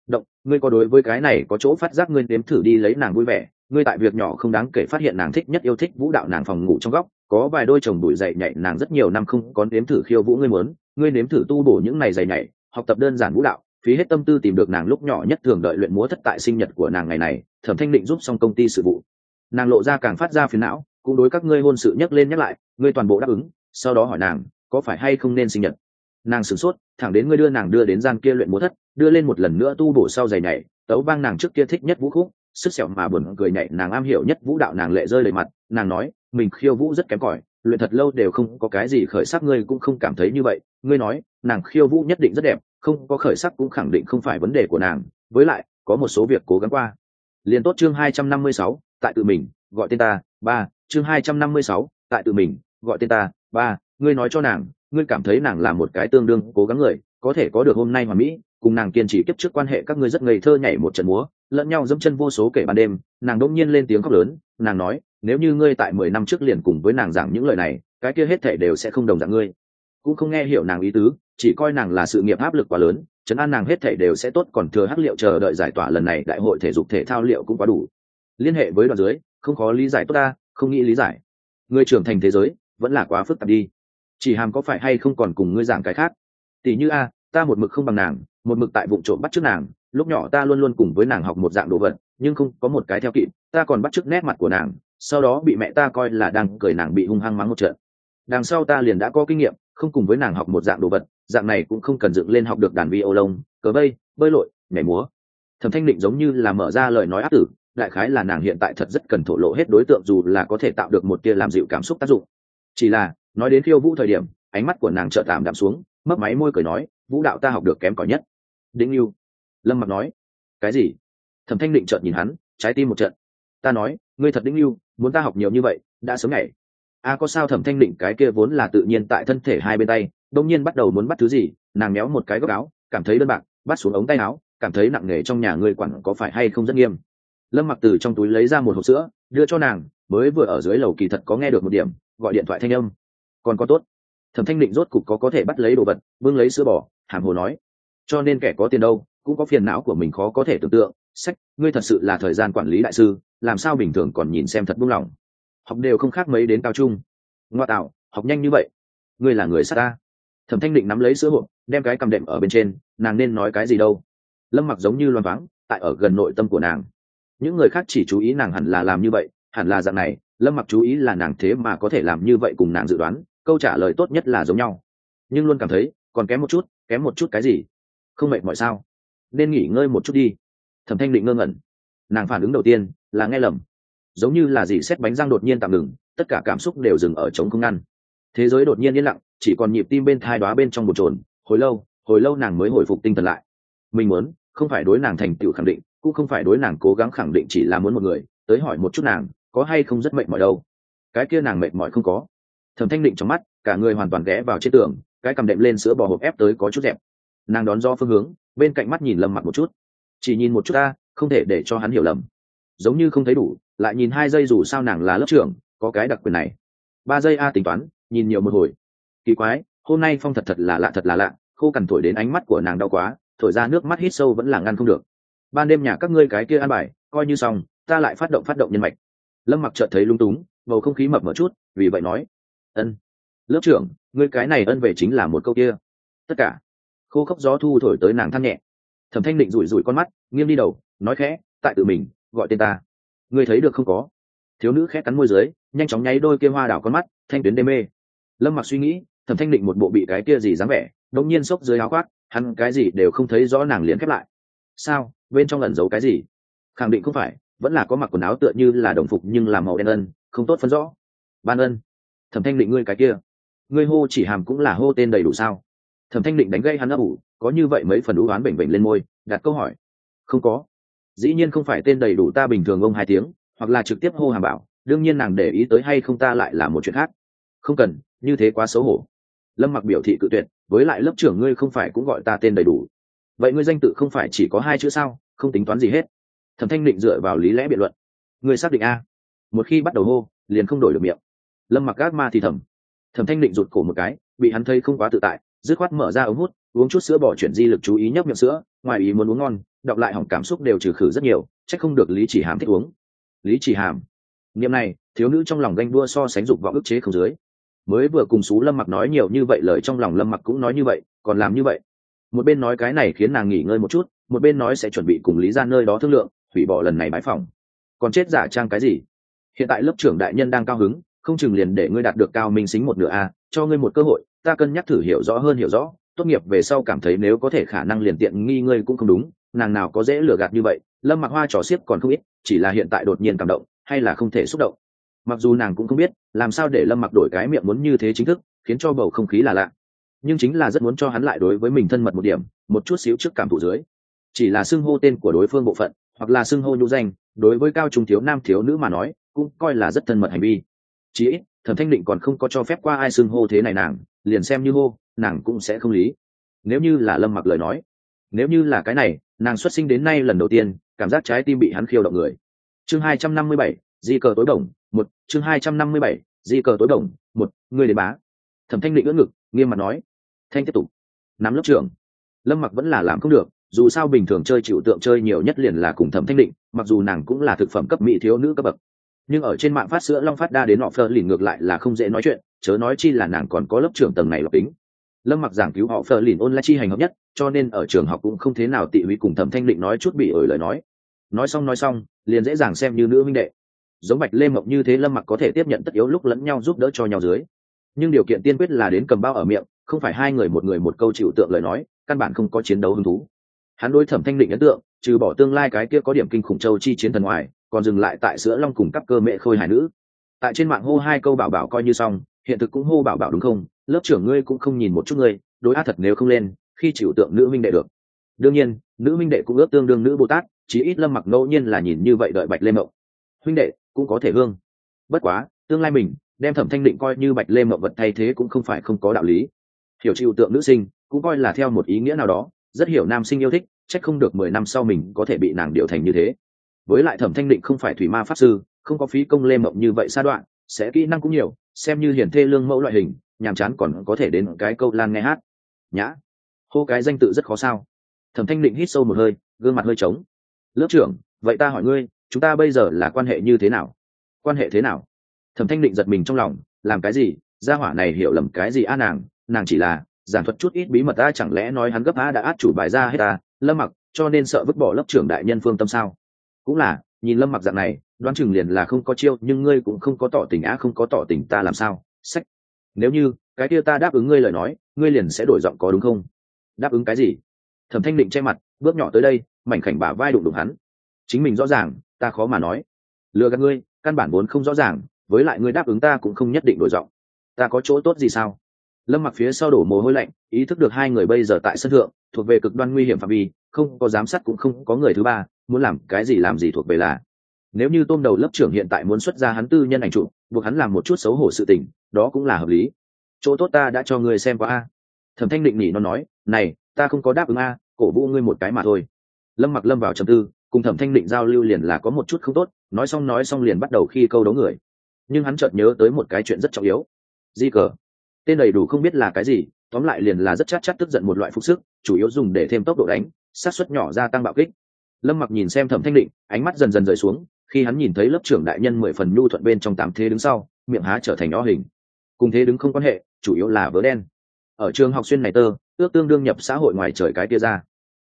Động, ngươi có đối với cái này có chỗ phát giác ngươi nếm thử đi lấy nàng vui vẻ, ngươi tại việc nhỏ không đáng kể phát hiện nàng thích nhất yêu thích vũ đạo nàng phòng ngủ trong góc, có vài đôi chồng đùi dậy nhảy nàng rất nhiều năm không có nếm thử khiêu vũ ngươi muốn, ngươi nếm thử tu bổ những này dày nhảy, học tập đơn giản vũ đạo phí hết tâm tư tìm được nàng lúc nhỏ nhất thường đợi luyện múa thất tại sinh nhật của nàng ngày này, thẩm thanh định giúp xong công ty sự vụ. Nàng lộ ra càng phát ra phiền não, cũng đối các ngươi hôn sự nhắc lên nhắc lại, ngươi toàn bộ đáp ứng, sau đó hỏi nàng, có phải hay không nên sinh nhật? Nàng sửng sốt, thẳng đến ngươi đưa nàng đưa đến gian kia luyện múa thất, đưa lên một lần nữa tu bổ sau giày nhảy, tấu vang nàng trước kia thích nhất vũ khúc, sức sẹo mà buồn cười nhảy, nàng am hiểu nhất vũ đạo nàng lệ rơi lệ mặt, nàng nói, mình khiêu vũ rất kém cỏi, luyện thật lâu đều không có cái gì khởi sắc, ngươi cũng không cảm thấy như vậy, ngươi nói, nàng khiêu vũ nhất định rất đẹp không có khởi sắc cũng khẳng định không phải vấn đề của nàng, với lại, có một số việc cố gắng qua. Liền tốt chương hai trăm năm mươi sáu, tại tự mình, gọi tên ta, ba, chương hai trăm năm mươi sáu, tại tự mình, gọi tên ta, ba, ngươi nói cho nàng, ngươi cảm thấy nàng là một cái tương đương cố gắng người, có thể có được hôm nay mà mỹ, cùng nàng kiên trì kiếp trước quan hệ các ngươi rất ngây thơ nhảy một trận múa, lẫn nhau dẫm chân vô số kể ban đêm, nàng đỗng nhiên lên tiếng khóc lớn, nàng nói, nếu như ngươi tại mười năm trước liền cùng với nàng giảng những lời này, cái kia hết thể đều sẽ không đồng dạng ngươi. Cũng không nghe hiểu nàng ý tứ chỉ coi nàng là sự nghiệp áp lực quá lớn, chấn an nàng hết thể đều sẽ tốt, còn thừa hắc liệu chờ đợi giải tỏa lần này, đại hội thể dục thể thao liệu cũng quá đủ. Liên hệ với đoàn dưới, không khó lý giải tốt ta, không nghĩ lý giải. Người trưởng thành thế giới, vẫn là quá phức tạp đi. Chỉ hàm có phải hay không còn cùng ngươi giảng cái khác? Tỷ như a, ta một mực không bằng nàng, một mực tại vụ trộm bắt trước nàng, lúc nhỏ ta luôn luôn cùng với nàng học một dạng đồ vật, nhưng không có một cái theo kịp, ta còn bắt chước nét mặt của nàng, sau đó bị mẹ ta coi là đang cười nàng bị hung hăng mắng một trận. Đằng sau ta liền đã có kinh nghiệm không cùng với nàng học một dạng đồ vật, dạng này cũng không cần dựng lên học được đàn vi ô lông cờ vây, bơi lội, nhảy múa. Thẩm thanh định giống như là mở ra lời nói áp tử, đại khái là nàng hiện tại thật rất cần thổ lộ hết đối tượng dù là có thể tạo được một tia làm dịu cảm xúc tác dụng. Chỉ là, nói đến khiêu vũ thời điểm, ánh mắt của nàng trợ tạm đạm xuống, mấp máy môi cười nói, vũ đạo ta học được kém cỏi nhất. Đĩnh yêu lâm mặc nói, cái gì? Thẩm thanh định trợn nhìn hắn, trái tim một trận. Ta nói, ngươi thật đĩnh yêu muốn ta học nhiều như vậy, đã sớm ngày a có sao thẩm thanh định cái kia vốn là tự nhiên tại thân thể hai bên tay đông nhiên bắt đầu muốn bắt thứ gì, nàng méo một cái góc áo, cảm thấy đơn bạc, bắt xuống ống tay áo, cảm thấy nặng nề trong nhà ngươi quản có phải hay không rất nghiêm. Lâm mặc từ trong túi lấy ra một hộp sữa, đưa cho nàng, mới vừa ở dưới lầu kỳ thật có nghe được một điểm, gọi điện thoại thanh âm. Còn có tốt. Thẩm thanh định rốt cục có có thể bắt lấy đồ vật vương lấy sữa bỏ hàm hồ nói. Cho nên kẻ có tiền đâu, cũng có phiền não của mình khó có thể tưởng tượng. Sách, ngươi thật sự là thời gian quản lý đại sư, làm sao bình thường còn nhìn xem thật buông lỏng học đều không khác mấy đến cao trung. Ngoa tạo, học nhanh như vậy. Ngươi là người sát ta. Thẩm thanh định nắm lấy sữa hộp, đem cái cầm đệm ở bên trên, nàng nên nói cái gì đâu. Lâm mặc giống như loan vắng tại ở gần nội tâm của nàng. Những người khác chỉ chú ý nàng hẳn là làm như vậy, hẳn là dạng này, lâm mặc chú ý là nàng thế mà có thể làm như vậy cùng nàng dự đoán, câu trả lời tốt nhất là giống nhau. Nhưng luôn cảm thấy, còn kém một chút, kém một chút cái gì? Không mệt mọi sao? Nên nghỉ ngơi một chút đi. Thẩm thanh định ngơ ngẩn. Nàng phản ứng đầu tiên là nghe lầm giống như là gì xét bánh răng đột nhiên tạm ngừng, tất cả cảm xúc đều dừng ở trống không ngăn. Thế giới đột nhiên yên lặng, chỉ còn nhịp tim bên thai đoá bên trong một trồn hồi lâu hồi lâu nàng mới hồi phục tinh thần lại. Mình muốn, không phải đối nàng thành tựu khẳng định, cũng không phải đối nàng cố gắng khẳng định chỉ là muốn một người, tới hỏi một chút nàng, có hay không rất mệt mỏi đâu. Cái kia nàng mệt mỏi không có. Thẩm thanh định trong mắt, cả người hoàn toàn ghé vào trên tường, cái cầm đệm lên sữa bò hộp ép tới có chút dẹp. Nàng đón do phương hướng, bên cạnh mắt nhìn lầm mặt một chút. Chỉ nhìn một chút ta, không thể để cho hắn hiểu lầm. Giống như không thấy đủ lại nhìn hai giây dù sao nàng là lớp trưởng, có cái đặc quyền này. Ba giây a tính toán, nhìn nhiều một hồi. Kỳ quái, hôm nay phong thật thật là lạ thật là lạ, khô cằn thổi đến ánh mắt của nàng đau quá, thổi ra nước mắt hít sâu vẫn là ngăn không được. Ban đêm nhà các ngươi cái kia ăn bài, coi như xong, ta lại phát động phát động nhân mạch. Lâm mặc chợt thấy lung túng, bầu không khí mập mở chút, vì vậy nói, ân, lớp trưởng, ngươi cái này ân về chính là một câu kia. Tất cả, khô khốc gió thu thổi tới nàng than nhẹ. Thẩm thanh định rủi rủi con mắt, nghiêng đi đầu, nói khẽ, tại tự mình, gọi tên ta ngươi thấy được không có? Thiếu nữ khẽ cắn môi dưới, nhanh chóng nháy đôi kia hoa đảo con mắt, thanh tuyến đê mê. Lâm mặc suy nghĩ thẩm thanh định một bộ bị cái kia gì dám vẻ, đột nhiên xốc dưới áo khoác, hắn cái gì đều không thấy rõ nàng liền khép lại. Sao? Bên trong lẩn giấu cái gì? Khẳng định không phải, vẫn là có mặc quần áo tựa như là đồng phục nhưng làm màu đen ân, không tốt phân rõ. Ban ân. Thẩm thanh định ngươi cái kia. Ngươi hô chỉ hàm cũng là hô tên đầy đủ sao? Thẩm thanh định đánh gây hắn ấp ủ, có như vậy mấy phần đũ oán bệnh bệnh lên môi, đặt câu hỏi. Không có dĩ nhiên không phải tên đầy đủ ta bình thường ông hai tiếng, hoặc là trực tiếp hô hàm bảo, đương nhiên nàng để ý tới hay không ta lại là một chuyện khác. Không cần, như thế quá xấu hổ. Lâm mặc biểu thị cự tuyệt, với lại lớp trưởng ngươi không phải cũng gọi ta tên đầy đủ. Vậy ngươi danh tự không phải chỉ có hai chữ sao, không tính toán gì hết. Thẩm thanh định dựa vào lý lẽ biện luận. Ngươi xác định a? Một khi bắt đầu hô, liền không đổi được miệng. Lâm mặc gác ma thì thầm. Thẩm thanh định rụt cổ một cái, bị hắn thấy không quá tự tại, dứt khoát mở ra ống hút, uống chút sữa bỏ chuyển di lực chú ý nhấp miệng sữa ngoài ý muốn uống ngon, đọc lại hỏng cảm xúc đều trừ khử rất nhiều c h ắ c không được lý chỉ hàm thích uống. Lý chỉ hàm. Niệm này, thiếu nữ trong lòng ganh đua so sánh dục vọng ức chế không dưới. Mới vừa cùng xú lâm mặc nói nhiều như vậy lời trong lòng lâm mặc cũng nói như vậy, còn làm như vậy. Một bên nói cái này khiến nàng nghỉ ngơi một chút, một bên nói sẽ chuẩn bị cùng lý ra nơi đó thương lượng, hủy bỏ lần này bãi phòng. Còn chết giả trang cái gì? Hiện tại lớp trưởng đại nhân đang cao hứng, không chừng liền để ngươi đạt được cao minh xính một nửa a, cho ngươi một cơ hội, ta cân nhắc thử hiểu rõ hơn hiểu rõ tốt nghiệp về sau cảm thấy nếu có thể khả năng liền tiện nghi ngươi cũng không đúng, nàng nào có dễ lừa gạt như vậy, lâm mặc hoa trò xiếc còn không ít, chỉ là hiện tại đột nhiên cảm động, hay là không thể xúc động. Mặc dù nàng cũng không biết, làm sao để lâm mặc đổi cái miệng muốn như thế chính thức, khiến cho bầu không khí là lạ. Nhưng chính là rất muốn cho hắn lại đối với mình thân mật một điểm, một chút xíu trước cảm thụ dưới. Chỉ là xưng hô tên của đối phương bộ phận, hoặc là xưng hô nhũ danh, đối với cao trung thiếu nam thiếu nữ mà nói, cũng coi là rất thân mật hành vi. Chí ít, thẩm thanh định còn không có cho phép qua ai xưng hô thế này nàng, liền xem như hô nàng cũng sẽ không lý. Nếu như là lâm mặc lời nói, nếu như là cái này, nàng xuất sinh đến nay lần đầu tiên, cảm giác trái tim bị hắn khiêu động người. Chương hai trăm năm mươi bảy, di cờ tối bổng, một, chương hai trăm năm mươi bảy, di cờ tối bổng, một, người đến bá. Thẩm thanh định ưỡn ngực, nghiêm mặt nói, thanh tiếp tục, nắm lớp trưởng lâm mặc vẫn là làm không được, dù sao bình thường chơi chịu tượng chơi nhiều nhất liền là cùng thẩm thanh định, mặc dù nàng cũng là thực phẩm cấp mỹ thiếu nữ cấp bậc. Nhưng ở trên mạng phát sữa long phát đa đến họ phơ lìn ngược lại là không dễ nói chuyện, chớ nói chi là nàng còn có lớp trưởng tầng này lọc tính lâm mặc giảng cứu họ phờ lìn ôn lại chi hành hợp nhất, cho nên ở trường học cũng không thế nào tị huy cùng thẩm thanh định nói chút bị ổi lời nói. Nói xong nói xong, liền dễ dàng xem như nữ minh đệ. Giống bạch lê mộng như thế lâm mặc có thể tiếp nhận tất yếu lúc lẫn nhau giúp đỡ cho nhau dưới. Nhưng điều kiện tiên quyết là đến cầm bao ở miệng, không phải hai người một người một câu chịu tượng lời nói, căn bản không có chiến đấu hứng thú. Hắn đối thẩm thanh định ấn tượng, trừ bỏ tương lai cái kia có điểm kinh khủng châu chi chiến thần ngoài, còn dừng lại tại sữa long cùng các cơ mẹ khôi hài nữ. Tại trên mạng hô hai câu bảo bảo coi như xong, hiện thực cũng hô bảo bảo đúng không? Lớp trưởng ngươi cũng không nhìn một chút ngươi, đối á thật nếu không lên, khi chịu tượng nữ minh đệ được. Đương nhiên, nữ minh đệ cũng ước tương đương nữ bồ tát, chí ít lâm mặc ngẫu nhiên là nhìn như vậy đợi bạch lê mộng. Huynh đệ, cũng có thể hương. Bất quá, tương lai mình, đem thẩm thanh định coi như bạch lê mộng vật thay thế cũng không phải không có đạo lý. Hiểu chịu tượng nữ sinh, cũng coi là theo một ý nghĩa nào đó, rất hiểu nam sinh yêu thích trách không được mười năm sau mình có thể bị nàng điều thành như thế. Với lại thẩm thanh định không phải thủy ma pháp sư, không có phí công lê mộng như vậy sa đoạn, sẽ kỹ năng cũng nhiều, xem như hiển thê lương mẫu loại hình nhàm chán còn có thể đến cái câu lan nghe hát. Nhã. Hô cái danh tự rất khó sao. Thẩm thanh định hít sâu một hơi, gương mặt hơi trống. Lớp trưởng, vậy ta hỏi ngươi, chúng ta bây giờ là quan hệ như thế nào? Quan hệ thế nào? Thẩm thanh định giật mình trong lòng, làm cái gì? Gia hỏa này hiểu lầm cái gì a nàng? Nàng chỉ là giảng thuật chút ít bí mật ta, chẳng lẽ nói hắn gấp a đã át chủ bài ra hết ta? Lâm mặc, cho nên sợ vứt bỏ lớp trưởng đại nhân phương tâm sao? Cũng là, nhìn lâm mặc dạng này, đoán chừng liền là không có chiêu, nhưng ngươi cũng không có tỏ tình á, không có tỏ tình ta làm sao? Sách nếu như, cái kia ta đáp ứng ngươi lời nói, ngươi liền sẽ đổi giọng có đúng không? Đáp ứng cái gì? Thẩm thanh định che mặt, bước nhỏ tới đây, mảnh khảnh bả vai đụng đụng hắn. Chính mình rõ ràng, ta khó mà nói. Lừa gạt ngươi, căn bản vốn không rõ ràng, với lại ngươi đáp ứng ta cũng không nhất định đổi giọng. Ta có chỗ tốt gì sao? Lâm mặc phía sau đổ mồ hôi lạnh, ý thức được hai người bây giờ tại sân thượng, thuộc về cực đoan nguy hiểm phạm vi, không có giám sát cũng không có người thứ ba, muốn làm cái gì làm gì thuộc về là nếu như tôm đầu lớp trưởng hiện tại muốn xuất ra hắn tư nhân ảnh chụp, buộc hắn làm một chút xấu hổ sự tình, đó cũng là hợp lý. Chỗ tốt ta đã cho ngươi xem qua a. Thẩm thanh định nỉ nó nói, này, ta không có đáp ứng a, cổ vũ ngươi một cái mà thôi. Lâm mặc lâm vào trầm tư, cùng thẩm thanh định giao lưu liền là có một chút không tốt, nói xong nói xong liền bắt đầu khi câu đấu người. Nhưng hắn chợt nhớ tới một cái chuyện rất trọng yếu. Di cờ. Tên đầy đủ không biết là cái gì, tóm lại liền là rất chát chát tức giận một loại phục sức, chủ yếu dùng để thêm tốc độ đánh sát xuất nhỏ gia tăng bạo kích. Lâm mặc nhìn xem thẩm thanh định, ánh mắt dần dần rời xuống khi hắn nhìn thấy lớp trưởng đại nhân mười phần nhu thuận bên trong tám thế đứng sau, miệng há trở thành nó hình. Cùng thế đứng không quan hệ, chủ yếu là vớ đen. Ở trường học xuyên này tơ, ước tương đương nhập xã hội ngoài trời cái tia ra.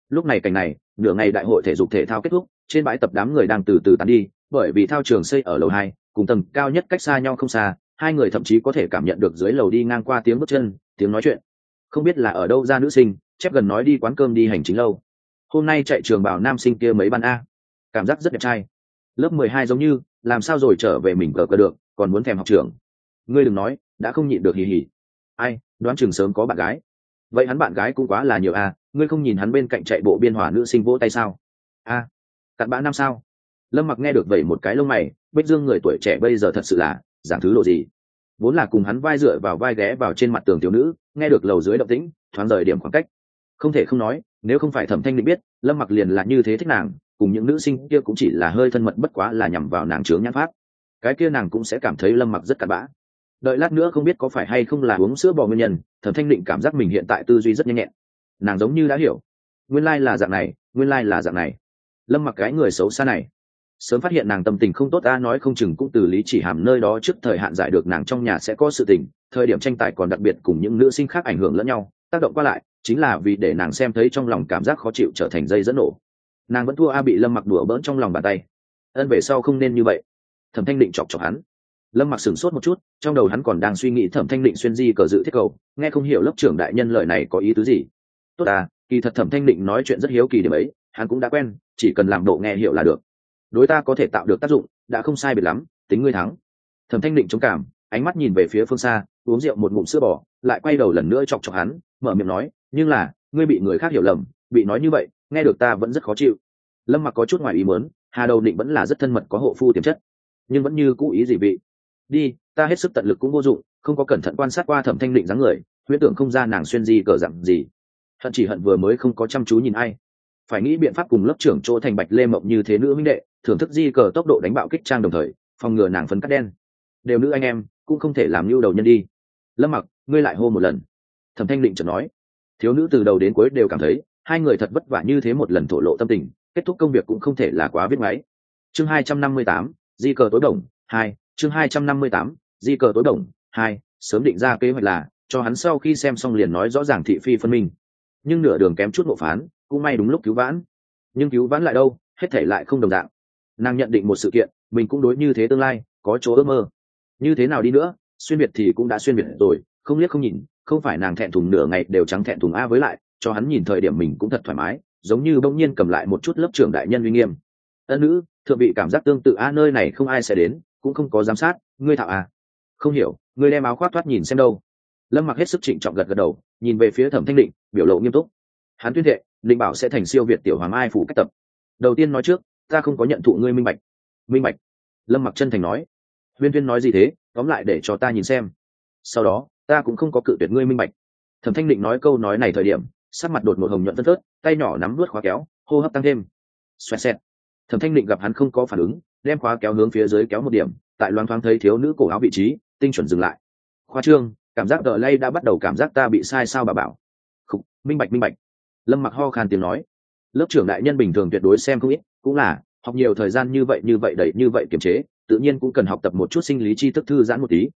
Lúc này cảnh này, nửa ngày đại hội thể dục thể thao kết thúc, trên bãi tập đám người đang từ từ tán đi, bởi vì thao trường xây ở lầu hai, cùng tầng cao nhất cách xa nhau không xa, hai người thậm chí có thể cảm nhận được dưới lầu đi ngang qua tiếng bước chân, tiếng nói chuyện. Không biết là ở đâu ra nữ sinh, chép gần nói đi quán cơm đi hành chính lâu. Hôm nay chạy trường bảo nam sinh kia mấy ban a. Cảm giác rất đẹp trai lớp mười hai giống như làm sao rồi trở về mình cờ cờ được còn muốn thèm học trường. Ngươi đừng nói đã không nhịn được hì hì. Ai đoán chừng sớm có bạn gái. Vậy hắn bạn gái cũng quá là nhiều a ngươi không nhìn hắn bên cạnh chạy bộ biên hòa nữ sinh vỗ tay sao? A à, cặn bã năm sao? Lâm mặc nghe được vậy một cái lông mày bích dương người tuổi trẻ bây giờ thật sự là giảng thứ lộ gì? Vốn là cùng hắn vai dựa vào vai ghé vào trên mặt tường thiếu nữ nghe được lầu dưới động tĩnh thoáng rời điểm khoảng cách. Không thể không nói nếu không phải thẩm thanh định biết lâm mặc liền là như thế thích nàng cùng những nữ sinh kia cũng chỉ là hơi thân mật bất quá là nhằm vào nàng trướng nhãn pháp. Cái kia nàng cũng sẽ cảm thấy lâm mặc rất cặn bã. Đợi lát nữa không biết có phải hay không là uống sữa bò nguyên nhân, thẩm thanh định cảm giác mình hiện tại tư duy rất nhanh nhẹn. Nàng giống như đã hiểu. Nguyên lai là dạng này, nguyên lai là dạng này. Lâm mặc cái người xấu xa này. Sớm phát hiện nàng tâm tình không tốt, ta nói không chừng cũng từ lý chỉ hàm nơi đó trước thời hạn giải được nàng trong nhà sẽ có sự tình, thời điểm tranh tài còn đặc biệt cùng những nữ sinh khác ảnh hưởng lẫn nhau, tác động qua lại, chính là vì để nàng xem thấy trong lòng cảm giác khó chịu trở thành dây dẫn nổ nàng vẫn thua a bị lâm mặc đùa bỡn trong lòng bàn tay ân về sau không nên như vậy thẩm thanh định chọc chọc hắn lâm mặc sửng sốt một chút trong đầu hắn còn đang suy nghĩ thẩm thanh định xuyên di cờ dự thiết cầu nghe không hiểu lớp trưởng đại nhân lời này có ý tứ gì tốt à kỳ thật thẩm thanh định nói chuyện rất hiếu kỳ điểm ấy hắn cũng đã quen chỉ cần làm độ nghe hiểu là được đối ta có thể tạo được tác dụng đã không sai biệt lắm tính ngươi thắng thẩm thanh định chống cảm ánh mắt nhìn về phía phương xa uống rượu một ngụm sữa bò lại quay đầu lần nữa chọc chọc hắn mở miệng nói nhưng là ngươi bị người khác hiểu lầm bị nói như vậy nghe được ta vẫn rất khó chịu. Lâm mặc có chút ngoài ý muốn, hà đầu định vẫn là rất thân mật có hộ phu tiềm chất, nhưng vẫn như cũ ý gì vị. Đi, ta hết sức tận lực cũng vô dụng, không có cẩn thận quan sát qua thẩm thanh định dáng người, huyễn tưởng không ra nàng xuyên gì cờ dặn gì. Hận chỉ hận vừa mới không có chăm chú nhìn ai. Phải nghĩ biện pháp cùng lớp trưởng chỗ thành bạch lê mộng như thế nữ minh đệ, thưởng thức di cờ tốc độ đánh bạo kích trang đồng thời, phòng ngừa nàng phấn cắt đen. Đều nữ anh em, cũng không thể làm lưu đầu nhân đi. Lâm mặc, ngươi lại hô một lần. Thẩm thanh định chợt nói. Thiếu nữ từ đầu đến cuối đều cảm thấy hai người thật vất vả như thế một lần thổ lộ tâm tình, kết thúc công việc cũng không thể là quá viết máy. Chương hai trăm năm mươi tám, di cờ tối đồng, hai, chương hai trăm năm mươi tám, di cờ tối đồng, hai, sớm định ra kế hoạch là, cho hắn sau khi xem xong liền nói rõ ràng thị phi phân minh. Nhưng nửa đường kém chút bộ phán, cũng may đúng lúc cứu vãn. Nhưng cứu vãn lại đâu, hết thể lại không đồng dạng. Nàng nhận định một sự kiện, mình cũng đối như thế tương lai, có chỗ ước mơ. Như thế nào đi nữa, xuyên biệt thì cũng đã xuyên biệt rồi, không liếc không nhìn, không phải nàng thẹn thùng nửa ngày đều trắng thẹn thùng a với lại cho hắn nhìn thời điểm mình cũng thật thoải mái, giống như bỗng nhiên cầm lại một chút lớp trưởng đại nhân uy nghiêm. Ân nữ, thượng vị cảm giác tương tự a, nơi này không ai sẽ đến, cũng không có giám sát, ngươi thạo à? Không hiểu, ngươi đem áo khoác thoát nhìn xem đâu. Lâm mặc hết sức trịnh trọng gật gật đầu, nhìn về phía thẩm thanh định, biểu lộ nghiêm túc. Hắn tuyên thệ, định bảo sẽ thành siêu việt tiểu hoàng ai phủ cách tập. Đầu tiên nói trước, ta không có nhận thụ ngươi minh bạch. Minh bạch? Lâm mặc chân thành nói. Huyên viên nói gì thế? Tóm lại để cho ta nhìn xem. Sau đó, ta cũng không có cự tuyệt ngươi minh bạch. Thẩm thanh định nói câu nói này thời điểm sắc mặt đột một hồng nhuận phân phớt tay nhỏ nắm vớt khóa kéo hô hấp tăng thêm. Xoẹt xẹt. Thẩm thanh định gặp hắn không có phản ứng đem khóa kéo hướng phía dưới kéo một điểm tại loáng thoáng thấy thiếu nữ cổ áo vị trí tinh chuẩn dừng lại. Khoa trương cảm giác đờ lay đã bắt đầu cảm giác ta bị sai sao bà bảo. Khúc, minh bạch minh bạch. Lâm mặc ho khan tiếng nói. Lớp trưởng đại nhân bình thường tuyệt đối xem không ít cũng là học nhiều thời gian như vậy như vậy đầy như vậy kiềm chế tự nhiên cũng cần học tập một chút sinh lý tri thức thư giãn một tí.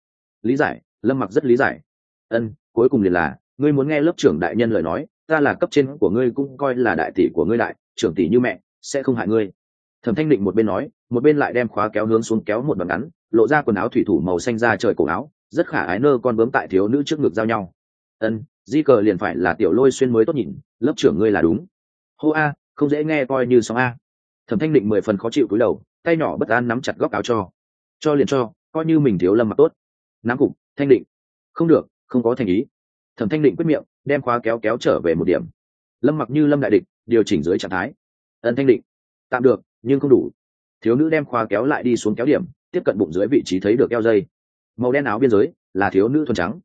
Lý giải lâm mặc rất lý giải. Ân cuối cùng liền là ngươi muốn nghe lớp trưởng đại nhân lời nói ta là cấp trên của ngươi cũng coi là đại tỷ của ngươi đại, trưởng tỷ như mẹ, sẽ không hại ngươi. Thẩm thanh định một bên nói, một bên lại đem khóa kéo hướng xuống kéo một đoạn ngắn, lộ ra quần áo thủy thủ màu xanh ra trời cổ áo, rất khả ái nơ con bướm tại thiếu nữ trước ngực giao nhau. Ân, di cờ liền phải là tiểu lôi xuyên mới tốt nhìn, lớp trưởng ngươi là đúng. Hô a, không dễ nghe coi như sóng a. Thẩm thanh định mười phần khó chịu cúi đầu, tay nhỏ bất an nắm chặt góc áo cho. Cho liền cho, coi như mình thiếu lâm mặt tốt. Nắm cục, thanh định. Không được, không có thành ý. Thẩm thanh định quyết miệng đem khóa kéo kéo trở về một điểm. Lâm mặc như lâm đại địch, điều chỉnh dưới trạng thái. Ân thanh định, tạm được, nhưng không đủ. Thiếu nữ đem khóa kéo lại đi xuống kéo điểm, tiếp cận bụng dưới vị trí thấy được eo dây. Màu đen áo biên giới, là thiếu nữ thuần trắng.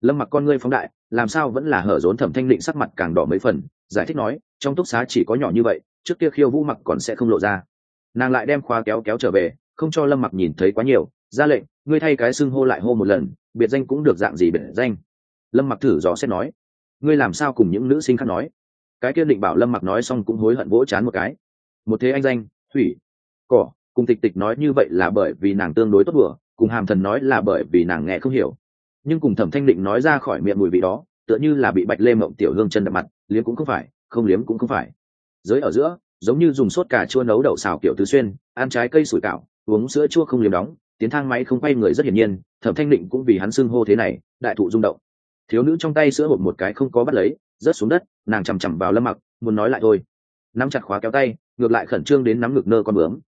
Lâm mặc con ngươi phóng đại, làm sao vẫn là hở rốn thẩm thanh định sắc mặt càng đỏ mấy phần, giải thích nói, trong túc xá chỉ có nhỏ như vậy, trước kia khiêu vũ mặc còn sẽ không lộ ra. Nàng lại đem khóa kéo kéo trở về, không cho lâm mặc nhìn thấy quá nhiều, ra lệnh, ngươi thay cái xưng hô lại hô một lần, biệt danh cũng được dạng gì biệt danh. Lâm mặc thử dò xét nói ngươi làm sao cùng những nữ sinh khác nói? Cái kia định bảo lâm mặc nói xong cũng hối hận vỗ chán một cái. Một thế anh danh, thủy. Cỏ, cùng tịch tịch nói như vậy là bởi vì nàng tương đối tốt vừa cùng hàm thần nói là bởi vì nàng nghe không hiểu. Nhưng cùng thẩm thanh định nói ra khỏi miệng mùi vị đó, tựa như là bị bạch lê mộng tiểu hương chân đập mặt, liếm cũng không phải, không liếm cũng không phải. Giới ở giữa, giống như dùng sốt cà chua nấu đậu xào kiểu tứ xuyên, ăn trái cây sủi cảo, uống sữa chua không liếm đóng, tiến thang máy không quay người rất hiển nhiên, thẩm thanh định cũng vì hắn xưng hô thế này, đại thụ rung động thiếu nữ trong tay sữa hộp một cái không có bắt lấy, rớt xuống đất, nàng chằm chằm vào lâm mặc, muốn nói lại thôi. Nắm chặt khóa kéo tay, ngược lại khẩn trương đến nắm ngực nơ con bướm.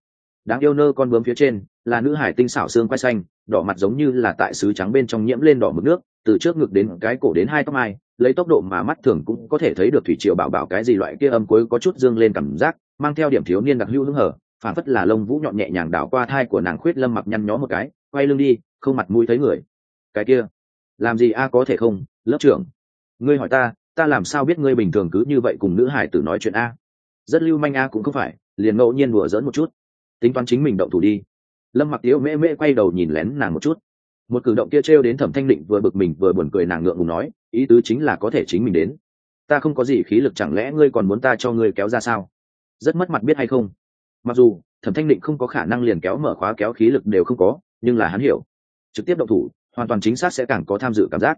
Đáng yêu nơ con bướm phía trên, là nữ hải tinh xảo xương quay xanh, đỏ mặt giống như là tại sứ trắng bên trong nhiễm lên đỏ mực nước, từ trước ngực đến cái cổ đến hai tóc mai, lấy tốc độ mà mắt thường cũng có thể thấy được thủy triều bảo bảo cái gì loại kia âm cuối có chút dương lên cảm giác, mang theo điểm thiếu niên đặc hữu hứng hở phản phất là lông vũ nhọn nhẹ nhàng đảo qua thai của nàng khuyết lâm mặc nhăn nhó một cái, quay lưng đi, không mặt mũi thấy người. Cái kia, làm gì a, có thể không? Lớp trưởng, ngươi hỏi ta ta làm sao biết ngươi bình thường cứ như vậy cùng nữ hải tử nói chuyện a? Rất lưu manh a, cũng không phải, liền ngẫu nhiên đùa dỡn một chút. Tính toán chính mình động thủ đi. Lâm mặc tiếu mễ mễ quay đầu nhìn lén nàng một chút. Một cử động kia trêu đến thẩm thanh định vừa bực mình vừa buồn cười nàng ngượng ngùng nói, ý tứ chính là có thể chính mình đến. Ta không có gì khí lực chẳng lẽ ngươi còn muốn ta cho ngươi kéo ra sao? Rất mất mặt biết hay không? Mặc dù, thẩm thanh định không có khả năng liền kéo mở khóa kéo khí lực đều không có, nhưng là hắn hiểu. Trực tiếp động thủ, hoàn toàn chính xác sẽ càng có tham dự cảm giác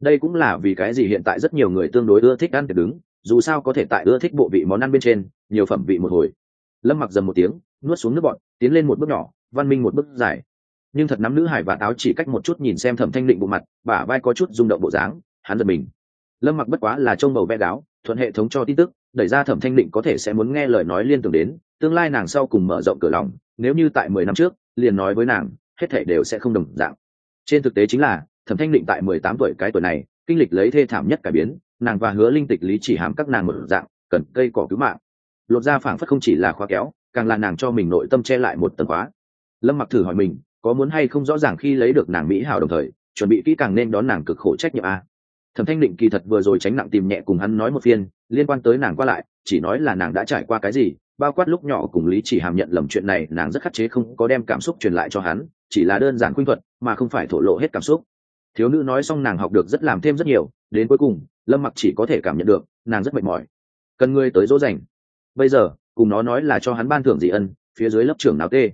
đây cũng là vì cái gì hiện tại rất nhiều người tương đối ưa thích ăn tiệc đứng, dù sao có thể tại ưa thích bộ vị món ăn bên trên, nhiều phẩm vị một hồi. Lâm mặc dầm một tiếng, nuốt xuống nước bọn tiến lên một bước nhỏ, văn minh một bước dài. Nhưng thật nắm nữ hải và táo chỉ cách một chút nhìn xem thẩm thanh định bộ mặt, bả vai có chút rung động bộ dáng, hắn giật mình. Lâm mặc bất quá là trông bầu vẽ đáo, thuận hệ thống cho tin tức, đẩy ra thẩm thanh định có thể sẽ muốn nghe lời nói liên tưởng đến, tương lai nàng sau cùng mở rộng cửa lòng, nếu như tại mười năm trước, liền nói với nàng, hết thể đều sẽ không đồng dạng. Trên thực tế chính là thẩm thanh định tại mười tám tuổi cái tuổi này, kinh lịch lấy thê thảm nhất cải biến, nàng và hứa linh tịch lý chỉ hàm các nàng một dạng, cần cây cỏ cứu mạng. Lột ra phảng phất không chỉ là khóa kéo, càng là nàng cho mình nội tâm che lại một tầng khóa. Lâm mặc thử hỏi mình, có muốn hay không rõ ràng khi lấy được nàng mỹ hảo đồng thời, chuẩn bị kỹ càng nên đón nàng cực khổ trách nhiệm a. Thẩm thanh định kỳ thật vừa rồi tránh nặng tìm nhẹ cùng hắn nói một phiên, liên quan tới nàng qua lại, chỉ nói là nàng đã trải qua cái gì, bao quát lúc nhỏ cùng lý chỉ hàm nhận lầm chuyện này, nàng rất khắc chế không có đem cảm xúc truyền lại cho hắn, chỉ là đơn giản khuynh thuật, mà không phải thổ lộ hết cảm xúc thiếu nữ nói xong nàng học được rất làm thêm rất nhiều, đến cuối cùng, lâm mặc chỉ có thể cảm nhận được, nàng rất mệt mỏi. Cần ngươi tới dỗ dành. Bây giờ, cùng nó nói là cho hắn ban thưởng dị ân, phía dưới lớp trưởng nào tê.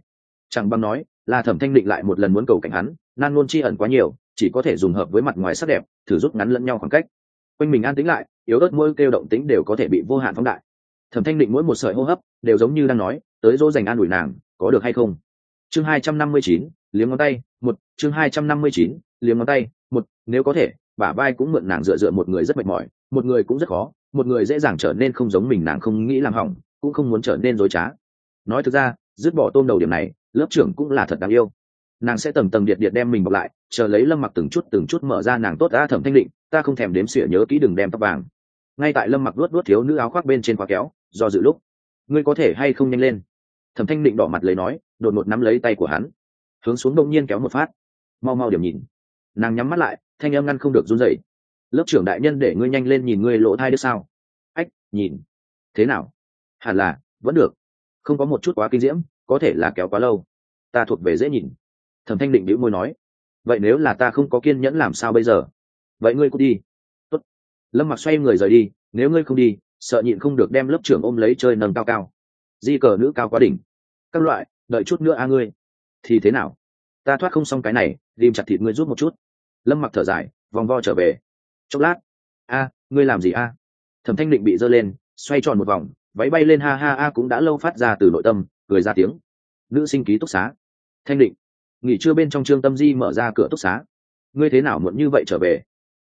Chẳng bằng nói là thẩm thanh định lại một lần muốn cầu cảnh hắn, nan ngôn chi ẩn quá nhiều, chỉ có thể dùng hợp với mặt ngoài sắc đẹp, thử rút ngắn lẫn nhau khoảng cách. Quanh mình an tính lại, yếu ớt mỗi kêu động tính đều có thể bị vô hạn phóng đại. Thẩm thanh định mỗi một sợi hô hấp, đều giống như đang nói, tới dỗ dành an ủi nàng, có được hay không? Chương hai trăm năm mươi chín, liếm ngón tay, một, chương hai trăm năm mươi chín liếm ngón tay, một, nếu có thể, bả vai cũng mượn nàng dựa dựa một người rất mệt mỏi, một người cũng rất khó, một người dễ dàng trở nên không giống mình nàng không nghĩ làm hỏng, cũng không muốn trở nên dối trá. Nói thực ra, dứt bỏ tôm đầu điểm này, lớp trưởng cũng là thật đáng yêu. Nàng sẽ tầng tầng điện điện đem mình bọc lại, chờ lấy lâm mặc từng chút từng chút mở ra nàng tốt đã thẩm thanh định, ta không thèm đếm xỉa nhớ kỹ đừng đem tóc vàng. Ngay tại lâm mặc luốt luốt thiếu nữ áo khoác bên trên khóa kéo, do dự lúc, ngươi có thể hay không nhanh lên? Thẩm thanh định đỏ mặt lấy nói, đột ngột nắm lấy tay của hắn. Hướng xuống đông nhiên kéo một phát. Mau mau điểm nhìn nàng nhắm mắt lại, thanh âm ngăn không được run dậy lớp trưởng đại nhân để ngươi nhanh lên nhìn ngươi lỗ thai đứa sao? Ách, nhìn. Thế nào? Hẳn là, vẫn được. Không có một chút quá kinh diễm, có thể là kéo quá lâu. Ta thuộc về dễ nhìn. Thẩm thanh định đĩu môi nói. Vậy nếu là ta không có kiên nhẫn làm sao bây giờ? Vậy ngươi cũng đi. Tốt. lâm mặc xoay người rời đi. Nếu ngươi không đi, sợ nhịn không được đem lớp trưởng ôm lấy chơi nâng cao cao. Di cờ nữ cao quá đỉnh. Các loại, đợi chút nữa a ngươi. Thì thế nào? Ta thoát không xong cái này, ghim chặt thịt ngươi rút một chút lâm mặc thở dài, vòng vo trở về. Chốc lát, a, ngươi làm gì a? Thẩm thanh định bị giơ lên, xoay tròn một vòng, váy bay lên ha ha a cũng đã lâu phát ra từ nội tâm, cười ra tiếng. Nữ sinh ký túc xá. Thanh định, nghỉ trưa bên trong trương tâm di mở ra cửa túc xá. Ngươi thế nào muộn như vậy trở về?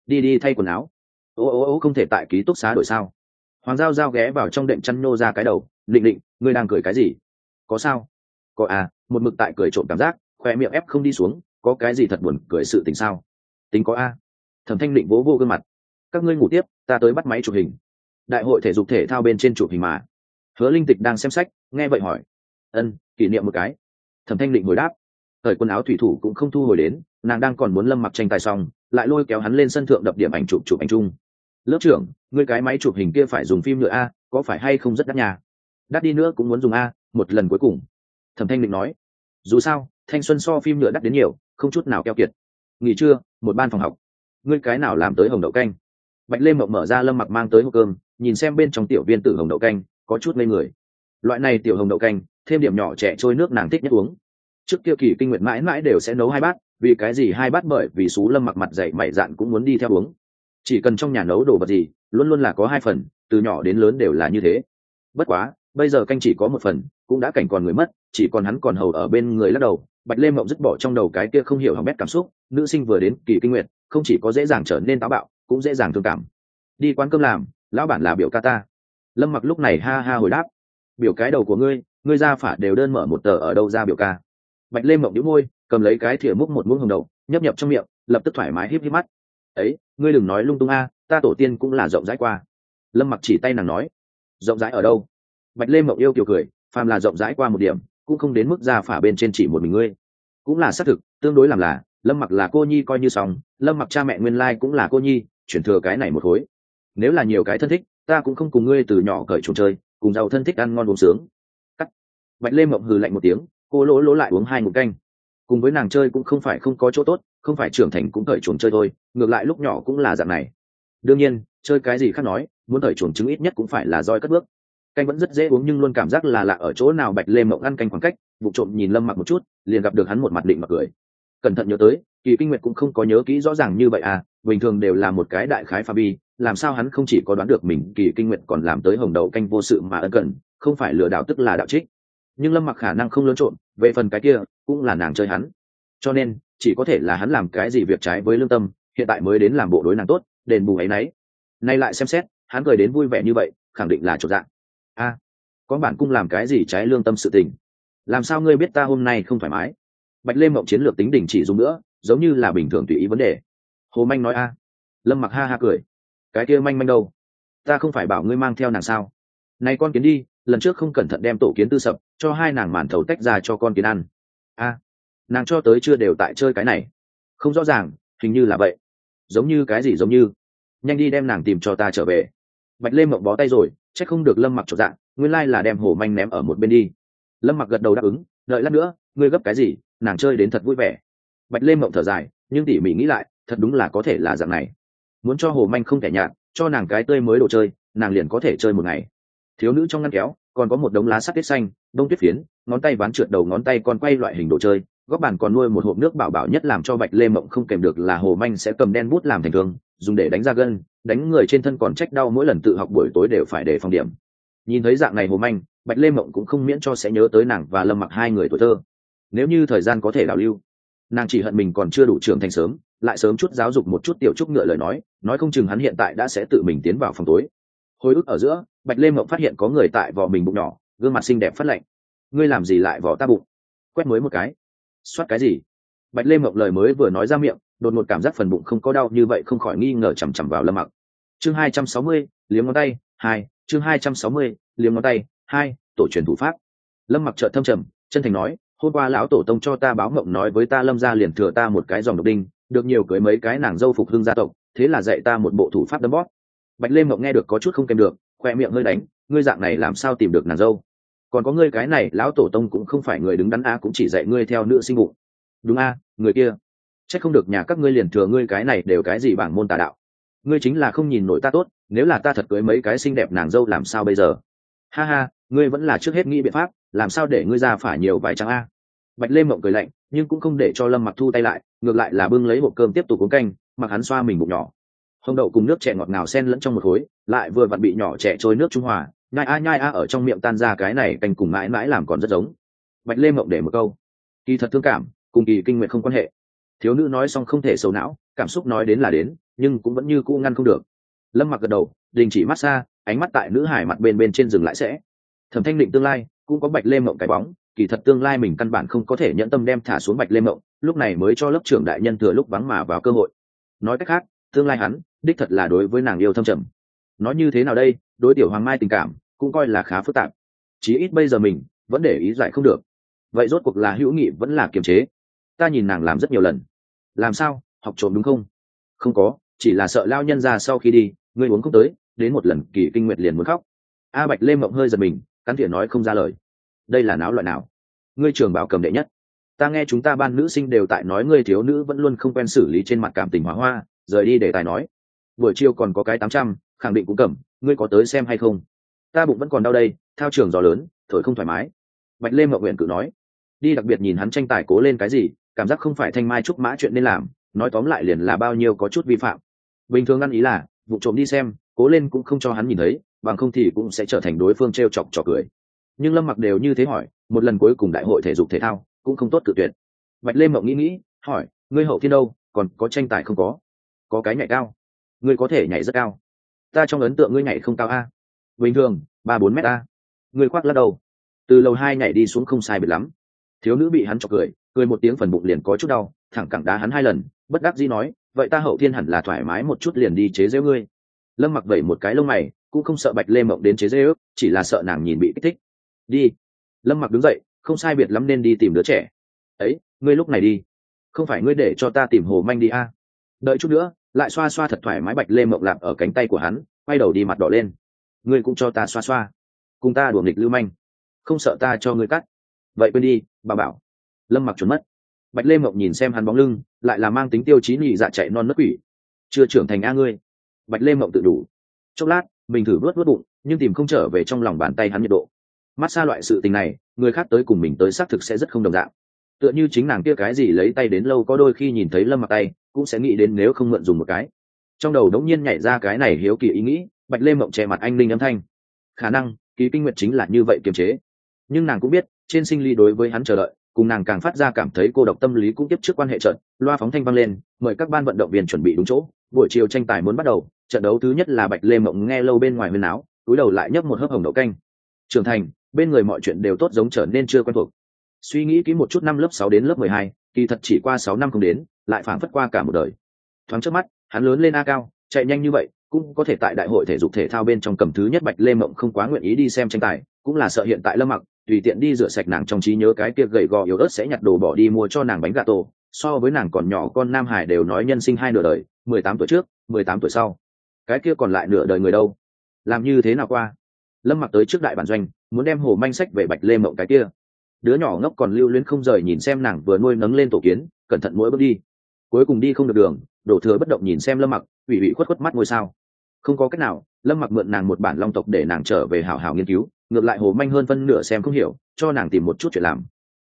Đi đi thay quần áo. Ô ô ô, không thể tại ký túc xá đổi sao? Hoàng giao giao ghé vào trong đệm chăn nô ra cái đầu, định định, ngươi đang cười cái gì? Có sao? Có à một mực tại cười trộm cảm giác, khoe miệng ép không đi xuống, có cái gì thật buồn cười sự tình sao? Tính có a. Thẩm thanh định vỗ vô gương mặt. Các ngươi ngủ tiếp, ta tới bắt máy chụp hình. Đại hội thể dục thể thao bên trên chụp hình mà. Hứa linh tịch đang xem sách, nghe vậy hỏi. Ân, kỷ niệm một cái. Thẩm thanh định hồi đáp. Thời quần áo thủy thủ cũng không thu hồi đến, nàng đang còn muốn lâm mặc tranh tài xong, lại lôi kéo hắn lên sân thượng đập điểm ảnh chụp chụp ảnh chung. Lớp trưởng, ngươi cái máy chụp hình kia phải dùng phim nhựa a, có phải hay không rất đắt nhà đắt đi nữa cũng muốn dùng a, một lần cuối cùng. Thẩm thanh định nói. Dù sao, thanh xuân so phim nhựa đắt đến nhiều, không chút nào keo kiệt nghỉ trưa, một ban phòng học. Ngươi cái nào làm tới hồng đậu canh? Bạch lê mộng mở ra lâm mặc mang tới hộp cơm, nhìn xem bên trong tiểu viên tử hồng đậu canh, có chút ngây người. Loại này tiểu hồng đậu canh, thêm điểm nhỏ trẻ trôi nước nàng thích nhất uống. Trước kia kỳ kinh nguyện mãi mãi đều sẽ nấu hai bát, vì cái gì hai bát bởi vì xú lâm mặc mặt dậy mày dạn cũng muốn đi theo uống. Chỉ cần trong nhà nấu đồ vật gì, luôn luôn là có hai phần, từ nhỏ đến lớn đều là như thế. Bất quá, bây giờ canh chỉ có một phần, cũng đã cảnh còn người mất, chỉ còn hắn còn hầu ở bên người lắc đầu bạch lê mộng dứt bỏ trong đầu cái kia không hiểu hỏng bét cảm xúc nữ sinh vừa đến kỳ kinh nguyệt, không chỉ có dễ dàng trở nên táo bạo cũng dễ dàng thương cảm. Đi quán cơm làm lão bản là biểu ca ta. Lâm mặc lúc này ha ha hồi đáp biểu cái đầu của ngươi ngươi ra phả đều đơn mở một tờ ở đâu ra biểu ca? Bạch lê mộng đĩu môi cầm lấy cái thìa múc một muỗng hồng đầu nhấp nhập trong miệng lập tức thoải mái híp híp mắt. Ấy ngươi đừng nói lung tung a ta tổ tiên cũng là rộng rãi qua. Lâm mặc chỉ tay nàng nói rộng rãi ở đâu? Bạch lê mộng yêu kiều cười phàm là rộng rãi qua một điểm cũng không đến mức ra phả bên trên chỉ một mình ngươi. Cũng là xác thực, tương đối làm là, lâm mặc là cô nhi coi như xong, lâm mặc cha mẹ nguyên lai cũng là cô nhi, chuyển thừa cái này một khối. Nếu là nhiều cái thân thích, ta cũng không cùng ngươi từ nhỏ cởi trùng chơi, cùng giàu thân thích ăn ngon uống sướng. Cắt. Bạch lê mộng hừ lạnh một tiếng, cô lỗ lỗ lại uống hai ngụm canh. Cùng với nàng chơi cũng không phải không có chỗ tốt, không phải trưởng thành cũng cởi chuồng chơi thôi, ngược lại lúc nhỏ cũng là dạng này. Đương nhiên, chơi cái gì khác nói, muốn cởi chuồng trứng ít nhất cũng phải là roi cất bước canh vẫn rất dễ uống nhưng luôn cảm giác là lạ ở chỗ nào bạch lê mộng ăn canh khoảng cách, vụ trộm nhìn lâm mặc một chút, liền gặp được hắn một mặt định mặc cười. Cẩn thận nhớ tới, kỳ kinh nguyệt cũng không có nhớ kỹ rõ ràng như vậy à bình thường đều là một cái đại khái pha bi, làm sao hắn không chỉ có đoán được mình kỳ kinh nguyệt còn làm tới hồng đầu canh vô sự mà ân cần, không phải lừa đảo tức là đạo trích. Nhưng lâm mặc khả năng không lớn trộn, về phần cái kia, cũng là nàng chơi hắn. Cho nên, chỉ có thể là hắn làm cái gì việc trái với lương tâm, hiện tại mới đến làm bộ đối nàng tốt, đền bù ấy nấy. Nay lại xem xét, hắn cười đến vui vẻ như vậy, khẳng định là chỗ dạng a có bản cung làm cái gì trái lương tâm sự tình? Làm sao ngươi biết ta hôm nay không thoải mái? Bạch lê mộng chiến lược tính đỉnh chỉ dùng nữa, giống như là bình thường tùy ý vấn đề. Hồ manh nói, a. Lâm mặc ha ha cười. Cái kia manh manh đâu? Ta không phải bảo ngươi mang theo nàng sao? Này con kiến đi, lần trước không cẩn thận đem tổ kiến tư sập, cho hai nàng màn thầu tách ra cho con kiến ăn. A, nàng cho tới chưa đều tại chơi cái này. Không rõ ràng, hình như là vậy. Giống như cái gì giống như? Nhanh đi đem nàng tìm cho ta trở về. Bạch lê mộng bó tay rồi c h ắ c không được lâm mặc trọn dạng, nguyên lai là đem hồ manh ném ở một bên đi. Lâm mặc gật đầu đáp ứng, đợi lát nữa, ngươi gấp cái gì, nàng chơi đến thật vui vẻ. Bạch lê mộng thở dài, nhưng tỉ mỉ nghĩ lại, thật đúng là có thể là dạng này. Muốn cho hồ manh không thể nhạt, cho nàng cái tươi mới đồ chơi, nàng liền có thể chơi một ngày. Thiếu nữ trong ngăn kéo, còn có một đống lá sắt tiết xanh, đông tuyết phiến, ngón tay ván trượt đầu ngón tay còn quay loại hình đồ chơi, góc bàn còn nuôi một hộp nước bảo bảo nhất làm cho bạch lê mộng không kèm được là hồ manh sẽ cầm đen bút làm thành thương dùng để đánh ra gân, đánh người trên thân còn trách đau mỗi lần tự học buổi tối đều phải để phòng điểm. Nhìn thấy dạng này hồ manh, bạch lê mộng cũng không miễn cho sẽ nhớ tới nàng và lâm mặc hai người tuổi thơ. Nếu như thời gian có thể đảo lưu, nàng chỉ hận mình còn chưa đủ trưởng thành sớm, lại sớm chút giáo dục một chút tiểu trúc ngựa lời nói nói không chừng hắn hiện tại đã sẽ tự mình tiến vào phòng tối. Hồi ức ở giữa, bạch lê mộng phát hiện có người tại vò mình bụng nhỏ, gương mặt xinh đẹp phát lạnh. Ngươi làm gì lại vò ta bụng? Quét mới một cái. Soát cái gì? Bạch lê mộng lời mới vừa nói ra miệng đột ngột cảm giác phần bụng không có đau như vậy không khỏi nghi ngờ chằm chằm vào lâm mặc. Chương hai trăm sáu mươi, liếm ngón tay, hai, chương hai trăm sáu mươi, liếm ngón tay, hai, tổ truyền thủ pháp. Lâm mặc trợ thâm trầm, chân thành nói, hôm qua lão tổ tông cho ta báo mộng nói với ta lâm ra liền thừa ta một cái dòng độc đinh, được nhiều cưới mấy cái nàng dâu phục hưng gia tộc, thế là dạy ta một bộ thủ pháp đấm bóp. Bạch lê mộng nghe được có chút không kèm được khoe miệng hơi đánh, ngươi dạng này làm sao tìm được nàng dâu? Còn có ngươi cái này, lão tổ tông cũng không phải người đứng đắn a, cũng chỉ dạy ngươi theo nữ sinh bụng. Đúng a, người kia c h ắ c không được nhà các ngươi liền thừa ngươi cái này đều cái gì bảng môn tà đạo. Ngươi chính là không nhìn nổi ta tốt, nếu là ta thật cưới mấy cái xinh đẹp nàng dâu làm sao bây giờ? Ha ha, ngươi vẫn là trước hết nghĩ biện pháp, làm sao để ngươi ra phải nhiều vài trắng a? Bạch lê mộng cười lạnh, nhưng cũng không để cho lâm mặc thu tay lại, ngược lại là bưng lấy hộp cơm tiếp tục uống canh, mặc hắn xoa mình bụng nhỏ. Hồng đậu cùng nước chè ngọt ngào sen lẫn trong một khối, lại vừa vặn bị nhỏ chè trôi nước trung hòa, nhai a nhai a ở trong miệng tan ra cái này canh cùng mãi mãi làm còn rất giống. Bạch lê mộng để một câu. Kỳ thật thương cảm, cùng kỳ kinh nguyện không quan hệ thiếu nữ nói xong không thể sầu não, cảm xúc nói đến là đến, nhưng cũng vẫn như cũ ngăn không được. Lâm mặc gật đầu, đình chỉ mát xa, ánh mắt tại nữ hải mặt bên bên trên rừng lại sẽ. Thẩm thanh định tương lai, cũng có bạch lê mộng cái bóng, kỳ thật tương lai mình căn bản không có thể nhận tâm đem thả xuống bạch lê mộng, lúc này mới cho lớp trưởng đại nhân thừa lúc vắng mà vào cơ hội. Nói cách khác, tương lai hắn, đích thật là đối với nàng yêu thâm trầm. Nói như thế nào đây, đối tiểu hoàng mai tình cảm, cũng coi là khá phức tạp. Chí ít bây giờ mình, vẫn để ý giải không được. Vậy rốt cuộc là hữu nghị vẫn là kiềm chế. Ta nhìn nàng làm rất nhiều lần làm sao, học trộm đúng không? Không có, chỉ là sợ lao nhân ra sau khi đi, ngươi uống không tới, đến một lần kỳ kinh nguyệt liền muốn khóc. A bạch lê mộng hơi giật mình, cắn thiện nói không ra lời. Đây là náo loại nào? Ngươi trường bảo cầm đệ nhất. Ta nghe chúng ta ban nữ sinh đều tại nói ngươi thiếu nữ vẫn luôn không quen xử lý trên mặt cảm tình hóa hoa, rời đi để tài nói. Buổi chiều còn có cái tám trăm, khẳng định cũng cầm, ngươi có tới xem hay không? Ta bụng vẫn còn đau đây, thao trường gió lớn, thổi không thoải mái. Bạch lê mậu nguyện cự nói. Đi đặc biệt nhìn hắn tranh tài cố lên cái gì cảm giác không phải thanh mai trúc mã chuyện nên làm, nói tóm lại liền là bao nhiêu có chút vi phạm. Bình thường ăn ý là, vụ trộm đi xem, cố lên cũng không cho hắn nhìn thấy, bằng không thì cũng sẽ trở thành đối phương t r e o chọc trò cười. Nhưng lâm mặc đều như thế hỏi, một lần cuối cùng đại hội thể dục thể thao, cũng không tốt cự tuyệt. Bạch lê mộng nghĩ nghĩ, hỏi, ngươi hậu thiên đâu, còn có tranh tài không có? Có cái nhảy cao? Ngươi có thể nhảy rất cao. Ta trong ấn tượng ngươi nhảy không cao a. Bình thường, ba bốn mét a. Ngươi khoác lắc đầu từ lầu hai nhảy đi xuống không sai biệt lắm. Thiếu nữ bị hắn chọc cười cười một tiếng phần bụng liền có chút đau, thẳng cẳng đá hắn hai lần, bất đắc dĩ nói, vậy ta hậu thiên hẳn là thoải mái một chút liền đi chế giễu ngươi. Lâm mặc vẩy một cái lông mày, cũng không sợ bạch lê mộng đến chế dê ước chỉ là sợ nàng nhìn bị kích thích. Đi. Lâm mặc đứng dậy, không sai biệt lắm nên đi tìm đứa trẻ. Ấy, ngươi lúc này đi. Không phải ngươi để cho ta tìm hồ manh đi a? À. đợi chút nữa, lại xoa xoa thật thoải mái bạch lê mộng lạp ở cánh tay của hắn, quay đầu đi mặt đỏ lên. Ngươi cũng cho ta xoa xoa. Cùng ta đùa nghịch lưu manh. Không sợ ta cho ngươi cắt. Vậy quên đi, bà bảo lâm mặc trốn mất. Bạch lê mộng nhìn xem hắn bóng lưng, lại là mang tính tiêu chí nhị dạ chạy non nấc quỷ. Chưa trưởng thành a ngươi. Bạch lê mộng tự đủ. Chốc lát, mình thử nuốt nuốt bụng, nhưng tìm không trở về trong lòng bàn tay hắn nhiệt độ. Mát xa loại sự tình này, người khác tới cùng mình tới xác thực sẽ rất không đồng dạng. Tựa như chính nàng kia cái gì lấy tay đến lâu có đôi khi nhìn thấy lâm mặc tay, cũng sẽ nghĩ đến nếu không mượn dùng một cái. Trong đầu đống nhiên nhảy ra cái này hiếu kỳ ý nghĩ, bạch lê mộng che mặt anh linh âm thanh. Khả năng, ký kinh nguyệt chính là như vậy kiềm chế. Nhưng nàng cũng biết, trên sinh ly đối với hắn chờ đợi cùng nàng càng phát ra cảm thấy cô độc tâm lý cũng tiếp trước quan hệ trận, loa phóng thanh vang lên, mời các ban vận động viên chuẩn bị đúng chỗ. Buổi chiều tranh tài muốn bắt đầu, trận đấu thứ nhất là bạch lê mộng nghe lâu bên ngoài huyên áo, túi đầu lại nhấp một hớp hồng đậu canh. Trưởng thành, bên người mọi chuyện đều tốt giống trở nên chưa quen thuộc. Suy nghĩ kỹ một chút năm lớp sáu đến lớp mười hai, kỳ thật chỉ qua sáu năm không đến, lại phảng phất qua cả một đời. Thoáng trước mắt, hắn lớn lên a cao, chạy nhanh như vậy, cũng có thể tại đại hội thể dục thể thao bên trong cầm thứ nhất bạch lê mộng không quá nguyện ý đi xem tranh tài, cũng là sợ hiện tại lâm mặc tùy tiện đi rửa sạch nàng trong trí nhớ cái kia gầy gò yếu ớt sẽ nhặt đồ bỏ đi mua cho nàng bánh gà tổ so với nàng còn nhỏ, con nam hải đều nói nhân sinh hai nửa đời, mười tám tuổi trước, mười tám tuổi sau. Cái kia còn lại nửa đời người đâu? Làm như thế nào qua? Lâm mặc tới trước đại bản doanh, muốn đem hồ manh sách về bạch lê mộng cái kia. Đứa nhỏ ngốc còn lưu luyến không rời nhìn xem nàng vừa nuôi nấng lên tổ kiến, cẩn thận mỗi bước đi. Cuối cùng đi không được đường, đổ thừa bất động nhìn xem lâm mặc, ủy ủy khuất khuất mắt ngôi sao. Không có cách nào lâm mặc mượn nàng một bản long tộc để nàng trở về hảo hảo nghiên cứu, ngược lại hồ manh hơn phân nửa xem không hiểu, cho nàng tìm một chút chuyện làm.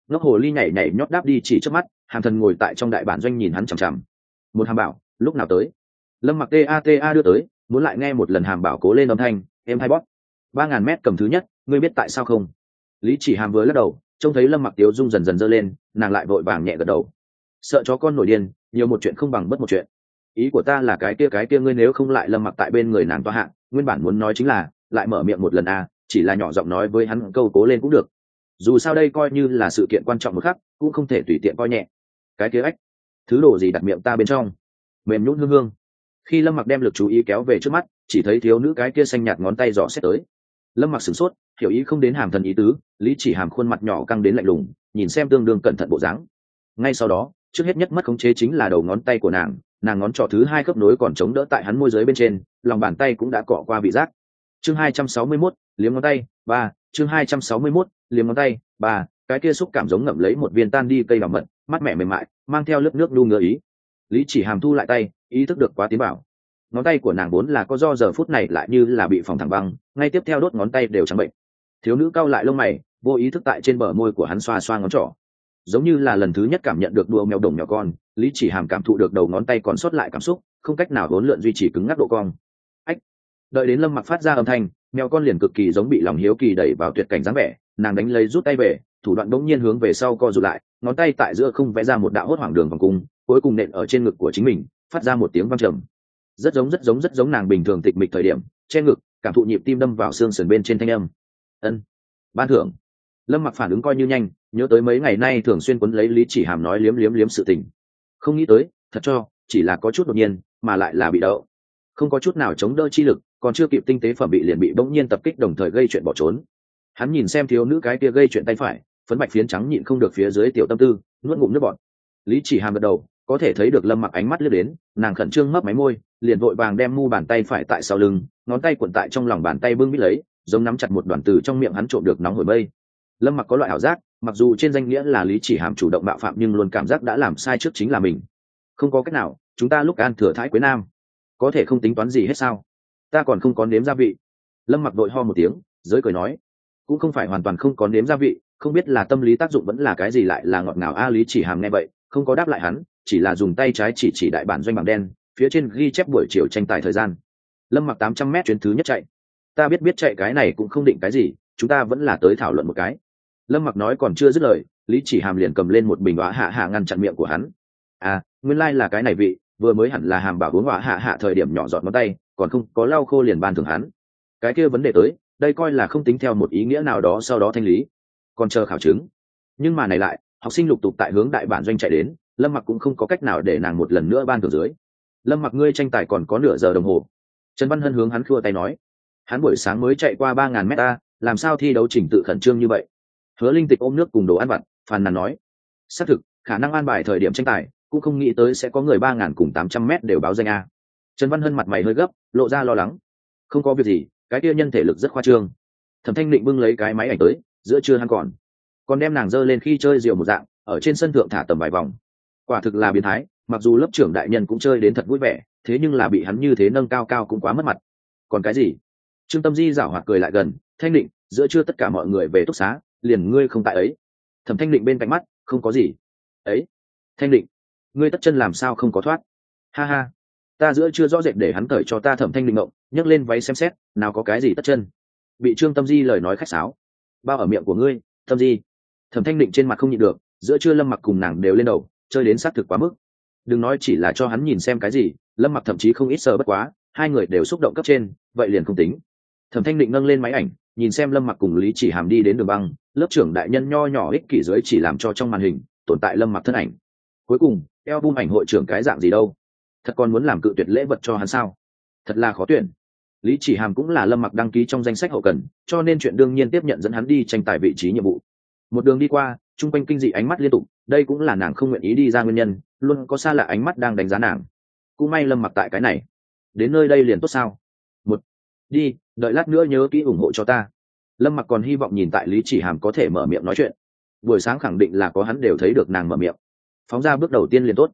Ngốc hồ ly nhảy nhảy nhót đáp đi chỉ trước mắt hàm thần ngồi tại trong đại bản doanh nhìn hắn chằm chằm. Một hàm bảo, lúc nào tới? Lâm mặc ta ta đưa tới, muốn lại nghe một lần hàm bảo cố lên âm thanh, em hai bót ba ngàn mét cầm thứ nhất, ngươi biết tại sao không? Lý chỉ hàm vừa lắc đầu, trông thấy lâm mặc tiếu dung dần dần dơ lên, nàng lại vội vàng nhẹ gật đầu. Sợ chó con nổi điên, nhiều một chuyện không bằng bất một chuyện. Ý của ta là cái kia cái kia ngươi nếu không lại lâm mặc tại bên người nàng toa hạng nguyên bản muốn nói chính là, lại mở miệng một lần à chỉ là nhỏ giọng nói với hắn câu cố lên cũng được. Dù sao đây coi như là sự kiện quan trọng một khắc, cũng không thể tùy tiện coi nhẹ. Cái kế ách, thứ đồ gì đặt miệng ta bên trong? Mềm nhún hương hương. Khi lâm mặc đem lực chú ý kéo về trước mắt, chỉ thấy thiếu nữ cái kia xanh nhạt ngón tay dò xét tới. Lâm mặc sửng sốt, hiểu ý không đến hàm thần ý tứ, lý chỉ hàm khuôn mặt nhỏ căng đến lạnh lùng, nhìn xem tương đương cẩn thận bộ dáng. Ngay sau đó, trước hết nhất mất khống chế chính là đầu ngón tay của nàng nàng ngón trỏ thứ hai khớp nối còn chống đỡ tại hắn môi giới bên trên lòng bàn tay cũng đã cọ qua vị giác. Chương hai trăm sáu mươi 261, liếm ngón tay ba chương hai trăm sáu mươi 261, liếm ngón tay ba cái kia xúc cảm giống ngậm lấy một viên tan đi cây bảo mật mắt mẹ mềm mại mang theo lớp nước đu ngựa ý. Lý chỉ hàm thu lại tay ý thức được quá tiến bảo. Ngón tay của nàng vốn là có do giờ phút này lại như là bị phòng thẳng băng ngay tiếp theo đốt ngón tay đều trắng bệnh. Thiếu nữ cau lại lông mày vô ý thức tại trên bờ môi của hắn xoa xoa ngón trỏ giống như là lần thứ nhất cảm nhận được đua mèo đồng nhỏ con, lý chỉ hàm cảm thụ được đầu ngón tay còn sót lại cảm xúc, không cách nào vốn lượn duy trì cứng ngắc độ cong. Ách! Đợi đến lâm mặc phát ra âm thanh, mèo con liền cực kỳ giống bị lòng hiếu kỳ đẩy vào tuyệt cảnh dáng vẻ, nàng đánh lấy rút tay về, thủ đoạn bỗng nhiên hướng về sau co rụt lại, ngón tay tại giữa không vẽ ra một đạo hốt hoảng đường vòng cung, cuối cùng nện ở trên ngực của chính mình, phát ra một tiếng văng trầm. Rất giống rất giống rất giống nàng bình thường tịch mịch thời điểm, che ngực, cảm thụ nhịp tim đâm vào xương sườn bên trên thanh âm. Ân, ban thưởng lâm mặc phản ứng coi như nhanh, nhớ tới mấy ngày nay thường xuyên quấn lấy lý chỉ hàm nói liếm liếm liếm sự tình. Không nghĩ tới, thật cho, chỉ là có chút đột nhiên, mà lại là bị đậu. Không có chút nào chống đỡ chi lực, còn chưa kịp tinh tế phẩm bị liền bị bỗng nhiên tập kích đồng thời gây chuyện bỏ trốn. Hắn nhìn xem thiếu nữ cái kia gây chuyện tay phải, phấn bạch phiến trắng nhịn không được phía dưới tiểu tâm tư, nuốt ngụm nước bọt. Lý chỉ hàm gật đầu, có thể thấy được lâm mặc ánh mắt lướt đến, nàng khẩn trương mấp máy môi, liền vội vàng đem mu bàn tay phải tại sau lưng, ngón tay cuộn tại trong lòng bàn tay bưng bít lấy, giống nắm chặt một đoàn từ trong miệng hắn trộm được nóng hổi mây lâm mặc có loại ảo giác, mặc dù trên danh nghĩa là lý chỉ hàm chủ động bạo phạm nhưng luôn cảm giác đã làm sai trước chính là mình. Không có cách nào, chúng ta lúc an thừa thái quế nam, có thể không tính toán gì hết sao? Ta còn không có nếm gia vị. Lâm mặc đội ho một tiếng, giới cười nói, cũng không phải hoàn toàn không có nếm gia vị, không biết là tâm lý tác dụng vẫn là cái gì lại là ngọt ngào. A lý chỉ hàm nghe vậy, không có đáp lại hắn, chỉ là dùng tay trái chỉ chỉ đại bản doanh bảng đen, phía trên ghi chép buổi chiều tranh tài thời gian. Lâm mặc tám trăm m chuyến thứ nhất chạy. Ta biết biết chạy cái này cũng không định cái gì, chúng ta vẫn là tới thảo luận một cái lâm mặc nói còn chưa dứt lời, lý chỉ hàm liền cầm lên một bình hóa hạ hạ ngăn chặn miệng của hắn. À nguyên lai、like、là cái này vị, vừa mới hẳn là hàm bảo uống hóa hạ hạ thời điểm nhỏ giọt ngón tay, còn không có lau khô liền ban thường hắn. Cái kia vấn đề tới, đây coi là không tính theo một ý nghĩa nào đó sau đó thanh lý. Còn chờ khảo chứng. Nhưng mà này lại, học sinh lục tục tại hướng đại bản doanh chạy đến, lâm mặc cũng không có cách nào để nàng một lần nữa ban thường dưới. Lâm mặc ngươi tranh tài còn có nửa giờ đồng hồ. Trần văn hân hướng hắn khua tay nói, hắn buổi sáng mới chạy qua ba ngàn mét ta, làm sao thi đấu trình tự khẩn trương như vậy? Hứa linh tịch ôm nước cùng đồ ăn vặt, phàn nàn nói, xác thực, khả năng an bài thời điểm tranh tài, cũng không nghĩ tới sẽ có người ba ngàn cùng tám trăm mét đều báo danh a. Trần văn hân mặt mày hơi gấp, lộ ra lo lắng, không có việc gì, cái kia nhân thể lực rất khoa trương. Thẩm thanh định bưng lấy cái máy ảnh tới, giữa trưa hắn còn còn đem nàng dơ lên khi chơi rượu một dạng, ở trên sân thượng thả tầm vài vòng. Quả thực là biến thái, mặc dù lớp trưởng đại nhân cũng chơi đến thật vui vẻ, thế nhưng là bị hắn như thế nâng cao cao cũng quá mất mặt. Còn cái gì? Trương tâm di giảo hoạt cười lại gần, thanh định, giữa trưa tất cả mọi người về túc xá liền ngươi không tại ấy. Thẩm thanh định bên cạnh mắt, không có gì. Ấy, thanh định, ngươi tất chân làm sao không có thoát? Ha ha, ta giữa chưa rõ rệt để hắn cởi cho ta thẩm thanh định ngộng, nhấc lên váy xem xét, nào có cái gì tất chân. Bị trương tâm di lời nói khách sáo. Bao ở miệng của ngươi, tâm di. Thẩm thanh định trên mặt không nhịn được, giữa chưa lâm mặc cùng nàng đều lên đầu, chơi đến xác thực quá mức. Đừng nói chỉ là cho hắn nhìn xem cái gì, lâm mặc thậm chí không ít sờ bất quá, hai người đều xúc động cấp trên, vậy liền không tính. Thẩm thanh định nâng lên máy ảnh, nhìn xem lâm mặc cùng lý chỉ hàm đi đến đường băng lớp trưởng đại nhân nho nhỏ ích kỷ dưới chỉ làm cho trong màn hình tồn tại lâm mặc thân ảnh. Cuối cùng eo bung ảnh hội trưởng cái dạng gì đâu? Thật còn muốn làm cự tuyệt lễ vật cho hắn sao? Thật là khó tuyển. Lý chỉ hàm cũng là lâm mặc đăng ký trong danh sách hậu cần, cho nên chuyện đương nhiên tiếp nhận dẫn hắn đi tranh tài vị trí nhiệm vụ. Một đường đi qua, chung quanh kinh dị ánh mắt liên tục, đây cũng là nàng không nguyện ý đi ra nguyên nhân, luôn có xa lạ ánh mắt đang đánh giá nàng. Cũng may lâm mặc tại cái này. Đến nơi đây liền tốt sao? Một, đi, đợi lát nữa nhớ kỹ ủng hộ cho ta lâm mặc còn hy vọng nhìn tại lý chỉ hàm có thể mở miệng nói chuyện. Buổi sáng khẳng định là có hắn đều thấy được nàng mở miệng. Phóng ra bước đầu tiên liền tốt.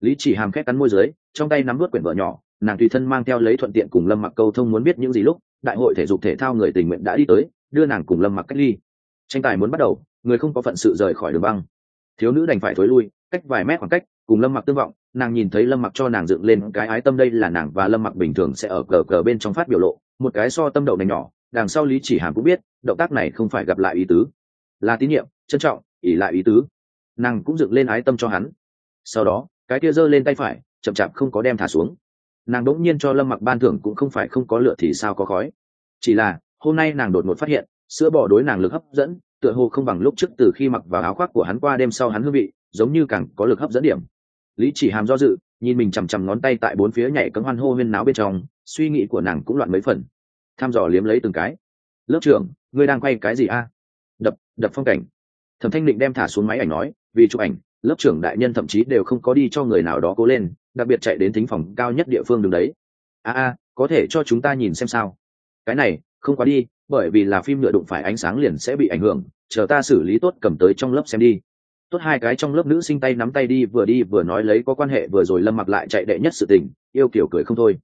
Lý chỉ hàm khét cắn môi dưới, trong tay nắm vớt quyển vợ nhỏ, nàng tùy thân mang theo lấy thuận tiện cùng lâm mặc câu thông muốn biết những gì lúc, đại hội thể dục thể thao người tình nguyện đã đi tới, đưa nàng cùng lâm mặc cách ly. Tranh tài muốn bắt đầu, người không có phận sự rời khỏi đường băng. Thiếu nữ đành phải thối lui, cách vài mét khoảng cách, cùng lâm mặc tương vọng, nàng nhìn thấy lâm mặc cho nàng dựng lên cái ái tâm đây là nàng và lâm mặc bình thường sẽ ở cờ cờ bên trong phát biểu lộ, một cái so tâm đậu này nhỏ đằng sau lý chỉ hàm cũng biết, động tác này không phải gặp lại ý tứ. Là tín nhiệm, trân trọng ỉ lại ý tứ. Nàng cũng dựng lên ái tâm cho hắn. Sau đó, cái kia giơ lên tay phải, chậm chạp không có đem thả xuống. Nàng đỗng nhiên cho lâm mặc ban thưởng cũng không phải không có lựa thì sao có khói. Chỉ là, hôm nay nàng đột ngột phát hiện, sữa bỏ đối nàng lực hấp dẫn, tựa hồ không bằng lúc trước từ khi mặc vào áo khoác của hắn qua đêm sau hắn hương vị, giống như càng có lực hấp dẫn điểm. Lý chỉ hàm do dự, nhìn mình chằm chằm ngón tay tại bốn phía nhảy cấm hoan hô huyên náo bên trong, suy nghĩ của nàng cũng loạn mấy phần tham dò liếm lấy từng cái. Lớp trưởng, ngươi đang quay cái gì a? Đập đập phong cảnh. Thẩm thanh định đem thả xuống máy ảnh nói, vì chụp ảnh, lớp trưởng đại nhân thậm chí đều không có đi cho người nào đó cố lên, đặc biệt chạy đến thính phòng cao nhất địa phương đường đấy. A a, có thể cho chúng ta nhìn xem sao? Cái này, không quá đi, bởi vì là phim nhựa đụng phải ánh sáng liền sẽ bị ảnh hưởng, chờ ta xử lý tốt cầm tới trong lớp xem đi. Tốt hai cái trong lớp nữ sinh tay nắm tay đi, vừa đi vừa nói lấy có quan hệ, vừa rồi lâm mặc lại chạy đệ nhất sự tình, yêu kiểu cười không thôi.